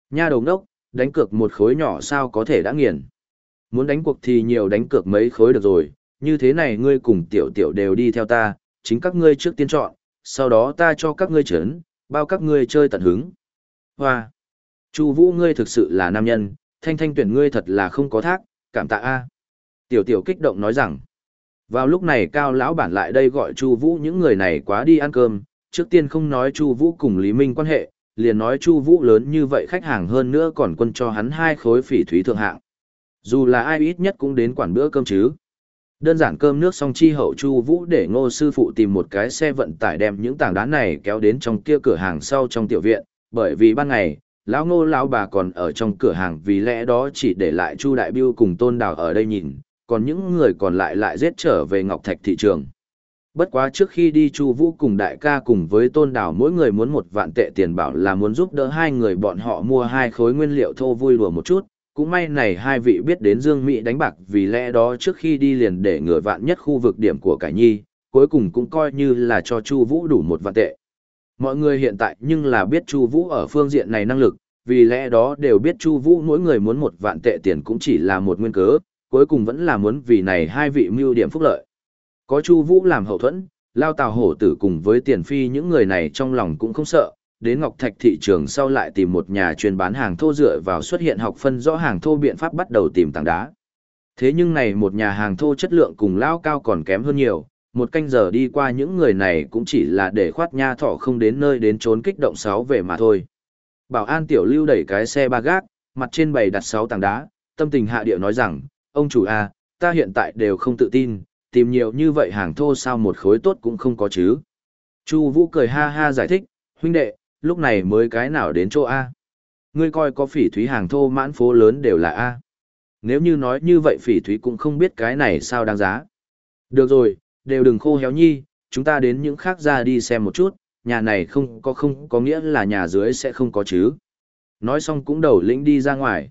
Nha đầu đốc, đánh cược một khối nhỏ sao có thể đã nghiền. Muốn đánh cuộc thì nhiều đánh cược mấy khối được rồi, như thế này ngươi cùng tiểu tiểu đều đi theo ta, chính các ngươi trước tiên chọn, sau đó ta cho các ngươi chấn, bao các ngươi chơi tận hứng. Hoa! Chu Vũ ngươi thực sự là nam nhân, thanh thanh tuyển ngươi thật là không có thác, cảm tạ a. Tiểu tiểu kích động nói rằng. Vào lúc này cao lão bản lại đây gọi Chu Vũ những người này quá đi ăn cơm, trước tiên không nói Chu Vũ cùng Lý Minh quan hệ, liền nói Chu Vũ lớn như vậy khách hàng hơn nữa còn quân cho hắn hai khối phỉ thúy thượng hạng. Dù là ai ít nhất cũng đến quản bữa cơm chứ. Đơn giản cơm nước xong chi hậu Chu Vũ để Ngô sư phụ tìm một cái xe vận tải đem những tảng đá này kéo đến trong kia cửa hàng sau trong tiểu viện, bởi vì ban ngày, lão Ngô lão bà còn ở trong cửa hàng vì lẽ đó chỉ để lại Chu Đại Bưu cùng Tôn Đào ở đây nhìn, còn những người còn lại lại giết trở về Ngọc Thạch thị trường. Bất quá trước khi đi Chu Vũ cùng đại ca cùng với Tôn Đào mỗi người muốn một vạn tệ tiền bảo là muốn giúp đỡ hai người bọn họ mua hai khối nguyên liệu thô vui đùa một chút, cũng may này hai vị biết đến Dương Mỹ đánh bạc vì lẽ đó trước khi đi liền để ngừa vạn nhất khu vực điểm của cải nhi, cuối cùng cũng coi như là cho Chu Vũ đủ một vạn tệ. Mọi người hiện tại nhưng là biết Chu Vũ ở phương diện này năng lực, vì lẽ đó đều biết Chu Vũ mỗi người muốn một vạn tệ tiền cũng chỉ là một nguyên cớ, cuối cùng vẫn là muốn vì này hai vị mưu điểm phúc lợi. Có Chu Vũ làm hậu thuẫn, Lao Tào Hổ Tử cùng với Tiền Phi những người này trong lòng cũng không sợ, đến Ngọc Thạch thị trường sau lại tìm một nhà chuyên bán hàng thô dựa vào xuất hiện học phân rõ hàng thô biện pháp bắt đầu tìm tảng đá. Thế nhưng này một nhà hàng thô chất lượng cùng lao cao còn kém hơn nhiều, một canh giờ đi qua những người này cũng chỉ là để khoát nha thọ không đến nơi đến trốn kích động sáu về mà thôi. Bảo an tiểu lưu đẩy cái xe ba gác, mặt trên bày đặt sáu tảng đá, tâm tình hạ điệu nói rằng, ông chủ A, ta hiện tại đều không tự tin, tìm nhiều như vậy hàng thô sao một khối tốt cũng không có chứ. Chu Vũ cười ha ha giải thích, huynh đệ, lúc này mới cái nào đến chỗ A. Ngươi coi có phỉ thúy hàng thô mãn phố lớn đều là A. Nếu như nói như vậy phỉ thúy cũng không biết cái này sao đáng giá. Được rồi, đều đừng khô héo nhi, chúng ta đến những khác ra đi xem một chút, nhà này không có không có nghĩa là nhà dưới sẽ không có chứ. Nói xong cũng đầu lĩnh đi ra ngoài.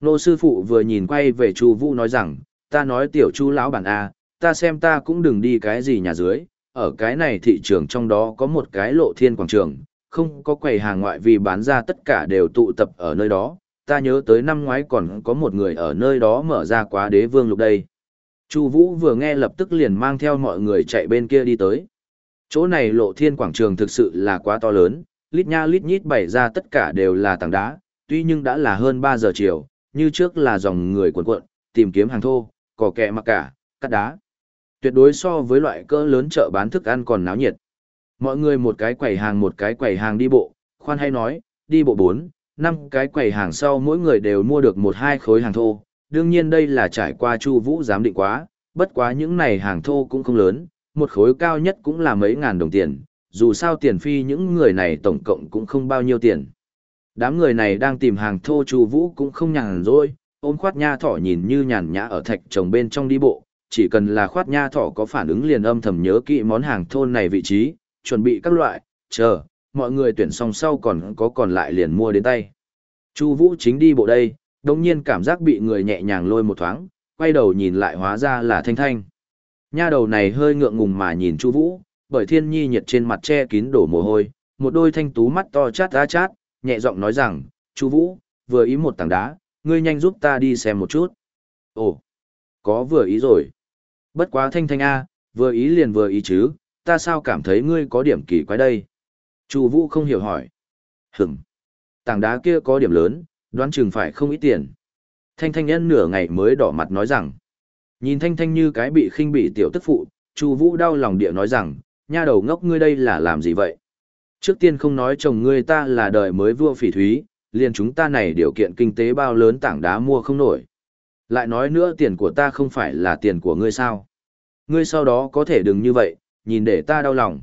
Nô sư phụ vừa nhìn quay về Chu Vũ nói rằng, ta nói tiểu Chu lão bản a, ta xem ta cũng đừng đi cái gì nhà dưới, ở cái này thị trường trong đó có một cái lộ thiên quảng trường, không có quầy hàng ngoại vì bán ra tất cả đều tụ tập ở nơi đó. Ta nhớ tới năm ngoái còn có một người ở nơi đó mở ra quá đế vương lục đây. Chu Vũ vừa nghe lập tức liền mang theo mọi người chạy bên kia đi tới. Chỗ này lộ thiên quảng trường thực sự là quá to lớn, lít nha lít nhít bày ra tất cả đều là tảng đá, tuy nhưng đã là hơn 3 giờ chiều, như trước là dòng người cuộn cuộn, tìm kiếm hàng thô, cỏ kẹ mặc cả, cắt đá. Tuyệt đối so với loại cỡ lớn chợ bán thức ăn còn náo nhiệt. Mọi người một cái quầy hàng một cái quầy hàng đi bộ, khoan hay nói, đi bộ 4, 5 cái quầy hàng sau mỗi người đều mua được một hai khối hàng thô. Đương nhiên đây là trải qua Chu Vũ giám định quá, bất quá những này hàng thô cũng không lớn, một khối cao nhất cũng là mấy ngàn đồng tiền, dù sao tiền phi những người này tổng cộng cũng không bao nhiêu tiền. Đám người này đang tìm hàng thô Chu Vũ cũng không nhàn rỗi, ôm khoát nha thỏ nhìn như nhàn nhã ở thạch trồng bên trong đi bộ, chỉ cần là khoát nha thỏ có phản ứng liền âm thầm nhớ kỹ món hàng thôn này vị trí, chuẩn bị các loại, chờ, mọi người tuyển xong sau còn có còn lại liền mua đến tay. Chu Vũ chính đi bộ đây, đồng nhiên cảm giác bị người nhẹ nhàng lôi một thoáng, quay đầu nhìn lại hóa ra là Thanh Thanh. Nha đầu này hơi ngượng ngùng mà nhìn Chu Vũ, bởi Thiên Nhi nhiệt trên mặt che kín đổ mồ hôi, một đôi thanh tú mắt to chát ra chát, nhẹ giọng nói rằng, "Chu Vũ, vừa ý một tảng đá, ngươi nhanh giúp ta đi xem một chút." "Ồ, có vừa ý rồi." Bất quá Thanh Thanh a, vừa ý liền vừa ý chứ, ta sao cảm thấy ngươi có điểm kỳ quái đây? Chu Vũ không hiểu hỏi. Hửm. Tảng đá kia có điểm lớn, đoán chừng phải không ít tiền. Thanh Thanh nhân nửa ngày mới đỏ mặt nói rằng. Nhìn Thanh Thanh như cái bị khinh bị tiểu tức phụ, Chu Vũ đau lòng địa nói rằng, nha đầu ngốc ngươi đây là làm gì vậy? Trước tiên không nói chồng ngươi ta là đời mới vua phỉ thúy, liền chúng ta này điều kiện kinh tế bao lớn tảng đá mua không nổi. Lại nói nữa tiền của ta không phải là tiền của ngươi sao? Ngươi sau đó có thể đừng như vậy, nhìn để ta đau lòng.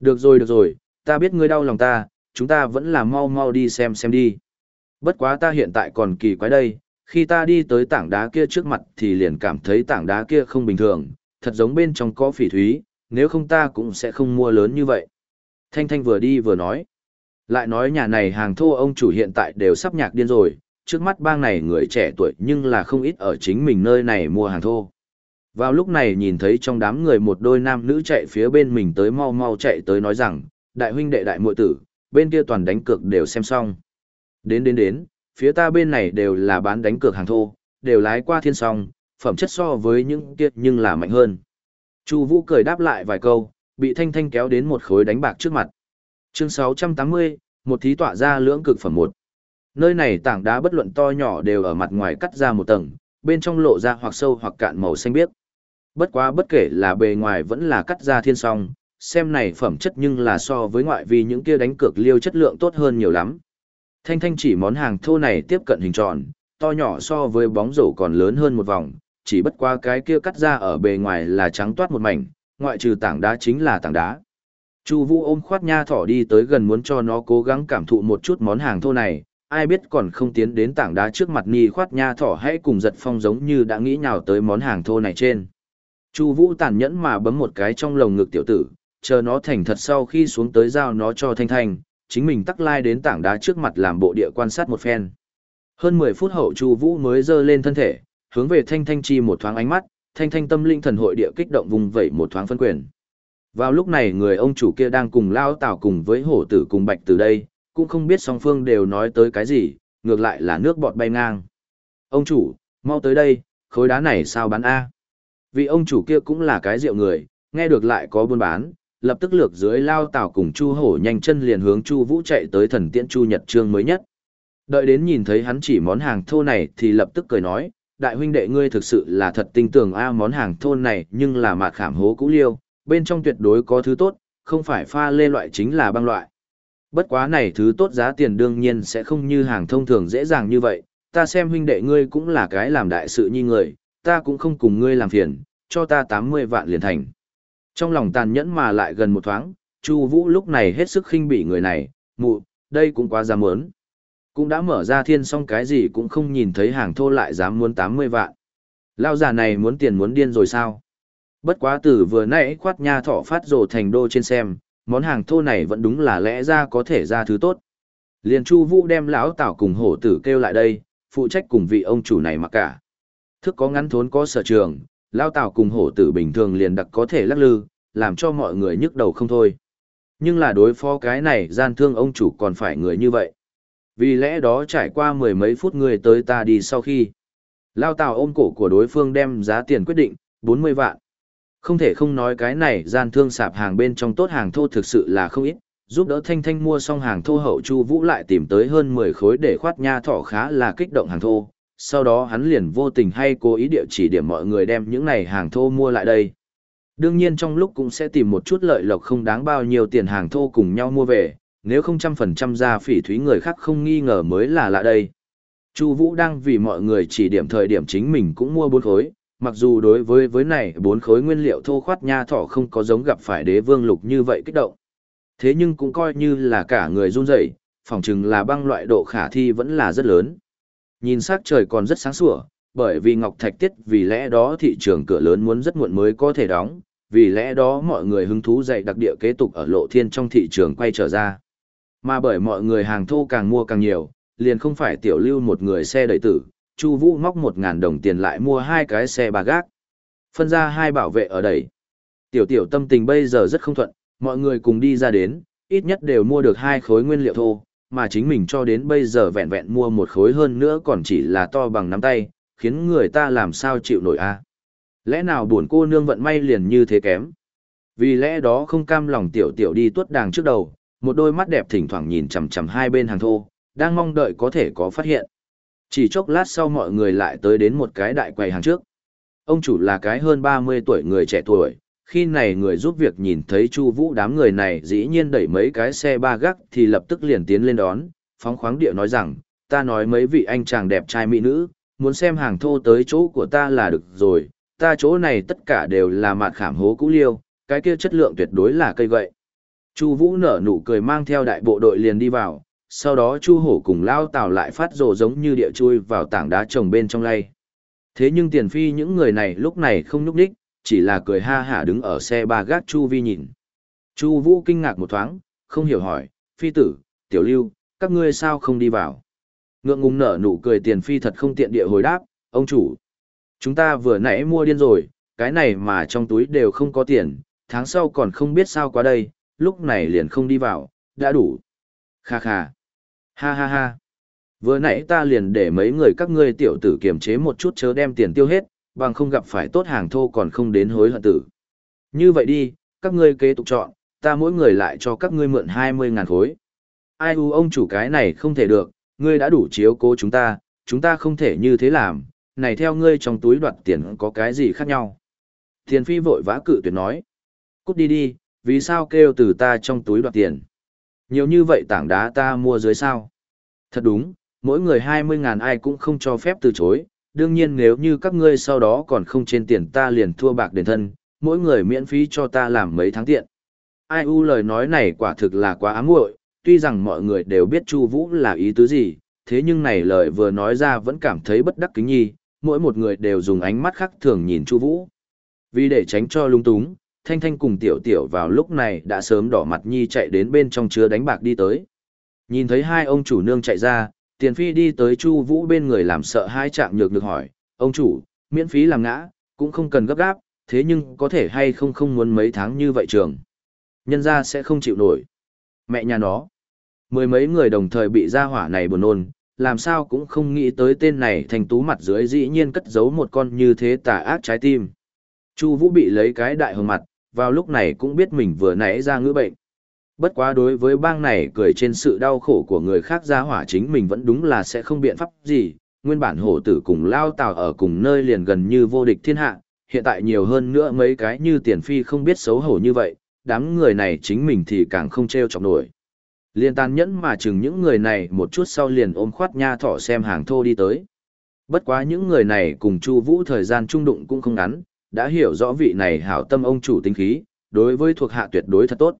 Được rồi được rồi, ta biết ngươi đau lòng ta, chúng ta vẫn là mau mau đi xem xem đi. Bất quá ta hiện tại còn kỳ quái đây, khi ta đi tới tảng đá kia trước mặt thì liền cảm thấy tảng đá kia không bình thường, thật giống bên trong có phỉ thúy, nếu không ta cũng sẽ không mua lớn như vậy. Thanh Thanh vừa đi vừa nói. Lại nói nhà này hàng thô ông chủ hiện tại đều sắp nhạc điên rồi, trước mắt bang này người trẻ tuổi nhưng là không ít ở chính mình nơi này mua hàng thô. Vào lúc này nhìn thấy trong đám người một đôi nam nữ chạy phía bên mình tới mau mau chạy tới nói rằng, đại huynh đệ đại muội tử, bên kia toàn đánh cược đều xem xong. Đến đến đến, phía ta bên này đều là bán đánh cược hàng thô, đều lái qua thiên song, phẩm chất so với những kia nhưng là mạnh hơn. Chu Vũ cười đáp lại vài câu, bị Thanh Thanh kéo đến một khối đánh bạc trước mặt. Chương 680, một thí tọa ra lưỡng cực phẩm một. Nơi này tảng đá bất luận to nhỏ đều ở mặt ngoài cắt ra một tầng, bên trong lộ ra hoặc sâu hoặc cạn màu xanh biếc. Bất quá bất kể là bề ngoài vẫn là cắt ra thiên song, xem này phẩm chất nhưng là so với ngoại vi những kia đánh cược liêu chất lượng tốt hơn nhiều lắm. Thanh thanh chỉ món hàng thô này tiếp cận hình tròn, to nhỏ so với bóng rổ còn lớn hơn một vòng, chỉ bất qua cái kia cắt ra ở bề ngoài là trắng toát một mảnh, ngoại trừ tảng đá chính là tảng đá. Chu Vũ ôm khoát nha thỏ đi tới gần muốn cho nó cố gắng cảm thụ một chút món hàng thô này, ai biết còn không tiến đến tảng đá trước mặt ni khoát nha thỏ hãy cùng giật phong giống như đã nghĩ nhào tới món hàng thô này trên. Chu Vũ tàn nhẫn mà bấm một cái trong lồng ngực tiểu tử, chờ nó thành thật sau khi xuống tới giao nó cho Thanh Thanh, chính mình tắc lai đến tảng đá trước mặt làm bộ địa quan sát một phen. Hơn 10 phút hậu Chu Vũ mới giơ lên thân thể, hướng về Thanh Thanh chi một thoáng ánh mắt, Thanh Thanh tâm linh thần hội địa kích động vùng vẫy một thoáng phân quyền. Vào lúc này người ông chủ kia đang cùng lao tảo cùng với hổ tử cùng bạch từ đây, cũng không biết song phương đều nói tới cái gì, ngược lại là nước bọt bay ngang. Ông chủ, mau tới đây, khối đá này sao bán A. Vì ông chủ kia cũng là cái rượu người, nghe được lại có buôn bán, lập tức lược dưới lao tảo cùng chu hổ nhanh chân liền hướng chu vũ chạy tới thần tiễn chu nhật trương mới nhất. Đợi đến nhìn thấy hắn chỉ món hàng thô này thì lập tức cười nói, đại huynh đệ ngươi thực sự là thật tinh tường a món hàng thô này nhưng là mạt khảm hố cũ liêu, bên trong tuyệt đối có thứ tốt, không phải pha lê loại chính là băng loại. Bất quá này thứ tốt giá tiền đương nhiên sẽ không như hàng thông thường dễ dàng như vậy, ta xem huynh đệ ngươi cũng là cái làm đại sự như người, ta cũng không cùng ngươi làm phiền, cho ta 80 vạn liền thành. Trong lòng tàn nhẫn mà lại gần một thoáng, Chu Vũ lúc này hết sức khinh bỉ người này, mụ, đây cũng quá dám muốn. Cũng đã mở ra thiên xong cái gì cũng không nhìn thấy hàng thô lại dám muốn 80 vạn. Lao già này muốn tiền muốn điên rồi sao? Bất quá từ vừa nãy khoát nha thỏ phát rồ thành đô trên xem, món hàng thô này vẫn đúng là lẽ ra có thể ra thứ tốt. Liền Chu Vũ đem lão Tảo cùng hổ tử kêu lại đây, phụ trách cùng vị ông chủ này mà cả. Thức có ngắn thốn có sở trường, lão tào cùng hổ tử bình thường liền đặc có thể lắc lư, làm cho mọi người nhức đầu không thôi. Nhưng là đối phó cái này gian thương ông chủ còn phải người như vậy. Vì lẽ đó trải qua mười mấy phút người tới ta đi sau khi. Lao tào ôm cổ của đối phương đem giá tiền quyết định, 40 vạn. Không thể không nói cái này gian thương sạp hàng bên trong tốt hàng thô thực sự là không ít, giúp đỡ Thanh Thanh mua xong hàng thô hậu Chu Vũ lại tìm tới hơn 10 khối để khoát nha thỏ khá là kích động hàng thô, sau đó hắn liền vô tình hay cố ý địa chỉ điểm mọi người đem những này hàng thô mua lại đây. Đương nhiên trong lúc cũng sẽ tìm một chút lợi lộc không đáng bao nhiêu tiền hàng thô cùng nhau mua về, nếu không trăm phần trăm ra phỉ thúy người khác không nghi ngờ mới là lạ đây. Chu Vũ đang vì mọi người chỉ điểm thời điểm chính mình cũng mua bốn khối, mặc dù đối với với này bốn khối nguyên liệu thô khoát nha thỏ không có giống gặp phải đế vương lục như vậy kích động. Thế nhưng cũng coi như là cả người run rẩy, phỏng chừng là băng loại độ khả thi vẫn là rất lớn. Nhìn sắc trời còn rất sáng sủa, bởi vì Ngọc Thạch Tiết vì lẽ đó thị trường cửa lớn muốn rất muộn mới có thể đóng, vì lẽ đó mọi người hứng thú dạy đặc địa kế tục ở lộ thiên trong thị trường quay trở ra. Mà bởi mọi người hàng thô càng mua càng nhiều, liền không phải tiểu lưu một người xe đầy tử, Chu Vũ móc một ngàn đồng tiền lại mua hai cái xe ba gác. Phân ra hai bảo vệ ở đây. Tiểu tiểu tâm tình bây giờ rất không thuận, mọi người cùng đi ra đến, ít nhất đều mua được hai khối nguyên liệu thô, mà chính mình cho đến bây giờ vẹn vẹn mua một khối hơn nữa còn chỉ là to bằng nắm tay, khiến người ta làm sao chịu nổi a. À? Lẽ nào buồn cô nương vận may liền như thế kém? Vì lẽ đó không cam lòng tiểu tiểu đi tuốt đàng trước đầu, một đôi mắt đẹp thỉnh thoảng nhìn chằm chằm hai bên hàng thô, đang mong đợi có thể có phát hiện. Chỉ chốc lát sau mọi người lại tới đến một cái đại quầy hàng trước. Ông chủ là cái hơn 30 tuổi người trẻ tuổi, khi này người giúp việc nhìn thấy Chu Vũ đám người này dĩ nhiên đẩy mấy cái xe ba gác thì lập tức liền tiến lên đón, phóng khoáng địa nói rằng, ta nói mấy vị anh chàng đẹp trai mỹ nữ, muốn xem hàng thô tới chỗ của ta là được rồi, ta chỗ này tất cả đều là mạt khảm hố cũ liêu, cái kia chất lượng tuyệt đối là cây gậy. Chu Vũ nở nụ cười mang theo đại bộ đội liền đi vào, sau đó chu hổ cùng lao tào lại phát rồ giống như địa chui vào tảng đá trồng bên trong lay. Thế nhưng tiền phi những người này lúc này không nhúc ních chỉ là cười ha hả đứng ở xe ba gác Chu Vi nhìn. Chu Vũ kinh ngạc một thoáng, không hiểu hỏi, phi tử, tiểu lưu, các ngươi sao không đi vào? Ngượng ngùng nở nụ cười tiền phi thật không tiện địa hồi đáp, ông chủ. Chúng ta vừa nãy mua điên rồi, cái này mà trong túi đều không có tiền, tháng sau còn không biết sao qua đây, lúc này liền không đi vào, đã đủ. Kha kha. Ha ha ha. Vừa nãy ta liền để mấy người các ngươi tiểu tử kiềm chế một chút chớ đem tiền tiêu hết, bằng không gặp phải tốt hàng thô còn không đến hối hận tử. Như vậy đi, các ngươi kế tục chọn, ta mỗi người lại cho các ngươi mượn 20 ngàn khối. Ai u ông chủ cái này không thể được, ngươi đã đủ chiếu cố chúng ta, chúng ta không thể như thế làm, này theo ngươi trong túi đoạt tiền có cái gì khác nhau. Thiền phi vội vã cự tuyệt nói. Cút đi đi, vì sao kêu từ ta trong túi đoạt tiền. Nhiều như vậy tảng đá ta mua dưới sao. Thật đúng, mỗi người 20 ngàn ai cũng không cho phép từ chối, đương nhiên nếu như các ngươi sau đó còn không trên tiền ta liền thua bạc đền thân, mỗi người miễn phí cho ta làm mấy tháng tiện. Ai u lời nói này quả thực là quá ám muội, tuy rằng mọi người đều biết Chu Vũ là ý tứ gì, thế nhưng này lời vừa nói ra vẫn cảm thấy bất đắc kính nhi, mỗi một người đều dùng ánh mắt khác thường nhìn Chu Vũ. Vì để tránh cho lung túng, Thanh Thanh cùng Tiểu Tiểu vào lúc này đã sớm đỏ mặt nhi chạy đến bên trong chứa đánh bạc đi tới. Nhìn thấy hai ông chủ nương chạy ra, Tiền Phi đi tới Chu Vũ bên người làm sợ hai trạng nhược được hỏi, "Ông chủ, miễn phí làm ngã, cũng không cần gấp gáp, thế nhưng có thể hay không không muốn mấy tháng như vậy trường. Nhân gia sẽ không chịu nổi." Mẹ nhà nó. Mười mấy người đồng thời bị gia hỏa này buồn nôn, làm sao cũng không nghĩ tới tên này thành tú mặt dưới dĩ nhiên cất giấu một con như thế tà ác trái tim. Chu Vũ bị lấy cái đại hồng mặt, vào lúc này cũng biết mình vừa nãy ra ngữ bệnh. Bất quá đối với bang này cười trên sự đau khổ của người khác ra hỏa chính mình vẫn đúng là sẽ không biện pháp gì, nguyên bản hổ tử cùng lao tào ở cùng nơi liền gần như vô địch thiên hạ, hiện tại nhiều hơn nữa mấy cái như tiền phi không biết xấu hổ như vậy, đám người này chính mình thì càng không treo chọc nổi. Liên tàn nhẫn mà chừng những người này một chút sau liền ôm khoát nha thỏ xem hàng thô đi tới. Bất quá những người này cùng Chu Vũ thời gian trung đụng cũng không ngắn, đã hiểu rõ vị này hảo tâm ông chủ tính khí, đối với thuộc hạ tuyệt đối thật tốt.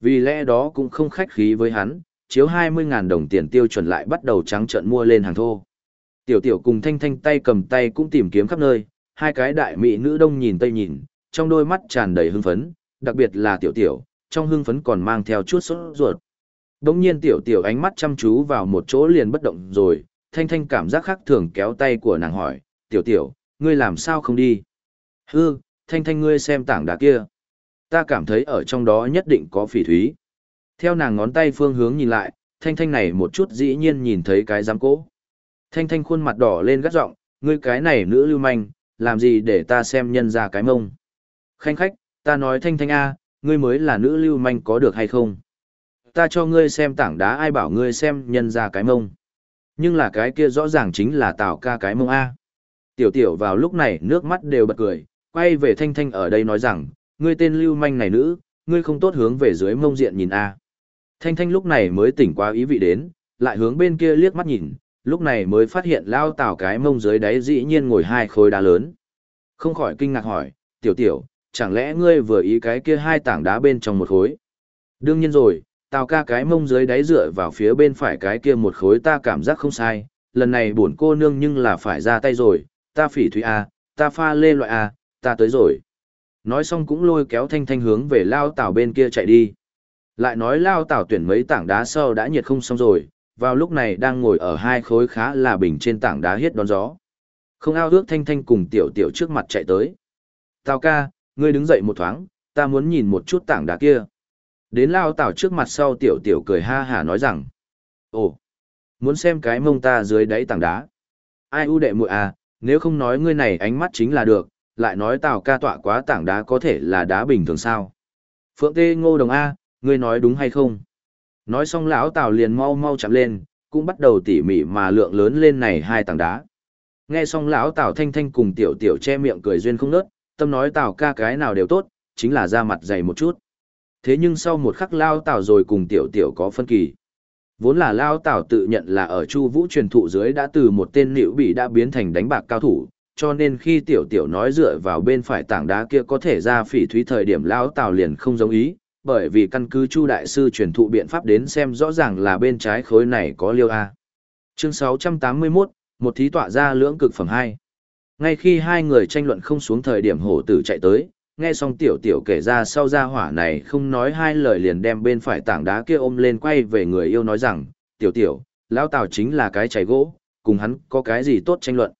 Vì lẽ đó cũng không khách khí với hắn, chiếu 20.000 đồng tiền tiêu chuẩn lại bắt đầu trắng trợn mua lên hàng thô. Tiểu tiểu cùng thanh thanh tay cầm tay cũng tìm kiếm khắp nơi, hai cái đại mỹ nữ đông nhìn tây nhìn, trong đôi mắt tràn đầy hưng phấn, đặc biệt là tiểu tiểu, trong hưng phấn còn mang theo chút sốt ruột. Đống nhiên tiểu tiểu ánh mắt chăm chú vào một chỗ liền bất động rồi, thanh thanh cảm giác khác thường kéo tay của nàng hỏi, tiểu tiểu, ngươi làm sao không đi? Hư, thanh thanh ngươi xem tảng đá kia. Ta cảm thấy ở trong đó nhất định có phỉ thúy. Theo nàng ngón tay phương hướng nhìn lại, thanh thanh này một chút dĩ nhiên nhìn thấy cái giám cố. Thanh thanh khuôn mặt đỏ lên gắt giọng, ngươi cái này nữ lưu manh, làm gì để ta xem nhân ra cái mông. Khanh khách, ta nói thanh thanh a, ngươi mới là nữ lưu manh có được hay không? Ta cho ngươi xem tảng đá ai bảo ngươi xem nhân ra cái mông. Nhưng là cái kia rõ ràng chính là tào ca cái mông a. Tiểu tiểu vào lúc này nước mắt đều bật cười, quay về thanh thanh ở đây nói rằng, ngươi tên lưu manh này nữ, ngươi không tốt hướng về dưới mông diện nhìn a. Thanh thanh lúc này mới tỉnh qua ý vị đến, lại hướng bên kia liếc mắt nhìn, lúc này mới phát hiện lao tảo cái mông dưới đáy dĩ nhiên ngồi hai khối đá lớn. Không khỏi kinh ngạc hỏi, tiểu tiểu, chẳng lẽ ngươi vừa ý cái kia hai tảng đá bên trong một khối? Đương nhiên rồi, tào ca cái mông dưới đáy dựa vào phía bên phải cái kia một khối ta cảm giác không sai, lần này bổn cô nương nhưng là phải ra tay rồi, ta phỉ thúy A, ta pha lê loại A, ta tới rồi. Nói xong cũng lôi kéo thanh thanh hướng về lao tảo bên kia chạy đi. Lại nói lao tảo tuyển mấy tảng đá sâu đã nhiệt không xong rồi, vào lúc này đang ngồi ở hai khối khá là bình trên tảng đá hiết đón gió. Không ao ước thanh thanh cùng tiểu tiểu trước mặt chạy tới. Tào ca, ngươi đứng dậy một thoáng, ta muốn nhìn một chút tảng đá kia. Đến lao tảo trước mặt sau tiểu tiểu cười ha hả nói rằng. Ồ, muốn xem cái mông ta dưới đáy tảng đá. Ai ưu đệ muội à, nếu không nói ngươi này ánh mắt chính là được, lại nói tào ca tọa quá tảng đá có thể là đá bình thường sao. Phượng tê ngô đồng A, ngươi nói đúng hay không? Nói xong lão tào liền mau mau chạm lên, cũng bắt đầu tỉ mỉ mà lượng lớn lên này hai tảng đá. Nghe xong lão tào thanh thanh cùng tiểu tiểu che miệng cười duyên không nớt, tâm nói tào ca cái nào đều tốt, chính là da mặt dày một chút. Thế nhưng sau một khắc lao tào rồi cùng tiểu tiểu có phân kỳ. Vốn là lao tào tự nhận là ở chu vũ truyền thụ dưới đã từ một tên liệu bị đã biến thành đánh bạc cao thủ, cho nên khi tiểu tiểu nói dựa vào bên phải tảng đá kia có thể ra phỉ thúy thời điểm lão tào liền không giống ý, bởi vì căn cứ Chu đại sư truyền thụ biện pháp đến xem rõ ràng là bên trái khối này có liêu a. Chương 681, một thí tọa ra lưỡng cực phẩm hai. Ngay khi hai người tranh luận không xuống thời điểm hổ tử chạy tới, nghe xong tiểu tiểu kể ra sau ra hỏa này không nói hai lời liền đem bên phải tảng đá kia ôm lên quay về người yêu nói rằng, tiểu tiểu, lão tào chính là cái chảy gỗ, cùng hắn có cái gì tốt tranh luận.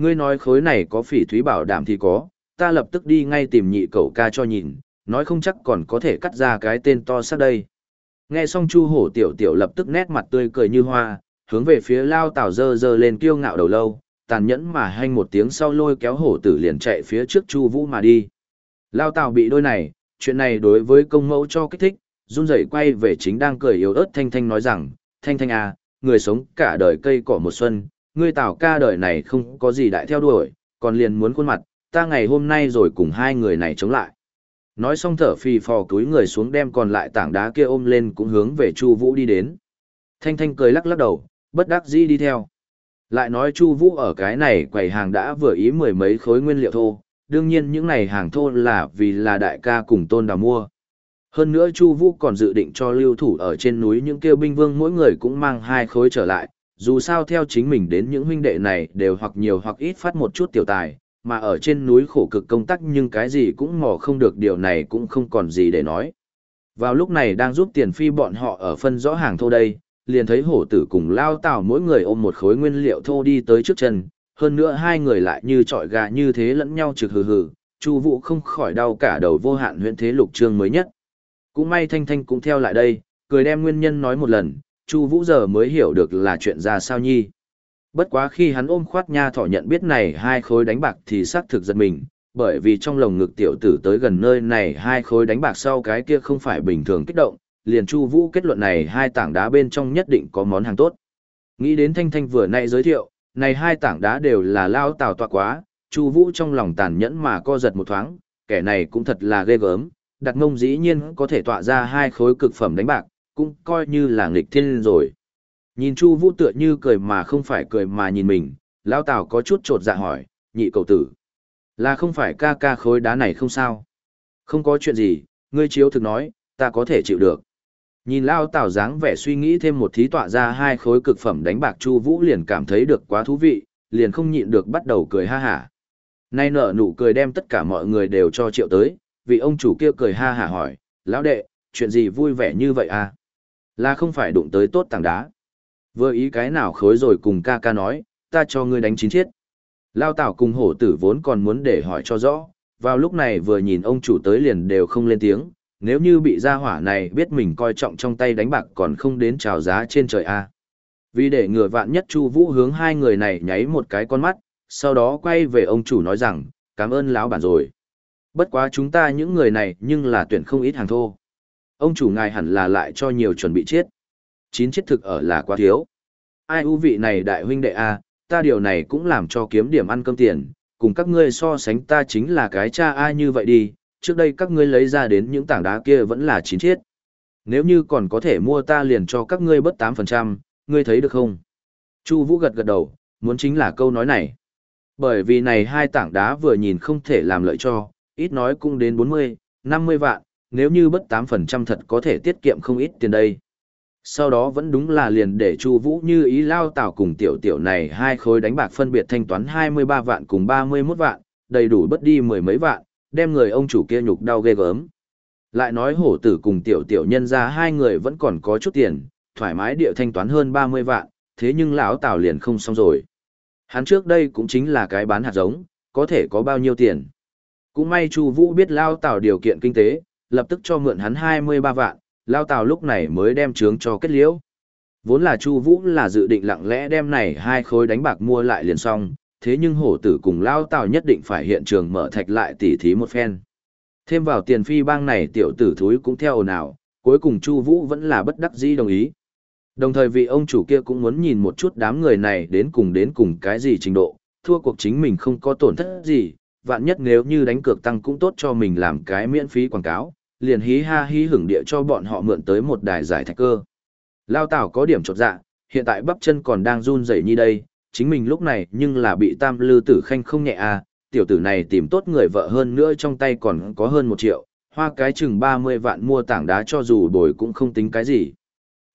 Ngươi nói khối này có phỉ thúy bảo đảm thì có, ta lập tức đi ngay tìm nhị cậu ca cho nhìn, nói không chắc còn có thể cắt ra cái tên to sắc đây. Nghe xong chu hổ tiểu tiểu lập tức nét mặt tươi cười như hoa, hướng về phía lao Tảo dơ dơ lên kiêu ngạo đầu lâu, tàn nhẫn mà hanh một tiếng sau lôi kéo hổ tử liền chạy phía trước chu vũ mà đi. Lao Tảo bị đôi này, chuyện này đối với công mẫu cho kích thích, run rẩy quay về chính đang cười yếu ớt thanh thanh nói rằng, thanh thanh à, người sống cả đời cây cỏ một xuân, ngươi tào ca đời này không có gì đại theo đuổi, còn liền muốn khuôn mặt, ta ngày hôm nay rồi cùng hai người này chống lại. Nói xong thở phì phò túi người xuống đem còn lại tảng đá kia ôm lên cũng hướng về Chu Vũ đi đến. Thanh Thanh cười lắc lắc đầu, bất đắc dĩ đi theo. Lại nói Chu Vũ ở cái này quầy hàng đã vừa ý mười mấy khối nguyên liệu thô, đương nhiên những này hàng thô là vì là đại ca cùng Tôn Đào mua. Hơn nữa Chu Vũ còn dự định cho lưu thủ ở trên núi những kêu binh vương mỗi người cũng mang hai khối trở lại, dù sao theo chính mình đến những huynh đệ này đều hoặc nhiều hoặc ít phát một chút tiểu tài, mà ở trên núi khổ cực công tác nhưng cái gì cũng mò không được điều này cũng không còn gì để nói. Vào lúc này đang giúp tiền phi bọn họ ở phân rõ hàng thô đây, liền thấy hổ tử cùng lao tảo mỗi người ôm một khối nguyên liệu thô đi tới trước chân, hơn nữa hai người lại như trọi gà như thế lẫn nhau trực hừ hừ, chu vụ không khỏi đau cả đầu vô hạn huyện thế lục trương mới nhất. Cũng may Thanh Thanh cũng theo lại đây, cười đem nguyên nhân nói một lần, chu vũ giờ mới hiểu được là chuyện ra sao nhi. Bất quá khi hắn ôm khoát nha thỏ nhận biết này hai khối đánh bạc thì xác thực giật mình, bởi vì trong lồng ngực tiểu tử tới gần nơi này hai khối đánh bạc sau cái kia không phải bình thường kích động, liền Chu Vũ kết luận này hai tảng đá bên trong nhất định có món hàng tốt. Nghĩ đến Thanh Thanh vừa nãy giới thiệu, này hai tảng đá đều là lao tào tọa quá, Chu Vũ trong lòng tàn nhẫn mà co giật một thoáng, kẻ này cũng thật là ghê gớm, đặt ngông dĩ nhiên có thể tọa ra hai khối cực phẩm đánh bạc, cũng coi như là nghịch thiên rồi. Nhìn Chu Vũ tựa như cười mà không phải cười mà nhìn mình, lão Tào có chút chột dạ hỏi, nhị cậu tử. Là không phải ca ca khối đá này không sao? Không có chuyện gì, ngươi chiếu thực nói, ta có thể chịu được. Nhìn Lão Tào dáng vẻ suy nghĩ thêm một thí tọa ra hai khối cực phẩm đánh bạc Chu Vũ liền cảm thấy được quá thú vị, liền không nhịn được bắt đầu cười ha hả. Nay nở nụ cười đem tất cả mọi người đều cho triệu tới, vị ông chủ kia cười ha hả hỏi, lão đệ, chuyện gì vui vẻ như vậy à? Là không phải đụng tới tốt tảng đá. Vừa ý cái nào khối rồi cùng ca ca nói, ta cho ngươi đánh chín chiết. Lao tảo cùng hổ tử vốn còn muốn để hỏi cho rõ, vào lúc này vừa nhìn ông chủ tới liền đều không lên tiếng, nếu như bị gia hỏa này biết mình coi trọng trong tay đánh bạc còn không đến trào giá trên trời A. Vì để ngừa vạn nhất Chu Vũ hướng hai người này nháy một cái con mắt, sau đó quay về ông chủ nói rằng, cảm ơn lão bản rồi. Bất quá chúng ta những người này nhưng là tuyển không ít hàng thô. Ông chủ ngài hẳn là lại cho nhiều chuẩn bị chết chín chiết thực ở là quá thiếu. Ai ưu vị này đại huynh đệ a, ta điều này cũng làm cho kiếm điểm ăn cơm tiền, cùng các ngươi so sánh ta chính là cái cha ai như vậy đi, trước đây các ngươi lấy ra đến những tảng đá kia vẫn là chín chiết. Nếu như còn có thể mua ta liền cho các ngươi bớt 8%, ngươi thấy được không? Chu Vũ gật gật đầu, muốn chính là câu nói này. Bởi vì này hai tảng đá vừa nhìn không thể làm lợi cho, ít nói cũng đến 40, 50 vạn, nếu như bất 8% thật có thể tiết kiệm không ít tiền đây. Sau đó vẫn đúng là liền để Chu Vũ như ý lao tảo cùng tiểu tiểu này hai khối đánh bạc phân biệt thanh toán 23 vạn cùng 31 vạn, đầy đủ bất đi mười mấy vạn, đem người ông chủ kia nhục đau ghê gớm. Lại nói hổ tử cùng tiểu tiểu nhân ra hai người vẫn còn có chút tiền, thoải mái địa thanh toán hơn 30 vạn, thế nhưng lão tảo liền không xong rồi. Hắn trước đây cũng chính là cái bán hạt giống, có thể có bao nhiêu tiền. Cũng may Chu Vũ biết lao tảo điều kiện kinh tế, lập tức cho mượn hắn 23 vạn, Lao Tào lúc này mới đem trướng cho kết liễu. Vốn là Chu Vũ là dự định lặng lẽ đem này hai khối đánh bạc mua lại liền xong, thế nhưng hổ tử cùng Lao Tào nhất định phải hiện trường mở thạch lại tỉ thí một phen. Thêm vào tiền phi bang này tiểu tử thúi cũng theo ồn ào, cuối cùng Chu Vũ vẫn là bất đắc dĩ đồng ý. Đồng thời vị ông chủ kia cũng muốn nhìn một chút đám người này đến cùng đến cùng cái gì trình độ, thua cuộc chính mình không có tổn thất gì, vạn nhất nếu như đánh cược tăng cũng tốt cho mình làm cái miễn phí quảng cáo, liền hí ha hí hửng địa cho bọn họ mượn tới một đài giải thạch cơ. Lao Tảo có điểm chột dạ, hiện tại bắp chân còn đang run rẩy như đây, chính mình lúc này nhưng là bị tam lư tử khanh không nhẹ à, tiểu tử này tìm tốt người vợ hơn nữa trong tay còn có hơn một triệu, hoa cái chừng 30 vạn mua tảng đá cho dù đổi cũng không tính cái gì.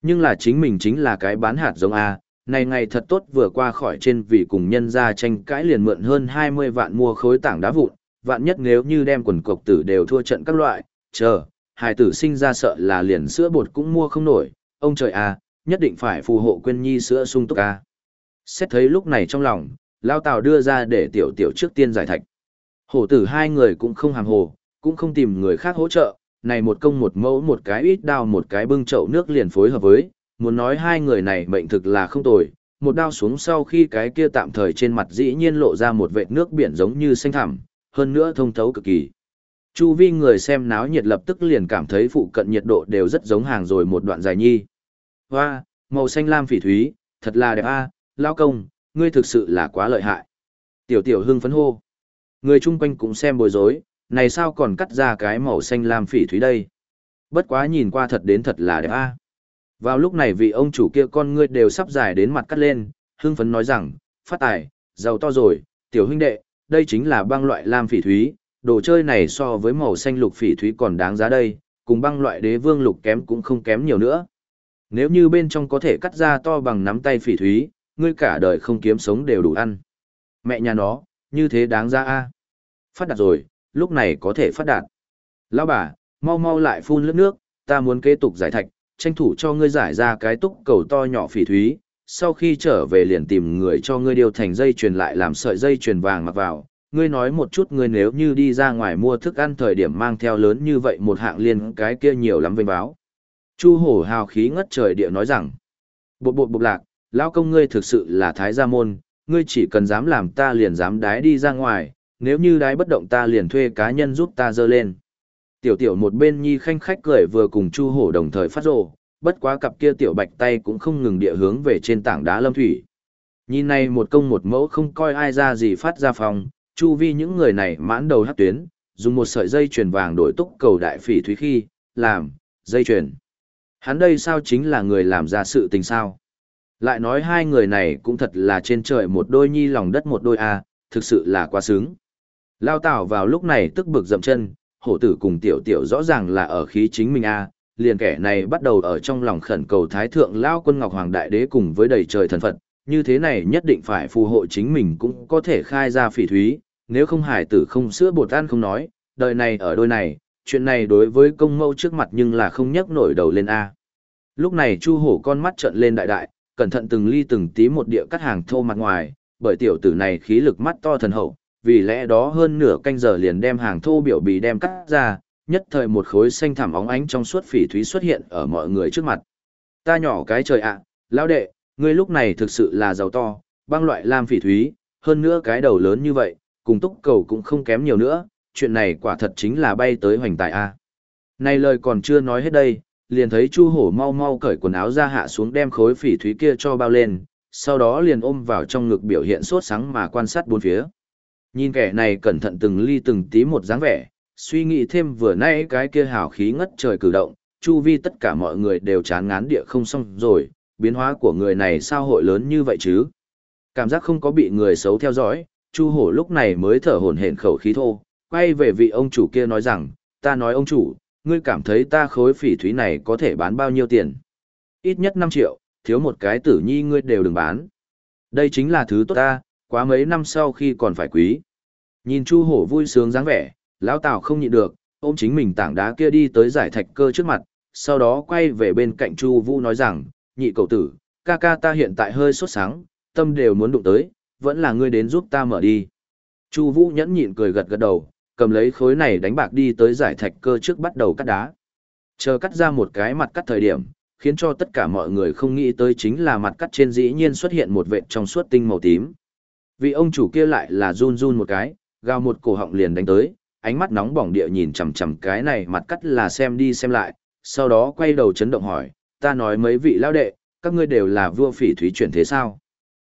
Nhưng là chính mình chính là cái bán hạt giống A, này ngày thật tốt vừa qua khỏi trên vì cùng nhân ra tranh cãi liền mượn hơn 20 vạn mua khối tảng đá vụn, vạn nhất nếu như đem quần cộc tử đều thua trận các loại, chờ, hài tử sinh ra sợ là liền sữa bột cũng mua không nổi, ông trời à, nhất định phải phù hộ quên nhi sữa sung túc à. Xét thấy lúc này trong lòng, Lao Tào đưa ra để tiểu tiểu trước tiên giải thạch. Hổ tử hai người cũng không hàng hồ, cũng không tìm người khác hỗ trợ, này một công một mẫu một cái ít đao một cái bưng chậu nước liền phối hợp với, muốn nói hai người này mệnh thực là không tồi, một đao xuống sau khi cái kia tạm thời trên mặt dĩ nhiên lộ ra một vệt nước biển giống như xanh thẳm, hơn nữa thông thấu cực kỳ. Chu vi người xem náo nhiệt lập tức liền cảm thấy phụ cận nhiệt độ đều rất giống hàng rồi một đoạn dài nhi. Hoa, màu xanh lam phỉ thúy, thật là đẹp a, à, công, ngươi thực sự là quá lợi hại. Tiểu tiểu hưng phấn hô. Người chung quanh cũng xem bối rối, này sao còn cắt ra cái màu xanh lam phỉ thúy đây. Bất quá nhìn qua thật đến thật là đẹp a. Vào lúc này vị ông chủ kia con ngươi đều sắp dài đến mặt cắt lên, hưng phấn nói rằng, phát tài, giàu to rồi, tiểu huynh đệ, đây chính là băng loại lam phỉ thúy, đồ chơi này so với màu xanh lục phỉ thúy còn đáng giá đây, cùng băng loại đế vương lục kém cũng không kém nhiều nữa. Nếu như bên trong có thể cắt ra to bằng nắm tay phỉ thúy, ngươi cả đời không kiếm sống đều đủ ăn. Mẹ nhà nó, như thế đáng ra a. Phát đạt rồi, lúc này có thể phát đạt. Lão bà, mau mau lại phun lướt nước, ta muốn kế tục giải thạch, tranh thủ cho ngươi giải ra cái túc cầu to nhỏ phỉ thúy, sau khi trở về liền tìm người cho ngươi điều thành dây chuyền lại làm sợi dây chuyền vàng mặc vào. Ngươi nói một chút ngươi nếu như đi ra ngoài mua thức ăn thời điểm mang theo lớn như vậy một hạng liên cái kia nhiều lắm vinh báo. Chu hổ hào khí ngất trời địa nói rằng, bột bột bột lạc, lão công ngươi thực sự là thái gia môn, ngươi chỉ cần dám làm ta liền dám đái đi ra ngoài, nếu như đái bất động ta liền thuê cá nhân giúp ta dơ lên. Tiểu tiểu một bên nhi khanh khách cười vừa cùng chu hổ đồng thời phát rồ, bất quá cặp kia tiểu bạch tay cũng không ngừng địa hướng về trên tảng đá lâm thủy. Nhìn này một công một mẫu không coi ai ra gì phát ra phòng, chu vi những người này mãn đầu hát tuyến, dùng một sợi dây chuyền vàng đổi túc cầu đại phỉ thúy khi, làm, dây chuyền. Hắn đây sao chính là người làm ra sự tình sao? Lại nói hai người này cũng thật là trên trời một đôi nhi lòng đất một đôi a, thực sự là quá sướng. Lao Tảo vào lúc này tức bực dậm chân, hổ tử cùng tiểu tiểu rõ ràng là ở khí chính mình a, liền kẻ này bắt đầu ở trong lòng khẩn cầu thái thượng lao quân ngọc hoàng đại đế cùng với đầy trời thần phật, như thế này nhất định phải phù hộ chính mình cũng có thể khai ra phỉ thúy, nếu không hải tử không sữa bột ăn không nói, đời này ở đôi này, chuyện này đối với công mâu trước mặt nhưng là không nhấc nổi đầu lên a. Lúc này Chu Hổ con mắt trợn lên đại đại, cẩn thận từng ly từng tí một địa cắt hàng thô mặt ngoài, bởi tiểu tử này khí lực mắt to thần hậu, vì lẽ đó hơn nửa canh giờ liền đem hàng thô biểu bì đem cắt ra, nhất thời một khối xanh thảm óng ánh trong suốt phỉ thúy xuất hiện ở mọi người trước mặt. Ta nhỏ cái trời ạ, lão đệ, ngươi lúc này thực sự là giàu to, băng loại lam phỉ thúy, hơn nữa cái đầu lớn như vậy, cùng túc cầu cũng không kém nhiều nữa, chuyện này quả thật chính là bay tới hoành tài a. Này lời còn chưa nói hết đây, liền thấy Chu Hổ mau mau cởi quần áo ra hạ xuống đem khối phỉ thúy kia cho bao lên, sau đó liền ôm vào trong ngực biểu hiện sốt sáng mà quan sát bốn phía. Nhìn kẻ này cẩn thận từng ly từng tí một dáng vẻ, suy nghĩ thêm vừa nãy cái kia hào khí ngất trời cử động, chu vi tất cả mọi người đều chán ngán địa không xong rồi, biến hóa của người này sao hội lớn như vậy chứ? Cảm giác không có bị người xấu theo dõi, Chu Hổ lúc này mới thở hổn hển khẩu khí thô, quay về vị ông chủ kia nói rằng, ta nói ông chủ, ngươi cảm thấy ta khối phỉ thúy này có thể bán bao nhiêu tiền? Ít nhất 5 triệu, thiếu một cái tử nhi ngươi đều đừng bán. Đây chính là thứ tốt ta, quá mấy năm sau khi còn phải quý. Nhìn Chu Hổ vui sướng dáng vẻ, lão Tào không nhịn được, ôm chính mình tảng đá kia đi tới giải thạch cơ trước mặt, sau đó quay về bên cạnh Chu Vũ nói rằng, nhị cậu tử, ca ca ta hiện tại hơi sốt sáng, tâm đều muốn đụng tới, vẫn là ngươi đến giúp ta mở đi. Chu Vũ nhẫn nhịn cười gật gật đầu, cầm lấy khối này đánh bạc đi tới giải thạch cơ trước bắt đầu cắt đá. Chờ cắt ra một cái mặt cắt thời điểm, khiến cho tất cả mọi người không nghĩ tới chính là mặt cắt trên dĩ nhiên xuất hiện một vệt trong suốt tinh màu tím. Vị ông chủ kia lại là run run một cái, gào một cổ họng liền đánh tới, ánh mắt nóng bỏng địa nhìn chằm chằm cái này mặt cắt là xem đi xem lại, sau đó quay đầu chấn động hỏi, ta nói mấy vị lao đệ, các ngươi đều là vua phỉ thúy chuyển thế sao?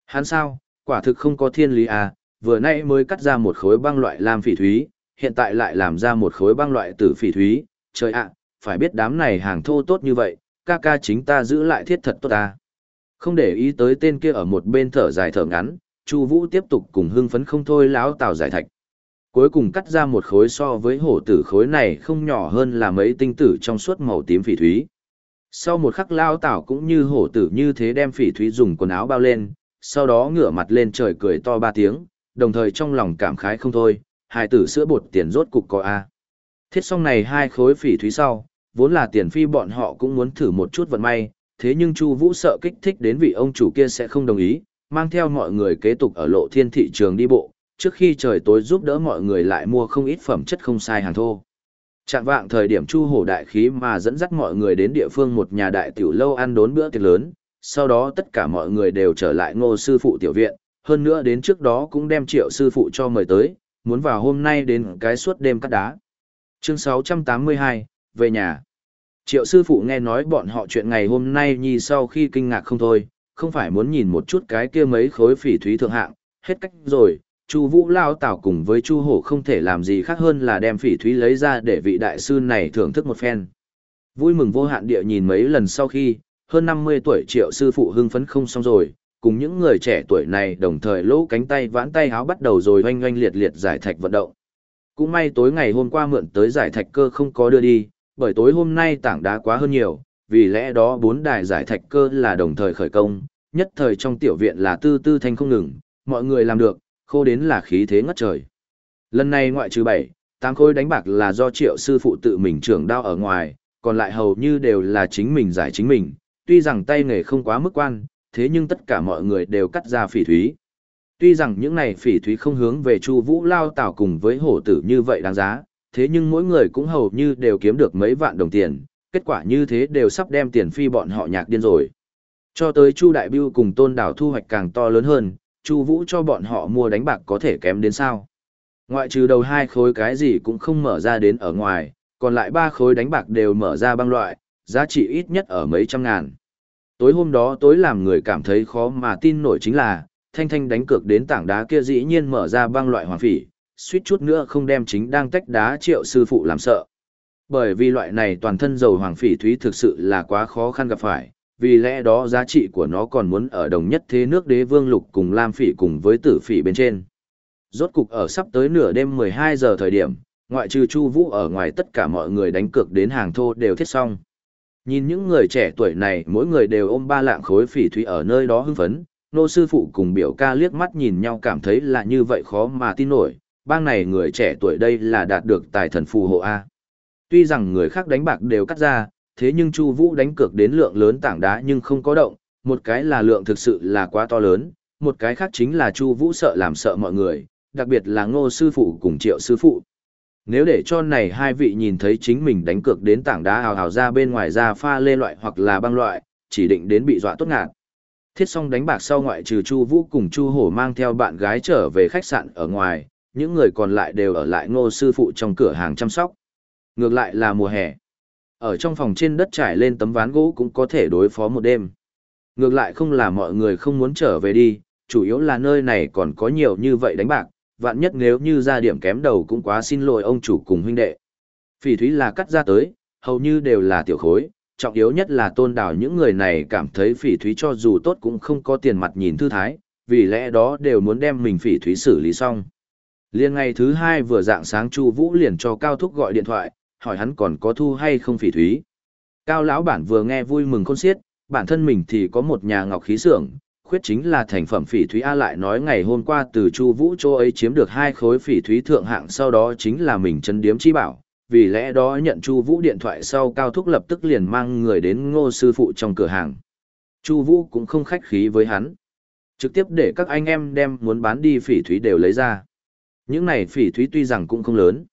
Hắn sao, quả thực không có thiên lý à, vừa nãy mới cắt ra một khối băng loại lam phỉ thúy, hiện tại lại làm ra một khối băng loại tử phỉ thúy, trời ạ, phải biết đám này hàng thô tốt như vậy, ca ca chính ta giữ lại thiết thật tốt ta. Không để ý tới tên kia ở một bên thở dài thở ngắn, Chu Vũ tiếp tục cùng hưng phấn không thôi lão Tào giải thạch. Cuối cùng cắt ra một khối so với hổ tử khối này không nhỏ hơn là mấy tinh tử trong suốt màu tím phỉ thúy. Sau một khắc lao tảo cũng như hổ tử như thế đem phỉ thúy dùng quần áo bao lên, sau đó ngửa mặt lên trời cười to ba tiếng, đồng thời trong lòng cảm khái không thôi, hai tử sữa bột tiền rốt cục có A. Thiết xong này hai khối phỉ thúy sau, vốn là tiền phi bọn họ cũng muốn thử một chút vận may, thế nhưng Chu Vũ sợ kích thích đến vị ông chủ kia sẽ không đồng ý, mang theo mọi người kế tục ở lộ thiên thị trường đi bộ, trước khi trời tối giúp đỡ mọi người lại mua không ít phẩm chất không sai hàng thô. Trạng vạng thời điểm Chu Hổ đại khí mà dẫn dắt mọi người đến địa phương một nhà đại tiểu lâu ăn đốn bữa tiệc lớn, sau đó tất cả mọi người đều trở lại ngô sư phụ tiểu viện, hơn nữa đến trước đó cũng đem triệu sư phụ cho mời tới, muốn vào hôm nay đến cái suốt đêm cắt đá. Chương 682, về nhà. Triệu sư phụ nghe nói bọn họ chuyện ngày hôm nay nhi sau khi kinh ngạc không thôi, không phải muốn nhìn một chút cái kia mấy khối phỉ thúy thượng hạng, hết cách rồi, Chu Vũ Lao Tảo cùng với Chu Hổ không thể làm gì khác hơn là đem phỉ thúy lấy ra để vị đại sư này thưởng thức một phen. Vui mừng vô hạn địa nhìn mấy lần sau khi, hơn 50 tuổi Triệu sư phụ hưng phấn không xong rồi, cùng những người trẻ tuổi này đồng thời lỗ cánh tay vãn tay háo bắt đầu rồi oanh oanh liệt liệt giải thạch vận động. Cũng may tối ngày hôm qua mượn tới giải thạch cơ không có đưa đi, bởi tối hôm nay tảng đá quá hơn nhiều, vì lẽ đó bốn đài giải thạch cơ là đồng thời khởi công, nhất thời trong tiểu viện là tư tư thanh không ngừng, mọi người làm được, khô đến là khí thế ngất trời. Lần này ngoại trừ bảy, tám khối đánh bạc là do triệu sư phụ tự mình trưởng đao ở ngoài, còn lại hầu như đều là chính mình giải chính mình, tuy rằng tay nghề không quá mức quan, thế nhưng tất cả mọi người đều cắt ra phỉ thúy. Tuy rằng những này phỉ thúy không hướng về Chu Vũ lao tảo cùng với hổ tử như vậy đáng giá, thế nhưng mỗi người cũng hầu như đều kiếm được mấy vạn đồng tiền, kết quả như thế đều sắp đem tiền phi bọn họ nhạc điên rồi. Cho tới Chu Đại Bưu cùng Tôn Đảo thu hoạch càng to lớn hơn, Chu Vũ cho bọn họ mua đánh bạc có thể kém đến sao? Ngoại trừ đầu hai khối cái gì cũng không mở ra đến ở ngoài, còn lại ba khối đánh bạc đều mở ra băng loại, giá trị ít nhất ở mấy trăm ngàn. Tối hôm đó tối làm người cảm thấy khó mà tin nổi chính là, Thanh Thanh đánh cược đến tảng đá kia dĩ nhiên mở ra băng loại hoàng phỉ, suýt chút nữa không đem chính đang tách đá triệu sư phụ làm sợ. Bởi vì loại này toàn thân dầu hoàng phỉ thúy thực sự là quá khó khăn gặp phải, vì lẽ đó giá trị của nó còn muốn ở đồng nhất thế nước đế vương lục cùng lam phỉ cùng với tử phỉ bên trên. Rốt cục ở sắp tới nửa đêm 12 giờ thời điểm, ngoại trừ Chu Vũ ở ngoài tất cả mọi người đánh cược đến hàng thô đều thiết xong. Nhìn những người trẻ tuổi này mỗi người đều ôm ba lạng khối phỉ thúy ở nơi đó hưng phấn, nô sư phụ cùng biểu ca liếc mắt nhìn nhau cảm thấy là như vậy khó mà tin nổi, bang này người trẻ tuổi đây là đạt được tài thần phù hộ A. Tuy rằng người khác đánh bạc đều cắt ra, thế nhưng Chu Vũ đánh cược đến lượng lớn tảng đá nhưng không có động, một cái là lượng thực sự là quá to lớn, một cái khác chính là Chu Vũ sợ làm sợ mọi người, đặc biệt là Ngô sư phụ cùng Triệu sư phụ. Nếu để cho này hai vị nhìn thấy chính mình đánh cược đến tảng đá hào hào ra bên ngoài ra pha lê loại hoặc là băng loại, chỉ định đến bị dọa tốt ngạt. Thiết xong đánh bạc sau ngoại trừ Chu Vũ cùng Chu Hổ mang theo bạn gái trở về khách sạn ở ngoài, những người còn lại đều ở lại Ngô sư phụ trong cửa hàng chăm sóc. Ngược lại là mùa hè. Ở trong phòng trên đất trải lên tấm ván gỗ cũng có thể đối phó một đêm. Ngược lại không là mọi người không muốn trở về đi, chủ yếu là nơi này còn có nhiều như vậy đánh bạc, vạn nhất nếu như ra điểm kém đầu cũng quá xin lỗi ông chủ cùng huynh đệ. Phỉ thúy là cắt ra tới, hầu như đều là tiểu khối, trọng yếu nhất là tôn đảo những người này cảm thấy phỉ thúy cho dù tốt cũng không có tiền mặt nhìn thư thái, vì lẽ đó đều muốn đem mình phỉ thúy xử lý xong. Liên ngày thứ hai vừa dạng sáng Chu Vũ liền cho Cao Thúc gọi điện thoại, hỏi hắn còn có thu hay không phỉ thúy. Cao lão bản vừa nghe vui mừng khôn xiết, bản thân mình thì có một nhà ngọc khí xưởng, khuyết chính là thành phẩm phỉ thúy A lại nói ngày hôm qua từ Chu Vũ chỗ ấy chiếm được hai khối phỉ thúy thượng hạng sau đó chính là mình trấn điếm chi bảo, vì lẽ đó nhận Chu Vũ điện thoại sau Cao Thúc lập tức liền mang người đến Ngô sư phụ trong cửa hàng. Chu Vũ cũng không khách khí với hắn, trực tiếp để các anh em đem muốn bán đi phỉ thúy đều lấy ra. Những này phỉ thúy tuy rằng cũng không lớn,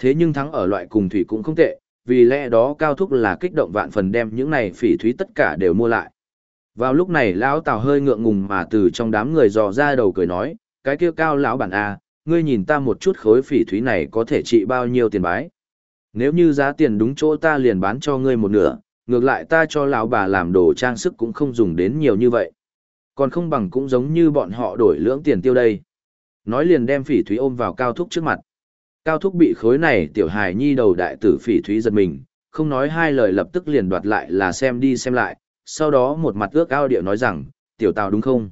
thế nhưng thắng ở loại cùng thủy cũng không tệ, vì lẽ đó Cao Thúc là kích động vạn phần đem những này phỉ thúy tất cả đều mua lại. Vào lúc này lão Tào hơi ngượng ngùng mà từ trong đám người dò ra đầu cười nói, cái kia cao lão bản a, ngươi nhìn ta một chút khối phỉ thúy này có thể trị bao nhiêu tiền bái. Nếu như giá tiền đúng chỗ ta liền bán cho ngươi một nửa, ngược lại ta cho lão bà làm đồ trang sức cũng không dùng đến nhiều như vậy. Còn không bằng cũng giống như bọn họ đổi lưỡng tiền tiêu đây. Nói liền đem phỉ thúy ôm vào cao thúc trước mặt. Cao thúc bị khối này tiểu hài nhi đầu đại tử phỉ thúy giật mình, không nói hai lời lập tức liền đoạt lại là xem đi xem lại, sau đó một mặt ước ao điệu nói rằng, tiểu tào đúng không?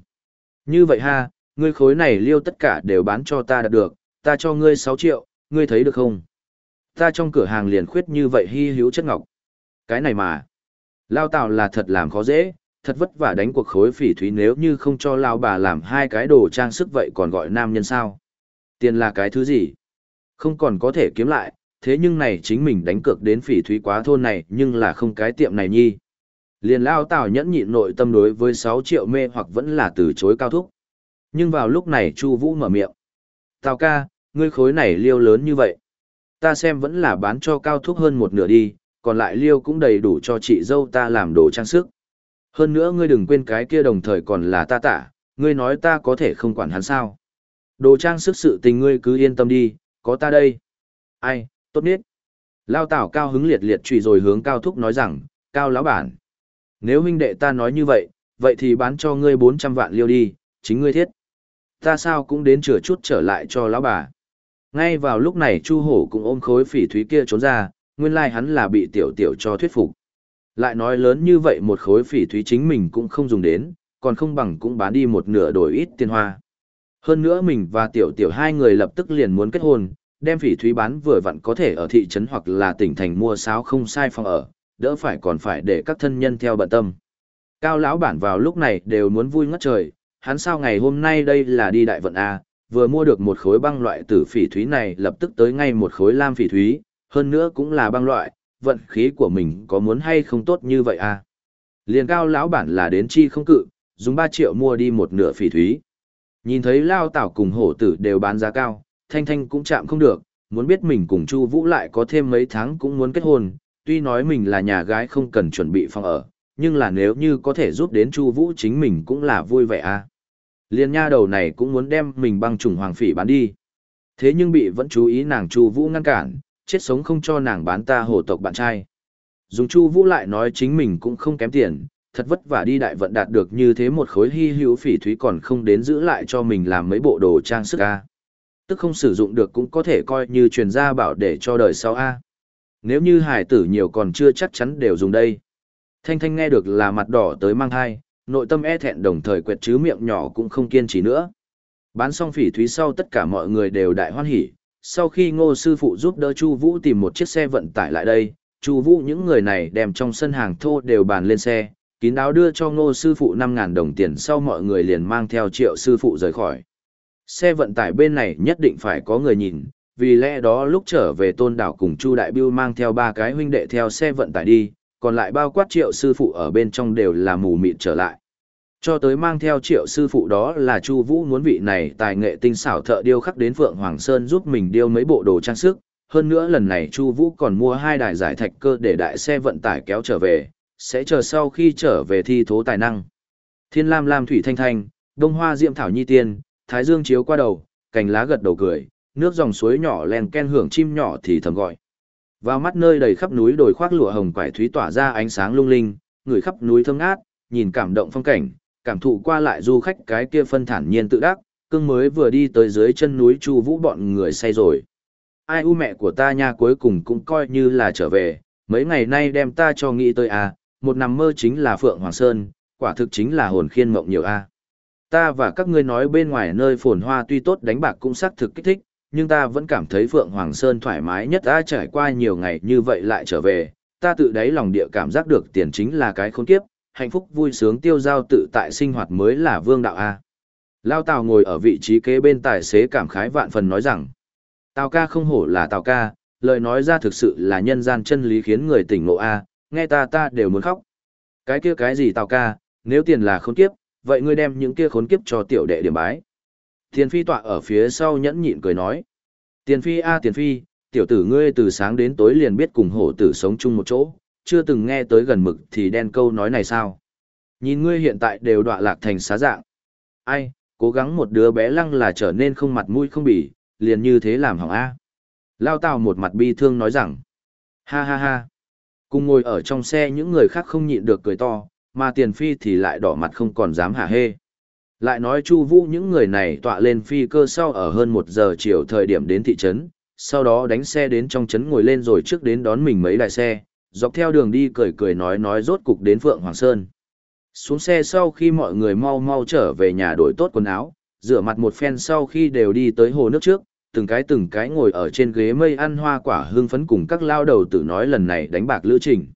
Như vậy ha, ngươi khối này liêu tất cả đều bán cho ta đạt được, ta cho ngươi 6 triệu, ngươi thấy được không? Ta trong cửa hàng liền khuyết như vậy hy hữu chất ngọc. Cái này mà. Lao Tào là thật làm khó dễ, thật vất vả đánh cuộc khối phỉ thúy nếu như không cho Lao bà làm hai cái đồ trang sức vậy còn gọi nam nhân sao. Tiền là cái thứ gì? Không còn có thể kiếm lại, thế nhưng này chính mình đánh cược đến phỉ thúy quá thôn này nhưng là không cái tiệm này nhi. Liền Lao Tào nhẫn nhịn nội tâm đối với 6 triệu mê hoặc vẫn là từ chối cao thúc. Nhưng vào lúc này Chu Vũ mở miệng. Tào ca, ngươi khối này liêu lớn như vậy. Ta xem vẫn là bán cho cao thúc hơn một nửa đi, còn lại liêu cũng đầy đủ cho chị dâu ta làm đồ trang sức. Hơn nữa ngươi đừng quên cái kia đồng thời còn là ta tả, ngươi nói ta có thể không quản hắn sao. Đồ trang sức sự tình ngươi cứ yên tâm đi, có ta đây. Ai, tốt nhất. Lao tảo cao hứng liệt liệt trùy rồi hướng cao thúc nói rằng, cao lão bản. Nếu huynh đệ ta nói như vậy, vậy thì bán cho ngươi 400 vạn liêu đi, chính ngươi thiết. Ta sao cũng đến chừa chút trở lại cho lão bà. Ngay vào lúc này Chu Hổ cũng ôm khối phỉ thúy kia trốn ra, nguyên lai hắn là bị tiểu tiểu cho thuyết phục. Lại nói lớn như vậy một khối phỉ thúy chính mình cũng không dùng đến, còn không bằng cũng bán đi một nửa đổi ít tiền hoa. Hơn nữa mình và tiểu tiểu hai người lập tức liền muốn kết hôn, đem phỉ thúy bán vừa vặn có thể ở thị trấn hoặc là tỉnh thành mua sáo không sai phòng ở, đỡ phải còn phải để các thân nhân theo bận tâm. Cao lão bản vào lúc này đều muốn vui ngất trời, hắn sao ngày hôm nay đây là đi đại vận A, vừa mua được một khối băng loại tử phỉ thúy này lập tức tới ngay một khối lam phỉ thúy, hơn nữa cũng là băng loại, vận khí của mình có muốn hay không tốt như vậy à? Liền cao lão bản là đến chi không cự, dùng 3 triệu mua đi một nửa phỉ thúy. Nhìn thấy lao tảo cùng hổ tử đều bán giá cao, thanh thanh cũng chạm không được, muốn biết mình cùng Chu Vũ lại có thêm mấy tháng cũng muốn kết hôn, tuy nói mình là nhà gái không cần chuẩn bị phòng ở, nhưng là nếu như có thể giúp đến Chu Vũ chính mình cũng là vui vẻ à. Liên nha đầu này cũng muốn đem mình băng trùng hoàng phỉ bán đi. Thế nhưng bị vẫn chú ý nàng Chu Vũ ngăn cản, chết sống không cho nàng bán ta hồ tộc bạn trai. Dùng Chu Vũ lại nói chính mình cũng không kém tiền, thật vất vả đi đại vận đạt được như thế một khối hy hữu phỉ thúy còn không đến giữ lại cho mình làm mấy bộ đồ trang sức a. Tức không sử dụng được cũng có thể coi như truyền gia bảo để cho đời sau a. Nếu như hải tử nhiều còn chưa chắc chắn đều dùng đây. Thanh Thanh nghe được là mặt đỏ tới mang hai, nội tâm e thẹn đồng thời quẹt chứ miệng nhỏ cũng không kiên trì nữa. Bán xong phỉ thúy sau tất cả mọi người đều đại hoan hỉ, sau khi ngô sư phụ giúp đỡ Chu Vũ tìm một chiếc xe vận tải lại đây, Chu Vũ những người này đem trong sân hàng thô đều bàn lên xe, kín đáo đưa cho ngô sư phụ 5.000 đồng tiền sau mọi người liền mang theo triệu sư phụ rời khỏi. Xe vận tải bên này nhất định phải có người nhìn, vì lẽ đó lúc trở về tôn đảo cùng Chu Đại Biêu mang theo ba cái huynh đệ theo xe vận tải đi, còn lại bao quát triệu sư phụ ở bên trong đều là mù mịt trở lại. Cho tới mang theo triệu sư phụ đó là Chu Vũ muốn vị này tài nghệ tinh xảo thợ điêu khắc đến Phượng Hoàng Sơn giúp mình điêu mấy bộ đồ trang sức, hơn nữa lần này Chu Vũ còn mua hai đài giải thạch cơ để đại xe vận tải kéo trở về, sẽ chờ sau khi trở về thi thố tài năng. Thiên Lam Lam thủy thanh thanh, đông hoa diệm thảo nhi tiên, thái dương chiếu qua đầu, cành lá gật đầu cười, nước dòng suối nhỏ len ken hưởng chim nhỏ thì thầm gọi. Vào mắt nơi đầy khắp núi đồi khoác lụa hồng quải thúy tỏa ra ánh sáng lung linh, người khắp núi thơm ngát, nhìn cảm động phong cảnh, cảm thụ qua lại du khách cái kia phân thản nhiên tự đắc, cưng mới vừa đi tới dưới chân núi Chu Vũ bọn người say rồi. Ai u mẹ của ta nha cuối cùng cũng coi như là trở về, mấy ngày nay đem ta cho nghĩ tới à, một nằm mơ chính là Phượng Hoàng Sơn, quả thực chính là hồn khiên mộng nhiều a. À. Ta và các ngươi nói bên ngoài nơi phồn hoa tuy tốt đánh bạc cũng xác thực kích thích, nhưng ta vẫn cảm thấy Phượng Hoàng Sơn thoải mái nhất đã trải qua nhiều ngày như vậy lại trở về, ta tự đáy lòng địa cảm giác được tiền chính là cái khốn kiếp, hạnh phúc vui sướng tiêu giao tự tại sinh hoạt mới là vương đạo A. Lao Tào ngồi ở vị trí kế bên tài xế cảm khái vạn phần nói rằng, Tào ca không hổ là Tào ca, lời nói ra thực sự là nhân gian chân lý khiến người tỉnh ngộ A, nghe ta ta đều muốn khóc. Cái kia cái gì Tào ca, nếu tiền là khốn kiếp, vậy ngươi đem những kia khốn kiếp cho tiểu đệ điểm bái. Tiền phi tọa ở phía sau nhẫn nhịn cười nói, Tiền phi a tiền phi, tiểu tử ngươi từ sáng đến tối liền biết cùng hổ tử sống chung một chỗ, chưa từng nghe tới gần mực thì đen câu nói này sao? Nhìn ngươi hiện tại đều đọa lạc thành xá dạng. Ai, cố gắng một đứa bé lăng là trở nên không mặt mũi không bỉ, liền như thế làm hỏng A. Lao Tào một mặt bi thương nói rằng, ha ha ha. Cùng ngồi ở trong xe những người khác không nhịn được cười to, mà tiền phi thì lại đỏ mặt không còn dám hả hê. Lại nói Chu Vũ những người này tọa lên phi cơ sau ở hơn một giờ chiều thời điểm đến thị trấn, sau đó đánh xe đến trong trấn ngồi lên rồi trước đến đón mình mấy đại xe, dọc theo đường đi cười cười nói nói rốt cục đến Phượng Hoàng Sơn. Xuống xe sau khi mọi người mau mau trở về nhà đổi tốt quần áo, rửa mặt một phen sau khi đều đi tới hồ nước trước, từng cái từng cái ngồi ở trên ghế mây ăn hoa quả hương phấn cùng các lao đầu tử nói lần này đánh bạc lữ trình.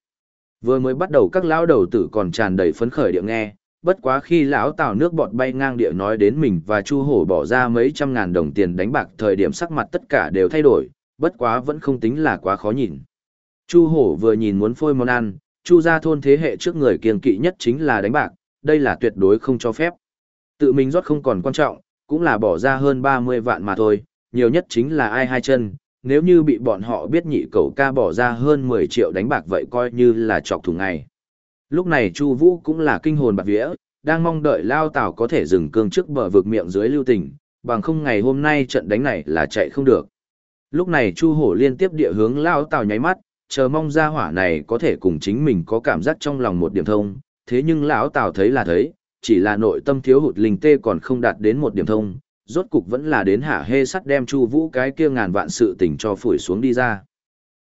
Vừa mới bắt đầu các lão đầu tử còn tràn đầy phấn khởi địa nghe, bất quá khi lão tào nước bọt bay ngang địa nói đến mình và chu hổ bỏ ra mấy trăm ngàn đồng tiền đánh bạc thời điểm sắc mặt tất cả đều thay đổi bất quá vẫn không tính là quá khó nhìn. Chu hổ vừa nhìn muốn phôi món ăn chu gia thôn thế hệ trước người kiên kỵ nhất chính là đánh bạc đây là tuyệt đối không cho phép. Tự mình rót không còn quan trọng cũng là bỏ ra hơn ba mươi vạn mà thôi nhiều nhất chính là ai hai chân nếu như bị bọn họ biết nhị cậu ca bỏ ra hơn mười triệu đánh bạc vậy coi như là chọc thủng ngày Lúc này Chu Vũ cũng là kinh hồn bạt vía, đang mong đợi Lao Tảo có thể dừng cương trước bờ vực miệng dưới lưu tình, bằng không ngày hôm nay trận đánh này là chạy không được. Lúc này Chu Hổ liên tiếp địa hướng Lao Tảo nháy mắt, chờ mong ra hỏa này có thể cùng chính mình có cảm giác trong lòng một điểm thông, thế nhưng lão Tào thấy là thấy, chỉ là nội tâm thiếu hụt linh tê còn không đạt đến một điểm thông, rốt cục vẫn là đến hạ hê sắt đem Chu Vũ cái kia ngàn vạn sự tình cho phủi xuống đi ra.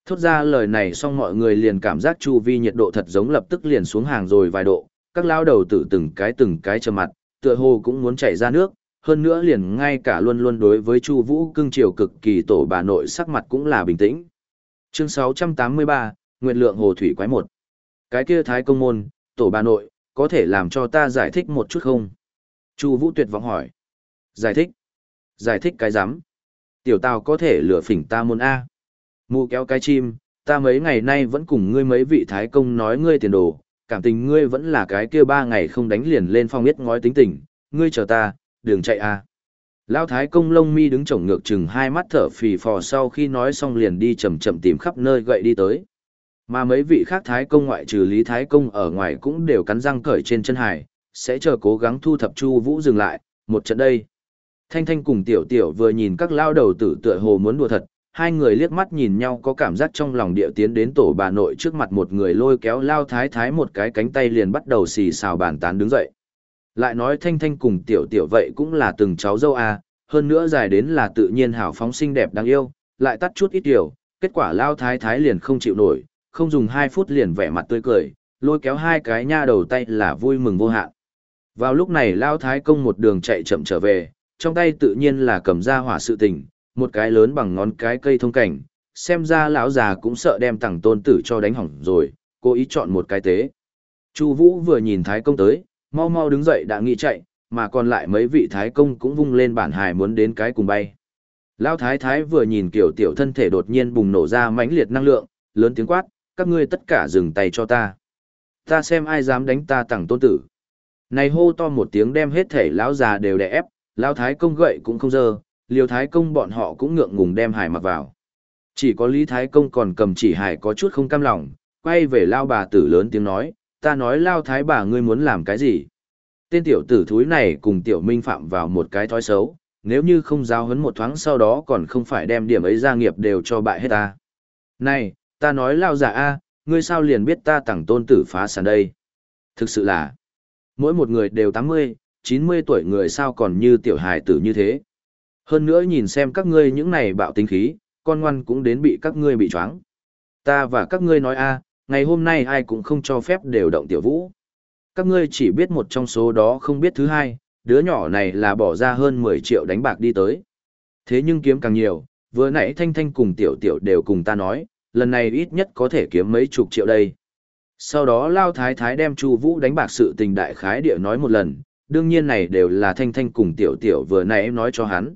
Thốt ra lời này xong mọi người liền cảm giác chu vi nhiệt độ thật giống lập tức liền xuống hàng rồi vài độ, các lao đầu tử từng cái từng cái trầm mặt, tựa hồ cũng muốn chảy ra nước, hơn nữa liền ngay cả luôn luôn đối với chu vũ cưng chiều cực kỳ tổ bà nội sắc mặt cũng là bình tĩnh. Chương 683, Nguyệt lượng hồ thủy quái một. Cái kia thái công môn, tổ bà nội, có thể làm cho ta giải thích một chút không? Chu vũ tuyệt vọng hỏi. Giải thích? Giải thích cái rắm Tiểu tào có thể lừa phỉnh ta môn A. Mụ kéo cái chim, ta mấy ngày nay vẫn cùng ngươi mấy vị thái công nói ngươi tiền đồ, cảm tình ngươi vẫn là cái kia ba ngày không đánh liền lên phong biết ngói tính tình, ngươi chờ ta, đường chạy a. Lão thái công lông mi đứng chổng ngược chừng hai mắt thở phì phò sau khi nói xong liền đi chậm chậm tìm khắp nơi gậy đi tới. Mà mấy vị khác thái công ngoại trừ Lý Thái công ở ngoài cũng đều cắn răng cởi trên chân hải, sẽ chờ cố gắng thu thập Chu Vũ dừng lại, một trận đây. Thanh Thanh cùng Tiểu Tiểu vừa nhìn các lao đầu tử tựa hồ muốn đùa thật, hai người liếc mắt nhìn nhau có cảm giác trong lòng địa tiến đến tổ bà nội trước mặt một người lôi kéo lao thái thái một cái cánh tay liền bắt đầu xì xào bàn tán đứng dậy. Lại nói thanh thanh cùng tiểu tiểu vậy cũng là từng cháu dâu à, hơn nữa dài đến là tự nhiên hào phóng xinh đẹp đáng yêu, lại tắt chút ít điều, kết quả lao thái thái liền không chịu nổi, không dùng hai phút liền vẻ mặt tươi cười, lôi kéo hai cái nha đầu tay là vui mừng vô hạn. Vào lúc này lao thái công một đường chạy chậm trở về, trong tay tự nhiên là cầm ra hỏa sự tình, một cái lớn bằng ngón cái cây thông cảnh, xem ra lão già cũng sợ đem tặng tôn tử cho đánh hỏng rồi, cố ý chọn một cái tế. Chu Vũ vừa nhìn Thái công tới, mau mau đứng dậy đã nghĩ chạy, mà còn lại mấy vị Thái công cũng vung lên bản hài muốn đến cái cùng bay. Lão Thái Thái vừa nhìn kiểu tiểu thân thể đột nhiên bùng nổ ra mãnh liệt năng lượng, lớn tiếng quát, các ngươi tất cả dừng tay cho ta. Ta xem ai dám đánh ta tặng tôn tử. Này hô to một tiếng đem hết thể lão già đều đè ép, lão Thái công gậy cũng không dơ, liêu thái công bọn họ cũng ngượng ngùng đem hải mặc vào. Chỉ có Lý Thái Công còn cầm chỉ hải có chút không cam lòng, quay về lao bà tử lớn tiếng nói, ta nói lao thái bà ngươi muốn làm cái gì. Tên tiểu tử thúi này cùng tiểu minh phạm vào một cái thói xấu, nếu như không giao hấn một thoáng sau đó còn không phải đem điểm ấy gia nghiệp đều cho bại hết ta. Này, ta nói lao giả a, ngươi sao liền biết ta tặng tôn tử phá sản đây. Thực sự là, mỗi một người đều tám mươi, chín mươi tuổi người sao còn như tiểu hài tử như thế. Hơn nữa nhìn xem các ngươi những này bạo tính khí, con ngoan cũng đến bị các ngươi bị choáng. Ta và các ngươi nói a, ngày hôm nay ai cũng không cho phép đều động tiểu vũ. Các ngươi chỉ biết một trong số đó không biết thứ hai, đứa nhỏ này là bỏ ra hơn 10 triệu đánh bạc đi tới. Thế nhưng kiếm càng nhiều, vừa nãy Thanh Thanh cùng Tiểu Tiểu đều cùng ta nói, lần này ít nhất có thể kiếm mấy chục triệu đây. Sau đó Lao Thái Thái đem Chu Vũ đánh bạc sự tình đại khái địa nói một lần, đương nhiên này đều là Thanh Thanh cùng Tiểu Tiểu vừa nãy nói cho hắn.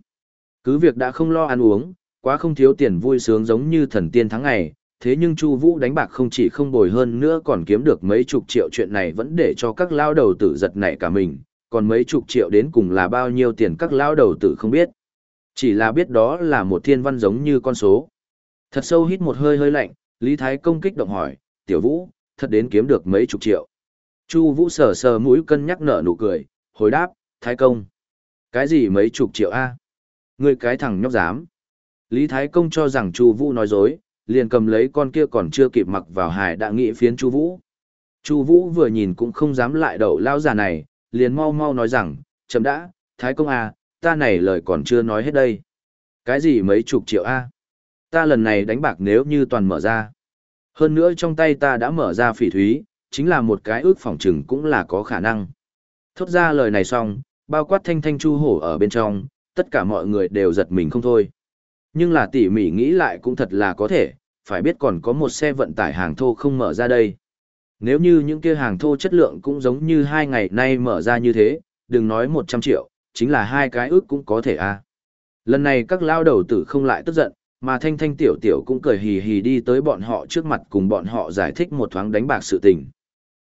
Cứ việc đã không lo ăn uống, quá không thiếu tiền vui sướng giống như thần tiên tháng ngày, thế nhưng Chu Vũ đánh bạc không chỉ không bồi hơn nữa còn kiếm được mấy chục triệu chuyện này vẫn để cho các lao đầu tử giật nảy cả mình, còn mấy chục triệu đến cùng là bao nhiêu tiền các lao đầu tử không biết. Chỉ là biết đó là một thiên văn giống như con số. Thật sâu hít một hơi hơi lạnh, Lý Thái công kích động hỏi, "Tiểu Vũ, thật đến kiếm được mấy chục triệu?" Chu Vũ sờ sờ mũi cân nhắc nở nụ cười, hồi đáp, "Thái công, cái gì mấy chục triệu a?" Ngươi cái thằng nhóc dám. Lý Thái Công cho rằng Chu Vũ nói dối, liền cầm lấy con kia còn chưa kịp mặc vào hài đã nghĩ phiến Chu Vũ. Chu Vũ vừa nhìn cũng không dám lại đậu lão già này, liền mau mau nói rằng, "Chấm đã, Thái Công à, ta này lời còn chưa nói hết đây. Cái gì mấy chục triệu a? Ta lần này đánh bạc nếu như toàn mở ra. Hơn nữa trong tay ta đã mở ra phỉ thúy, chính là một cái ước phòng trừng cũng là có khả năng." Thốt ra lời này xong, bao quát thanh thanh chu hổ ở bên trong, tất cả mọi người đều giật mình không thôi. Nhưng là tỉ mỉ nghĩ lại cũng thật là có thể, phải biết còn có một xe vận tải hàng thô không mở ra đây. Nếu như những kia hàng thô chất lượng cũng giống như hai ngày nay mở ra như thế, đừng nói 100 triệu, chính là hai cái ước cũng có thể a. Lần này các lao đầu tử không lại tức giận, mà thanh thanh tiểu tiểu cũng cười hì hì đi tới bọn họ trước mặt cùng bọn họ giải thích một thoáng đánh bạc sự tình.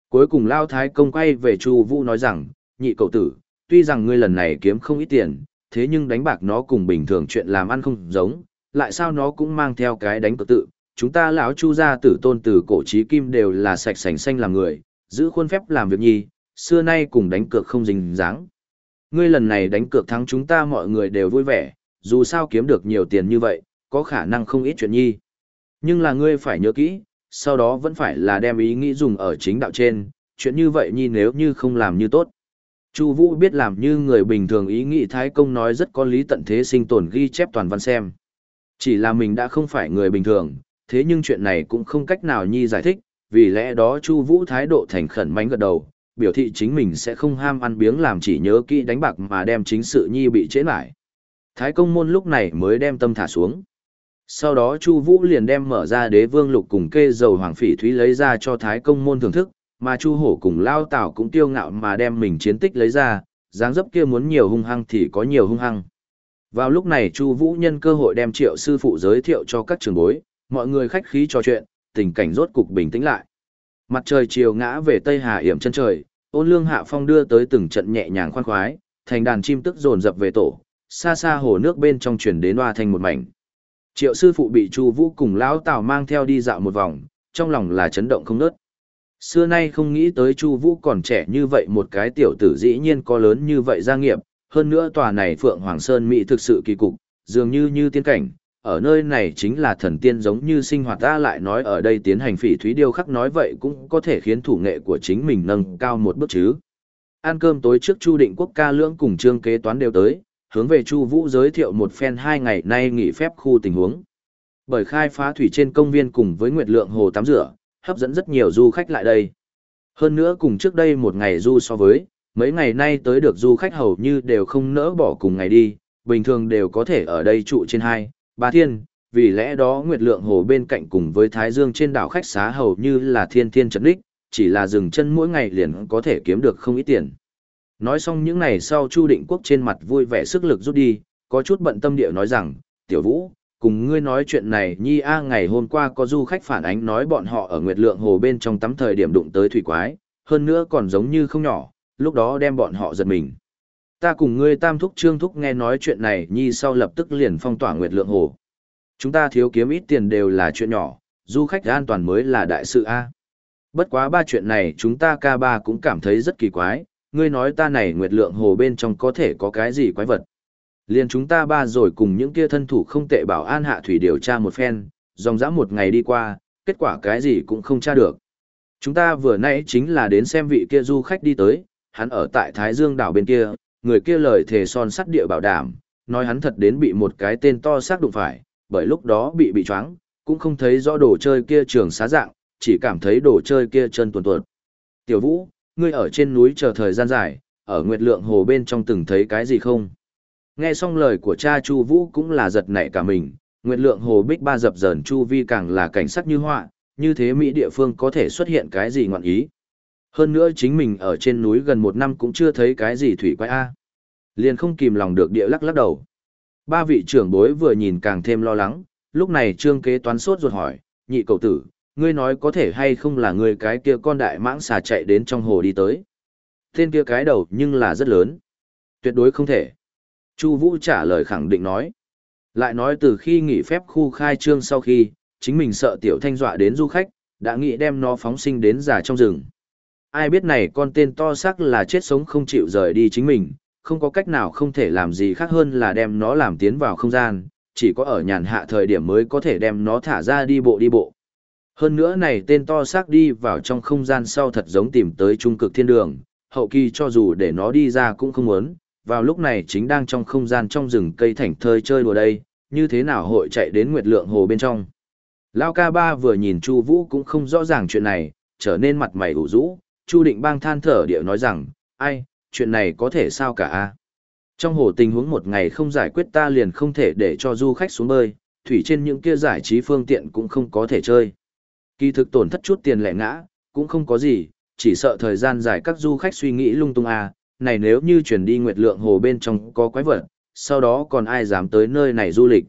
Cuối cùng lao thái công quay về Chu Vũ nói rằng, nhị cậu tử, tuy rằng ngươi lần này kiếm không ít tiền, thế nhưng đánh bạc nó cùng bình thường chuyện làm ăn không giống, lại sao nó cũng mang theo cái đánh cược tự, chúng ta lão chu gia tử tôn từ cổ chí kim đều là sạch sành xanh làm người, giữ khuôn phép làm việc nhi, xưa nay cùng đánh cược không dính dáng. Ngươi lần này đánh cược thắng chúng ta mọi người đều vui vẻ, dù sao kiếm được nhiều tiền như vậy, có khả năng không ít chuyện nhi. Nhưng là ngươi phải nhớ kỹ, sau đó vẫn phải là đem ý nghĩ dùng ở chính đạo trên, chuyện như vậy nhi nếu như không làm như tốt. Chu Vũ biết làm như người bình thường ý nghĩ Thái Công nói rất có lý tận thế sinh tồn ghi chép toàn văn xem. Chỉ là mình đã không phải người bình thường, thế nhưng chuyện này cũng không cách nào nhi giải thích, vì lẽ đó Chu Vũ thái độ thành khẩn mánh gật đầu, biểu thị chính mình sẽ không ham ăn biếng làm chỉ nhớ kỹ đánh bạc mà đem chính sự nhi bị chế lại. Thái công môn lúc này mới đem tâm thả xuống. Sau đó Chu Vũ liền đem mở ra đế vương lục cùng kê dầu hoàng phỉ thúy lấy ra cho Thái công môn thưởng thức, mà Chu Hổ cùng Lao Tảo cũng tiêu ngạo mà đem mình chiến tích lấy ra, dáng dấp kia muốn nhiều hung hăng thì có nhiều hung hăng. Vào lúc này Chu Vũ nhân cơ hội đem Triệu sư phụ giới thiệu cho các trường bối, mọi người khách khí trò chuyện, tình cảnh rốt cục bình tĩnh lại. Mặt trời chiều ngã về tây hà yểm chân trời, ôn lương hạ phong đưa tới từng trận nhẹ nhàng khoan khoái, thành đàn chim tức dồn dập về tổ, xa xa hồ nước bên trong truyền đến hoa thành một mảnh. Triệu sư phụ bị Chu Vũ cùng lão Tào mang theo đi dạo một vòng, trong lòng là chấn động không nớt Xưa nay không nghĩ tới Chu Vũ còn trẻ như vậy một cái tiểu tử dĩ nhiên có lớn như vậy gia nghiệp, hơn nữa tòa này Phượng Hoàng Sơn Mỹ thực sự kỳ cục, dường như như tiên cảnh, ở nơi này chính là thần tiên giống như sinh hoạt ta lại nói ở đây tiến hành phỉ thúy điêu khắc nói vậy cũng có thể khiến thủ nghệ của chính mình nâng cao một bước chứ. Ăn cơm tối trước Chu Định Quốc ca lưỡng cùng trương kế toán đều tới, hướng về Chu Vũ giới thiệu một phen hai ngày nay nghỉ phép khu tình huống. Bởi khai phá thủy trên công viên cùng với Nguyệt Lượng hồ tắm rửa, hấp dẫn rất nhiều du khách lại đây. Hơn nữa cùng trước đây một ngày du so với, mấy ngày nay tới được du khách hầu như đều không nỡ bỏ cùng ngày đi, bình thường đều có thể ở đây trụ trên hai, ba thiên, vì lẽ đó Nguyệt Lượng Hồ bên cạnh cùng với Thái Dương trên đảo khách xá hầu như là thiên thiên trấn đích, chỉ là dừng chân mỗi ngày liền có thể kiếm được không ít tiền. Nói xong những này sau Chu Định Quốc trên mặt vui vẻ sức lực rút đi, có chút bận tâm địa nói rằng, Tiểu Vũ, cùng ngươi nói chuyện này nhi a ngày hôm qua có du khách phản ánh nói bọn họ ở Nguyệt Lượng Hồ bên trong tắm thời điểm đụng tới thủy quái, hơn nữa còn giống như không nhỏ, lúc đó đem bọn họ giật mình. Ta cùng ngươi tam thúc trương thúc nghe nói chuyện này nhi sau lập tức liền phong tỏa Nguyệt Lượng Hồ. Chúng ta thiếu kiếm ít tiền đều là chuyện nhỏ, du khách an toàn mới là đại sự a. Bất quá ba chuyện này chúng ta ca ba cũng cảm thấy rất kỳ quái, ngươi nói ta này Nguyệt Lượng Hồ bên trong có thể có cái gì quái vật. Liền chúng ta ba rồi cùng những kia thân thủ không tệ bảo an hạ thủy điều tra một phen, dòng dã một ngày đi qua, kết quả cái gì cũng không tra được. Chúng ta vừa nãy chính là đến xem vị kia du khách đi tới, hắn ở tại Thái Dương đảo bên kia, người kia lời thề son sắt địa bảo đảm, nói hắn thật đến bị một cái tên to xác đụng phải, bởi lúc đó bị bị choáng, cũng không thấy rõ đồ chơi kia trường xá dạng, chỉ cảm thấy đồ chơi kia chân tuột tuột. Tiểu Vũ, ngươi ở trên núi chờ thời gian dài, ở Nguyệt Lượng Hồ bên trong từng thấy cái gì không? Nghe xong lời của cha Chu Vũ cũng là giật nảy cả mình, Nguyệt Lượng Hồ Bích ba dập dờn Chu Vi càng là cảnh sắc như họa, như thế Mỹ địa phương có thể xuất hiện cái gì ngọn ý. Hơn nữa chính mình ở trên núi gần một năm cũng chưa thấy cái gì thủy quái A. Liền không kìm lòng được địa lắc lắc đầu. Ba vị trưởng bối vừa nhìn càng thêm lo lắng, lúc này trương kế toán sốt ruột hỏi, nhị cậu tử, ngươi nói có thể hay không là người cái kia con đại mãng xà chạy đến trong hồ đi tới. Tên kia cái đầu nhưng là rất lớn. Tuyệt đối không thể. Chu Vũ trả lời khẳng định nói. Lại nói từ khi nghỉ phép khu khai trương sau khi, chính mình sợ tiểu thanh dọa đến du khách, đã nghĩ đem nó phóng sinh đến giả trong rừng. Ai biết này con tên to xác là chết sống không chịu rời đi chính mình, không có cách nào không thể làm gì khác hơn là đem nó làm tiến vào không gian, chỉ có ở nhàn hạ thời điểm mới có thể đem nó thả ra đi bộ đi bộ. Hơn nữa này tên to xác đi vào trong không gian sau thật giống tìm tới trung cực thiên đường, hậu kỳ cho dù để nó đi ra cũng không muốn, vào lúc này chính đang trong không gian trong rừng cây thảnh thơi chơi đùa đây, như thế nào hội chạy đến Nguyệt Lượng Hồ bên trong. Lao ca ba vừa nhìn Chu Vũ cũng không rõ ràng chuyện này, trở nên mặt mày ủ rũ, Chu Định Bang than thở điệu nói rằng, ai, chuyện này có thể sao cả a Trong hồ tình huống một ngày không giải quyết ta liền không thể để cho du khách xuống bơi, thủy trên những kia giải trí phương tiện cũng không có thể chơi. Kỳ thực tổn thất chút tiền lẻ ngã, cũng không có gì, chỉ sợ thời gian dài các du khách suy nghĩ lung tung à, này nếu như chuyển đi nguyệt lượng hồ bên trong có quái vật, sau đó còn ai dám tới nơi này du lịch.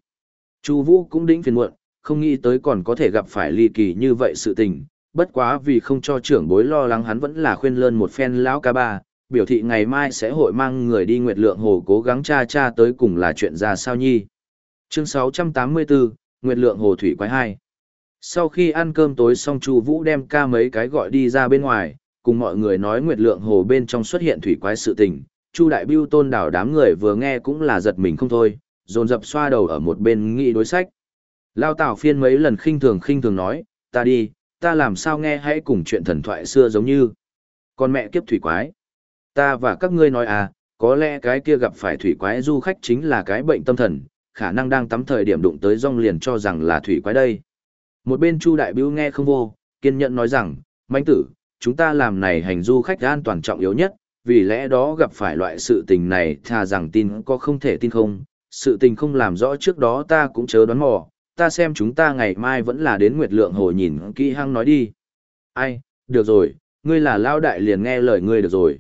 Chu Vũ cũng đĩnh phiền muộn, không nghĩ tới còn có thể gặp phải ly kỳ như vậy sự tình, bất quá vì không cho trưởng bối lo lắng hắn vẫn là khuyên lơn một phen lão ca ba, biểu thị ngày mai sẽ hội mang người đi Nguyệt Lượng Hồ cố gắng tra tra tới cùng là chuyện ra sao nhi. Chương 684, Nguyệt Lượng Hồ Thủy Quái 2 Sau khi ăn cơm tối xong Chu Vũ đem ca mấy cái gọi đi ra bên ngoài, cùng mọi người nói Nguyệt Lượng Hồ bên trong xuất hiện thủy quái sự tình. Chu Đại Biêu tôn đảo đám người vừa nghe cũng là giật mình không thôi, dồn dập xoa đầu ở một bên nghĩ đối sách. Lao tảo phiên mấy lần khinh thường khinh thường nói, ta đi, ta làm sao nghe hãy cùng chuyện thần thoại xưa giống như. Con mẹ kiếp thủy quái. Ta và các ngươi nói à, có lẽ cái kia gặp phải thủy quái du khách chính là cái bệnh tâm thần, khả năng đang tắm thời điểm đụng tới rong liền cho rằng là thủy quái đây. Một bên Chu Đại Bưu nghe không vô, kiên nhẫn nói rằng, mãnh tử, chúng ta làm này hành du khách an toàn trọng yếu nhất, vì lẽ đó gặp phải loại sự tình này thà rằng tin có không thể tin không, sự tình không làm rõ trước đó ta cũng chớ đoán mò, ta xem chúng ta ngày mai vẫn là đến Nguyệt Lượng Hồ nhìn kỹ hăng nói đi. Ai, được rồi, ngươi là lao đại liền nghe lời ngươi được rồi.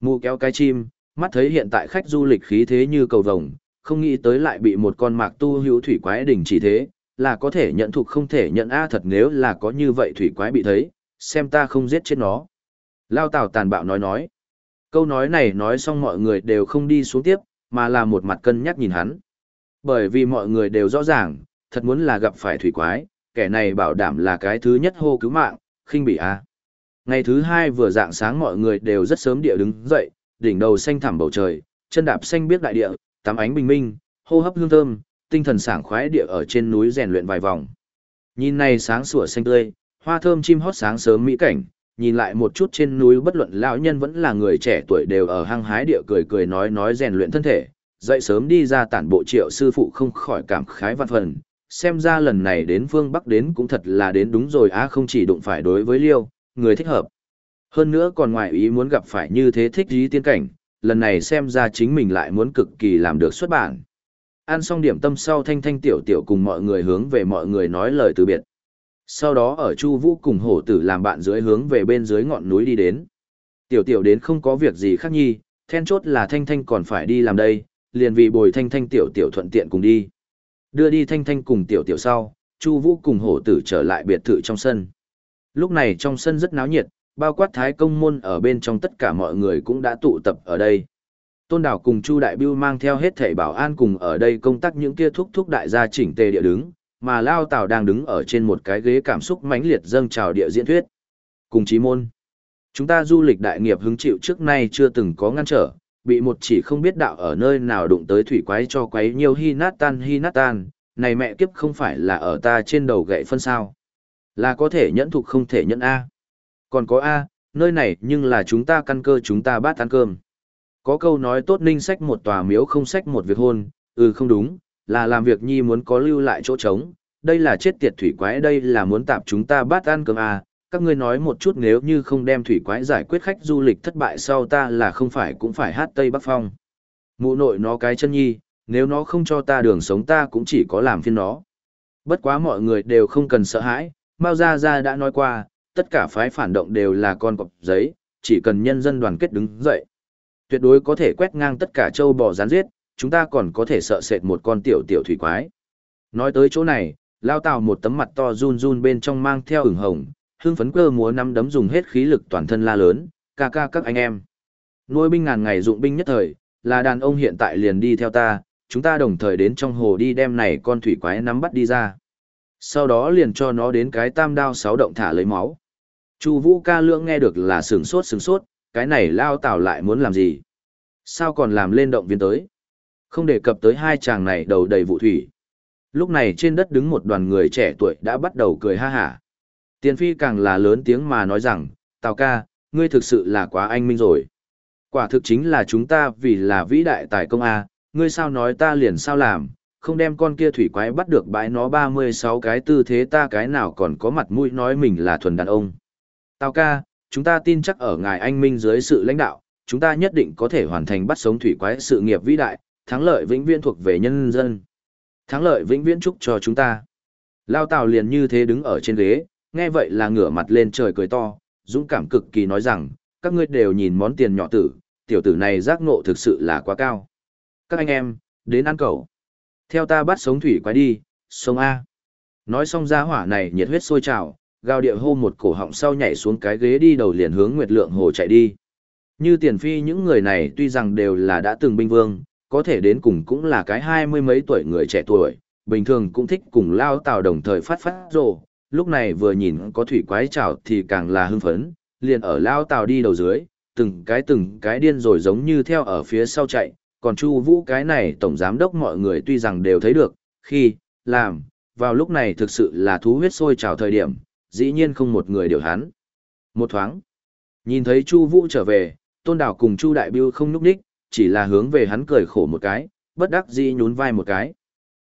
Mù kéo cái chim, mắt thấy hiện tại khách du lịch khí thế như cầu vồng, không nghĩ tới lại bị một con mạc tu hữu thủy quái đỉnh chỉ thế, là có thể nhận thuộc không thể nhận A thật nếu là có như vậy thủy quái bị thấy, xem ta không giết chết nó. Lao Tào tàn bạo nói nói. Câu nói này nói xong mọi người đều không đi xuống tiếp, mà là một mặt cân nhắc nhìn hắn. Bởi vì mọi người đều rõ ràng, thật muốn là gặp phải thủy quái, kẻ này bảo đảm là cái thứ nhất hô cứu mạng, khinh bị a. Ngày thứ hai vừa dạng sáng mọi người đều rất sớm địa đứng dậy, đỉnh đầu xanh thẳm bầu trời, chân đạp xanh biết đại địa, tắm ánh bình minh, hô hấp hương thơm, tinh thần sảng khoái địa ở trên núi rèn luyện vài vòng. Nhìn này sáng sủa xanh tươi, hoa thơm chim hót sáng sớm mỹ cảnh, nhìn lại một chút trên núi bất luận lão nhân vẫn là người trẻ tuổi đều ở hang hái địa cười cười nói nói rèn luyện thân thể, dậy sớm đi ra tản bộ triệu sư phụ không khỏi cảm khái văn phần, xem ra lần này đến phương Bắc đến cũng thật là đến đúng rồi á không chỉ đụng phải đối với Liêu, người thích hợp. Hơn nữa còn ngoài ý muốn gặp phải như thế thích ý tiên cảnh, lần này xem ra chính mình lại muốn cực kỳ làm được xuất bản. Ăn xong điểm tâm sau thanh thanh tiểu tiểu cùng mọi người hướng về mọi người nói lời từ biệt. Sau đó ở Chu Vũ cùng hổ tử làm bạn dưới hướng về bên dưới ngọn núi đi đến. Tiểu tiểu đến không có việc gì khác nhi, then chốt là thanh thanh còn phải đi làm đây, liền vì bồi thanh thanh tiểu tiểu thuận tiện cùng đi. Đưa đi thanh thanh cùng tiểu tiểu sau, Chu Vũ cùng hổ tử trở lại biệt thự trong sân. Lúc này trong sân rất náo nhiệt, bao quát thái công môn ở bên trong tất cả mọi người cũng đã tụ tập ở đây. Tôn Đảo cùng Chu Đại Bưu mang theo hết thảy bảo an cùng ở đây công tác những kia thúc thúc đại gia chỉnh tề địa đứng, mà Lao Tào đang đứng ở trên một cái ghế cảm xúc mãnh liệt dâng trào địa diễn thuyết. Cùng chí môn. Chúng ta du lịch đại nghiệp hứng chịu trước nay chưa từng có ngăn trở, bị một chỉ không biết đạo ở nơi nào đụng tới thủy quái cho quấy nhiều hi nát tan hi nát tan, này mẹ kiếp không phải là ở ta trên đầu gậy phân sao. Là có thể nhẫn thục không thể nhẫn A. Còn có A, nơi này nhưng là chúng ta căn cơ chúng ta bát ăn cơm. Có câu nói tốt ninh sách một tòa miếu không sách một việc hôn, ừ không đúng, là làm việc nhi muốn có lưu lại chỗ trống, đây là chết tiệt thủy quái đây là muốn tạp chúng ta bát ăn cơm à? các ngươi nói một chút nếu như không đem thủy quái giải quyết khách du lịch thất bại sau ta là không phải cũng phải hát Tây Bắc Phong. Mụ nội nó cái chân nhi, nếu nó không cho ta đường sống ta cũng chỉ có làm phiên nó. Bất quá mọi người đều không cần sợ hãi, Mao Gia Gia đã nói qua, tất cả phái phản động đều là con cọp giấy, chỉ cần nhân dân đoàn kết đứng dậy. Tuyệt đối có thể quét ngang tất cả châu bò rán giết, chúng ta còn có thể sợ sệt một con tiểu tiểu thủy quái. Nói tới chỗ này, lao tào một tấm mặt to run run bên trong mang theo ửng hồng, hương phấn cơ múa năm đấm dùng hết khí lực toàn thân la lớn, ca ca các anh em. Nuôi binh ngàn ngày dụng binh nhất thời, là đàn ông hiện tại liền đi theo ta, chúng ta đồng thời đến trong hồ đi đem này con thủy quái nắm bắt đi ra. Sau đó liền cho nó đến cái tam đao sáu động thả lấy máu. Chu Vũ ca lưỡng nghe được là sửng sốt sửng sốt, cái này lao tào lại muốn làm gì? Sao còn làm lên động viên tới? Không đề cập tới hai chàng này đầu đầy vụ thủy. Lúc này trên đất đứng một đoàn người trẻ tuổi đã bắt đầu cười ha hả. Tiền phi càng là lớn tiếng mà nói rằng, Tào ca, ngươi thực sự là quá anh minh rồi. Quả thực chính là chúng ta vì là vĩ đại tài công A, ngươi sao nói ta liền sao làm, không đem con kia thủy quái bắt được bãi nó 36 cái tư thế ta cái nào còn có mặt mũi nói mình là thuần đàn ông. Tào ca, chúng ta tin chắc ở ngài anh minh dưới sự lãnh đạo, chúng ta nhất định có thể hoàn thành bắt sống thủy quái sự nghiệp vĩ đại, thắng lợi vĩnh viễn thuộc về nhân dân. Thắng lợi vĩnh viễn chúc cho chúng ta. Lao Tào liền như thế đứng ở trên ghế, nghe vậy là ngửa mặt lên trời cười to, dũng cảm cực kỳ nói rằng, các ngươi đều nhìn món tiền nhỏ tử, tiểu tử này giác ngộ thực sự là quá cao. Các anh em, đến ăn cẩu. Theo ta bắt sống thủy quái đi, sông A. Nói xong ra hỏa này nhiệt huyết sôi trào, gào địa hô một cổ họng sau nhảy xuống cái ghế đi đầu liền hướng Nguyệt Lượng Hồ chạy đi. Như tiền phi những người này tuy rằng đều là đã từng binh vương, có thể đến cùng cũng là cái hai mươi mấy tuổi người trẻ tuổi, bình thường cũng thích cùng lao tàu đồng thời phát phát rồ, lúc này vừa nhìn có thủy quái trào thì càng là hưng phấn, liền ở lao tàu đi đầu dưới, từng cái từng cái điên rồi giống như theo ở phía sau chạy, còn Chu Vũ cái này tổng giám đốc mọi người tuy rằng đều thấy được, khi làm, vào lúc này thực sự là thú huyết sôi trào thời điểm, dĩ nhiên không một người điều hắn. Một thoáng, nhìn thấy Chu Vũ trở về, Tôn Đào cùng Chu Đại Bưu không nhúc đích chỉ là hướng về hắn cười khổ một cái, bất đắc dĩ nhún vai một cái.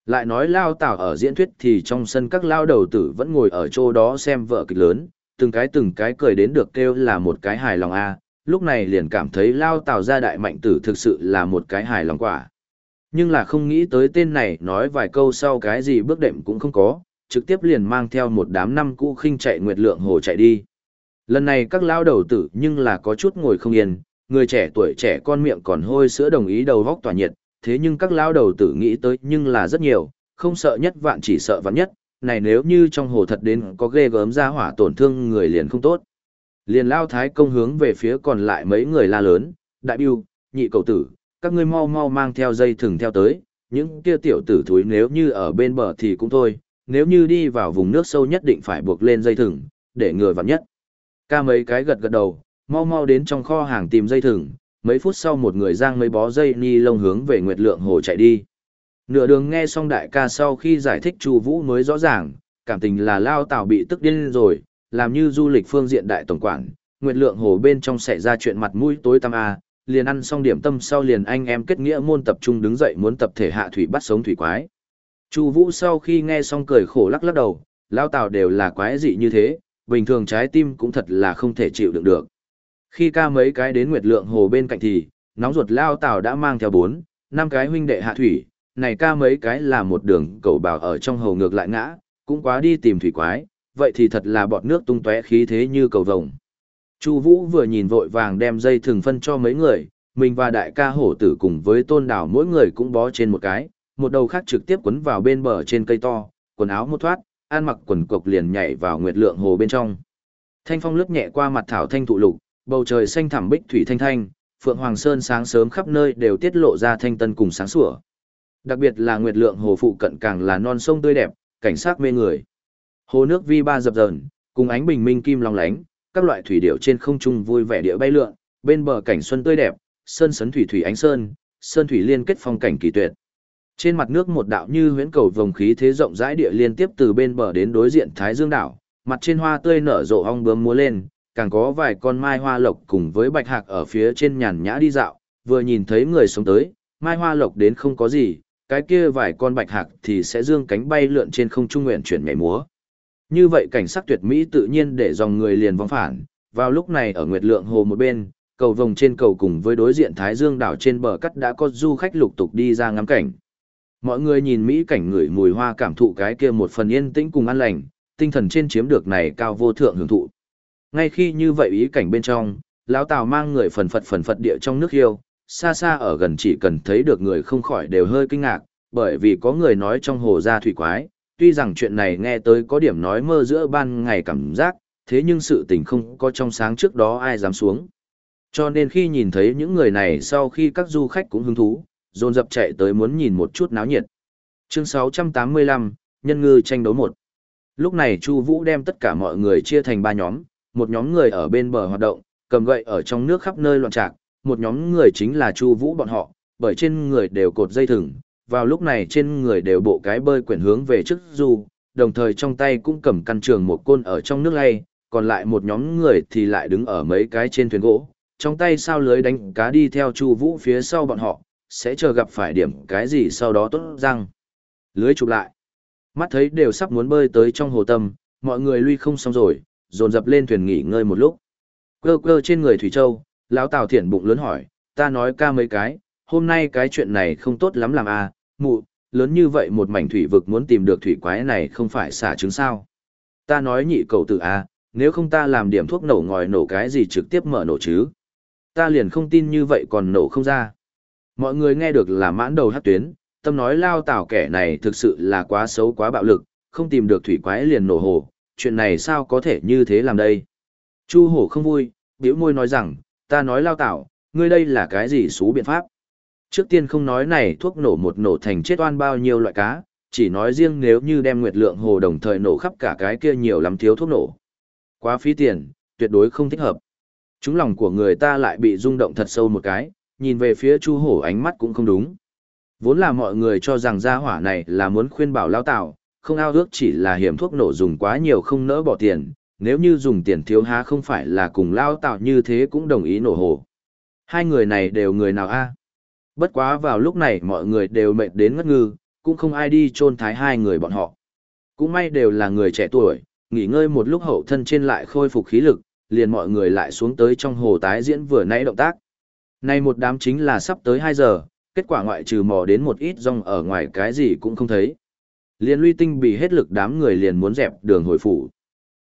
Lại nói lao tảo ở diễn thuyết thì trong sân các lao đầu tử vẫn ngồi ở chỗ đó xem vợ kịch lớn, từng cái từng cái cười đến được kêu là một cái hài lòng a lúc này liền cảm thấy lao tảo ra đại mạnh tử thực sự là một cái hài lòng quả. Nhưng là không nghĩ tới tên này nói vài câu sau cái gì bước đệm cũng không có, trực tiếp liền mang theo một đám năm cũ khinh chạy nguyệt lượng hồ chạy đi. Lần này các lao đầu tử nhưng là có chút ngồi không yên, người trẻ tuổi trẻ con miệng còn hôi sữa đồng ý đầu vóc tỏa nhiệt, thế nhưng các lao đầu tử nghĩ tới nhưng là rất nhiều, không sợ nhất vạn chỉ sợ vạn nhất, này nếu như trong hồ thật đến có ghê gớm ra hỏa tổn thương người liền không tốt. Liền lao thái công hướng về phía còn lại mấy người la lớn, đại biêu, nhị cầu tử, các ngươi mau mau mang theo dây thừng theo tới, những kia tiểu tử thúi nếu như ở bên bờ thì cũng thôi, nếu như đi vào vùng nước sâu nhất định phải buộc lên dây thừng, để người vặn nhất. Ca mấy cái gật gật đầu, mau mau đến trong kho hàng tìm dây thừng, mấy phút sau một người giang mấy bó dây ni lông hướng về Nguyệt Lượng Hồ chạy đi. Nửa đường nghe xong đại ca sau khi giải thích Chu Vũ mới rõ ràng, cảm tình là Lao Tào bị tức điên rồi, làm như du lịch phương diện đại tổng quản, Nguyệt Lượng Hồ bên trong xảy ra chuyện mặt mũi tối tăm a, liền ăn xong điểm tâm sau liền anh em kết nghĩa môn tập trung đứng dậy muốn tập thể hạ thủy bắt sống thủy quái. Chu Vũ sau khi nghe xong cười khổ lắc lắc đầu, Lao Tào đều là quái dị như thế, bình thường trái tim cũng thật là không thể chịu đựng được. Khi ca mấy cái đến Nguyệt Lượng Hồ bên cạnh thì, nóng ruột lao tào đã mang theo bốn, năm cái huynh đệ hạ thủy, này ca mấy cái là một đường cầu bào ở trong hồ ngược lại ngã, cũng quá đi tìm thủy quái, vậy thì thật là bọt nước tung tóe khí thế như cầu vồng. Chu Vũ vừa nhìn vội vàng đem dây thừng phân cho mấy người, mình và đại ca hổ tử cùng với tôn đảo mỗi người cũng bó trên một cái, một đầu khác trực tiếp quấn vào bên bờ trên cây to, quần áo một thoát, an mặc quần cộc liền nhảy vào nguyệt lượng hồ bên trong. Thanh phong lướt nhẹ qua mặt thảo thanh thụ lục, bầu trời xanh thẳm bích thủy thanh thanh, Phượng Hoàng Sơn sáng sớm khắp nơi đều tiết lộ ra thanh tân cùng sáng sủa. Đặc biệt là nguyệt lượng hồ phụ cận càng là non sông tươi đẹp, cảnh sắc mê người. Hồ nước vi ba dập dờn, cùng ánh bình minh kim long lánh, các loại thủy điểu trên không trung vui vẻ địa bay lượn, bên bờ cảnh xuân tươi đẹp, sơn sấn thủy thủy ánh sơn, sơn thủy liên kết phong cảnh kỳ tuyệt. Trên mặt nước một đạo như huyễn cầu vòng khí thế rộng rãi địa liên tiếp từ bên bờ đến đối diện Thái Dương đảo, mặt trên hoa tươi nở rộ ong bướm múa lên, càng có vài con mai hoa lộc cùng với bạch hạc ở phía trên nhàn nhã đi dạo, vừa nhìn thấy người sống tới, mai hoa lộc đến không có gì, cái kia vài con bạch hạc thì sẽ dương cánh bay lượn trên không trung nguyện chuyển nhảy múa. Như vậy cảnh sắc tuyệt mỹ tự nhiên để dòng người liền vong phản, vào lúc này ở Nguyệt Lượng Hồ một bên, cầu vồng trên cầu cùng với đối diện Thái Dương đảo trên bờ cắt đã có du khách lục tục đi ra ngắm cảnh. Mọi người nhìn mỹ cảnh ngửi mùi hoa cảm thụ cái kia một phần yên tĩnh cùng an lành, tinh thần trên chiếm được này cao vô thượng hưởng thụ. Ngay khi như vậy ý cảnh bên trong, lão Tào mang người phần phật phần phật địa trong nước hiêu, xa xa ở gần chỉ cần thấy được người không khỏi đều hơi kinh ngạc, bởi vì có người nói trong hồ ra thủy quái, tuy rằng chuyện này nghe tới có điểm nói mơ giữa ban ngày cảm giác, thế nhưng sự tình không có trong sáng trước đó ai dám xuống. Cho nên khi nhìn thấy những người này sau khi các du khách cũng hứng thú, dồn dập chạy tới muốn nhìn một chút náo nhiệt. Chương 685, Nhân ngư tranh đấu một. Lúc này Chu Vũ đem tất cả mọi người chia thành ba nhóm, một nhóm người ở bên bờ hoạt động, cầm gậy ở trong nước khắp nơi loạn trạc, một nhóm người chính là Chu Vũ bọn họ, bởi trên người đều cột dây thừng, vào lúc này trên người đều bộ cái bơi quyển hướng về trước dù, đồng thời trong tay cũng cầm căn trường một côn ở trong nước lay, còn lại một nhóm người thì lại đứng ở mấy cái trên thuyền gỗ, trong tay sao lưới đánh cá đi theo Chu Vũ phía sau bọn họ, sẽ chờ gặp phải điểm cái gì sau đó tốt răng. Lưới chụp lại. Mắt thấy đều sắp muốn bơi tới trong hồ tâm, mọi người lui không xong rồi, dồn dập lên thuyền nghỉ ngơi một lúc. Cơ cơ trên người Thủy Châu, lão Tào Thiển bụng lớn hỏi, ta nói ca mấy cái, hôm nay cái chuyện này không tốt lắm làm à, mụ, lớn như vậy một mảnh thủy vực muốn tìm được thủy quái này không phải xả trứng sao. Ta nói nhị cầu tử à, Nếu không ta làm điểm thuốc nổ ngòi nổ cái gì trực tiếp mở nổ chứ? Ta liền không tin như vậy còn nổ không ra. Mọi người nghe được là mãn đầu hát tuyến, tâm nói lao tảo kẻ này thực sự là quá xấu quá bạo lực, không tìm được thủy quái liền nổ hồ, chuyện này sao có thể như thế làm đây? Chu hổ không vui, biểu môi nói rằng, ta nói lao Tạo, ngươi đây là cái gì xú biện pháp? Trước tiên không nói này thuốc nổ một nổ thành chết oan bao nhiêu loại cá, chỉ nói riêng nếu như đem nguyệt lượng hồ đồng thời nổ khắp cả cái kia nhiều lắm thiếu thuốc nổ. Quá phí tiền, tuyệt đối không thích hợp. Chúng lòng của người ta lại bị rung động thật sâu một cái, nhìn về phía chu hổ ánh mắt cũng không đúng. Vốn là mọi người cho rằng gia hỏa này là muốn khuyên bảo lao tạo, không ao ước chỉ là hiểm thuốc nổ dùng quá nhiều không nỡ bỏ tiền, nếu như dùng tiền thiếu há không phải là cùng lao tạo như thế cũng đồng ý nổ hồ. Hai người này đều người nào a? Bất quá vào lúc này mọi người đều mệt đến ngất ngư, cũng không ai đi chôn thái hai người bọn họ. Cũng may đều là người trẻ tuổi, nghỉ ngơi một lúc hậu thân trên lại khôi phục khí lực, liền mọi người lại xuống tới trong hồ tái diễn vừa nãy động tác. Nay một đám chính là sắp tới 2 giờ, kết quả ngoại trừ mò đến một ít rong ở ngoài cái gì cũng không thấy. Liên luy tinh bị hết lực đám người liền muốn dẹp đường hồi phủ.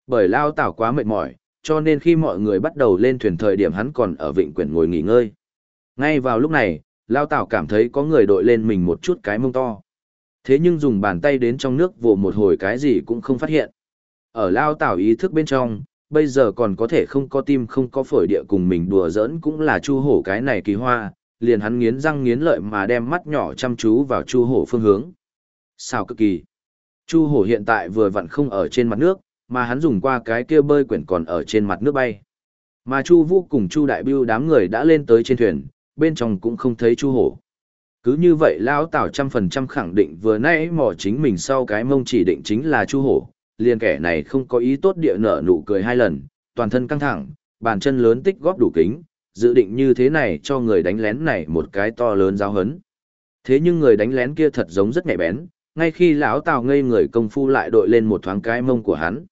Bởi lao tảo quá mệt mỏi, cho nên khi mọi người bắt đầu lên thuyền thời điểm hắn còn ở vịnh quyển ngồi nghỉ ngơi. Ngay vào lúc này, lao tảo cảm thấy có người đội lên mình một chút cái mông to. Thế nhưng dùng bàn tay đến trong nước vồ một hồi cái gì cũng không phát hiện. Ở lao tảo ý thức bên trong, bây giờ còn có thể không có tim không có phổi địa cùng mình đùa giỡn cũng là chu hổ cái này kỳ hoa, liền hắn nghiến răng nghiến lợi mà đem mắt nhỏ chăm chú vào chu hổ phương hướng. Sao cực kỳ. Chu hổ hiện tại vừa vặn không ở trên mặt nước, mà hắn dùng qua cái kia bơi quyển còn ở trên mặt nước bay. Mà Chu Vũ cùng Chu Đại Bưu đám người đã lên tới trên thuyền, bên trong cũng không thấy Chu Hổ. Cứ như vậy lão Tào trăm phần trăm khẳng định vừa nãy mò chính mình sau cái mông chỉ định chính là Chu Hổ, liền kẻ này không có ý tốt địa nở nụ cười hai lần, toàn thân căng thẳng, bàn chân lớn tích góp đủ kính, dự định như thế này cho người đánh lén này một cái to lớn giáo hấn. Thế nhưng người đánh lén kia thật giống rất nhạy bén, ngay khi lão Tào ngây người công phu lại đội lên một thoáng cái mông của hắn.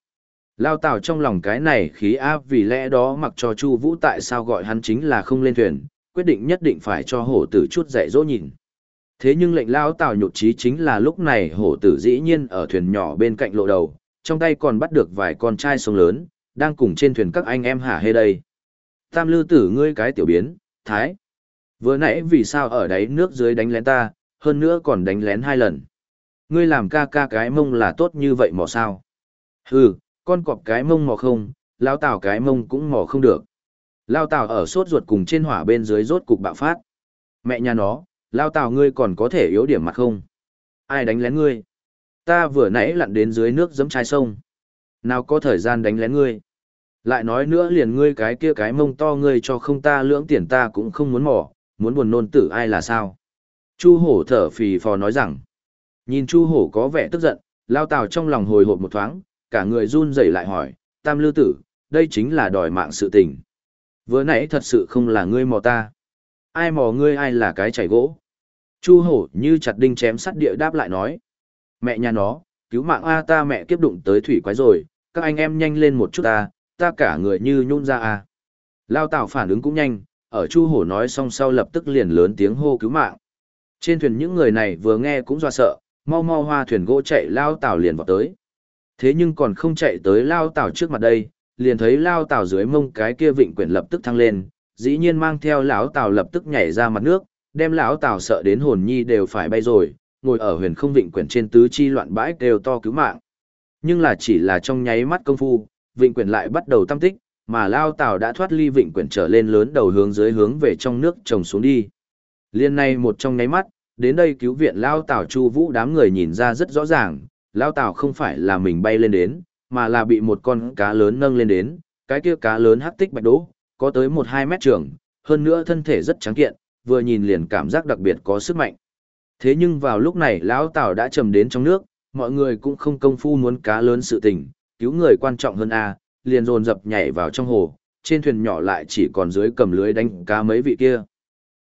Lao Tào trong lòng cái này khí áp vì lẽ đó mặc cho Chu Vũ tại sao gọi hắn chính là không lên thuyền, quyết định nhất định phải cho hổ tử chút dạy dỗ nhìn. Thế nhưng lệnh Lao Tào nhụt chí chính là lúc này hổ tử dĩ nhiên ở thuyền nhỏ bên cạnh lộ đầu, trong tay còn bắt được vài con trai sông lớn, đang cùng trên thuyền các anh em hả hê đây. Tam lư tử ngươi cái tiểu biến, thái. Vừa nãy vì sao ở đáy nước dưới đánh lén ta, hơn nữa còn đánh lén hai lần. Ngươi làm ca ca cái mông là tốt như vậy mò sao. Hừ, con cọp cái mông mò không, lao tảo cái mông cũng mò không được. Lao tảo ở sốt ruột cùng trên hỏa bên dưới rốt cục bạo phát. Mẹ nhà nó, lao tảo ngươi còn có thể yếu điểm mặt không? Ai đánh lén ngươi? Ta vừa nãy lặn đến dưới nước giấm chai sông. Nào có thời gian đánh lén ngươi? Lại nói nữa liền ngươi cái kia cái mông to ngươi cho không ta lưỡng tiền ta cũng không muốn mò, muốn buồn nôn tử ai là sao? Chu hổ thở phì phò nói rằng. Nhìn chu hổ có vẻ tức giận, lao tào trong lòng hồi hộp một thoáng, cả người run rẩy lại hỏi, tam lư tử, đây chính là đòi mạng sự tình. Vừa nãy thật sự không là ngươi mò ta. Ai mò ngươi ai là cái chảy gỗ. Chu hổ như chặt đinh chém sắt địa đáp lại nói. Mẹ nhà nó, cứu mạng A ta mẹ kiếp đụng tới thủy quái rồi, các anh em nhanh lên một chút ta, ta cả người như nhún ra A. Lao tào phản ứng cũng nhanh, ở chu hổ nói xong sau lập tức liền lớn tiếng hô cứu mạng. Trên thuyền những người này vừa nghe cũng do sợ, mau mau hoa thuyền gỗ chạy lao tảo liền vào tới. Thế nhưng còn không chạy tới lao tảo trước mặt đây, liền thấy lao tảo dưới mông cái kia vịnh quyển lập tức thăng lên, dĩ nhiên mang theo lão tảo lập tức nhảy ra mặt nước, đem lão tảo sợ đến hồn nhi đều phải bay rồi, ngồi ở huyền không vịnh quyển trên tứ chi loạn bãi đều to cứu mạng. Nhưng là chỉ là trong nháy mắt công phu, vịnh quyển lại bắt đầu tăng tích, mà lao tảo đã thoát ly vịnh quyển trở lên lớn đầu hướng dưới hướng về trong nước trồng xuống đi. Liên này một trong nháy mắt, đến đây cứu viện lao tảo chu vũ đám người nhìn ra rất rõ ràng, lao tảo không phải là mình bay lên đến, mà là bị một con cá lớn nâng lên đến, cái kia cá lớn hắc tích bạch đỗ, có tới một hai mét trường, hơn nữa thân thể rất trắng kiện, vừa nhìn liền cảm giác đặc biệt có sức mạnh. Thế nhưng vào lúc này lão tảo đã chầm đến trong nước, mọi người cũng không công phu muốn cá lớn sự tình, cứu người quan trọng hơn a, liền dồn dập nhảy vào trong hồ, trên thuyền nhỏ lại chỉ còn dưới cầm lưới đánh cá mấy vị kia.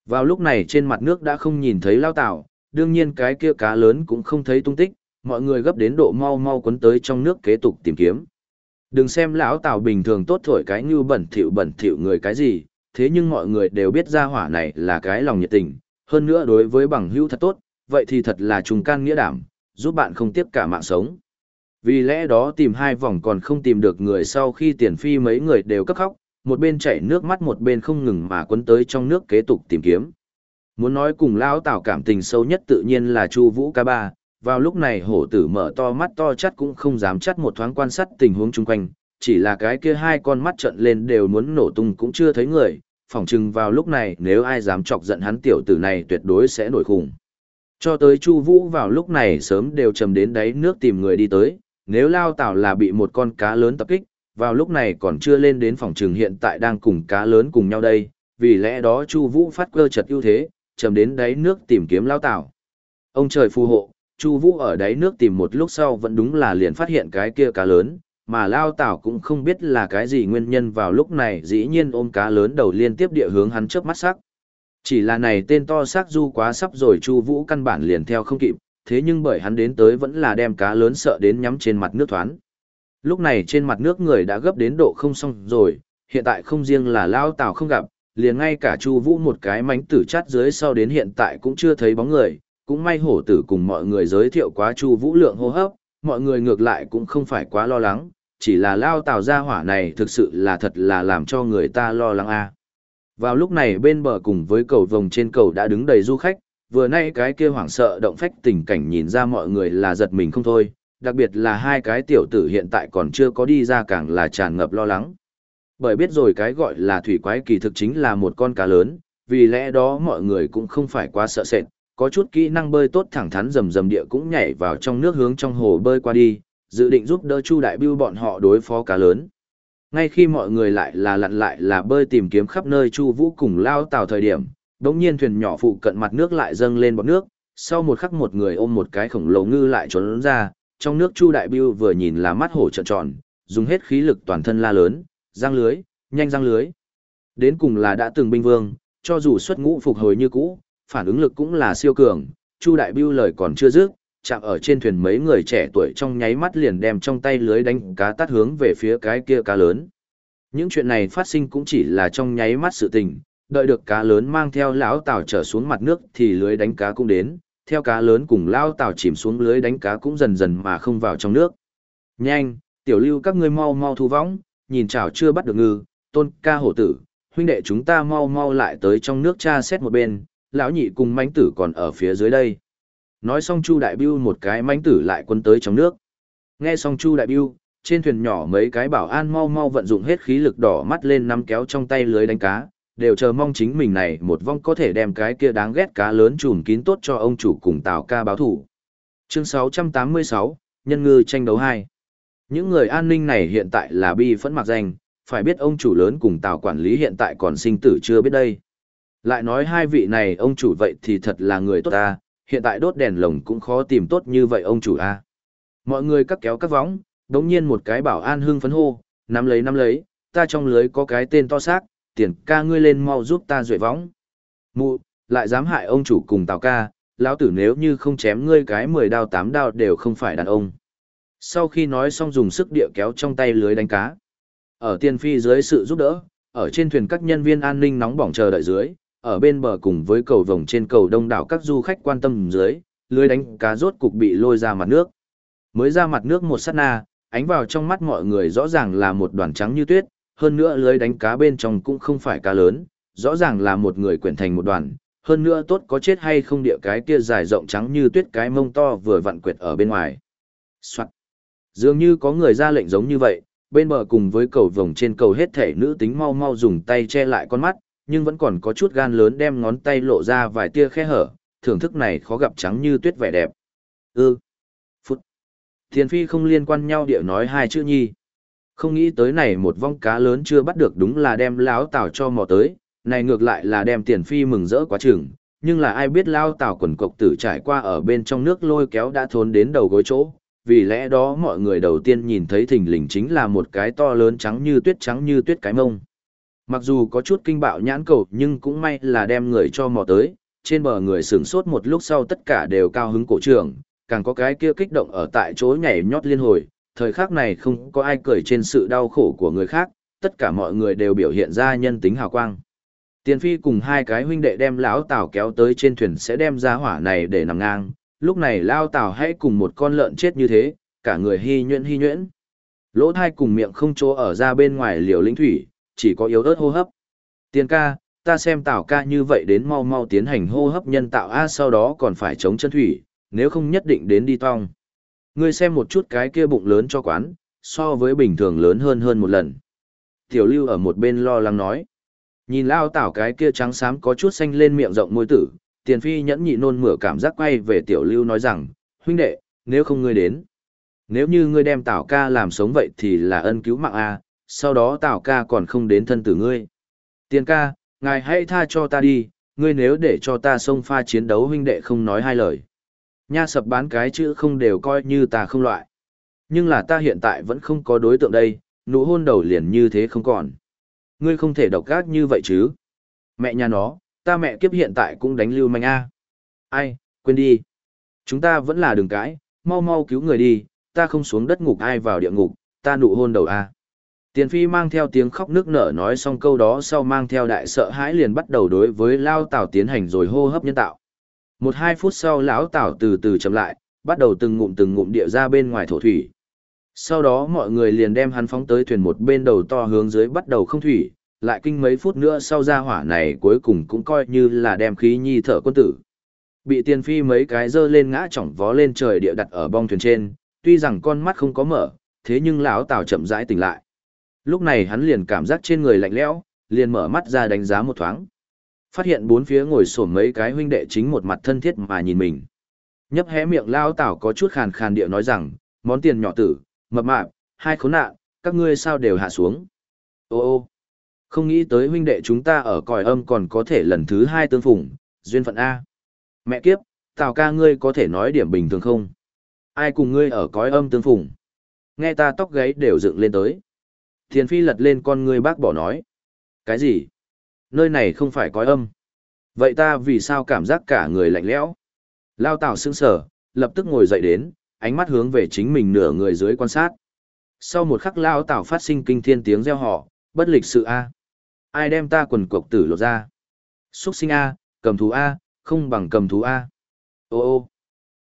Vào lúc này trên mặt nước đã không nhìn thấy lao tảo, đương nhiên cái kia cá lớn cũng không thấy tung tích, mọi người gấp đến độ mau mau quấn tới trong nước kế tục tìm kiếm. Đừng xem lão tảo bình thường tốt thổi cái như bẩn thỉu bẩn thỉu người cái gì, thế nhưng mọi người đều biết ra hỏa này là cái lòng nhiệt tình, hơn nữa đối với bằng hữu thật tốt, vậy thì thật là trùng can nghĩa đảm, giúp bạn không tiếp cả mạng sống. Vì lẽ đó tìm hai vòng còn không tìm được người sau khi tiền phi mấy người đều cấp khóc, một bên chảy nước mắt một bên không ngừng mà quấn tới trong nước kế tục tìm kiếm. Muốn nói cùng Lão Tào cảm tình sâu nhất tự nhiên là Chu Vũ ca ba, vào lúc này hổ tử mở to mắt to chắt cũng không dám chắt một thoáng quan sát tình huống chung quanh, chỉ là cái kia hai con mắt trợn lên đều muốn nổ tung cũng chưa thấy người, phỏng chừng vào lúc này nếu ai dám chọc giận hắn tiểu tử này tuyệt đối sẽ nổi khủng. Cho tới Chu Vũ vào lúc này sớm đều trầm đến đáy nước tìm người đi tới, nếu lao tảo là bị một con cá lớn tập kích, vào lúc này còn chưa lên đến phòng trường hiện tại đang cùng cá lớn cùng nhau đây, vì lẽ đó Chu Vũ phát cơ chật ưu thế, trầm đến đáy nước tìm kiếm lao tảo. Ông trời phù hộ, Chu Vũ ở đáy nước tìm một lúc sau vẫn đúng là liền phát hiện cái kia cá lớn, mà lao tảo cũng không biết là cái gì nguyên nhân vào lúc này dĩ nhiên ôm cá lớn đầu liên tiếp địa hướng hắn chớp mắt sắc. Chỉ là này tên to xác du quá sắp rồi Chu Vũ căn bản liền theo không kịp, thế nhưng bởi hắn đến tới vẫn là đem cá lớn sợ đến nhắm trên mặt nước thoán. Lúc này trên mặt nước người đã gấp đến độ không xong rồi, hiện tại không riêng là lao tào không gặp, liền ngay cả Chu Vũ một cái mánh tử chát dưới sau đến hiện tại cũng chưa thấy bóng người, cũng may hổ tử cùng mọi người giới thiệu quá Chu Vũ lượng hô hấp, mọi người ngược lại cũng không phải quá lo lắng, chỉ là lao tào ra hỏa này thực sự là thật là làm cho người ta lo lắng a. Vào lúc này bên bờ cùng với cầu vồng trên cầu đã đứng đầy du khách, vừa nay cái kia hoảng sợ động phách tình cảnh nhìn ra mọi người là giật mình không thôi, đặc biệt là hai cái tiểu tử hiện tại còn chưa có đi ra càng là tràn ngập lo lắng. Bởi biết rồi cái gọi là thủy quái kỳ thực chính là một con cá lớn, vì lẽ đó mọi người cũng không phải quá sợ sệt, có chút kỹ năng bơi tốt thẳng thắn rầm rầm địa cũng nhảy vào trong nước hướng trong hồ bơi qua đi, dự định giúp đỡ Chu Đại Bưu bọn họ đối phó cá lớn. Ngay khi mọi người lại là lặn lại là bơi tìm kiếm khắp nơi Chu Vũ cùng lao tàu thời điểm, đống nhiên thuyền nhỏ phụ cận mặt nước lại dâng lên bọt nước, sau một khắc một người ôm một cái khổng lồ ngư lại trốn ra, trong nước Chu Đại Biêu vừa nhìn là mắt hổ trợn tròn, dùng hết khí lực toàn thân la lớn, giang lưới, nhanh giang lưới. Đến cùng là đã từng binh vương, cho dù xuất ngũ phục hồi như cũ, phản ứng lực cũng là siêu cường, Chu Đại Biêu lời còn chưa dứt, chạm ở trên thuyền mấy người trẻ tuổi trong nháy mắt liền đem trong tay lưới đánh cá tắt hướng về phía cái kia cá lớn. Những chuyện này phát sinh cũng chỉ là trong nháy mắt sự tình, đợi được cá lớn mang theo lão tảo trở xuống mặt nước thì lưới đánh cá cũng đến, theo cá lớn cùng lao tảo chìm xuống lưới đánh cá cũng dần dần mà không vào trong nước. Nhanh, tiểu lưu các ngươi mau mau thu võng, nhìn chảo chưa bắt được ngư, tôn ca hổ tử, huynh đệ chúng ta mau mau lại tới trong nước tra xét một bên, lão nhị cùng mãnh tử còn ở phía dưới đây. Nói xong Chu Đại Biêu một cái mãnh tử lại quân tới trong nước. Nghe xong Chu Đại Biêu, trên thuyền nhỏ mấy cái bảo an mau mau vận dụng hết khí lực đỏ mắt lên nắm kéo trong tay lưới đánh cá, đều chờ mong chính mình này một vong có thể đem cái kia đáng ghét cá lớn trùm kín tốt cho ông chủ cùng Tào ca báo thủ. Chương 686, Nhân ngư tranh đấu 2 Những người an ninh này hiện tại là bi phẫn mặc danh, phải biết ông chủ lớn cùng Tào quản lý hiện tại còn sinh tử chưa biết đây. Lại nói hai vị này ông chủ vậy thì thật là người tốt ta, hiện tại đốt đèn lồng cũng khó tìm tốt như vậy ông chủ a. Mọi người cắt kéo cắt võng, đống nhiên một cái bảo an hưng phấn hô, nắm lấy nắm lấy, ta trong lưới có cái tên to xác, tiền ca ngươi lên mau giúp ta duệ võng. Mụ, lại dám hại ông chủ cùng tào ca, lão tử nếu như không chém ngươi cái mười đao tám đao đều không phải đàn ông. Sau khi nói xong dùng sức địa kéo trong tay lưới đánh cá. Ở tiên phi dưới sự giúp đỡ, ở trên thuyền các nhân viên an ninh nóng bỏng chờ đợi dưới, ở bên bờ cùng với cầu vồng trên cầu đông đảo các du khách quan tâm dưới, lưới đánh cá rốt cục bị lôi ra mặt nước. Mới ra mặt nước một sát na, ánh vào trong mắt mọi người rõ ràng là một đoàn trắng như tuyết, hơn nữa lưới đánh cá bên trong cũng không phải cá lớn, rõ ràng là một người quyển thành một đoàn, hơn nữa tốt có chết hay không địa cái kia dài rộng trắng như tuyết cái mông to vừa vặn quyệt ở bên ngoài. Soạn. Dường như có người ra lệnh giống như vậy, bên bờ cùng với cầu vồng trên cầu hết thể nữ tính mau mau dùng tay che lại con mắt, nhưng vẫn còn có chút gan lớn đem ngón tay lộ ra vài tia khe hở, thưởng thức này khó gặp trắng như tuyết vẻ đẹp. Ư. Phút. Thiên phi không liên quan nhau địa nói hai chữ nhi. Không nghĩ tới này một vong cá lớn chưa bắt được đúng là đem lão tảo cho mò tới, này ngược lại là đem tiền phi mừng rỡ quá chừng, nhưng là ai biết lao tảo quần cộc tử trải qua ở bên trong nước lôi kéo đã thốn đến đầu gối chỗ, vì lẽ đó mọi người đầu tiên nhìn thấy thình lình chính là một cái to lớn trắng như tuyết trắng như tuyết cái mông. Mặc dù có chút kinh bạo nhãn cầu nhưng cũng may là đem người cho mò tới, trên bờ người sửng sốt một lúc sau tất cả đều cao hứng cổ trưởng, càng có cái kia kích động ở tại chỗ nhảy nhót liên hồi, thời khắc này không có ai cười trên sự đau khổ của người khác, tất cả mọi người đều biểu hiện ra nhân tính hào quang. Tiền phi cùng hai cái huynh đệ đem lão tảo kéo tới trên thuyền sẽ đem ra hỏa này để nằm ngang, lúc này lao tảo hãy cùng một con lợn chết như thế, cả người hy nhuyễn hy nhuyễn. Lỗ thai cùng miệng không chỗ ở ra bên ngoài liều lĩnh thủy, chỉ có yếu ớt hô hấp. Tiền ca, ta xem tảo ca như vậy đến mau mau tiến hành hô hấp nhân tạo A sau đó còn phải chống chân thủy, nếu không nhất định đến đi tong. Ngươi xem một chút cái kia bụng lớn cho quán, so với bình thường lớn hơn hơn một lần. Tiểu lưu ở một bên lo lắng nói. Nhìn lao tảo cái kia trắng xám có chút xanh lên miệng rộng môi tử, tiền phi nhẫn nhị nôn mửa cảm giác quay về tiểu lưu nói rằng, huynh đệ, nếu không ngươi đến. Nếu như ngươi đem tảo ca làm sống vậy thì là ân cứu mạng A, sau đó tảo ca còn không đến thân tử ngươi. Tiền ca, ngài hãy tha cho ta đi, ngươi nếu để cho ta xông pha chiến đấu huynh đệ không nói hai lời. Nha sập bán cái chữ không đều coi như ta không loại. Nhưng là ta hiện tại vẫn không có đối tượng đây, nụ hôn đầu liền như thế không còn. Ngươi không thể độc gác như vậy chứ. Mẹ nhà nó, ta mẹ kiếp hiện tại cũng đánh lưu manh a. Ai, quên đi. Chúng ta vẫn là đường cãi, mau mau cứu người đi, ta không xuống đất ngục ai vào địa ngục, ta nụ hôn đầu a. Tiền phi mang theo tiếng khóc nước nở nói xong câu đó sau mang theo đại sợ hãi liền bắt đầu đối với lao tào tiến hành rồi hô hấp nhân tạo. Một hai phút sau lão tảo từ từ chậm lại, bắt đầu từng ngụm từng ngụm địa ra bên ngoài thổ thủy. Sau đó mọi người liền đem hắn phóng tới thuyền một bên đầu to hướng dưới bắt đầu không thủy, lại kinh mấy phút nữa sau ra hỏa này cuối cùng cũng coi như là đem khí nhi thở quân tử. Bị tiền phi mấy cái dơ lên ngã chỏng vó lên trời địa đặt ở bong thuyền trên, tuy rằng con mắt không có mở, thế nhưng lão tào chậm rãi tỉnh lại. Lúc này hắn liền cảm giác trên người lạnh lẽo, liền mở mắt ra đánh giá một thoáng. Phát hiện bốn phía ngồi xổm mấy cái huynh đệ chính một mặt thân thiết mà nhìn mình. Nhấp hé miệng lao tảo có chút khàn khàn địa nói rằng, món tiền nhỏ tử, mập mạp, hai khốn nạn, các ngươi sao đều hạ xuống. Ô ô, không nghĩ tới huynh đệ chúng ta ở còi âm còn có thể lần thứ hai tương phùng, duyên phận A. Mẹ kiếp, tào ca ngươi có thể nói điểm bình thường không? Ai cùng ngươi ở cõi âm tương phùng? Nghe ta tóc gáy đều dựng lên tới. Thiền phi lật lên con ngươi bác bỏ nói. Cái gì? Nơi này không phải cõi âm. Vậy ta vì sao cảm giác cả người lạnh lẽo? Lao tảo sững sờ, lập tức ngồi dậy đến, ánh mắt hướng về chính mình nửa người dưới quan sát. Sau một khắc lao tảo phát sinh kinh thiên tiếng reo họ, bất lịch sự A. Ai đem ta quần cục tử lột ra? Xuất sinh A, cầm thú A, không bằng cầm thú A. Ô ô.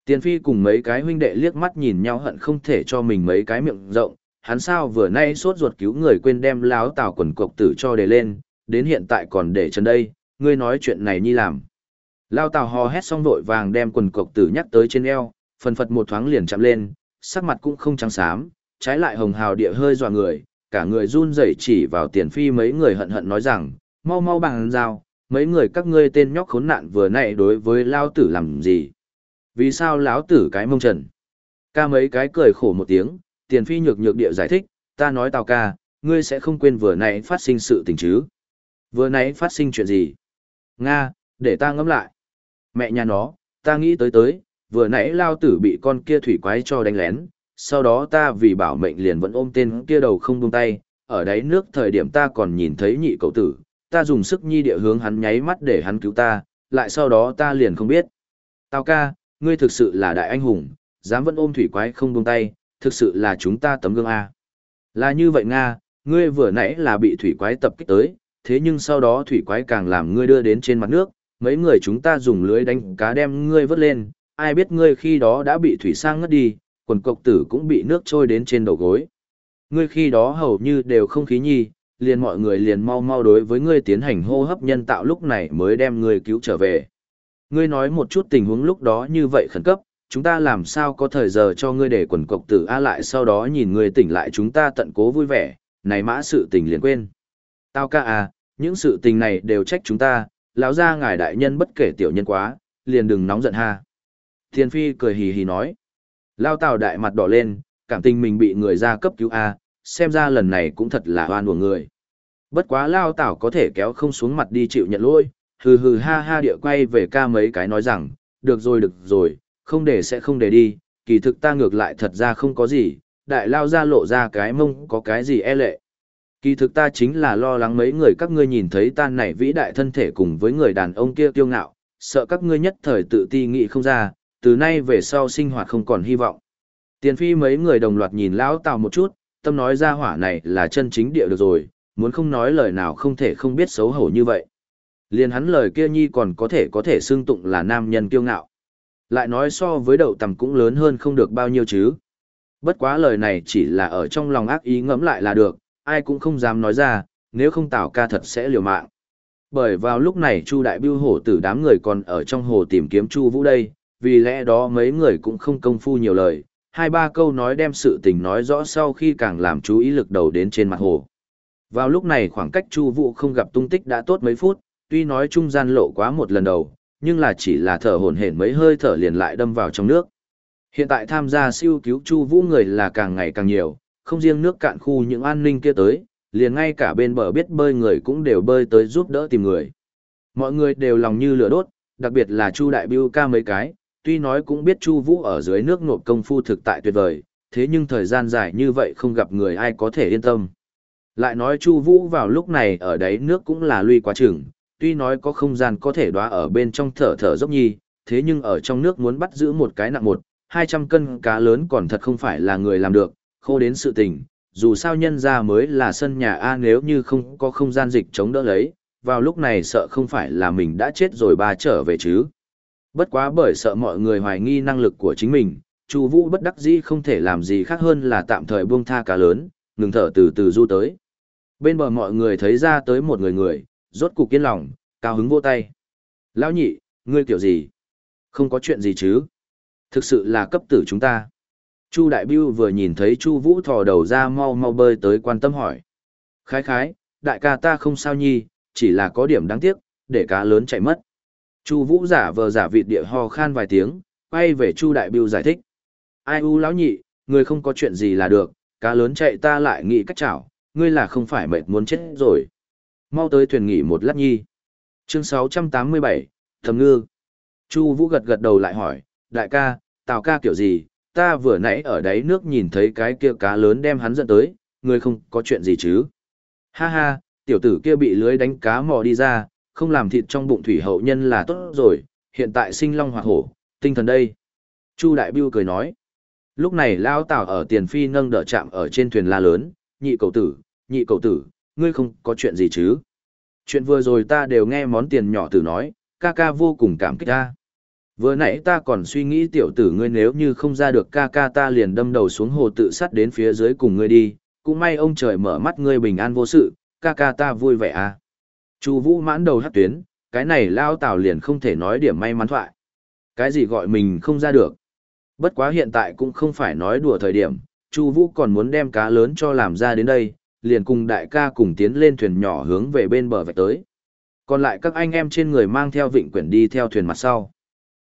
Tiền phi cùng mấy cái huynh đệ liếc mắt nhìn nhau hận không thể cho mình mấy cái miệng rộng, hắn sao vừa nay sốt ruột cứu người quên đem láo tảo quần cộc tử cho đề lên, đến hiện tại còn để trần đây, ngươi nói chuyện này nhi làm. Lao tào hò hét xong vội vàng đem quần cộc tử nhắc tới trên eo, phần phật một thoáng liền chạm lên, sắc mặt cũng không trắng xám, trái lại hồng hào địa hơi dọa người, cả người run rẩy chỉ vào tiền phi mấy người hận hận nói rằng, mau mau bằng dao, mấy người các ngươi tên nhóc khốn nạn vừa nãy đối với lao tử làm gì? Vì sao lão tử cái mông trần? Ca mấy cái cười khổ một tiếng, tiền phi nhược nhược địa giải thích, ta nói tào ca, ngươi sẽ không quên vừa nãy phát sinh sự tình chứ? Vừa nãy phát sinh chuyện gì? Nga, để ta ngẫm lại. Mẹ nhà nó, ta nghĩ tới tới, vừa nãy lao tử bị con kia thủy quái cho đánh lén, sau đó ta vì bảo mệnh liền vẫn ôm tên kia đầu không buông tay, ở đáy nước thời điểm ta còn nhìn thấy nhị cậu tử, ta dùng sức nhi địa hướng hắn nháy mắt để hắn cứu ta, lại sau đó ta liền không biết. Tao ca, ngươi thực sự là đại anh hùng, dám vẫn ôm thủy quái không buông tay, thực sự là chúng ta tấm gương A. Là như vậy Nga, ngươi vừa nãy là bị thủy quái tập kích tới, thế nhưng sau đó thủy quái càng làm ngươi đưa đến trên mặt nước, mấy người chúng ta dùng lưới đánh cá đem ngươi vớt lên, ai biết ngươi khi đó đã bị thủy sang ngất đi, quần cộc tử cũng bị nước trôi đến trên đầu gối. Ngươi khi đó hầu như đều không khí nhi, liền mọi người liền mau mau đối với ngươi tiến hành hô hấp nhân tạo lúc này mới đem ngươi cứu trở về. Ngươi nói một chút tình huống lúc đó như vậy khẩn cấp, chúng ta làm sao có thời giờ cho ngươi để quần cộc tử A lại sau đó nhìn ngươi tỉnh lại chúng ta tận cố vui vẻ, này mã sự tình liền quên. Tao ca à, những sự tình này đều trách chúng ta, lão ra ngài đại nhân bất kể tiểu nhân quá, liền đừng nóng giận ha. Thiên Phi cười hì hì nói. Lao Tào đại mặt đỏ lên, cảm tình mình bị người ra cấp cứu A, xem ra lần này cũng thật là oan của người. Bất quá Lao Tào có thể kéo không xuống mặt đi chịu nhận lỗi, hừ hừ ha ha địa quay về ca mấy cái nói rằng, được rồi được rồi, không để sẽ không để đi, kỳ thực ta ngược lại thật ra không có gì, đại lao ra lộ ra cái mông có cái gì e lệ. Kỳ thực ta chính là lo lắng mấy người các ngươi nhìn thấy ta này vĩ đại thân thể cùng với người đàn ông kia kiêu ngạo, sợ các ngươi nhất thời tự ti nghị không ra, từ nay về sau sinh hoạt không còn hy vọng. Tiền phi mấy người đồng loạt nhìn lão tào một chút, tâm nói ra hỏa này là chân chính địa được rồi, muốn không nói lời nào không thể không biết xấu hổ như vậy. Liền hắn lời kia nhi còn có thể có thể xưng tụng là nam nhân kiêu ngạo. Lại nói so với đậu tầm cũng lớn hơn không được bao nhiêu chứ. Bất quá lời này chỉ là ở trong lòng ác ý ngẫm lại là được, ai cũng không dám nói ra, nếu không Tào ca thật sẽ liều mạng. Bởi vào lúc này Chu Đại Bưu hổ tử đám người còn ở trong hồ tìm kiếm Chu Vũ đây, vì lẽ đó mấy người cũng không công phu nhiều lời, hai ba câu nói đem sự tình nói rõ sau khi càng làm chú ý lực đầu đến trên mặt hồ. Vào lúc này khoảng cách Chu Vũ không gặp tung tích đã tốt mấy phút, tuy nói trung gian lộ quá một lần đầu, nhưng là chỉ là thở hổn hển mấy hơi thở liền lại đâm vào trong nước. Hiện tại tham gia siêu cứu Chu Vũ người là càng ngày càng nhiều, không riêng nước cạn khu những an ninh kia tới, liền ngay cả bên bờ biết bơi người cũng đều bơi tới giúp đỡ tìm người. Mọi người đều lòng như lửa đốt, đặc biệt là Chu Đại Biêu ca mấy cái, tuy nói cũng biết Chu Vũ ở dưới nước nộp công phu thực tại tuyệt vời, thế nhưng thời gian dài như vậy không gặp người ai có thể yên tâm. Lại nói Chu Vũ vào lúc này ở đáy nước cũng là lui quá chừng, tuy nói có không gian có thể đóa ở bên trong thở thở dốc nhi, thế nhưng ở trong nước muốn bắt giữ một cái nặng một, 200 cân cá lớn còn thật không phải là người làm được, khô đến sự tình, dù sao nhân ra mới là sân nhà A nếu như không có không gian dịch chống đỡ lấy, vào lúc này sợ không phải là mình đã chết rồi ba trở về chứ. Bất quá bởi sợ mọi người hoài nghi năng lực của chính mình, Chu Vũ bất đắc dĩ không thể làm gì khác hơn là tạm thời buông tha cá lớn, ngừng thở từ từ du tới. Bên bờ mọi người thấy ra tới một người người, rốt cục kiên lòng, cao hứng vô tay. Lão nhị, ngươi kiểu gì? Không có chuyện gì chứ? Thực sự là cấp tử chúng ta. Chu Đại Biêu vừa nhìn thấy Chu Vũ thò đầu ra mau mau bơi tới quan tâm hỏi. Khái khái, đại ca ta không sao nhi, chỉ là có điểm đáng tiếc, để cá lớn chạy mất. Chu Vũ giả vờ giả vịt địa ho khan vài tiếng, quay về Chu Đại Biêu giải thích. Ai u lão nhị, người không có chuyện gì là được, cá lớn chạy ta lại nghĩ cách chảo, ngươi là không phải mệt muốn chết rồi. Mau tới thuyền nghỉ một lát nhi. Chương 687, Thầm Ngư. Chu Vũ gật gật đầu lại hỏi, đại ca, tào ca kiểu gì, ta vừa nãy ở đáy nước nhìn thấy cái kia cá lớn đem hắn dẫn tới, ngươi không có chuyện gì chứ. Ha ha, tiểu tử kia bị lưới đánh cá mò đi ra, không làm thịt trong bụng thủy hậu nhân là tốt rồi, hiện tại sinh long hoặc hổ, tinh thần đây. Chu Đại Biêu cười nói. Lúc này Lao Tào ở tiền phi nâng đỡ chạm ở trên thuyền la lớn, nhị cầu tử, nhị cầu tử, ngươi không có chuyện gì chứ. Chuyện vừa rồi ta đều nghe món tiền nhỏ tử nói, ca ca vô cùng cảm kích ta. Vừa nãy ta còn suy nghĩ tiểu tử ngươi nếu như không ra được ca ca ta liền đâm đầu xuống hồ tự sát đến phía dưới cùng ngươi đi, cũng may ông trời mở mắt ngươi bình an vô sự, ca ca ta vui vẻ à. Chu Vũ mãn đầu hất tuyến, cái này lao tào liền không thể nói điểm may mắn thoại. Cái gì gọi mình không ra được. Bất quá hiện tại cũng không phải nói đùa thời điểm, Chu Vũ còn muốn đem cá lớn cho làm ra đến đây, liền cùng đại ca cùng tiến lên thuyền nhỏ hướng về bên bờ vạch tới. Còn lại các anh em trên người mang theo vịnh quyển đi theo thuyền mặt sau.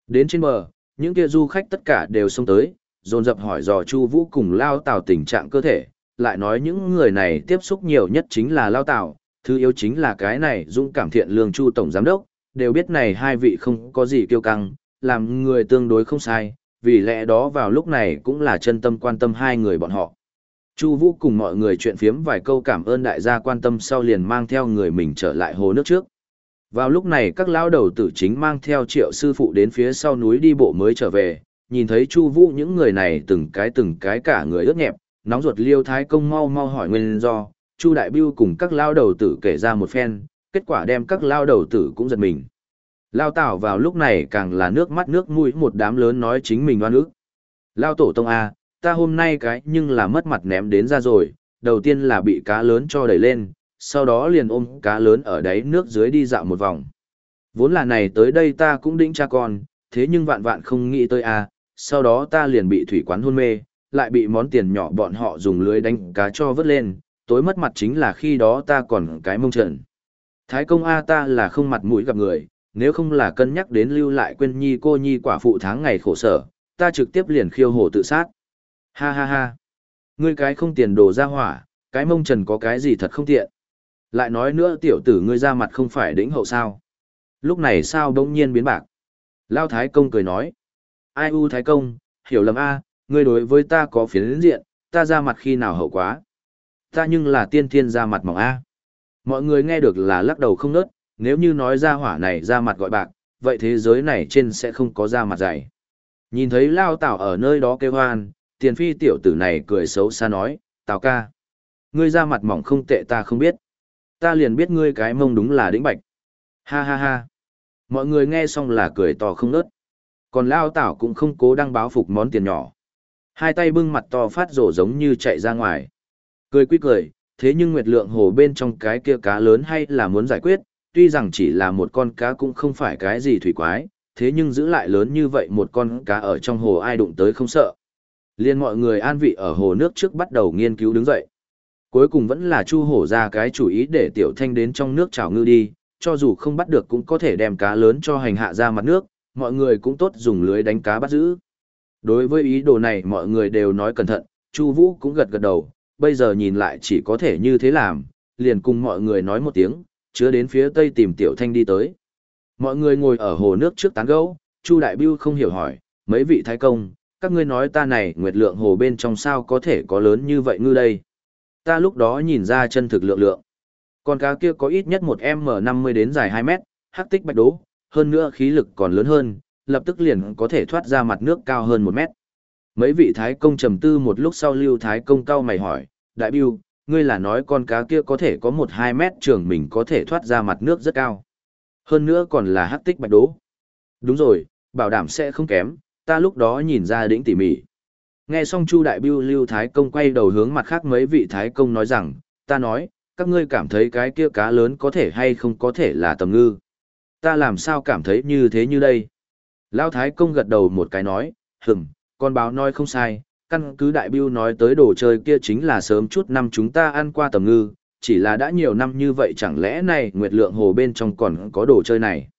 Đến trên bờ, những kia du khách tất cả đều xông tới, dồn dập hỏi dò Chu Vũ cùng Lao Tào tình trạng cơ thể, lại nói những người này tiếp xúc nhiều nhất chính là Lao Tào, thứ yếu chính là cái này dũng cảm thiện lương Chu tổng giám đốc, đều biết này hai vị không có gì kiêu căng, làm người tương đối không sai, vì lẽ đó vào lúc này cũng là chân tâm quan tâm hai người bọn họ. Chu Vũ cùng mọi người chuyện phiếm vài câu cảm ơn đại gia quan tâm sau liền mang theo người mình trở lại hồ nước trước. Vào lúc này các lão đầu tử chính mang theo triệu sư phụ đến phía sau núi đi bộ mới trở về, nhìn thấy Chu Vũ những người này từng cái từng cái cả người ướt nhẹp, nóng ruột Liêu Thái công mau mau hỏi nguyên do, Chu Đại Bưu cùng các lão đầu tử kể ra một phen, kết quả đem các lão đầu tử cũng giật mình. Lao Tảo vào lúc này càng là nước mắt nước mũi một đám lớn nói chính mình oan ức. Lao Tổ Tông A, ta hôm nay cái nhưng là mất mặt ném đến ra rồi, đầu tiên là bị cá lớn cho đẩy lên, sau đó liền ôm cá lớn ở đáy nước dưới đi dạo một vòng. Vốn là này tới đây ta cũng đĩnh cha con, thế nhưng vạn vạn không nghĩ tới a, sau đó ta liền bị thủy quán hôn mê, lại bị món tiền nhỏ bọn họ dùng lưới đánh cá cho vớt lên, tối mất mặt chính là khi đó ta còn cái mông trần. Thái công A ta là không mặt mũi gặp người, nếu không là cân nhắc đến lưu lại quên nhi cô nhi quả phụ tháng ngày khổ sở, ta trực tiếp liền khiêu hổ tự sát. Ha ha ha. Ngươi cái không tiền đồ ra hỏa, cái mông trần có cái gì thật không tiện. Lại nói nữa tiểu tử ngươi ra mặt không phải đỉnh hậu sao. Lúc này sao bỗng nhiên biến bạc. Lao Thái Công cười nói. Ai u Thái Công, hiểu lầm a, ngươi đối với ta có phiến diện, ta ra mặt khi nào hậu quá. Ta nhưng là tiên thiên ra mặt mỏng a. Mọi người nghe được là lắc đầu không nớt, nếu như nói ra hỏa này ra mặt gọi bạc, vậy thế giới này trên sẽ không có ra mặt dày. Nhìn thấy Lao Tảo ở nơi đó kêu hoan, tiền phi tiểu tử này cười xấu xa nói, Tào ca. Ngươi ra mặt mỏng không tệ ta không biết. Ta liền biết ngươi cái mông đúng là đĩnh bạch. Ha ha ha. Mọi người nghe xong là cười to không nớt. Còn Lao Tảo cũng không cố đăng báo phục món tiền nhỏ. Hai tay bưng mặt to phát rổ giống như chạy ra ngoài. Cười quý cười, thế nhưng Nguyệt Lượng Hồ bên trong cái kia cá lớn hay là muốn giải quyết, tuy rằng chỉ là một con cá cũng không phải cái gì thủy quái, thế nhưng giữ lại lớn như vậy một con cá ở trong hồ ai đụng tới không sợ. Liên mọi người an vị ở hồ nước trước bắt đầu nghiên cứu đứng dậy. Cuối cùng vẫn là Chu Hổ ra cái chủ ý để Tiểu Thanh đến trong nước chảo ngư đi, cho dù không bắt được cũng có thể đem cá lớn cho hành hạ ra mặt nước, mọi người cũng tốt dùng lưới đánh cá bắt giữ. Đối với ý đồ này mọi người đều nói cẩn thận, Chu Vũ cũng gật gật đầu, bây giờ nhìn lại chỉ có thể như thế làm, liền cùng mọi người nói một tiếng, chứa đến phía tây tìm Tiểu Thanh đi tới. Mọi người ngồi ở hồ nước trước tán gẫu, Chu Đại Bưu không hiểu hỏi, mấy vị thái công, các ngươi nói ta này nguyệt lượng hồ bên trong sao có thể có lớn như vậy ngư đây. Ta lúc đó nhìn ra chân thực lượng lượng. Con cá kia có ít nhất một M50 đến dài 2 mét, hắc tích bạch đố, hơn nữa khí lực còn lớn hơn, lập tức liền có thể thoát ra mặt nước cao hơn 1 mét. Mấy vị thái công trầm tư một lúc sau lưu thái công cao mày hỏi, đại biêu, ngươi là nói con cá kia có thể có 1-2 mét trường mình có thể thoát ra mặt nước rất cao. Hơn nữa còn là hắc tích bạch đố. Đúng rồi, bảo đảm sẽ không kém, ta lúc đó nhìn ra đỉnh tỉ mỉ. Nghe xong Chu Đại Biêu Lưu Thái Công quay đầu hướng mặt khác mấy vị Thái Công nói rằng, ta nói, các ngươi cảm thấy cái kia cá lớn có thể hay không có thể là tầm ngư. Ta làm sao cảm thấy như thế như đây? Lao Thái Công gật đầu một cái nói, hừm, con báo nói không sai, căn cứ Đại Biêu nói tới đồ chơi kia chính là sớm chút năm chúng ta ăn qua tầm ngư, chỉ là đã nhiều năm như vậy chẳng lẽ này Nguyệt Lượng Hồ bên trong còn có đồ chơi này.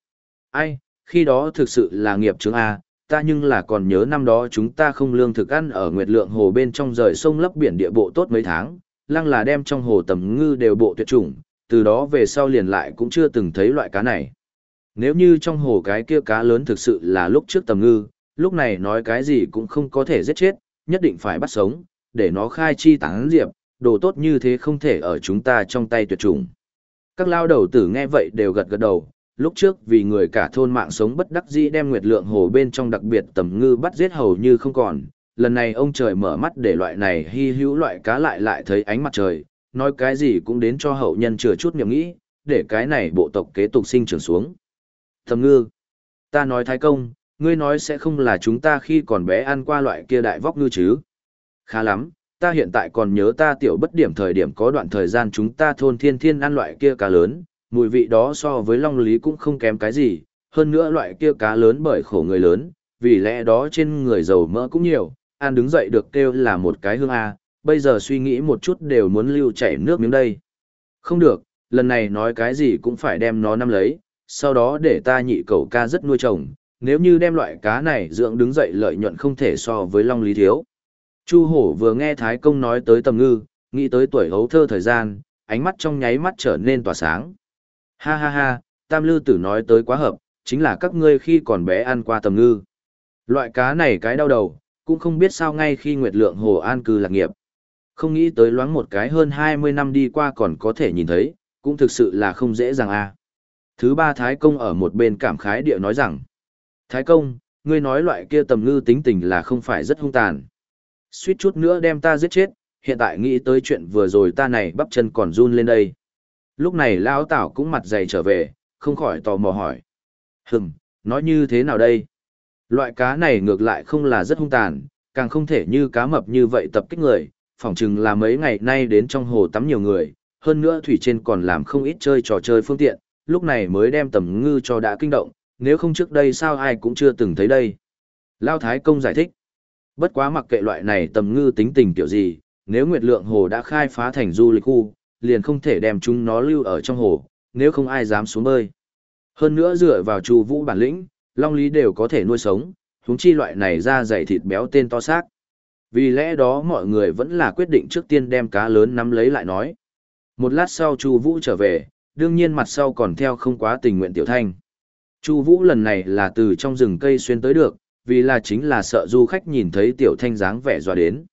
Ai, khi đó thực sự là nghiệp chứng A, à, ta nhưng là còn nhớ năm đó chúng ta không lương thực ăn ở Nguyệt Lượng Hồ bên trong rời sông lấp biển địa bộ tốt mấy tháng, lăng là đem trong hồ tầm ngư đều bộ tuyệt chủng, từ đó về sau liền lại cũng chưa từng thấy loại cá này. Nếu như trong hồ cái kia cá lớn thực sự là lúc trước tầm ngư, lúc này nói cái gì cũng không có thể giết chết, nhất định phải bắt sống, để nó khai chi tán diệp, đồ tốt như thế không thể ở chúng ta trong tay tuyệt chủng. Các lao đầu tử nghe vậy đều gật gật đầu, lúc trước vì người cả thôn mạng sống bất đắc dĩ đem nguyệt lượng hồ bên trong đặc biệt tầm ngư bắt giết hầu như không còn. Lần này ông trời mở mắt để loại này hy hữu loại cá lại lại thấy ánh mặt trời, nói cái gì cũng đến cho hậu nhân chừa chút niệm nghĩ, để cái này bộ tộc kế tục sinh trưởng xuống. Tầm ngư, ta nói thái công, ngươi nói sẽ không là chúng ta khi còn bé ăn qua loại kia đại vóc ngư chứ. Khá lắm, ta hiện tại còn nhớ ta tiểu bất điểm thời điểm có đoạn thời gian chúng ta thôn thiên thiên ăn loại kia cá lớn, mùi vị đó so với long lý cũng không kém cái gì, hơn nữa loại kia cá lớn bởi khổ người lớn, vì lẽ đó trên người dầu mỡ cũng nhiều, ăn đứng dậy được kêu là một cái hương A, bây giờ suy nghĩ một chút đều muốn lưu chảy nước miếng đây. Không được, lần này nói cái gì cũng phải đem nó nắm lấy, sau đó để ta nhị cầu ca rất nuôi trồng, nếu như đem loại cá này dưỡng đứng dậy lợi nhuận không thể so với long lý thiếu. Chu hổ vừa nghe Thái Công nói tới tầm ngư, nghĩ tới tuổi hấu thơ thời gian, ánh mắt trong nháy mắt trở nên tỏa sáng. Ha ha ha, Tam Lư Tử nói tới quá hợp, chính là các ngươi khi còn bé ăn qua tầm ngư. Loại cá này cái đau đầu, cũng không biết sao ngay khi Nguyệt Lượng Hồ an cư lạc nghiệp. Không nghĩ tới loáng một cái hơn 20 năm đi qua còn có thể nhìn thấy, cũng thực sự là không dễ dàng a. À. Thứ ba Thái Công ở một bên cảm khái địa nói rằng, Thái Công, ngươi nói loại kia tầm ngư tính tình là không phải rất hung tàn. Suýt chút nữa đem ta giết chết, hiện tại nghĩ tới chuyện vừa rồi ta này bắp chân còn run lên đây. Lúc này Lão Tảo cũng mặt dày trở về, không khỏi tò mò hỏi. Hừm, nói như thế nào đây? Loại cá này ngược lại không là rất hung tàn, càng không thể như cá mập như vậy tập kích người, phỏng chừng là mấy ngày nay đến trong hồ tắm nhiều người, hơn nữa thủy trên còn làm không ít chơi trò chơi phương tiện, lúc này mới đem tầm ngư cho đã kinh động, nếu không trước đây sao ai cũng chưa từng thấy đây. Lao Thái Công giải thích, bất quá mặc kệ loại này tầm ngư tính tình kiểu gì, nếu Nguyệt Lượng Hồ đã khai phá thành du lịch khu, liền không thể đem chúng nó lưu ở trong hồ, nếu không ai dám xuống bơi. Hơn nữa dựa vào Chu Vũ bản lĩnh, Long Lý đều có thể nuôi sống, huống chi loại này ra dày thịt béo tên to xác. Vì lẽ đó mọi người vẫn là quyết định trước tiên đem cá lớn nắm lấy lại nói. Một lát sau Chu Vũ trở về, đương nhiên mặt sau còn theo không quá tình nguyện Tiểu Thanh. Chu Vũ lần này là từ trong rừng cây xuyên tới được, vì là chính là sợ du khách nhìn thấy Tiểu Thanh dáng vẻ dọa đến.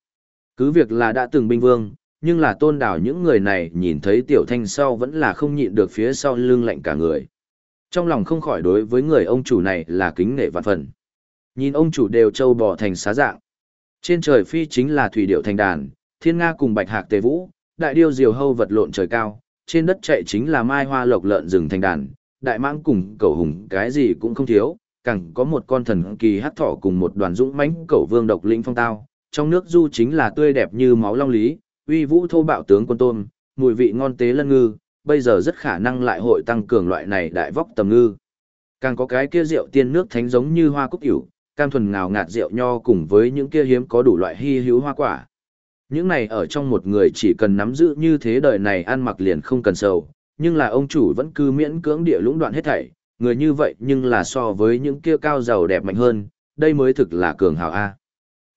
Cứ việc là đã từng binh vương, nhưng là tôn đảo những người này nhìn thấy tiểu thanh sau vẫn là không nhịn được phía sau lưng lạnh cả người. Trong lòng không khỏi đối với người ông chủ này là kính nể vạn phần. Nhìn ông chủ đều trâu bò thành xá dạng. Trên trời phi chính là thủy điệu thành đàn, thiên nga cùng bạch hạc tề vũ, đại điêu diều hâu vật lộn trời cao, trên đất chạy chính là mai hoa lộc lợn rừng thành đàn, đại mãng cùng cầu hùng cái gì cũng không thiếu, càng có một con thần kỳ hát thỏ cùng một đoàn dũng mãnh cầu vương độc lĩnh phong tao, trong nước du chính là tươi đẹp như máu long lý, uy vũ thô bạo tướng quân tôm, mùi vị ngon tế lân ngư, bây giờ rất khả năng lại hội tăng cường loại này đại vóc tầm ngư. Càng có cái kia rượu tiên nước thánh giống như hoa cúc hữu, cam thuần ngào ngạt rượu nho cùng với những kia hiếm có đủ loại hy hữu hoa quả. Những này ở trong một người chỉ cần nắm giữ như thế đời này ăn mặc liền không cần sầu, nhưng là ông chủ vẫn cứ miễn cưỡng địa lũng đoạn hết thảy, người như vậy nhưng là so với những kia cao giàu đẹp mạnh hơn, đây mới thực là cường hào A.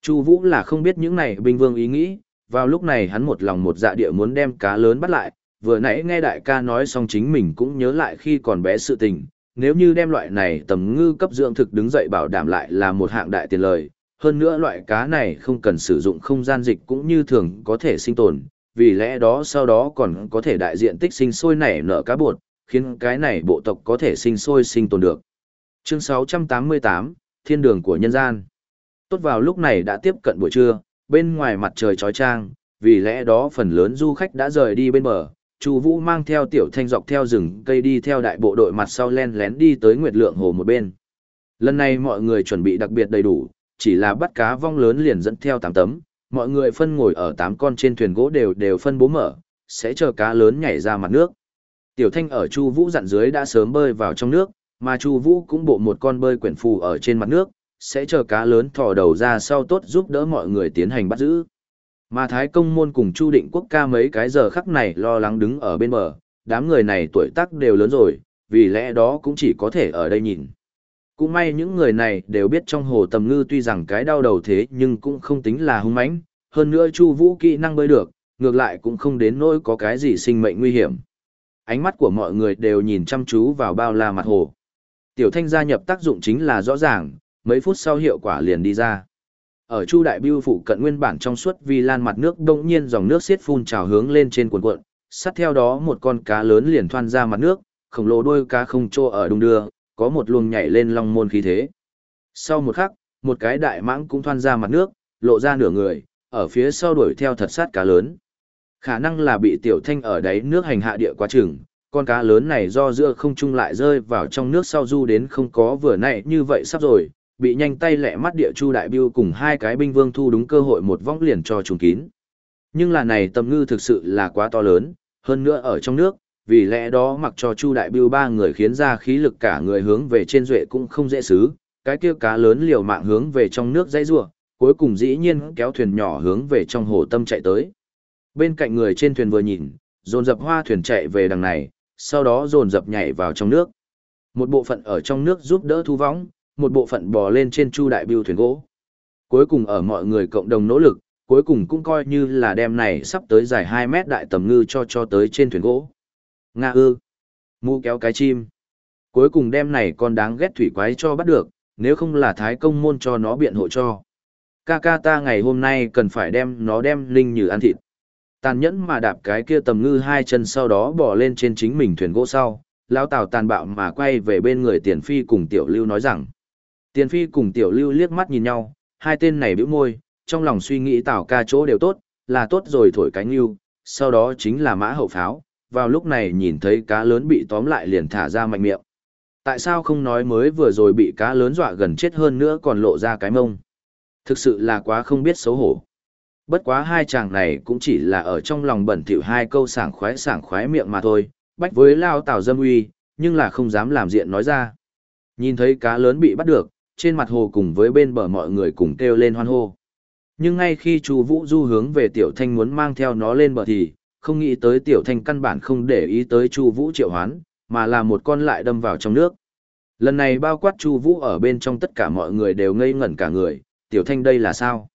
Chu Vũ là không biết những này binh vương ý nghĩ, vào lúc này hắn một lòng một dạ địa muốn đem cá lớn bắt lại, vừa nãy nghe đại ca nói xong chính mình cũng nhớ lại khi còn bé sự tình, nếu như đem loại này tầm ngư cấp dưỡng thực đứng dậy bảo đảm lại là một hạng đại tiền lời, hơn nữa loại cá này không cần sử dụng không gian dịch cũng như thường có thể sinh tồn, vì lẽ đó sau đó còn có thể đại diện tích sinh sôi nảy nở cá bột, khiến cái này bộ tộc có thể sinh sôi sinh tồn được. Chương 688, Thiên đường của nhân gian. Tốt vào lúc này đã tiếp cận buổi trưa, bên ngoài mặt trời chói chang, vì lẽ đó phần lớn du khách đã rời đi bên bờ. Chu Vũ mang theo Tiểu Thanh dọc theo rừng cây đi theo đại bộ đội mặt sau len lén đi tới Nguyệt Lượng Hồ một bên. Lần này mọi người chuẩn bị đặc biệt đầy đủ, chỉ là bắt cá vong lớn liền dẫn theo 8 tấm, mọi người phân ngồi ở 8 con trên thuyền gỗ đều đều phân bố mở, sẽ chờ cá lớn nhảy ra mặt nước. Tiểu Thanh ở Chu Vũ dặn dưới đã sớm bơi vào trong nước, mà Chu Vũ cũng bộ một con bơi quyển phù ở trên mặt nước, sẽ chờ cá lớn thò đầu ra sau tốt giúp đỡ mọi người tiến hành bắt giữ. Mà Thái Công Môn cùng Chu Định Quốc ca mấy cái giờ khắc này lo lắng đứng ở bên bờ, đám người này tuổi tác đều lớn rồi, vì lẽ đó cũng chỉ có thể ở đây nhìn. Cũng may những người này đều biết trong hồ tầm ngư tuy rằng cái đau đầu thế nhưng cũng không tính là hung mãnh, hơn nữa Chu Vũ kỹ năng bơi được, ngược lại cũng không đến nỗi có cái gì sinh mệnh nguy hiểm. Ánh mắt của mọi người đều nhìn chăm chú vào bao la mặt hồ. Tiểu Thanh gia nhập tác dụng chính là rõ ràng, mấy phút sau hiệu quả liền đi ra. Ở Chu Đại Biêu phụ cận nguyên bản trong suốt vi lan mặt nước đông nhiên dòng nước xiết phun trào hướng lên trên cuộn cuộn, sát theo đó một con cá lớn liền thoan ra mặt nước, khổng lồ đôi cá không trô ở đung đưa, có một luồng nhảy lên long môn khí thế. Sau một khắc, một cái đại mãng cũng thoan ra mặt nước, lộ ra nửa người, ở phía sau đuổi theo thật sát cá lớn. Khả năng là bị tiểu thanh ở đáy nước hành hạ địa quá chừng, con cá lớn này do giữa không trung lại rơi vào trong nước sau du đến không có vừa nãy như vậy sắp rồi, bị nhanh tay lẹ mắt địa chu đại biêu cùng hai cái binh vương thu đúng cơ hội một vong liền cho trùng kín. Nhưng là này tầm ngư thực sự là quá to lớn, hơn nữa ở trong nước, vì lẽ đó mặc cho chu đại biêu ba người khiến ra khí lực cả người hướng về trên duệ cũng không dễ xứ, cái kia cá lớn liều mạng hướng về trong nước dãy rủa, cuối cùng dĩ nhiên kéo thuyền nhỏ hướng về trong hồ tâm chạy tới. Bên cạnh người trên thuyền vừa nhìn, dồn dập hoa thuyền chạy về đằng này, sau đó dồn dập nhảy vào trong nước. Một bộ phận ở trong nước giúp đỡ thu võng, một bộ phận bò lên trên chu đại biêu thuyền gỗ. Cuối cùng ở mọi người cộng đồng nỗ lực, cuối cùng cũng coi như là đem này sắp tới dài 2 mét đại tầm ngư cho cho tới trên thuyền gỗ. Nga ư. Mu kéo cái chim. Cuối cùng đem này con đáng ghét thủy quái cho bắt được, nếu không là thái công môn cho nó biện hộ cho. Ca ca ta ngày hôm nay cần phải đem nó đem linh như ăn thịt. Tàn nhẫn mà đạp cái kia tầm ngư hai chân sau đó bỏ lên trên chính mình thuyền gỗ sau, lão tào tàn bạo mà quay về bên người tiền phi cùng tiểu lưu nói rằng. Tiền phi cùng tiểu lưu liếc mắt nhìn nhau, hai tên này bĩu môi, trong lòng suy nghĩ tào ca chỗ đều tốt, là tốt rồi thổi cánh lưu, sau đó chính là mã hậu pháo, vào lúc này nhìn thấy cá lớn bị tóm lại liền thả ra mạnh miệng. Tại sao không nói mới vừa rồi bị cá lớn dọa gần chết hơn nữa còn lộ ra cái mông? Thực sự là quá không biết xấu hổ. Bất quá hai chàng này cũng chỉ là ở trong lòng bẩn thỉu hai câu sảng khoái sảng khoái miệng mà thôi, bách với lao tào dâm uy, nhưng là không dám làm diện nói ra. Nhìn thấy cá lớn bị bắt được, trên mặt hồ cùng với bên bờ mọi người cùng kêu lên hoan hô. Nhưng ngay khi Chu Vũ Du hướng về Tiểu Thanh muốn mang theo nó lên bờ thì, không nghĩ tới Tiểu Thanh căn bản không để ý tới Chu Vũ triệu hoán, mà là một con lại đâm vào trong nước. Lần này bao quát Chu Vũ ở bên trong tất cả mọi người đều ngây ngẩn cả người, Tiểu Thanh đây là sao?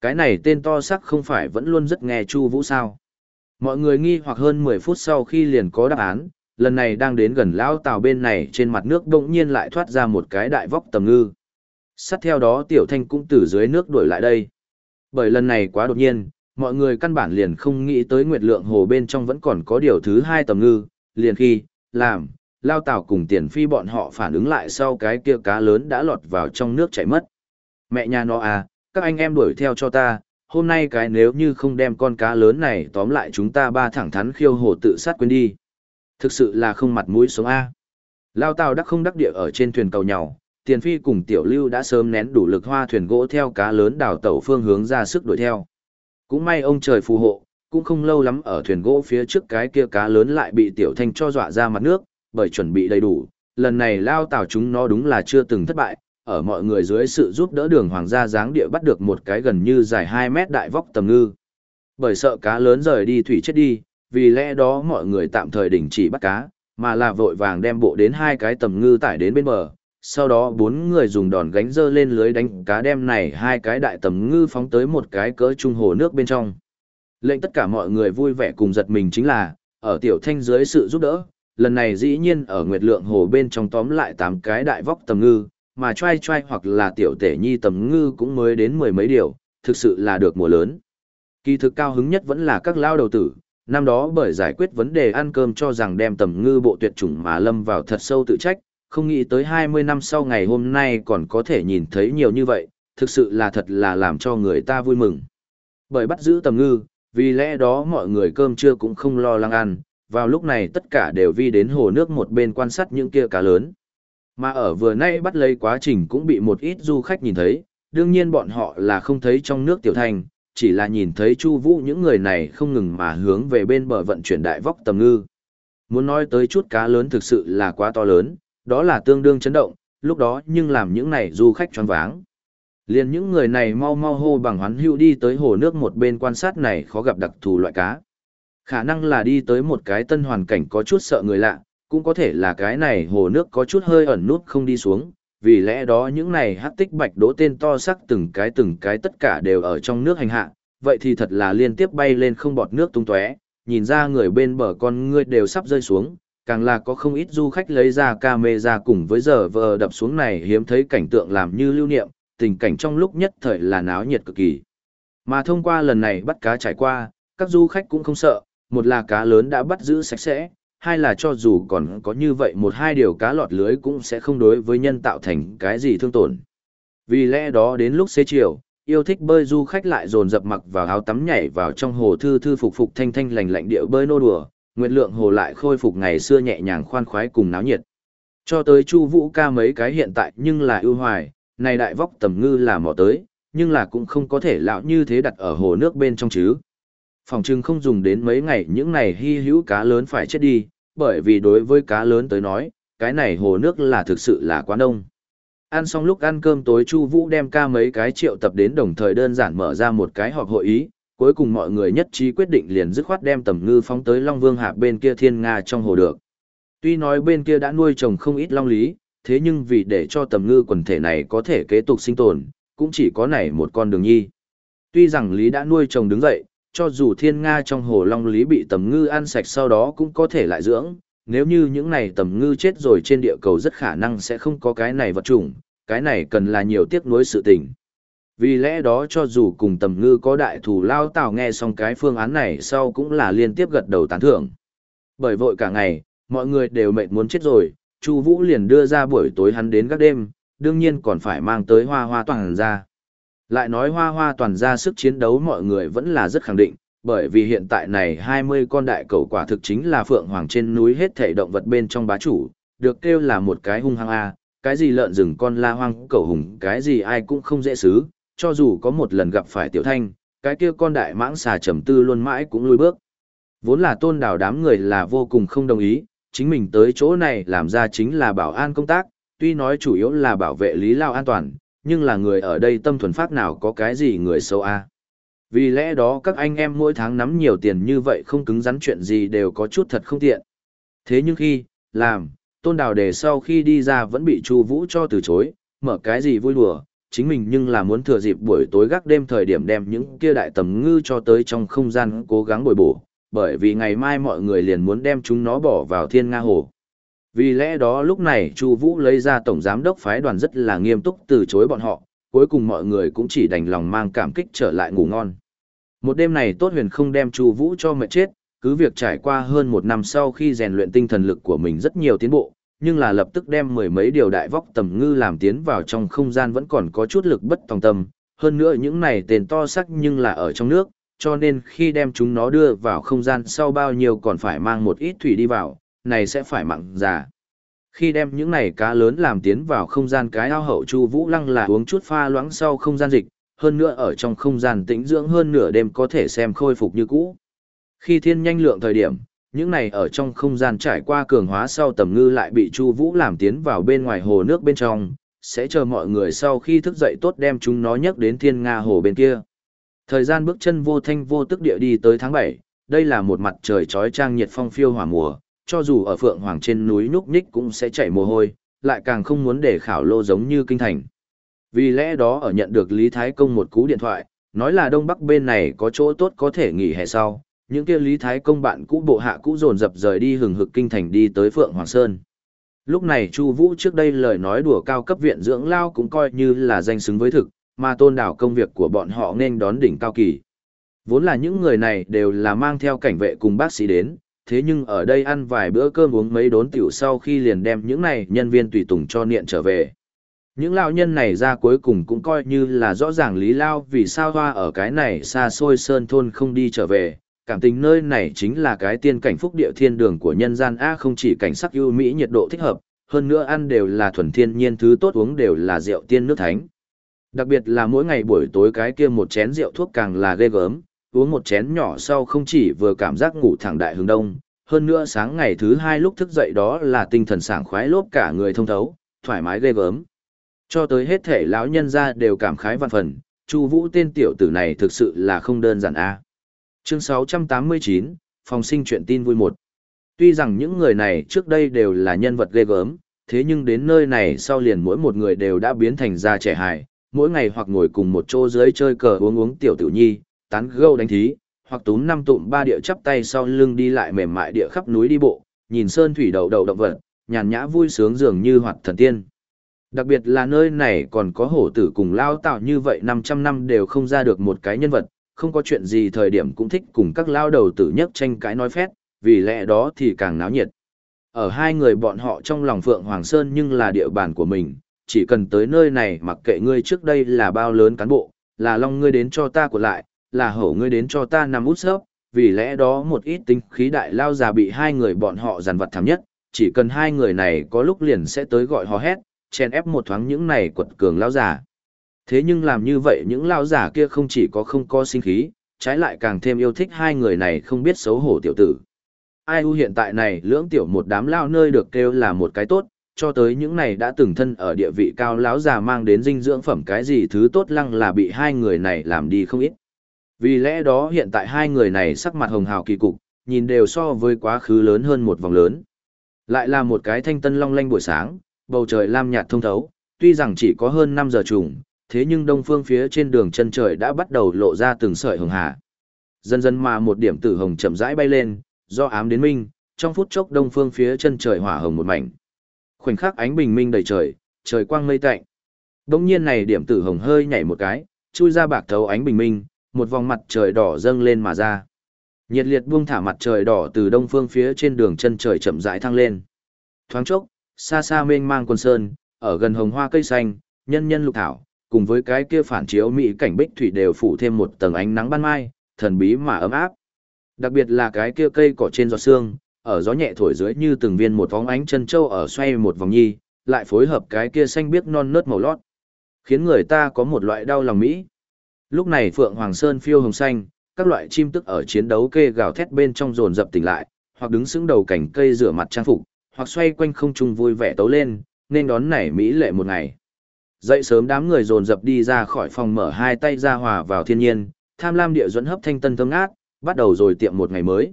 Cái này tên to sắc không phải vẫn luôn rất nghe Chu Vũ sao? Mọi người nghi hoặc hơn 10 phút sau khi liền có đáp án, lần này đang đến gần lão tàu bên này trên mặt nước đột nhiên lại thoát ra một cái đại vóc tầm ngư. Sát theo đó Tiểu Thanh cũng từ dưới nước đuổi lại đây. Bởi lần này quá đột nhiên, mọi người căn bản liền không nghĩ tới nguyệt lượng hồ bên trong vẫn còn có điều thứ hai tầm ngư, liền khi, làm, lao tàu cùng tiền phi bọn họ phản ứng lại sau cái kia cá lớn đã lọt vào trong nước chảy mất. Mẹ nhà nó à, các anh em đuổi theo cho ta, hôm nay cái nếu như không đem con cá lớn này tóm lại chúng ta ba thẳng thắn khiêu hồ tự sát quên đi. Thực sự là không mặt mũi sống A. Lao tàu đắc không đắc địa ở trên thuyền cầu nhau, Tiền Phi cùng Tiểu Lưu đã sớm nén đủ lực hoa thuyền gỗ theo cá lớn đảo tàu phương hướng ra sức đuổi theo. Cũng may ông trời phù hộ, cũng không lâu lắm ở thuyền gỗ phía trước cái kia cá lớn lại bị Tiểu Thanh cho dọa ra mặt nước, bởi chuẩn bị đầy đủ, lần này lao tàu chúng nó đúng là chưa từng thất bại, ở mọi người dưới sự giúp đỡ đường hoàng gia dáng địa bắt được một cái gần như dài 2 mét đại vóc tầm ngư. Bởi sợ cá lớn rời đi thủy chết đi, vì lẽ đó mọi người tạm thời đình chỉ bắt cá, mà là vội vàng đem bộ đến hai cái tầm ngư tải đến bên bờ. Sau đó bốn người dùng đòn gánh dơ lên lưới đánh cá đem này hai cái đại tầm ngư phóng tới một cái cỡ trung hồ nước bên trong. Lệnh tất cả mọi người vui vẻ cùng giật mình chính là, ở tiểu thanh dưới sự giúp đỡ, lần này dĩ nhiên ở nguyệt lượng hồ bên trong tóm lại tám cái đại vóc tầm ngư, mà trai trai hoặc là tiểu tể nhi tầm ngư cũng mới đến mười mấy điều, thực sự là được mùa lớn. Kỳ thực cao hứng nhất vẫn là các lao đầu tử, năm đó bởi giải quyết vấn đề ăn cơm cho rằng đem tầm ngư bộ tuyệt chủng mà lâm vào thật sâu tự trách, không nghĩ tới 20 năm sau ngày hôm nay còn có thể nhìn thấy nhiều như vậy, thực sự là thật là làm cho người ta vui mừng. Bởi bắt giữ tầm ngư, vì lẽ đó mọi người cơm trưa cũng không lo lắng ăn, vào lúc này tất cả đều vi đến hồ nước một bên quan sát những kia cá lớn. Mà ở vừa nay bắt lấy quá trình cũng bị một ít du khách nhìn thấy, đương nhiên bọn họ là không thấy trong nước tiểu thành, chỉ là nhìn thấy Chu Vũ những người này không ngừng mà hướng về bên bờ vận chuyển đại vóc tầm ngư. Muốn nói tới chút cá lớn thực sự là quá to lớn, đó là tương đương chấn động, lúc đó nhưng làm những này du khách choáng váng. Liền những người này mau mau hô bằng hoán hữu đi tới hồ nước một bên quan sát này khó gặp đặc thù loại cá. Khả năng là đi tới một cái tân hoàn cảnh có chút sợ người lạ, cũng có thể là cái này hồ nước có chút hơi ẩn nút không đi xuống, vì lẽ đó những này hắc tích bạch đỗ tên to sắc từng cái từng cái tất cả đều ở trong nước hành hạ, vậy thì thật là liên tiếp bay lên không bọt nước tung tóe, nhìn ra người bên bờ con ngươi đều sắp rơi xuống, càng là có không ít du khách lấy ra camera cùng với giờ vờ đập xuống này hiếm thấy cảnh tượng làm như lưu niệm, tình cảnh trong lúc nhất thời là náo nhiệt cực kỳ. Mà thông qua lần này bắt cá trải qua, các du khách cũng không sợ, một là cá lớn đã bắt giữ sạch sẽ, hai là cho dù còn có như vậy một hai điều cá lọt lưới cũng sẽ không đối với nhân tạo thành cái gì thương tổn. Vì lẽ đó đến lúc xế chiều, yêu thích bơi du khách lại dồn dập mặc vào áo tắm nhảy vào trong hồ thư thư phục phục thanh thanh lành lạnh điệu bơi nô đùa, nguyệt lượng hồ lại khôi phục ngày xưa nhẹ nhàng khoan khoái cùng náo nhiệt. Cho tới Chu Vũ ca mấy cái hiện tại nhưng là ưu hoài, này đại vóc tầm ngư là mò tới, nhưng là cũng không có thể lão như thế đặt ở hồ nước bên trong chứ phòng trưng không dùng đến mấy ngày những này hy hữu cá lớn phải chết đi, bởi vì đối với cá lớn tới nói, cái này hồ nước là thực sự là quá đông. Ăn xong lúc ăn cơm tối Chu Vũ đem ca mấy cái triệu tập đến đồng thời đơn giản mở ra một cái họp hội ý, cuối cùng mọi người nhất trí quyết định liền dứt khoát đem tầm ngư phóng tới Long Vương Hạ bên kia thiên nga trong hồ được. Tuy nói bên kia đã nuôi trồng không ít long lý, thế nhưng vì để cho tầm ngư quần thể này có thể kế tục sinh tồn, cũng chỉ có này một con đường nhi. Tuy rằng lý đã nuôi trồng đứng dậy, cho dù thiên nga trong hồ long lý bị tầm ngư ăn sạch sau đó cũng có thể lại dưỡng, nếu như những này tầm ngư chết rồi trên địa cầu rất khả năng sẽ không có cái này vật chủng, cái này cần là nhiều tiếc nuối sự tình. Vì lẽ đó cho dù cùng tầm ngư có đại thủ lao tào nghe xong cái phương án này sau cũng là liên tiếp gật đầu tán thưởng. Bởi vội cả ngày, mọi người đều mệt muốn chết rồi, Chu Vũ liền đưa ra buổi tối hắn đến các đêm, đương nhiên còn phải mang tới hoa hoa toàn ra. Lại nói hoa hoa toàn ra sức chiến đấu mọi người vẫn là rất khẳng định, bởi vì hiện tại này 20 con đại cầu quả thực chính là phượng hoàng trên núi hết thể động vật bên trong bá chủ, được kêu là một cái hung hăng A, cái gì lợn rừng con la hoang cầu hùng cái gì ai cũng không dễ xứ, cho dù có một lần gặp phải tiểu thanh, cái kia con đại mãng xà trầm tư luôn mãi cũng lùi bước. Vốn là tôn đảo đám người là vô cùng không đồng ý, chính mình tới chỗ này làm ra chính là bảo an công tác, tuy nói chủ yếu là bảo vệ lý lao an toàn, nhưng là người ở đây tâm thuần phát nào có cái gì người xấu a Vì lẽ đó các anh em mỗi tháng nắm nhiều tiền như vậy không cứng rắn chuyện gì đều có chút thật không tiện. Thế nhưng khi, làm, tôn đào đề sau khi đi ra vẫn bị Chu Vũ cho từ chối, mở cái gì vui đùa, chính mình nhưng là muốn thừa dịp buổi tối gác đêm thời điểm đem những kia đại tầm ngư cho tới trong không gian cố gắng bồi bổ, bởi vì ngày mai mọi người liền muốn đem chúng nó bỏ vào thiên nga hồ. Vì lẽ đó lúc này Chu Vũ lấy ra tổng giám đốc phái đoàn rất là nghiêm túc từ chối bọn họ, cuối cùng mọi người cũng chỉ đành lòng mang cảm kích trở lại ngủ ngon. Một đêm này Tốt Huyền không đem Chu Vũ cho mệt chết, cứ việc trải qua hơn một năm sau khi rèn luyện tinh thần lực của mình rất nhiều tiến bộ, nhưng là lập tức đem mười mấy điều đại vóc tầm ngư làm tiến vào trong không gian vẫn còn có chút lực bất tòng tâm, hơn nữa những này tên to sắc nhưng là ở trong nước, cho nên khi đem chúng nó đưa vào không gian sau bao nhiêu còn phải mang một ít thủy đi vào, này sẽ phải mặn già. Khi đem những này cá lớn làm tiến vào không gian cái ao hậu Chu Vũ Lăng là uống chút pha loãng sau không gian dịch, hơn nữa ở trong không gian tĩnh dưỡng hơn nửa đêm có thể xem khôi phục như cũ. Khi thiên nhanh lượng thời điểm, những này ở trong không gian trải qua cường hóa sau tầm ngư lại bị Chu Vũ làm tiến vào bên ngoài hồ nước bên trong, sẽ chờ mọi người sau khi thức dậy tốt đem chúng nó nhấc đến Thiên Nga hồ bên kia. Thời gian bước chân vô thanh vô tức địa đi tới tháng 7, đây là một mặt trời chói chang nhiệt phong phiêu hỏa mùa, cho dù ở Phượng Hoàng trên núi nhúc nhích cũng sẽ chảy mồ hôi, lại càng không muốn để khảo lô giống như kinh thành. Vì lẽ đó ở nhận được Lý Thái Công một cú điện thoại, nói là Đông Bắc bên này có chỗ tốt có thể nghỉ hè sau, những kia Lý Thái Công bạn cũ bộ hạ cũ dồn dập rời đi hừng hực kinh thành đi tới Phượng Hoàng Sơn. Lúc này Chu Vũ trước đây lời nói đùa cao cấp viện dưỡng lao cũng coi như là danh xứng với thực, mà tôn đảo công việc của bọn họ nên đón đỉnh cao kỳ. Vốn là những người này đều là mang theo cảnh vệ cùng bác sĩ đến, thế nhưng ở đây ăn vài bữa cơm uống mấy đốn tiểu sau khi liền đem những này nhân viên tùy tùng cho niệm trở về. Những lão nhân này ra cuối cùng cũng coi như là rõ ràng lý lao vì sao hoa ở cái này xa xôi sơn thôn không đi trở về, cảm tình nơi này chính là cái tiên cảnh phúc địa thiên đường của nhân gian A không chỉ cảnh sắc ưu mỹ nhiệt độ thích hợp, hơn nữa ăn đều là thuần thiên nhiên thứ tốt uống đều là rượu tiên nước thánh. Đặc biệt là mỗi ngày buổi tối cái kia một chén rượu thuốc càng là ghê gớm, uống một chén nhỏ sau không chỉ vừa cảm giác ngủ thẳng đại hướng đông, hơn nữa sáng ngày thứ hai lúc thức dậy đó là tinh thần sảng khoái lốp cả người thông thấu, thoải mái ghê gớm. Cho tới hết thể lão nhân ra đều cảm khái văn phần, Chu Vũ tên tiểu tử này thực sự là không đơn giản a. Chương 689, phòng sinh chuyện tin vui một. Tuy rằng những người này trước đây đều là nhân vật ghê gớm, thế nhưng đến nơi này sau liền mỗi một người đều đã biến thành gia trẻ hài, mỗi ngày hoặc ngồi cùng một chỗ dưới chơi cờ uống uống tiểu tử nhi, tán gâu đánh thí, hoặc túm năm tụm ba địa chắp tay sau lưng đi lại mềm mại địa khắp núi đi bộ, nhìn sơn thủy đầu đầu động vật, nhàn nhã vui sướng dường như hoạt thần tiên. Đặc biệt là nơi này còn có hổ tử cùng lao tạo như vậy 500 năm đều không ra được một cái nhân vật, không có chuyện gì thời điểm cũng thích cùng các lao đầu tử nhất tranh cãi nói phét, vì lẽ đó thì càng náo nhiệt. Ở hai người bọn họ trong lòng Phượng Hoàng Sơn nhưng là địa bàn của mình, chỉ cần tới nơi này mặc kệ ngươi trước đây là bao lớn cán bộ, là long ngươi đến cho ta của lại, là hổ ngươi đến cho ta nằm út sớp, vì lẽ đó một ít tinh khí đại lao già bị hai người bọn họ giàn vật thảm nhất, chỉ cần hai người này có lúc liền sẽ tới gọi hò hét, chen ép một thoáng những này quật cường lao già. Thế nhưng làm như vậy những lao giả kia không chỉ có không có sinh khí, trái lại càng thêm yêu thích hai người này không biết xấu hổ tiểu tử. Ai u hiện tại này lưỡng tiểu một đám lao nơi được kêu là một cái tốt, cho tới những này đã từng thân ở địa vị cao lão già mang đến dinh dưỡng phẩm cái gì thứ tốt lăng là bị hai người này làm đi không ít. Vì lẽ đó hiện tại hai người này sắc mặt hồng hào kỳ cục, nhìn đều so với quá khứ lớn hơn một vòng lớn. Lại là một cái thanh tân long lanh buổi sáng, bầu trời lam nhạt thông thấu, tuy rằng chỉ có hơn 5 giờ trùng, thế nhưng đông phương phía trên đường chân trời đã bắt đầu lộ ra từng sợi hồng hà. Dần dần mà một điểm tử hồng chậm rãi bay lên, do ám đến minh, trong phút chốc đông phương phía chân trời hỏa hồng một mảnh. Khoảnh khắc ánh bình minh đầy trời, trời quang mây tạnh. Đông nhiên này điểm tử hồng hơi nhảy một cái, chui ra bạc thấu ánh bình minh, một vòng mặt trời đỏ dâng lên mà ra. Nhiệt liệt buông thả mặt trời đỏ từ đông phương phía trên đường chân trời chậm rãi thăng lên. Thoáng chốc, xa xa mênh mang quần sơn, ở gần hồng hoa cây xanh, nhân nhân lục thảo, cùng với cái kia phản chiếu mỹ cảnh bích thủy đều phủ thêm một tầng ánh nắng ban mai, thần bí mà ấm áp. Đặc biệt là cái kia cây cỏ trên giọt sương, ở gió nhẹ thổi dưới như từng viên một vóng ánh chân châu ở xoay một vòng nhi, lại phối hợp cái kia xanh biếc non nớt màu lót, khiến người ta có một loại đau lòng mỹ. Lúc này Phượng Hoàng Sơn phiêu hồng xanh, các loại chim tức ở chiến đấu kê gào thét bên trong dồn dập tỉnh lại, hoặc đứng sững đầu cảnh cây rửa mặt trang phục, hoặc xoay quanh không trung vui vẻ tấu lên, nên đón nảy mỹ lệ một ngày. Dậy sớm đám người dồn dập đi ra khỏi phòng mở hai tay ra hòa vào thiên nhiên, tham lam địa dẫn hấp thanh tân thơm ngát, bắt đầu rồi tiệm một ngày mới.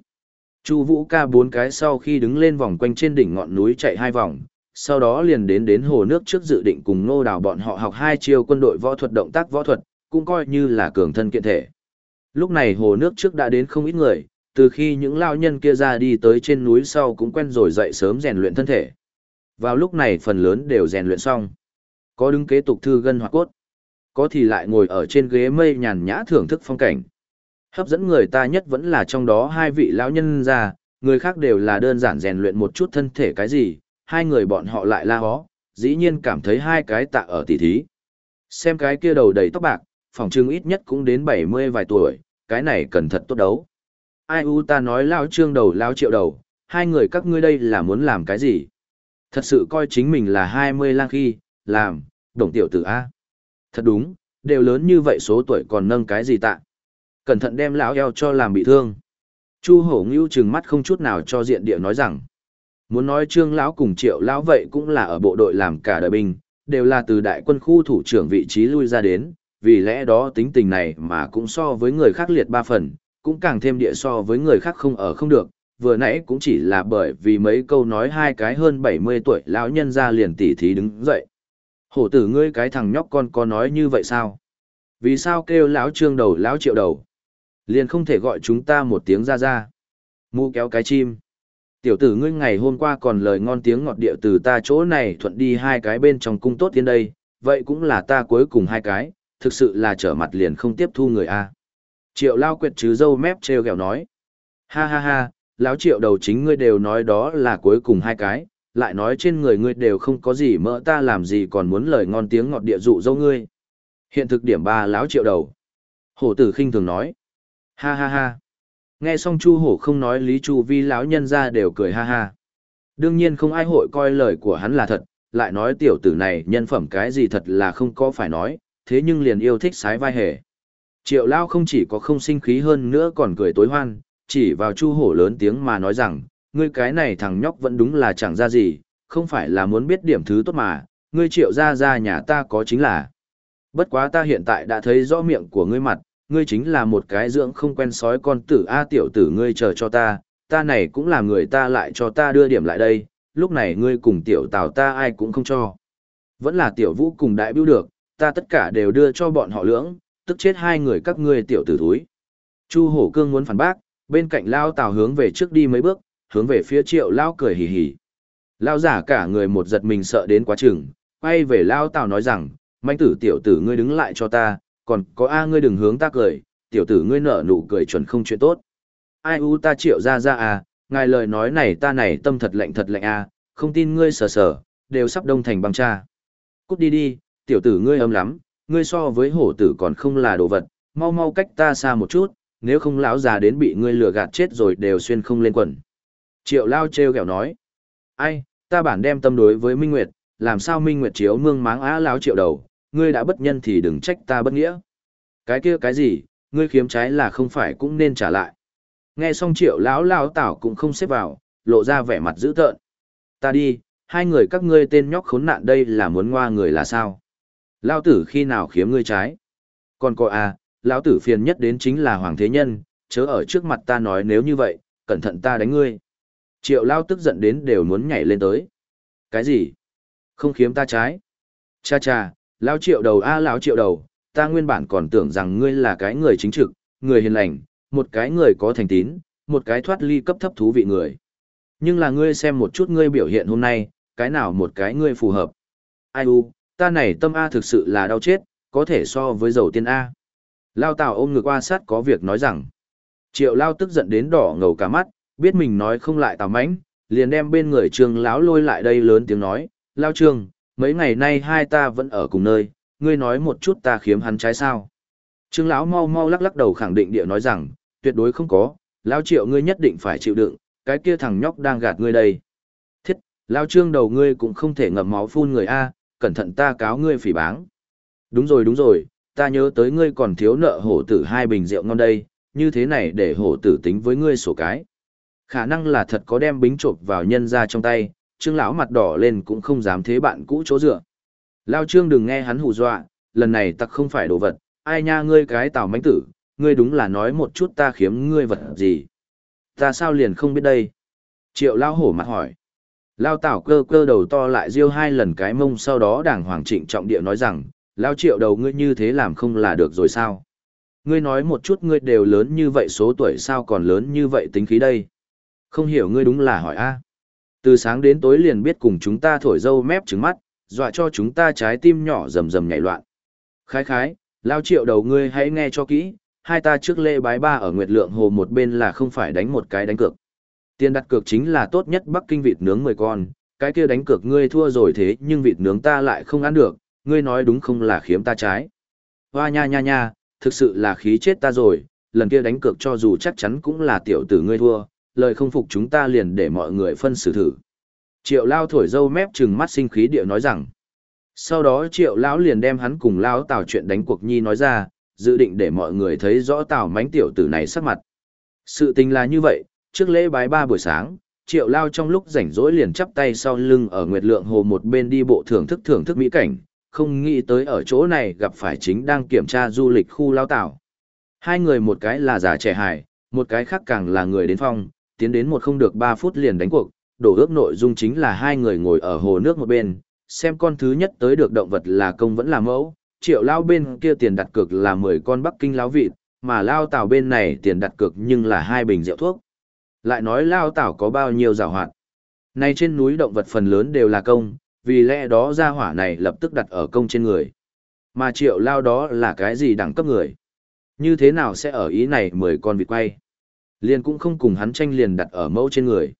Chu Vũ ca bốn cái sau khi đứng lên vòng quanh trên đỉnh ngọn núi chạy hai vòng, sau đó liền đến đến hồ nước trước dự định cùng Ngô Đào bọn họ học hai chiêu quân đội võ thuật động tác võ thuật, cũng coi như là cường thân kiện thể. Lúc này hồ nước trước đã đến không ít người, từ khi những lao nhân kia ra đi tới trên núi sau cũng quen rồi dậy sớm rèn luyện thân thể. Vào lúc này phần lớn đều rèn luyện xong. Có đứng kế tục thư gân hoặc cốt. Có thì lại ngồi ở trên ghế mây nhàn nhã thưởng thức phong cảnh. Hấp dẫn người ta nhất vẫn là trong đó hai vị lão nhân ra, người khác đều là đơn giản rèn luyện một chút thân thể cái gì, hai người bọn họ lại la hó, dĩ nhiên cảm thấy hai cái tạ ở tỉ thí. Xem cái kia đầu đầy tóc bạc, phòng trưng ít nhất cũng đến 70 vài tuổi, cái này cần thật tốt đấu. Ai u ta nói lao trương đầu lao triệu đầu, hai người các ngươi đây là muốn làm cái gì? Thật sự coi chính mình là 20 lang khi, làm, đồng tiểu tử A. Thật đúng, đều lớn như vậy số tuổi còn nâng cái gì tạ. Cẩn thận đem lão eo cho làm bị thương. Chu hổ ngưu trừng mắt không chút nào cho diện địa nói rằng. Muốn nói trương lão cùng triệu lão vậy cũng là ở bộ đội làm cả đời binh, đều là từ đại quân khu thủ trưởng vị trí lui ra đến, vì lẽ đó tính tình này mà cũng so với người khác liệt ba phần, cũng càng thêm địa so với người khác không ở không được, vừa nãy cũng chỉ là bởi vì mấy câu nói hai cái hơn 70 tuổi lão nhân ra liền tỉ thí đứng dậy. Hổ tử ngươi cái thằng nhóc con có nói như vậy sao? Vì sao kêu lão trương đầu lão triệu đầu? Liền không thể gọi chúng ta một tiếng ra ra. Mu kéo cái chim. Tiểu tử ngươi ngày hôm qua còn lời ngon tiếng ngọt địa từ ta chỗ này thuận đi hai cái bên trong cung tốt tiến đây, vậy cũng là ta cuối cùng hai cái, thực sự là trở mặt liền không tiếp thu người a. Triệu lao quyệt chứ dâu mép treo gẹo nói. Ha ha ha, lão triệu đầu chính ngươi đều nói đó là cuối cùng hai cái, lại nói trên người ngươi đều không có gì mỡ ta làm gì còn muốn lời ngon tiếng ngọt địa dụ dâu ngươi. Hiện thực điểm ba lão triệu đầu. Hổ tử khinh thường nói. Ha ha ha. Nghe xong Chu Hổ không nói Lý Chu Vi lão nhân ra đều cười ha ha. Đương nhiên không ai hội coi lời của hắn là thật, lại nói tiểu tử này nhân phẩm cái gì thật là không có phải nói, thế nhưng liền yêu thích sái vai hề. Triệu Lao không chỉ có không sinh khí hơn nữa còn cười tối hoan, chỉ vào Chu Hổ lớn tiếng mà nói rằng, ngươi cái này thằng nhóc vẫn đúng là chẳng ra gì, không phải là muốn biết điểm thứ tốt mà, ngươi triệu ra ra nhà ta có chính là. Bất quá ta hiện tại đã thấy rõ miệng của ngươi mặt, ngươi chính là một cái dưỡng không quen sói con tử A tiểu tử ngươi chờ cho ta, ta này cũng là người ta lại cho ta đưa điểm lại đây, lúc này ngươi cùng tiểu tào ta ai cũng không cho. Vẫn là tiểu vũ cùng đại biểu được, ta tất cả đều đưa cho bọn họ lưỡng, tức chết hai người các ngươi tiểu tử thúi. Chu hổ cương muốn phản bác, bên cạnh lao tào hướng về trước đi mấy bước, hướng về phía triệu lao cười hì hì. Lao giả cả người một giật mình sợ đến quá chừng, quay về lao tào nói rằng, manh tử tiểu tử ngươi đứng lại cho ta, còn có A ngươi đừng hướng ta cười, tiểu tử ngươi nở nụ cười chuẩn không chuyện tốt. Ai u ta triệu ra ra à, ngài lời nói này ta này tâm thật lạnh thật lạnh à, không tin ngươi sờ sờ, đều sắp đông thành băng cha. Cút đi đi, tiểu tử ngươi âm lắm, ngươi so với hổ tử còn không là đồ vật, mau mau cách ta xa một chút, nếu không lão già đến bị ngươi lừa gạt chết rồi đều xuyên không lên quần. Triệu lao treo kẹo nói, ai, ta bản đem tâm đối với Minh Nguyệt, làm sao Minh Nguyệt chiếu mương máng á lão triệu đầu, ngươi đã bất nhân thì đừng trách ta bất nghĩa. Cái kia cái gì, ngươi khiếm trái là không phải cũng nên trả lại. Nghe xong triệu lão lão tảo cũng không xếp vào, lộ ra vẻ mặt dữ tợn. Ta đi, hai người các ngươi tên nhóc khốn nạn đây là muốn ngoa người là sao? Lão tử khi nào khiếm ngươi trái? Còn có à, lão tử phiền nhất đến chính là hoàng thế nhân, chớ ở trước mặt ta nói nếu như vậy, cẩn thận ta đánh ngươi. Triệu lão tức giận đến đều muốn nhảy lên tới. Cái gì? Không khiếm ta trái? Cha cha, Lão triệu đầu a lão triệu đầu, ta nguyên bản còn tưởng rằng ngươi là cái người chính trực, người hiền lành, một cái người có thành tín, một cái thoát ly cấp thấp thú vị người. Nhưng là ngươi xem một chút ngươi biểu hiện hôm nay, cái nào một cái ngươi phù hợp. Ai u, ta này tâm A thực sự là đau chết, có thể so với dầu tiên A. Lao Tào ôm ngực qua sát có việc nói rằng. Triệu Lao tức giận đến đỏ ngầu cả mắt, biết mình nói không lại Tào mãnh, liền đem bên người trường lão lôi lại đây lớn tiếng nói, Lao Trương, mấy ngày nay hai ta vẫn ở cùng nơi, ngươi nói một chút ta khiếm hắn trái sao. Trương lão mau mau lắc lắc đầu khẳng định địa nói rằng, tuyệt đối không có, lão triệu ngươi nhất định phải chịu đựng, cái kia thằng nhóc đang gạt ngươi đây. Thiết, lão trương đầu ngươi cũng không thể ngậm máu phun người a, cẩn thận ta cáo ngươi phỉ báng. Đúng rồi đúng rồi, ta nhớ tới ngươi còn thiếu nợ hổ tử hai bình rượu ngon đây, như thế này để hổ tử tính với ngươi sổ cái. Khả năng là thật có đem bính trộm vào nhân ra trong tay, trương lão mặt đỏ lên cũng không dám thế bạn cũ chỗ dựa. Lao trương đừng nghe hắn hù dọa, lần này tặc không phải đồ vật, ai nha ngươi cái tào mánh tử, ngươi đúng là nói một chút ta khiếm ngươi vật gì. Ta sao liền không biết đây? Triệu lao hổ mặt hỏi. Lao tảo cơ cơ đầu to lại riêu hai lần cái mông sau đó đảng hoàng trịnh trọng địa nói rằng, lao triệu đầu ngươi như thế làm không là được rồi sao? Ngươi nói một chút ngươi đều lớn như vậy số tuổi sao còn lớn như vậy tính khí đây? Không hiểu ngươi đúng là hỏi a từ sáng đến tối liền biết cùng chúng ta thổi dâu mép trứng mắt, dọa cho chúng ta trái tim nhỏ rầm rầm nhảy loạn. Khái khái, lao triệu đầu ngươi hãy nghe cho kỹ, hai ta trước lễ bái ba ở Nguyệt Lượng Hồ một bên là không phải đánh một cái đánh cược. Tiền đặt cược chính là tốt nhất Bắc Kinh vịt nướng 10 con, cái kia đánh cược ngươi thua rồi thế nhưng vịt nướng ta lại không ăn được, ngươi nói đúng không là khiếm ta trái. Hoa nha nha nha, thực sự là khí chết ta rồi, lần kia đánh cược cho dù chắc chắn cũng là tiểu tử ngươi thua, lời không phục chúng ta liền để mọi người phân xử thử. Triệu lao thổi dâu mép trừng mắt sinh khí địa nói rằng. Sau đó triệu lão liền đem hắn cùng lão tào chuyện đánh cuộc nhi nói ra, dự định để mọi người thấy rõ tào mánh tiểu tử này sắc mặt. Sự tình là như vậy, trước lễ bái ba buổi sáng, triệu lao trong lúc rảnh rỗi liền chắp tay sau lưng ở nguyệt lượng hồ một bên đi bộ thưởng thức thưởng thức mỹ cảnh, không nghĩ tới ở chỗ này gặp phải chính đang kiểm tra du lịch khu lao tảo. Hai người một cái là già trẻ hài, một cái khác càng là người đến phong, tiến đến một không được ba phút liền đánh cuộc, đổ ước nội dung chính là hai người ngồi ở hồ nước một bên, xem con thứ nhất tới được động vật là công vẫn là mẫu, triệu lao bên kia tiền đặt cược là 10 con bắc kinh lao vịt, mà lao tảo bên này tiền đặt cược nhưng là hai bình rượu thuốc. Lại nói lao tảo có bao nhiêu rào hoạt. nay trên núi động vật phần lớn đều là công, vì lẽ đó ra hỏa này lập tức đặt ở công trên người. Mà triệu lao đó là cái gì đẳng cấp người? Như thế nào sẽ ở ý này mười con vịt quay? Liền cũng không cùng hắn tranh liền đặt ở mẫu trên người.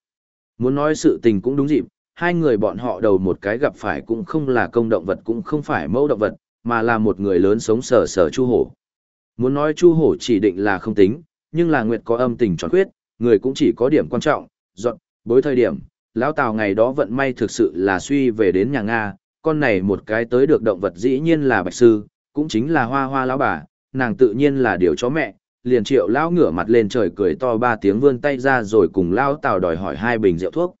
Muốn nói sự tình cũng đúng dịp, hai người bọn họ đầu một cái gặp phải cũng không là công động vật cũng không phải mẫu động vật, mà là một người lớn sống sờ sờ chu hổ. Muốn nói chu hổ chỉ định là không tính, nhưng là nguyệt có âm tình tròn khuyết, người cũng chỉ có điểm quan trọng, dọn, bối thời điểm, lão tào ngày đó vận may thực sự là suy về đến nhà Nga, con này một cái tới được động vật dĩ nhiên là bạch sư, cũng chính là hoa hoa lão bà, nàng tự nhiên là điều chó mẹ, liền triệu lão ngửa mặt lên trời cười to ba tiếng vươn tay ra rồi cùng lão tào đòi hỏi hai bình rượu thuốc.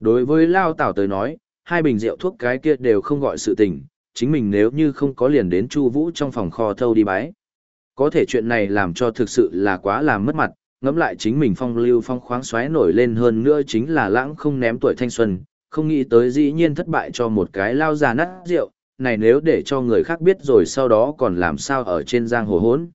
Đối với lão tào tới nói, hai bình rượu thuốc cái kia đều không gọi sự tình, chính mình nếu như không có liền đến Chu Vũ trong phòng kho thâu đi bái. Có thể chuyện này làm cho thực sự là quá làm mất mặt, ngẫm lại chính mình phong lưu phong khoáng xoáy nổi lên hơn nữa chính là lãng không ném tuổi thanh xuân, không nghĩ tới dĩ nhiên thất bại cho một cái lao già nát rượu, này nếu để cho người khác biết rồi sau đó còn làm sao ở trên giang hồ hốn.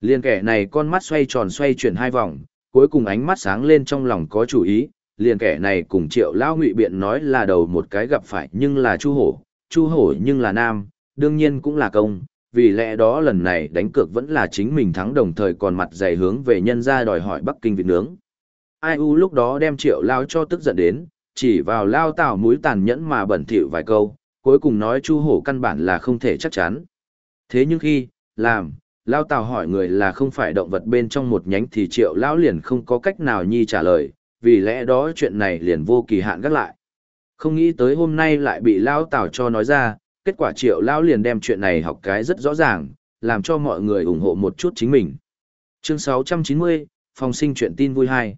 Liên kẻ này con mắt xoay tròn xoay chuyển hai vòng, cuối cùng ánh mắt sáng lên trong lòng có chủ ý, liền kẻ này cùng triệu lao ngụy biện nói là đầu một cái gặp phải nhưng là chu hổ, chu hổ nhưng là nam, đương nhiên cũng là công, vì lẽ đó lần này đánh cược vẫn là chính mình thắng đồng thời còn mặt dày hướng về nhân ra đòi hỏi Bắc Kinh vịt nướng. Ai u lúc đó đem triệu lao cho tức giận đến, chỉ vào lao tảo mũi tàn nhẫn mà bẩn thỉu vài câu, cuối cùng nói chu hổ căn bản là không thể chắc chắn. Thế nhưng khi, làm, lao tảo hỏi người là không phải động vật bên trong một nhánh thì triệu lao liền không có cách nào nhi trả lời, vì lẽ đó chuyện này liền vô kỳ hạn gác lại. Không nghĩ tới hôm nay lại bị lao tảo cho nói ra, kết quả triệu lão liền đem chuyện này học cái rất rõ ràng, làm cho mọi người ủng hộ một chút chính mình. Chương 690, phòng sinh chuyện tin vui hay.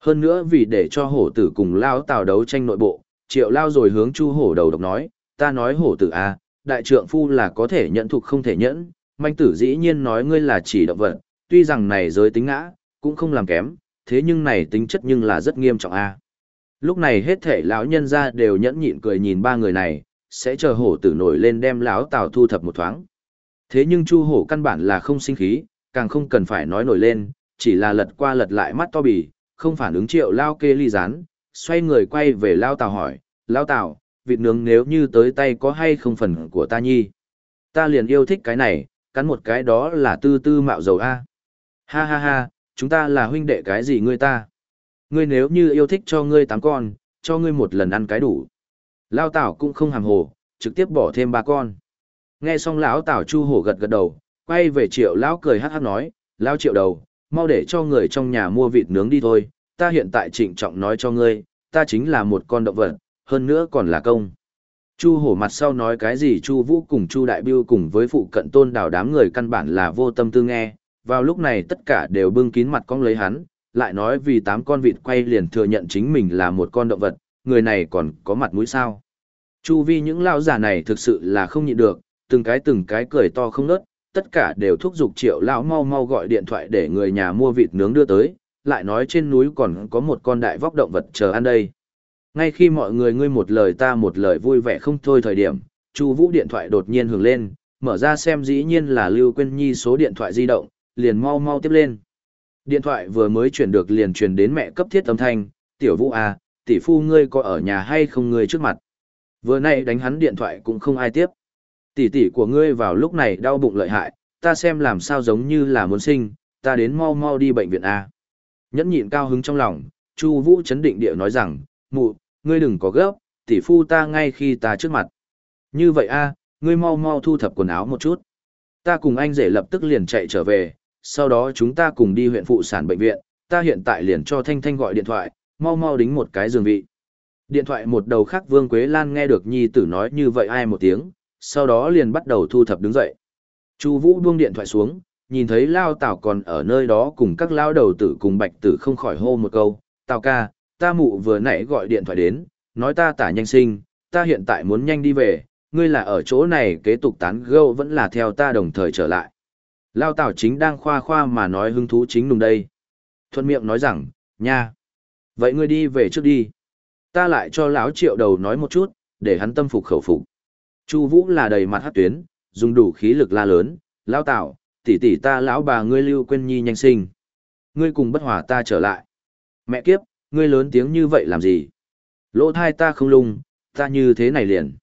Hơn nữa vì để cho hổ tử cùng lao tào đấu tranh nội bộ, triệu lao rồi hướng chu hổ đầu độc nói, ta nói hổ tử à, đại trượng phu là có thể nhận thục không thể nhẫn, manh tử dĩ nhiên nói ngươi là chỉ động vật, tuy rằng này giới tính ngã, cũng không làm kém, thế nhưng này tính chất nhưng là rất nghiêm trọng a. À. Lúc này hết thể lão nhân ra đều nhẫn nhịn cười nhìn ba người này, sẽ chờ hổ tử nổi lên đem lão tào thu thập một thoáng. Thế nhưng chu hổ căn bản là không sinh khí, càng không cần phải nói nổi lên, chỉ là lật qua lật lại mắt to bì, không phản ứng triệu lao kê ly rán, xoay người quay về lao tào hỏi, lao tào, vịt nướng nếu như tới tay có hay không phần của ta nhi. Ta liền yêu thích cái này, cắn một cái đó là tư tư mạo dầu A. Ha ha ha, chúng ta là huynh đệ cái gì ngươi ta. Ngươi nếu như yêu thích cho ngươi tám con, cho ngươi một lần ăn cái đủ. Lao Tảo cũng không hàm hồ, trực tiếp bỏ thêm ba con. Nghe xong lão Tảo Chu hổ gật gật đầu, quay về Triệu lão cười hắc hắc nói, "Lão Triệu đầu, mau để cho người trong nhà mua vịt nướng đi thôi, ta hiện tại trịnh trọng nói cho ngươi, ta chính là một con động vật, hơn nữa còn là công." Chu hổ mặt sau nói cái gì Chu Vũ cùng Chu Đại Biêu cùng với phụ cận tôn đảo đám người căn bản là vô tâm tư nghe, vào lúc này tất cả đều bưng kín mặt cong lấy hắn, lại nói vì tám con vịt quay liền thừa nhận chính mình là một con động vật, người này còn có mặt mũi sao. Chu vi những lão giả này thực sự là không nhịn được, từng cái từng cái cười to không nớt, tất cả đều thúc giục triệu lão mau mau gọi điện thoại để người nhà mua vịt nướng đưa tới, lại nói trên núi còn có một con đại vóc động vật chờ ăn đây. Ngay khi mọi người ngươi một lời ta một lời vui vẻ không thôi thời điểm, Chu Vũ điện thoại đột nhiên hưởng lên, mở ra xem dĩ nhiên là Lưu Quyên Nhi số điện thoại di động, liền mau mau tiếp lên. Điện thoại vừa mới chuyển được liền truyền đến mẹ cấp thiết âm thanh, "Tiểu Vũ à, tỷ phu ngươi có ở nhà hay không ngươi trước mặt?" Vừa nay đánh hắn điện thoại cũng không ai tiếp. Tỷ tỷ của ngươi vào lúc này đau bụng lợi hại, ta xem làm sao giống như là muốn sinh, ta đến mau mau đi bệnh viện A. Nhẫn nhịn cao hứng trong lòng, Chu Vũ chấn định địa nói rằng, mụ, ngươi đừng có gấp, tỷ phu ta ngay khi ta trước mặt. Như vậy a, ngươi mau mau thu thập quần áo một chút. Ta cùng anh rể lập tức liền chạy trở về, sau đó chúng ta cùng đi huyện phụ sản bệnh viện, ta hiện tại liền cho Thanh Thanh gọi điện thoại, mau mau đính một cái giường vị. Điện thoại một đầu khác Vương Quế Lan nghe được nhi tử nói như vậy ai một tiếng, sau đó liền bắt đầu thu thập đứng dậy. Chu Vũ buông điện thoại xuống, nhìn thấy Lao Tảo còn ở nơi đó cùng các lao đầu tử cùng bạch tử không khỏi hô một câu, Tào ca, ta mụ vừa nãy gọi điện thoại đến, nói ta tả nhanh sinh, ta hiện tại muốn nhanh đi về, ngươi là ở chỗ này kế tục tán gẫu vẫn là theo ta đồng thời trở lại. Lao Tảo chính đang khoa khoa mà nói hứng thú chính nùng đây. Thuận miệng nói rằng, nha. Vậy ngươi đi về trước đi. Ta lại cho lão triệu đầu nói một chút, để hắn tâm phục khẩu phục. Chu Vũ là đầy mặt hát tuyến, dùng đủ khí lực la lớn, Lao Tảo, tỷ tỷ ta lão bà ngươi lưu quên nhi nhanh sinh. Ngươi cùng bất hòa ta trở lại. Mẹ kiếp, ngươi lớn tiếng như vậy làm gì? Lỗ thai ta không lung, ta như thế này liền.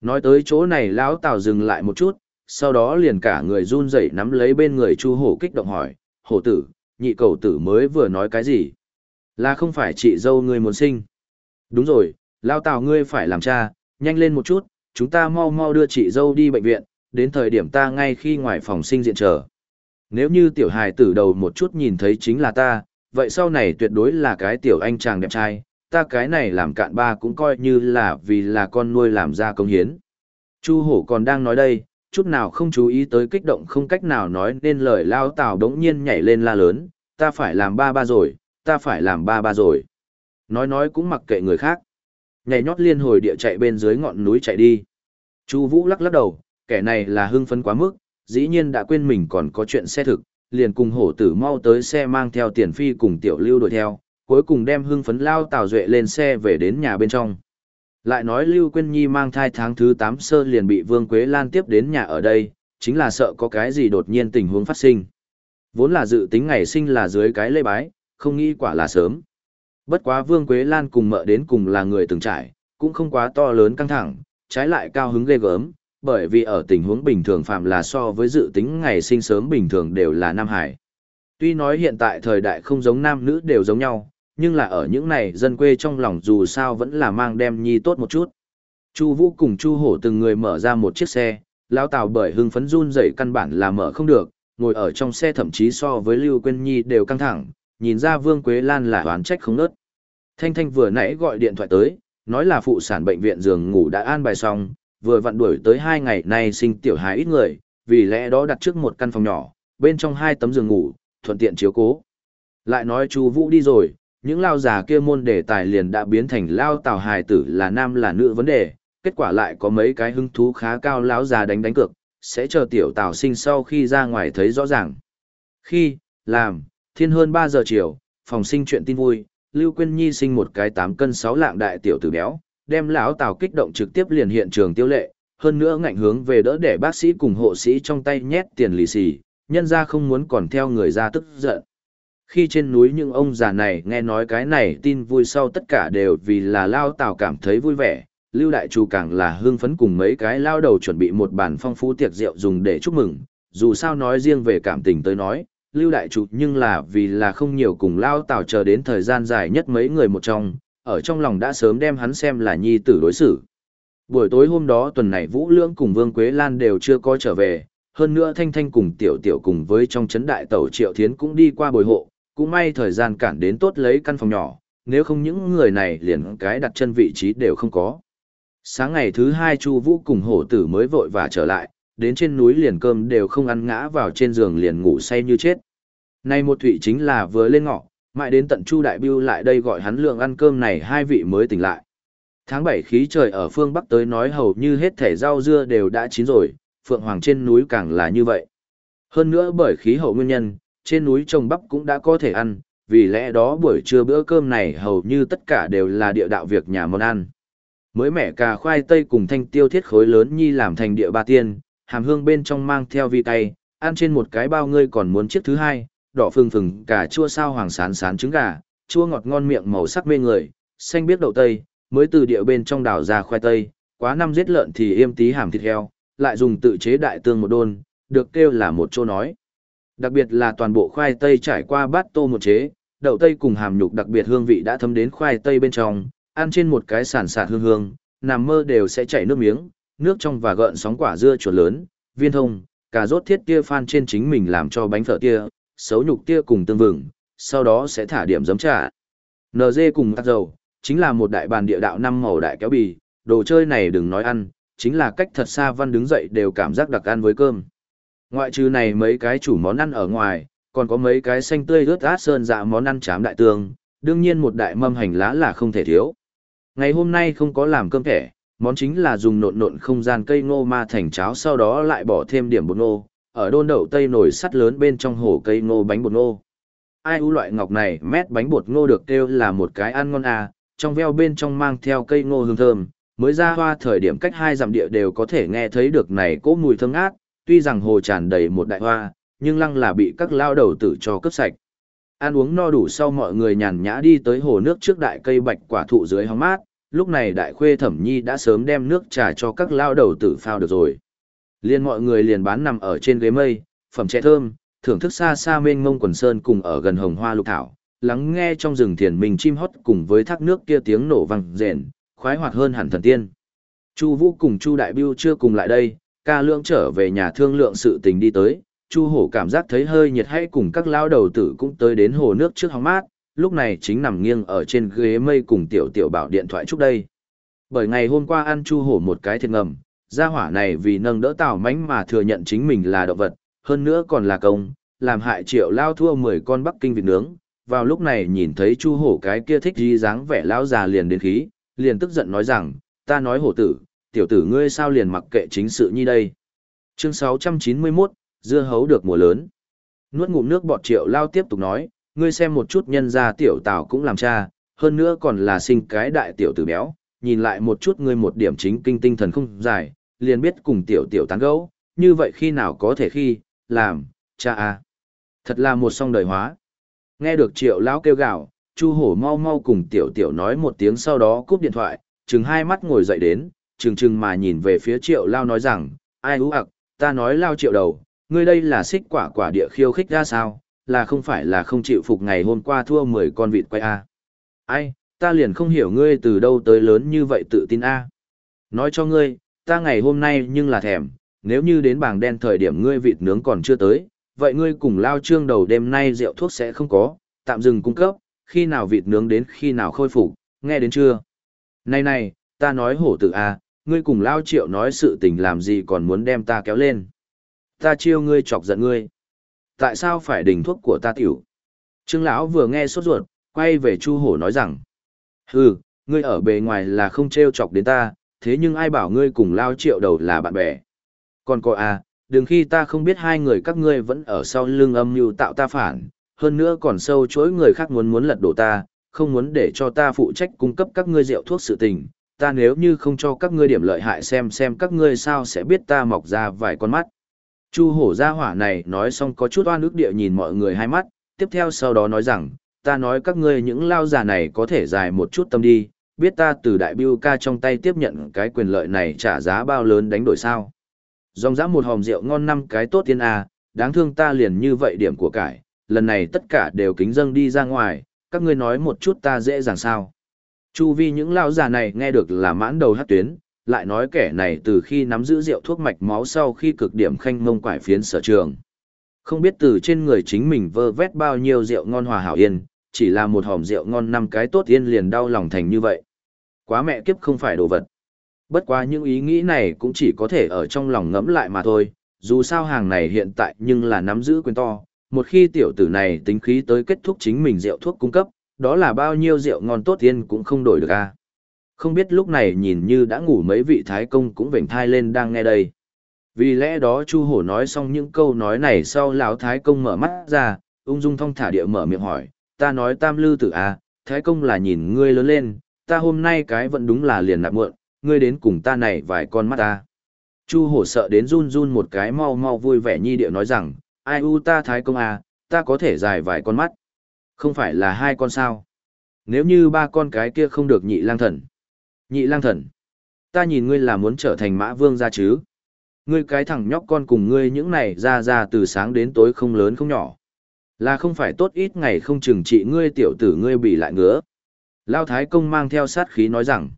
Nói tới chỗ này lão Tào dừng lại một chút, sau đó liền cả người run rẩy nắm lấy bên người Chu Hổ kích động hỏi, "Hổ tử, nhị cầu tử mới vừa nói cái gì? Là không phải chị dâu ngươi muốn sinh?" "Đúng rồi, lao Tào ngươi phải làm cha, nhanh lên một chút, chúng ta mau mau đưa chị dâu đi bệnh viện, đến thời điểm ta ngay khi ngoài phòng sinh diện chờ." Nếu như tiểu hài tử đầu một chút nhìn thấy chính là ta, vậy sau này tuyệt đối là cái tiểu anh chàng đẹp trai, ta cái này làm cạn ba cũng coi như là vì là con nuôi làm ra công hiến. Chu hổ còn đang nói đây, chút nào không chú ý tới kích động không cách nào nói nên lời lao tào đống nhiên nhảy lên la lớn, ta phải làm ba ba rồi, ta phải làm ba ba rồi. Nói nói cũng mặc kệ người khác. Nhảy nhót liên hồi địa chạy bên dưới ngọn núi chạy đi. Chu Vũ lắc lắc đầu, kẻ này là hưng phấn quá mức, dĩ nhiên đã quên mình còn có chuyện xe thực, liền cùng hổ tử mau tới xe mang theo tiền phi cùng tiểu lưu đuổi theo, cuối cùng đem hưng phấn lao Tào Duệ lên xe về đến nhà bên trong. Lại nói Lưu Quyên Nhi mang thai tháng thứ 8 sơ liền bị Vương Quế Lan tiếp đến nhà ở đây, chính là sợ có cái gì đột nhiên tình huống phát sinh. Vốn là dự tính ngày sinh là dưới cái lễ bái, không nghĩ quả là sớm. Bất quá Vương Quế Lan cùng mợ đến cùng là người từng trải, cũng không quá to lớn căng thẳng, trái lại cao hứng ghê gớm, bởi vì ở tình huống bình thường phạm là so với dự tính ngày sinh sớm bình thường đều là Nam Hải. Tuy nói hiện tại thời đại không giống nam nữ đều giống nhau, nhưng là ở những này dân quê trong lòng dù sao vẫn là mang đem nhi tốt một chút. Chu Vũ cùng Chu Hổ từng người mở ra một chiếc xe, lão Tào bởi hưng phấn run rẩy căn bản là mở không được, ngồi ở trong xe thậm chí so với Lưu Quyên Nhi đều căng thẳng, nhìn ra Vương Quế Lan là oán trách không nớt. Thanh Thanh vừa nãy gọi điện thoại tới, nói là phụ sản bệnh viện giường ngủ đã an bài xong, vừa vặn đuổi tới hai ngày nay sinh tiểu hài ít người, vì lẽ đó đặt trước một căn phòng nhỏ, bên trong hai tấm giường ngủ, thuận tiện chiếu cố. Lại nói chú Vũ đi rồi, những lao già kia môn đề tài liền đã biến thành lao tào hài tử là nam là nữ vấn đề, kết quả lại có mấy cái hứng thú khá cao lão già đánh đánh cược, sẽ chờ tiểu tào sinh sau khi ra ngoài thấy rõ ràng. Khi, làm, thiên hơn 3 giờ chiều, phòng sinh chuyện tin vui, Lưu Quyên Nhi sinh một cái 8 cân 6 lạng đại tiểu tử béo, đem lão tào kích động trực tiếp liền hiện trường tiêu lệ, hơn nữa ngạnh hướng về đỡ để bác sĩ cùng hộ sĩ trong tay nhét tiền lì xì, nhân ra không muốn còn theo người ra tức giận. Khi trên núi những ông già này nghe nói cái này tin vui sau tất cả đều vì là lao tào cảm thấy vui vẻ, lưu đại Chu càng là hương phấn cùng mấy cái lao đầu chuẩn bị một bàn phong phú tiệc rượu dùng để chúc mừng, dù sao nói riêng về cảm tình tới nói, lưu đại chủ nhưng là vì là không nhiều cùng lao tào chờ đến thời gian dài nhất mấy người một trong, ở trong lòng đã sớm đem hắn xem là nhi tử đối xử. Buổi tối hôm đó tuần này Vũ Lưỡng cùng Vương Quế Lan đều chưa có trở về, hơn nữa Thanh Thanh cùng Tiểu Tiểu cùng với trong chấn đại tàu Triệu Thiến cũng đi qua bồi hộ, cũng may thời gian cản đến tốt lấy căn phòng nhỏ, nếu không những người này liền cái đặt chân vị trí đều không có. Sáng ngày thứ hai Chu Vũ cùng hổ tử mới vội và trở lại, đến trên núi liền cơm đều không ăn ngã vào trên giường liền ngủ say như chết. Nay một thụy chính là vừa lên ngọ, mãi đến tận Chu Đại Biêu lại đây gọi hắn lượng ăn cơm này hai vị mới tỉnh lại. Tháng 7 khí trời ở phương Bắc tới nói hầu như hết thể rau dưa đều đã chín rồi, Phượng Hoàng trên núi càng là như vậy. Hơn nữa bởi khí hậu nguyên nhân, trên núi trồng bắp cũng đã có thể ăn, vì lẽ đó buổi trưa bữa cơm này hầu như tất cả đều là địa đạo việc nhà món ăn. Mới mẻ cà khoai tây cùng thanh tiêu thiết khối lớn nhi làm thành địa ba tiên, hàm hương bên trong mang theo vị cay, ăn trên một cái bao ngươi còn muốn chiếc thứ hai, đỏ phừng phừng cả chua sao hoàng sán sán trứng gà, chua ngọt ngon miệng màu sắc mê người, xanh biết đậu tây, mới từ địa bên trong đảo ra khoai tây, quá năm giết lợn thì êm tí hàm thịt heo, lại dùng tự chế đại tương một đôn, được kêu là một chỗ nói. Đặc biệt là toàn bộ khoai tây trải qua bát tô một chế, đậu tây cùng hàm nhục đặc biệt hương vị đã thấm đến khoai tây bên trong, ăn trên một cái sản sạt hương hương, nằm mơ đều sẽ chảy nước miếng, nước trong và gợn sóng quả dưa chuột lớn, viên thông, cà rốt thiết tia phan trên chính mình làm cho bánh phở tia, xấu nhục tia cùng tương vừng, sau đó sẽ thả điểm giấm trà. NG cùng tắc dầu, chính là một đại bàn địa đạo năm màu đại kéo bì, đồ chơi này đừng nói ăn, chính là cách thật xa văn đứng dậy đều cảm giác đặc ăn với cơm. Ngoại trừ này mấy cái chủ món ăn ở ngoài, còn có mấy cái xanh tươi rớt át sơn dạ món ăn chám đại tương, đương nhiên một đại mâm hành lá là không thể thiếu. Ngày hôm nay không có làm cơm thẻ, món chính là dùng nộn nộn không gian cây ngô ma thành cháo sau đó lại bỏ thêm điểm bột ngô, ở đôn đậu tây nồi sắt lớn bên trong hồ cây ngô bánh bột ngô. Ai u loại ngọc này mét bánh bột ngô được kêu là một cái ăn ngon à, trong veo bên trong mang theo cây ngô hương thơm, mới ra hoa thời điểm cách hai dặm địa đều có thể nghe thấy được này cỗ mùi thơm ngát, tuy rằng hồ tràn đầy một đại hoa, nhưng lăng là bị các lao đầu tử cho cướp sạch. Ăn uống no đủ sau mọi người nhàn nhã đi tới hồ nước trước đại cây bạch quả thụ dưới hóng mát, lúc này đại khuê thẩm nhi đã sớm đem nước trà cho các lao đầu tử phao được rồi. Liên mọi người liền bán nằm ở trên ghế mây, phẩm trẻ thơm, thưởng thức xa xa mênh mông quần sơn cùng ở gần hồng hoa lục thảo, lắng nghe trong rừng thiền mình chim hót cùng với thác nước kia tiếng nổ vang rền, khoái hoạt hơn hẳn thần tiên. Chu Vũ cùng Chu Đại Biêu chưa cùng lại đây, ca lượng trở về nhà thương lượng sự tình đi tới, Chu Hổ cảm giác thấy hơi nhiệt hay cùng các lao đầu tử cũng tới đến hồ nước trước hóng mát, lúc này chính nằm nghiêng ở trên ghế mây cùng tiểu tiểu bảo điện thoại trước đây. Bởi ngày hôm qua ăn Chu Hổ một cái thiệt ngầm, gia hỏa này vì nâng đỡ tào mánh mà thừa nhận chính mình là động vật, hơn nữa còn là công, làm hại triệu lao thua 10 con bắc kinh vịt nướng. Vào lúc này nhìn thấy Chu Hổ cái kia thích gì dáng vẻ lão già liền đến khí, liền tức giận nói rằng, ta nói hổ tử, tiểu tử ngươi sao liền mặc kệ chính sự như đây. Chương 691, dưa hấu được mùa lớn. Nuốt ngụm nước bọt triệu lao tiếp tục nói, ngươi xem một chút nhân gia tiểu tào cũng làm cha, hơn nữa còn là sinh cái đại tiểu tử béo, nhìn lại một chút ngươi một điểm chính kinh tinh thần không dài, liền biết cùng tiểu tiểu tán gẫu, như vậy khi nào có thể khi, làm, cha à. Thật là một song đời hóa. Nghe được triệu lão kêu gào, chu hổ mau mau cùng tiểu tiểu nói một tiếng sau đó cúp điện thoại, chừng hai mắt ngồi dậy đến, chừng chừng mà nhìn về phía triệu lao nói rằng, ai hú ạc, ta nói lao triệu đầu, ngươi đây là xích quả quả địa khiêu khích ra sao, là không phải là không chịu phục ngày hôm qua thua 10 con vịt quay a Ai, ta liền không hiểu ngươi từ đâu tới lớn như vậy tự tin a Nói cho ngươi, ta ngày hôm nay nhưng là thèm, nếu như đến bảng đen thời điểm ngươi vịt nướng còn chưa tới, vậy ngươi cùng lao trương đầu đêm nay rượu thuốc sẽ không có, tạm dừng cung cấp, khi nào vịt nướng đến khi nào khôi phục, nghe đến chưa? Này này, ta nói hổ tử a ngươi cùng lao triệu nói sự tình làm gì còn muốn đem ta kéo lên. Ta chiêu ngươi chọc giận ngươi. Tại sao phải đình thuốc của ta tiểu? Trương lão vừa nghe sốt ruột, quay về Chu Hổ nói rằng: "Hừ, ngươi ở bề ngoài là không trêu chọc đến ta, thế nhưng ai bảo ngươi cùng lao triệu đầu là bạn bè? Còn cô à, đừng khi ta không biết hai người các ngươi vẫn ở sau lưng âm mưu tạo ta phản, hơn nữa còn sâu chối người khác muốn muốn lật đổ ta, không muốn để cho ta phụ trách cung cấp các ngươi rượu thuốc sự tình, ta nếu như không cho các ngươi điểm lợi hại xem xem các ngươi sao sẽ biết ta mọc ra vài con mắt. Chu hổ gia hỏa này nói xong có chút oan ức địa nhìn mọi người hai mắt, tiếp theo sau đó nói rằng, ta nói các ngươi những lao già này có thể dài một chút tâm đi, biết ta từ đại biêu ca trong tay tiếp nhận cái quyền lợi này trả giá bao lớn đánh đổi sao. Dòng dã một hòm rượu ngon năm cái tốt tiên A, đáng thương ta liền như vậy điểm của cải, lần này tất cả đều kính dâng đi ra ngoài, các ngươi nói một chút ta dễ dàng sao. Chu vi những lao già này nghe được là mãn đầu hát tuyến, lại nói kẻ này từ khi nắm giữ rượu thuốc mạch máu sau khi cực điểm khanh mông quải phiến sở trường. Không biết từ trên người chính mình vơ vét bao nhiêu rượu ngon hòa hảo yên, chỉ là một hòm rượu ngon năm cái tốt yên liền đau lòng thành như vậy. Quá mẹ kiếp không phải đồ vật. Bất quá những ý nghĩ này cũng chỉ có thể ở trong lòng ngẫm lại mà thôi, dù sao hàng này hiện tại nhưng là nắm giữ quyền to, một khi tiểu tử này tính khí tới kết thúc chính mình rượu thuốc cung cấp, đó là bao nhiêu rượu ngon tốt tiên cũng không đổi được a. À. Không biết lúc này nhìn như đã ngủ mấy vị thái công cũng vểnh thai lên đang nghe đây. Vì lẽ đó Chu Hổ nói xong những câu nói này sau lão thái công mở mắt ra, ung dung thong thả địa mở miệng hỏi, ta nói tam lư tử a, à, thái công là nhìn ngươi lớn lên, ta hôm nay cái vẫn đúng là liền nạp muộn, ngươi đến cùng ta này vài con mắt ta. Chu Hổ sợ đến run run một cái mau mau vui vẻ nhi địa nói rằng, ai u ta thái công à, ta có thể dài vài con mắt. Không phải là hai con sao? Nếu như ba con cái kia không được nhị lang thần. Nhị lang thần. Ta nhìn ngươi là muốn trở thành mã vương ra chứ. Ngươi cái thằng nhóc con cùng ngươi những này ra ra từ sáng đến tối không lớn không nhỏ. Là không phải tốt ít ngày không chừng trị ngươi tiểu tử ngươi bị lại ngứa. Lao Thái Công mang theo sát khí nói rằng.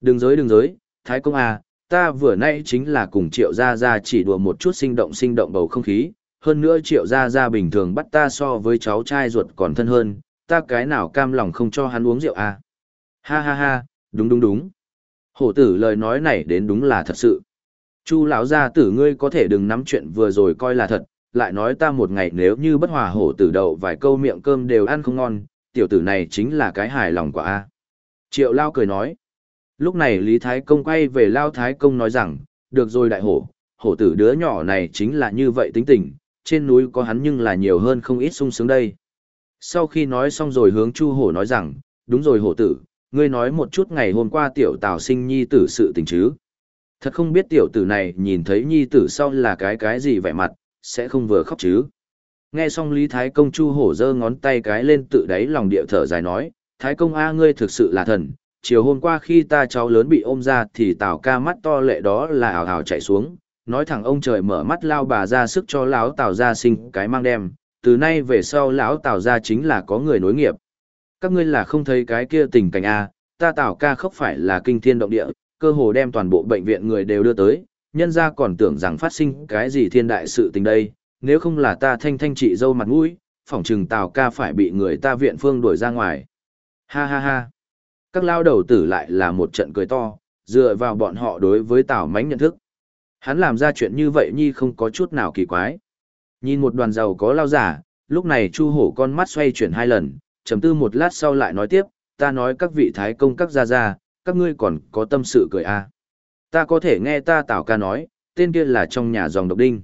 Đừng dối đừng dối, Thái Công à, ta vừa nay chính là cùng triệu ra ra chỉ đùa một chút sinh động sinh động bầu không khí, hơn nữa triệu gia gia bình thường bắt ta so với cháu trai ruột còn thân hơn, ta cái nào cam lòng không cho hắn uống rượu à. Ha ha ha, đúng đúng đúng. Hổ tử lời nói này đến đúng là thật sự. Chu lão gia tử ngươi có thể đừng nắm chuyện vừa rồi coi là thật, lại nói ta một ngày nếu như bất hòa hổ tử đậu vài câu miệng cơm đều ăn không ngon, tiểu tử này chính là cái hài lòng của a. Triệu Lao cười nói. Lúc này Lý Thái Công quay về Lao Thái Công nói rằng, được rồi đại hổ, hổ tử đứa nhỏ này chính là như vậy tính tình, trên núi có hắn nhưng là nhiều hơn không ít sung sướng đây. Sau khi nói xong rồi hướng Chu hổ nói rằng, đúng rồi hổ tử, ngươi nói một chút ngày hôm qua tiểu tào sinh nhi tử sự tình chứ. Thật không biết tiểu tử này nhìn thấy nhi tử sau là cái cái gì vẻ mặt, sẽ không vừa khóc chứ. Nghe xong Lý Thái Công Chu hổ giơ ngón tay cái lên tự đáy lòng địa thở dài nói, Thái Công A ngươi thực sự là thần, chiều hôm qua khi ta cháu lớn bị ôm ra thì tào ca mắt to lệ đó là ảo ảo chạy xuống, nói thẳng ông trời mở mắt lao bà ra sức cho lão tào gia sinh cái mang đem, từ nay về sau lão tào gia chính là có người nối nghiệp. Các ngươi là không thấy cái kia tình cảnh a, ta tào ca khóc phải là kinh thiên động địa, cơ hồ đem toàn bộ bệnh viện người đều đưa tới, nhân ra còn tưởng rằng phát sinh cái gì thiên đại sự tình đây, nếu không là ta thanh thanh trị dâu mặt mũi, phỏng chừng tào ca phải bị người ta viện phương đuổi ra ngoài. Ha ha ha. Các lao đầu tử lại là một trận cười to, dựa vào bọn họ đối với tào mánh nhận thức. Hắn làm ra chuyện như vậy nhi không có chút nào kỳ quái. Nhìn một đoàn giàu có lao giả, lúc này chu hổ con mắt xoay chuyển hai lần, trầm tư một lát sau lại nói tiếp, ta nói các vị thái công các gia gia, các ngươi còn có tâm sự cười à. Ta có thể nghe ta tảo ca nói, tên kia là trong nhà dòng độc đinh.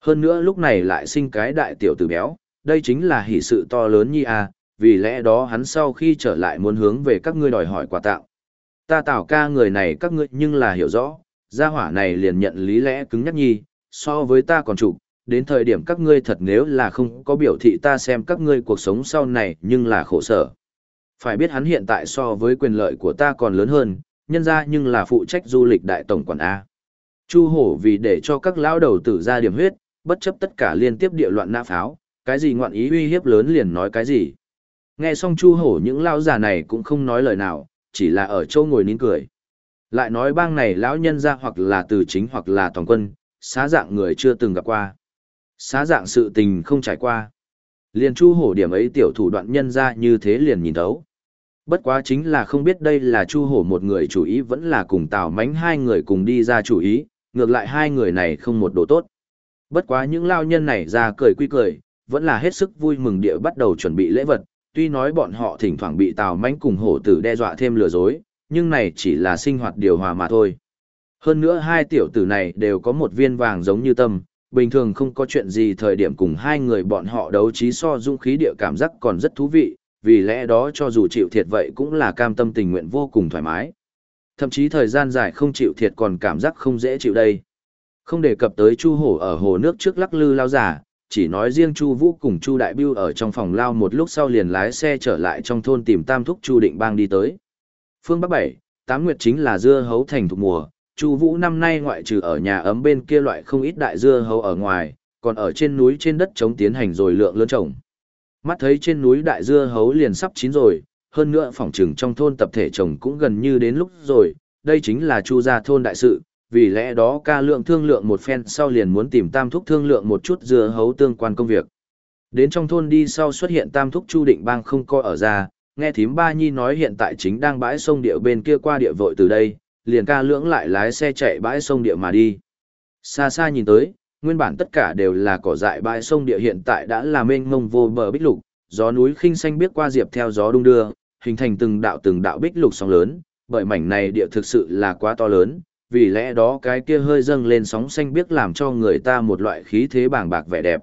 Hơn nữa lúc này lại sinh cái đại tiểu tử béo, đây chính là hỷ sự to lớn nhi à, vì lẽ đó hắn sau khi trở lại muốn hướng về các ngươi đòi hỏi quà tặng. Ta tảo ca người này các ngươi nhưng là hiểu rõ, gia hỏa này liền nhận lý lẽ cứng nhắc nhi, so với ta còn chủ, đến thời điểm các ngươi thật nếu là không có biểu thị ta xem các ngươi cuộc sống sau này nhưng là khổ sở. Phải biết hắn hiện tại so với quyền lợi của ta còn lớn hơn, nhân ra nhưng là phụ trách du lịch đại tổng quản A. Chu hổ vì để cho các lão đầu tử ra điểm huyết, bất chấp tất cả liên tiếp địa loạn nã pháo, cái gì ngoạn ý uy hiếp lớn liền nói cái gì. Nghe xong chu hổ những lão già này cũng không nói lời nào, chỉ là ở châu ngồi nín cười. Lại nói bang này lão nhân ra hoặc là từ chính hoặc là toàn quân, xá dạng người chưa từng gặp qua. Xá dạng sự tình không trải qua. Liền chu hổ điểm ấy tiểu thủ đoạn nhân ra như thế liền nhìn thấu. Bất quá chính là không biết đây là chu hổ một người chủ ý vẫn là cùng tào mánh hai người cùng đi ra chủ ý, ngược lại hai người này không một đồ tốt. Bất quá những lao nhân này ra cười quy cười, vẫn là hết sức vui mừng địa bắt đầu chuẩn bị lễ vật, tuy nói bọn họ thỉnh thoảng bị tào mánh cùng hổ tử đe dọa thêm lừa dối, nhưng này chỉ là sinh hoạt điều hòa mà thôi. Hơn nữa hai tiểu tử này đều có một viên vàng giống như tâm, bình thường không có chuyện gì thời điểm cùng hai người bọn họ đấu trí so dung khí địa cảm giác còn rất thú vị, vì lẽ đó cho dù chịu thiệt vậy cũng là cam tâm tình nguyện vô cùng thoải mái. Thậm chí thời gian dài không chịu thiệt còn cảm giác không dễ chịu đây. Không đề cập tới Chu Hổ ở hồ nước trước lắc lư lao giả, chỉ nói riêng Chu Vũ cùng Chu Đại Bưu ở trong phòng lao một lúc sau liền lái xe trở lại trong thôn tìm Tam Thúc Chu Định Bang đi tới. Phương Bắc Bảy, Tám Nguyệt chính là dưa hấu thành thuộc mùa, Chu Vũ năm nay ngoại trừ ở nhà ấm bên kia loại không ít đại dưa hấu ở ngoài, còn ở trên núi trên đất chống tiến hành rồi lượng lớn trồng. Mắt thấy trên núi đại dưa hấu liền sắp chín rồi, hơn nữa phòng trừng trong thôn tập thể trồng cũng gần như đến lúc rồi, đây chính là Chu gia thôn đại sự, vì lẽ đó ca lượng thương lượng một phen sau liền muốn tìm tam thúc thương lượng một chút dưa hấu tương quan công việc. Đến trong thôn đi sau xuất hiện tam thúc Chu Định Bang không coi ở ra, nghe thím ba nhi nói hiện tại chính đang bãi sông địa bên kia qua địa vội từ đây, liền ca lưỡng lại lái xe chạy bãi sông địa mà đi. Xa xa nhìn tới, nguyên bản tất cả đều là cỏ dại bãi sông địa hiện tại đã là mênh mông vô bờ bích lục, gió núi khinh xanh biết qua diệp theo gió đung đưa, hình thành từng đạo từng đạo bích lục sóng lớn, bởi mảnh này địa thực sự là quá to lớn, vì lẽ đó cái kia hơi dâng lên sóng xanh biết làm cho người ta một loại khí thế bàng bạc vẻ đẹp.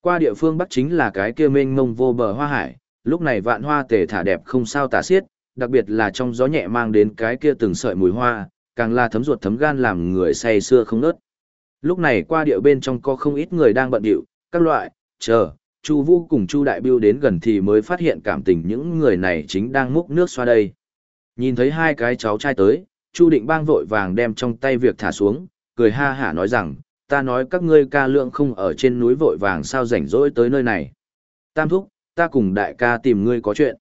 Qua địa phương bắc chính là cái kia mênh mông vô bờ hoa hải, lúc này vạn hoa tề thả đẹp không sao tả xiết, đặc biệt là trong gió nhẹ mang đến cái kia từng sợi mùi hoa, càng là thấm ruột thấm gan làm người say xưa không nớt. Lúc này qua địa bên trong có không ít người đang bận điệu, các loại, chờ, Chu Vũ cùng Chu Đại Bưu đến gần thì mới phát hiện cảm tình những người này chính đang múc nước xoa đây. Nhìn thấy hai cái cháu trai tới, Chu Định Bang vội vàng đem trong tay việc thả xuống, cười ha hả nói rằng, ta nói các ngươi ca lượng không ở trên núi vội vàng sao rảnh rỗi tới nơi này. Tam thúc, ta cùng đại ca tìm ngươi có chuyện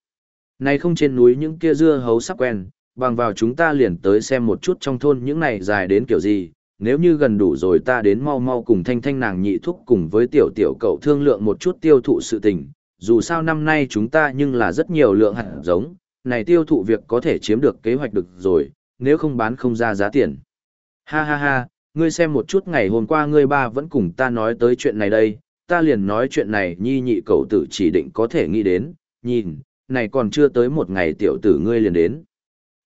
nay không trên núi những kia dưa hấu sắp quen, bằng vào chúng ta liền tới xem một chút trong thôn những này dài đến kiểu gì, nếu như gần đủ rồi ta đến mau mau cùng thanh thanh nàng nhị thúc cùng với tiểu tiểu cậu thương lượng một chút tiêu thụ sự tình, dù sao năm nay chúng ta nhưng là rất nhiều lượng hạt giống, này tiêu thụ việc có thể chiếm được kế hoạch được rồi, nếu không bán không ra giá tiền. Ha ha ha, ngươi xem một chút ngày hôm qua ngươi ba vẫn cùng ta nói tới chuyện này đây, ta liền nói chuyện này nhi nhị cậu tử chỉ định có thể nghĩ đến, nhìn, này còn chưa tới một ngày tiểu tử ngươi liền đến.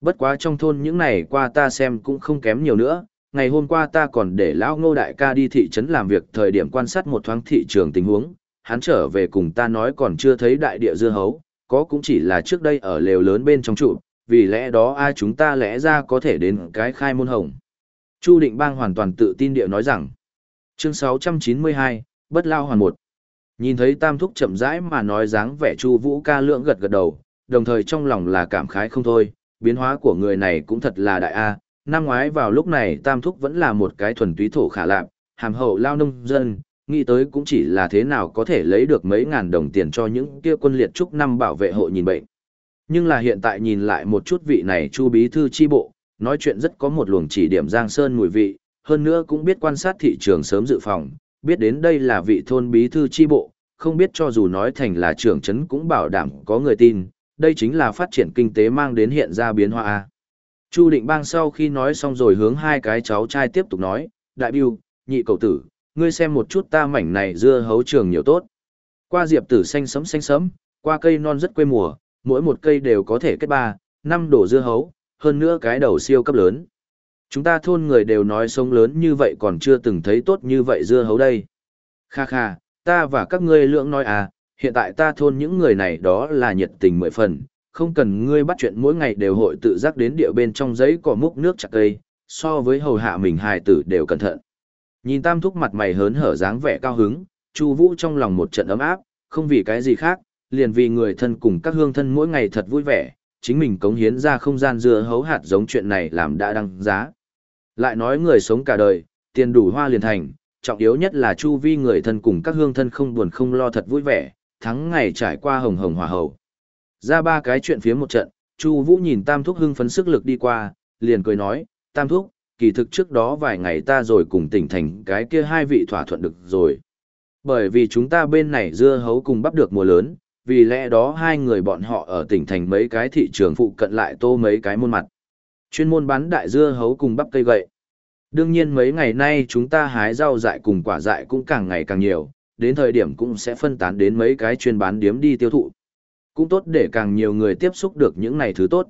Bất quá trong thôn những này qua ta xem cũng không kém nhiều nữa, ngày hôm qua ta còn để lão ngô đại ca đi thị trấn làm việc thời điểm quan sát một thoáng thị trường tình huống, hắn trở về cùng ta nói còn chưa thấy đại địa dưa hấu, có cũng chỉ là trước đây ở lều lớn bên trong trụ, vì lẽ đó ai chúng ta lẽ ra có thể đến cái khai môn hồng. Chu Định Bang hoàn toàn tự tin địa nói rằng, chương 692, bất lao hoàn một. Nhìn thấy Tam Thúc chậm rãi mà nói dáng vẻ Chu Vũ ca lượng gật gật đầu, đồng thời trong lòng là cảm khái không thôi, biến hóa của người này cũng thật là đại a. Năm ngoái vào lúc này Tam Thúc vẫn là một cái thuần túy thổ khả lạp, hàm hậu lao nông dân, nghĩ tới cũng chỉ là thế nào có thể lấy được mấy ngàn đồng tiền cho những kia quân liệt chúc năm bảo vệ hộ nhìn bệnh. Nhưng là hiện tại nhìn lại một chút vị này Chu bí thư chi bộ, nói chuyện rất có một luồng chỉ điểm Giang Sơn mùi vị, hơn nữa cũng biết quan sát thị trường sớm dự phòng, biết đến đây là vị thôn bí thư chi bộ, không biết cho dù nói thành là trưởng trấn cũng bảo đảm có người tin, đây chính là phát triển kinh tế mang đến hiện ra biến hóa. Chu Định Bang sau khi nói xong rồi hướng hai cái cháu trai tiếp tục nói, đại biêu, nhị cầu tử, ngươi xem một chút ta mảnh này dưa hấu trường nhiều tốt. Qua diệp tử xanh sấm xanh sấm, qua cây non rất quê mùa, mỗi một cây đều có thể kết ba, năm đổ dưa hấu, hơn nữa cái đầu siêu cấp lớn. Chúng ta thôn người đều nói sống lớn như vậy còn chưa từng thấy tốt như vậy dưa hấu đây. Kha kha, ta và các ngươi lượng nói à, hiện tại ta thôn những người này đó là nhiệt tình mười phần, không cần ngươi bắt chuyện mỗi ngày đều hội tự giác đến địa bên trong giấy cỏ múc nước chặt cây, so với hầu hạ mình hài tử đều cẩn thận. Nhìn tam thúc mặt mày hớn hở dáng vẻ cao hứng, Chu Vũ trong lòng một trận ấm áp, không vì cái gì khác, liền vì người thân cùng các hương thân mỗi ngày thật vui vẻ, chính mình cống hiến ra không gian dưa hấu hạt giống chuyện này làm đã đăng giá. Lại nói người sống cả đời, tiền đủ hoa liền thành, trọng yếu nhất là chu vi người thân cùng các hương thân không buồn không lo thật vui vẻ, thắng ngày trải qua hồng hồng hòa hậu. Ra ba cái chuyện phía một trận, Chu Vũ nhìn Tam Thúc hưng phấn sức lực đi qua, liền cười nói, Tam Thúc, kỳ thực trước đó vài ngày ta rồi cùng tỉnh thành cái kia hai vị thỏa thuận được rồi. Bởi vì chúng ta bên này dưa hấu cùng bắp được mùa lớn, vì lẽ đó hai người bọn họ ở tỉnh thành mấy cái thị trường phụ cận lại tô mấy cái môn mặt. Chuyên môn bán đại dưa hấu cùng bắp cây gậy. Đương nhiên mấy ngày nay chúng ta hái rau dại cùng quả dại cũng càng ngày càng nhiều, đến thời điểm cũng sẽ phân tán đến mấy cái chuyên bán điếm đi tiêu thụ. Cũng tốt để càng nhiều người tiếp xúc được những này thứ tốt.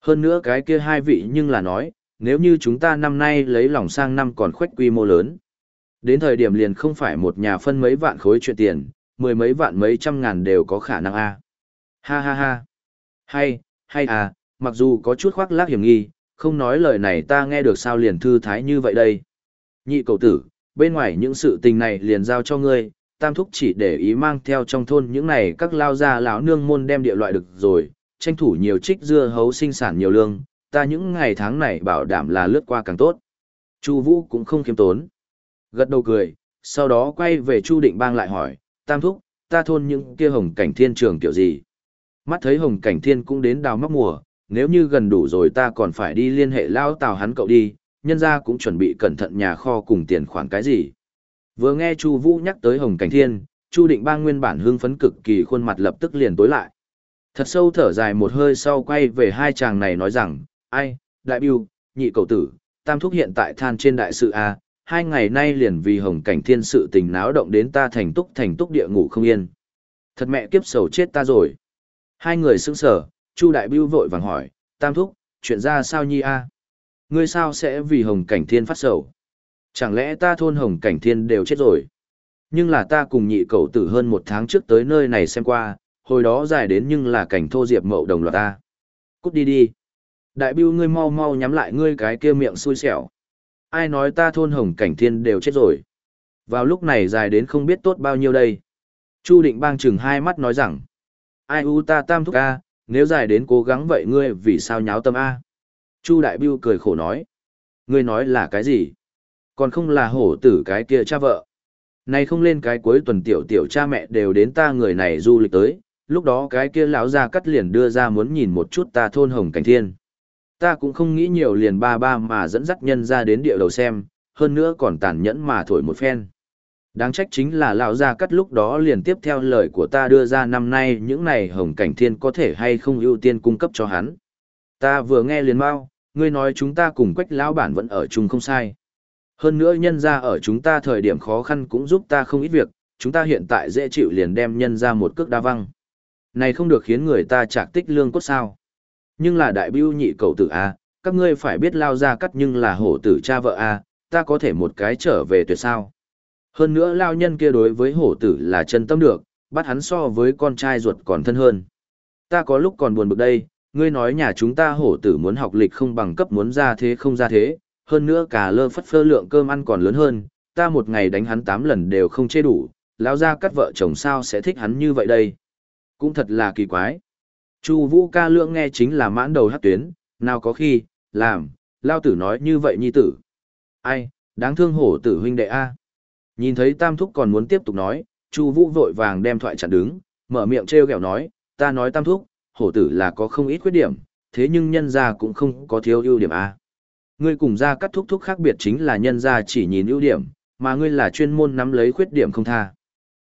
Hơn nữa cái kia hai vị nhưng là nói, nếu như chúng ta năm nay lấy lòng sang năm còn khuếch quy mô lớn. Đến thời điểm liền không phải một nhà phân mấy vạn khối chuyện tiền, mười mấy vạn mấy trăm ngàn đều có khả năng a. Ha ha ha. Hay, hay à, mặc dù có chút khoác lác hiểm nghi, không nói lời này ta nghe được sao liền thư thái như vậy đây. Nhị cầu tử, bên ngoài những sự tình này liền giao cho ngươi, tam thúc chỉ để ý mang theo trong thôn những này các lao gia lão nương môn đem địa loại được rồi, tranh thủ nhiều trích dưa hấu sinh sản nhiều lương, ta những ngày tháng này bảo đảm là lướt qua càng tốt. Chu Vũ cũng không kiêm tốn. Gật đầu cười, sau đó quay về Chu Định Bang lại hỏi, tam thúc, ta thôn những kia hồng cảnh thiên trường kiểu gì. Mắt thấy hồng cảnh thiên cũng đến đào móc mùa, nếu như gần đủ rồi ta còn phải đi liên hệ lao tào hắn cậu đi, nhân ra cũng chuẩn bị cẩn thận nhà kho cùng tiền khoản cái gì. Vừa nghe Chu Vũ nhắc tới hồng cảnh thiên, Chu Định Bang nguyên bản hưng phấn cực kỳ khuôn mặt lập tức liền tối lại. Thật sâu thở dài một hơi sau quay về hai chàng này nói rằng, ai, đại biêu, nhị cầu tử, tam thúc hiện tại than trên đại sự A, hai ngày nay liền vì hồng cảnh thiên sự tình náo động đến ta thành túc thành túc địa ngủ không yên. Thật mẹ kiếp sầu chết ta rồi. Hai người sững sờ, Chu Đại Bưu vội vàng hỏi, Tam Thúc, chuyện ra sao nhi a? Ngươi sao sẽ vì hồng cảnh thiên phát sầu? Chẳng lẽ ta thôn hồng cảnh thiên đều chết rồi? Nhưng là ta cùng nhị cậu tử hơn một tháng trước tới nơi này xem qua, hồi đó dài đến nhưng là cảnh thô diệp mậu đồng loạt ta. Cút đi đi. Đại Bưu ngươi mau mau nhắm lại ngươi cái kia miệng xui xẻo ai nói ta thôn hồng cảnh thiên đều chết rồi. Vào lúc này dài đến không biết tốt bao nhiêu đây. Chu định bang chừng hai mắt nói rằng, ai u ta tam thúc a, nếu dài đến cố gắng vậy ngươi vì sao nháo tâm a? Chu đại biêu cười khổ nói, ngươi nói là cái gì? Còn không là hổ tử cái kia cha vợ. Này không lên cái cuối tuần tiểu tiểu cha mẹ đều đến ta người này du lịch tới, lúc đó cái kia lão gia cắt liền đưa ra muốn nhìn một chút ta thôn hồng cảnh thiên. Ta cũng không nghĩ nhiều liền ba ba mà dẫn dắt nhân ra đến địa đầu xem, hơn nữa còn tàn nhẫn mà thổi một phen. Đáng trách chính là lão gia cắt lúc đó liền tiếp theo lời của ta đưa ra năm nay những này hồng cảnh thiên có thể hay không ưu tiên cung cấp cho hắn. Ta vừa nghe liền mau, ngươi nói chúng ta cùng quách lão bản vẫn ở chung không sai. Hơn nữa nhân ra ở chúng ta thời điểm khó khăn cũng giúp ta không ít việc, chúng ta hiện tại dễ chịu liền đem nhân ra một cước đa văng. Này không được khiến người ta chạc tích lương cốt sao. Nhưng là đại biêu nhị cầu tử A, các ngươi phải biết lao ra cắt nhưng là hổ tử cha vợ A, ta có thể một cái trở về tuyệt sao. Hơn nữa lao nhân kia đối với hổ tử là chân tâm được, bắt hắn so với con trai ruột còn thân hơn. Ta có lúc còn buồn bực đây, ngươi nói nhà chúng ta hổ tử muốn học lịch không bằng cấp muốn ra thế không ra thế, hơn nữa cả lơ phất phơ lượng cơm ăn còn lớn hơn, ta một ngày đánh hắn 8 lần đều không chê đủ, lão ra cắt vợ chồng sao sẽ thích hắn như vậy đây. Cũng thật là kỳ quái. Chu Vũ ca lượng nghe chính là mãn đầu hát tuyến, nào có khi, làm, lao tử nói như vậy nhi tử. Ai, đáng thương hổ tử huynh đệ A. Nhìn thấy Tam Thúc còn muốn tiếp tục nói, Chu Vũ vội vàng đem thoại chặn đứng, mở miệng trêu ghẹo nói, ta nói Tam Thúc, hổ tử là có không ít khuyết điểm, thế nhưng nhân gia cũng không có thiếu ưu điểm A. Ngươi cùng gia cắt thúc thúc khác biệt chính là nhân gia chỉ nhìn ưu điểm, mà ngươi là chuyên môn nắm lấy khuyết điểm không tha.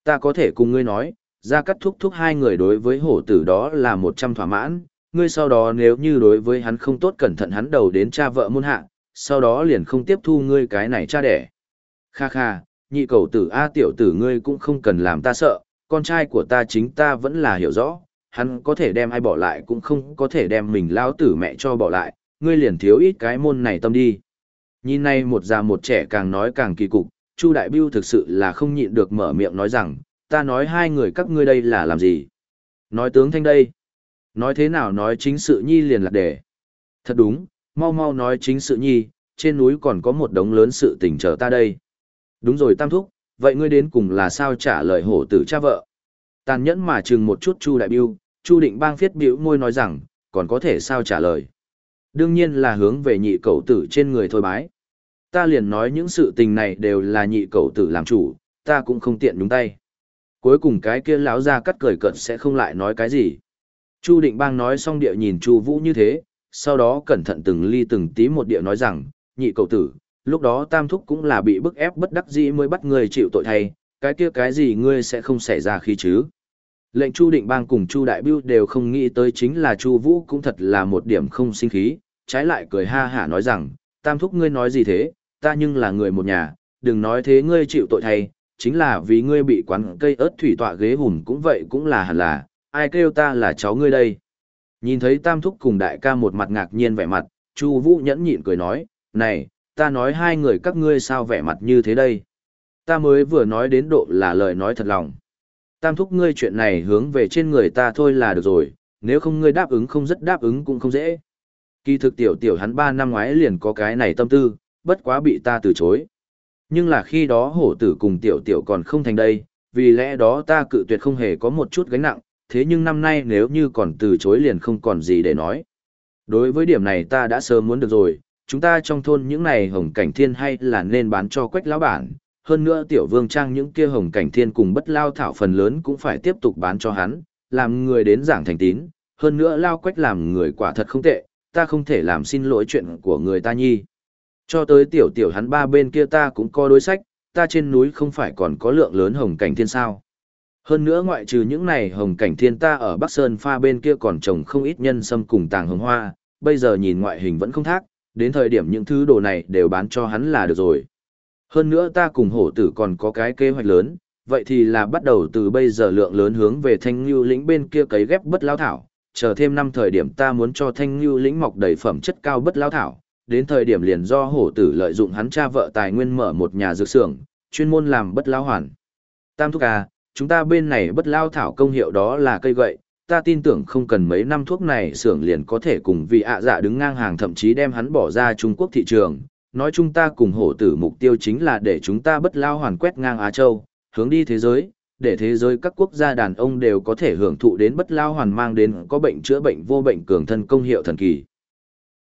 Ta có thể cùng ngươi nói, gia cắt thúc thúc hai người đối với hổ tử đó là một trăm thỏa mãn, ngươi sau đó nếu như đối với hắn không tốt cẩn thận hắn đầu đến cha vợ muôn hạ, sau đó liền không tiếp thu ngươi cái này cha đẻ. Kha kha, nhị cầu tử A tiểu tử ngươi cũng không cần làm ta sợ, con trai của ta chính ta vẫn là hiểu rõ, hắn có thể đem ai bỏ lại cũng không có thể đem mình lao tử mẹ cho bỏ lại, ngươi liền thiếu ít cái môn này tâm đi. Nhìn này một già một trẻ càng nói càng kỳ cục, Chu Đại Biêu thực sự là không nhịn được mở miệng nói rằng, ta nói hai người các ngươi đây là làm gì? Nói tướng thanh đây. Nói thế nào nói chính sự nhi liền lạc đề. Thật đúng, mau mau nói chính sự nhi, trên núi còn có một đống lớn sự tình chờ ta đây. Đúng rồi tam thúc, vậy ngươi đến cùng là sao trả lời hổ tử cha vợ? Tàn nhẫn mà chừng một chút Chu Đại Biêu, Chu Định Bang phiết biểu môi nói rằng, còn có thể sao trả lời. Đương nhiên là hướng về nhị cầu tử trên người thôi bái. Ta liền nói những sự tình này đều là nhị cầu tử làm chủ, ta cũng không tiện nhúng tay. Cuối cùng cái kia lão ra cắt cười cợt sẽ không lại nói cái gì. Chu Định Bang nói xong địa nhìn Chu Vũ như thế, sau đó cẩn thận từng ly từng tí một địa nói rằng, nhị cầu tử, lúc đó Tam Thúc cũng là bị bức ép bất đắc dĩ mới bắt người chịu tội thay, cái kia cái gì ngươi sẽ không xảy ra khi chứ. Lệnh Chu Định Bang cùng Chu Đại Bưu đều không nghĩ tới chính là Chu Vũ cũng thật là một điểm không sinh khí, trái lại cười ha hả nói rằng, tam thúc ngươi nói gì thế, ta nhưng là người một nhà, đừng nói thế ngươi chịu tội thay, chính là vì ngươi bị quán cây ớt thủy tọa ghế hùn cũng vậy cũng là hẳn là, ai kêu ta là cháu ngươi đây. Nhìn thấy tam thúc cùng đại ca một mặt ngạc nhiên vẻ mặt, Chu Vũ nhẫn nhịn cười nói, này, ta nói hai người các ngươi sao vẻ mặt như thế đây. Ta mới vừa nói đến độ là lời nói thật lòng. Tam thúc ngươi chuyện này hướng về trên người ta thôi là được rồi, nếu không ngươi đáp ứng không rất đáp ứng cũng không dễ. Kỳ thực tiểu tiểu hắn ba năm ngoái liền có cái này tâm tư, bất quá bị ta từ chối. Nhưng là khi đó hổ tử cùng tiểu tiểu còn không thành đây, vì lẽ đó ta cự tuyệt không hề có một chút gánh nặng, thế nhưng năm nay nếu như còn từ chối liền không còn gì để nói. Đối với điểm này ta đã sớm muốn được rồi, chúng ta trong thôn những này hồng cảnh thiên hay là nên bán cho quách lão bản, hơn nữa tiểu vương trang những kia hồng cảnh thiên cùng bất lao thảo phần lớn cũng phải tiếp tục bán cho hắn, làm người đến giảng thành tín, hơn nữa lao quách làm người quả thật không tệ, ta không thể làm xin lỗi chuyện của người ta nhi. Cho tới tiểu tiểu hắn ba bên kia ta cũng có đối sách, ta trên núi không phải còn có lượng lớn hồng cảnh thiên sao. Hơn nữa ngoại trừ những này hồng cảnh thiên ta ở Bắc Sơn pha bên kia còn trồng không ít nhân sâm cùng tàng hồng hoa, bây giờ nhìn ngoại hình vẫn không thác, đến thời điểm những thứ đồ này đều bán cho hắn là được rồi. Hơn nữa ta cùng hổ tử còn có cái kế hoạch lớn, vậy thì là bắt đầu từ bây giờ lượng lớn hướng về thanh lưu lĩnh bên kia cấy ghép bất lao thảo, chờ thêm năm thời điểm ta muốn cho thanh lưu lĩnh mọc đầy phẩm chất cao bất lao thảo, đến thời điểm liền do hổ tử lợi dụng hắn cha vợ tài nguyên mở một nhà dược xưởng, chuyên môn làm bất lao hoàn. Tam thúc à, chúng ta bên này bất lao thảo công hiệu đó là cây gậy, ta tin tưởng không cần mấy năm thuốc này xưởng liền có thể cùng vị ạ dạ đứng ngang hàng thậm chí đem hắn bỏ ra Trung Quốc thị trường. Nói chúng ta cùng hổ tử mục tiêu chính là để chúng ta bất lao hoàn quét ngang Á Châu, hướng đi thế giới, để thế giới các quốc gia đàn ông đều có thể hưởng thụ đến bất lao hoàn mang đến có bệnh chữa bệnh vô bệnh cường thân công hiệu thần kỳ.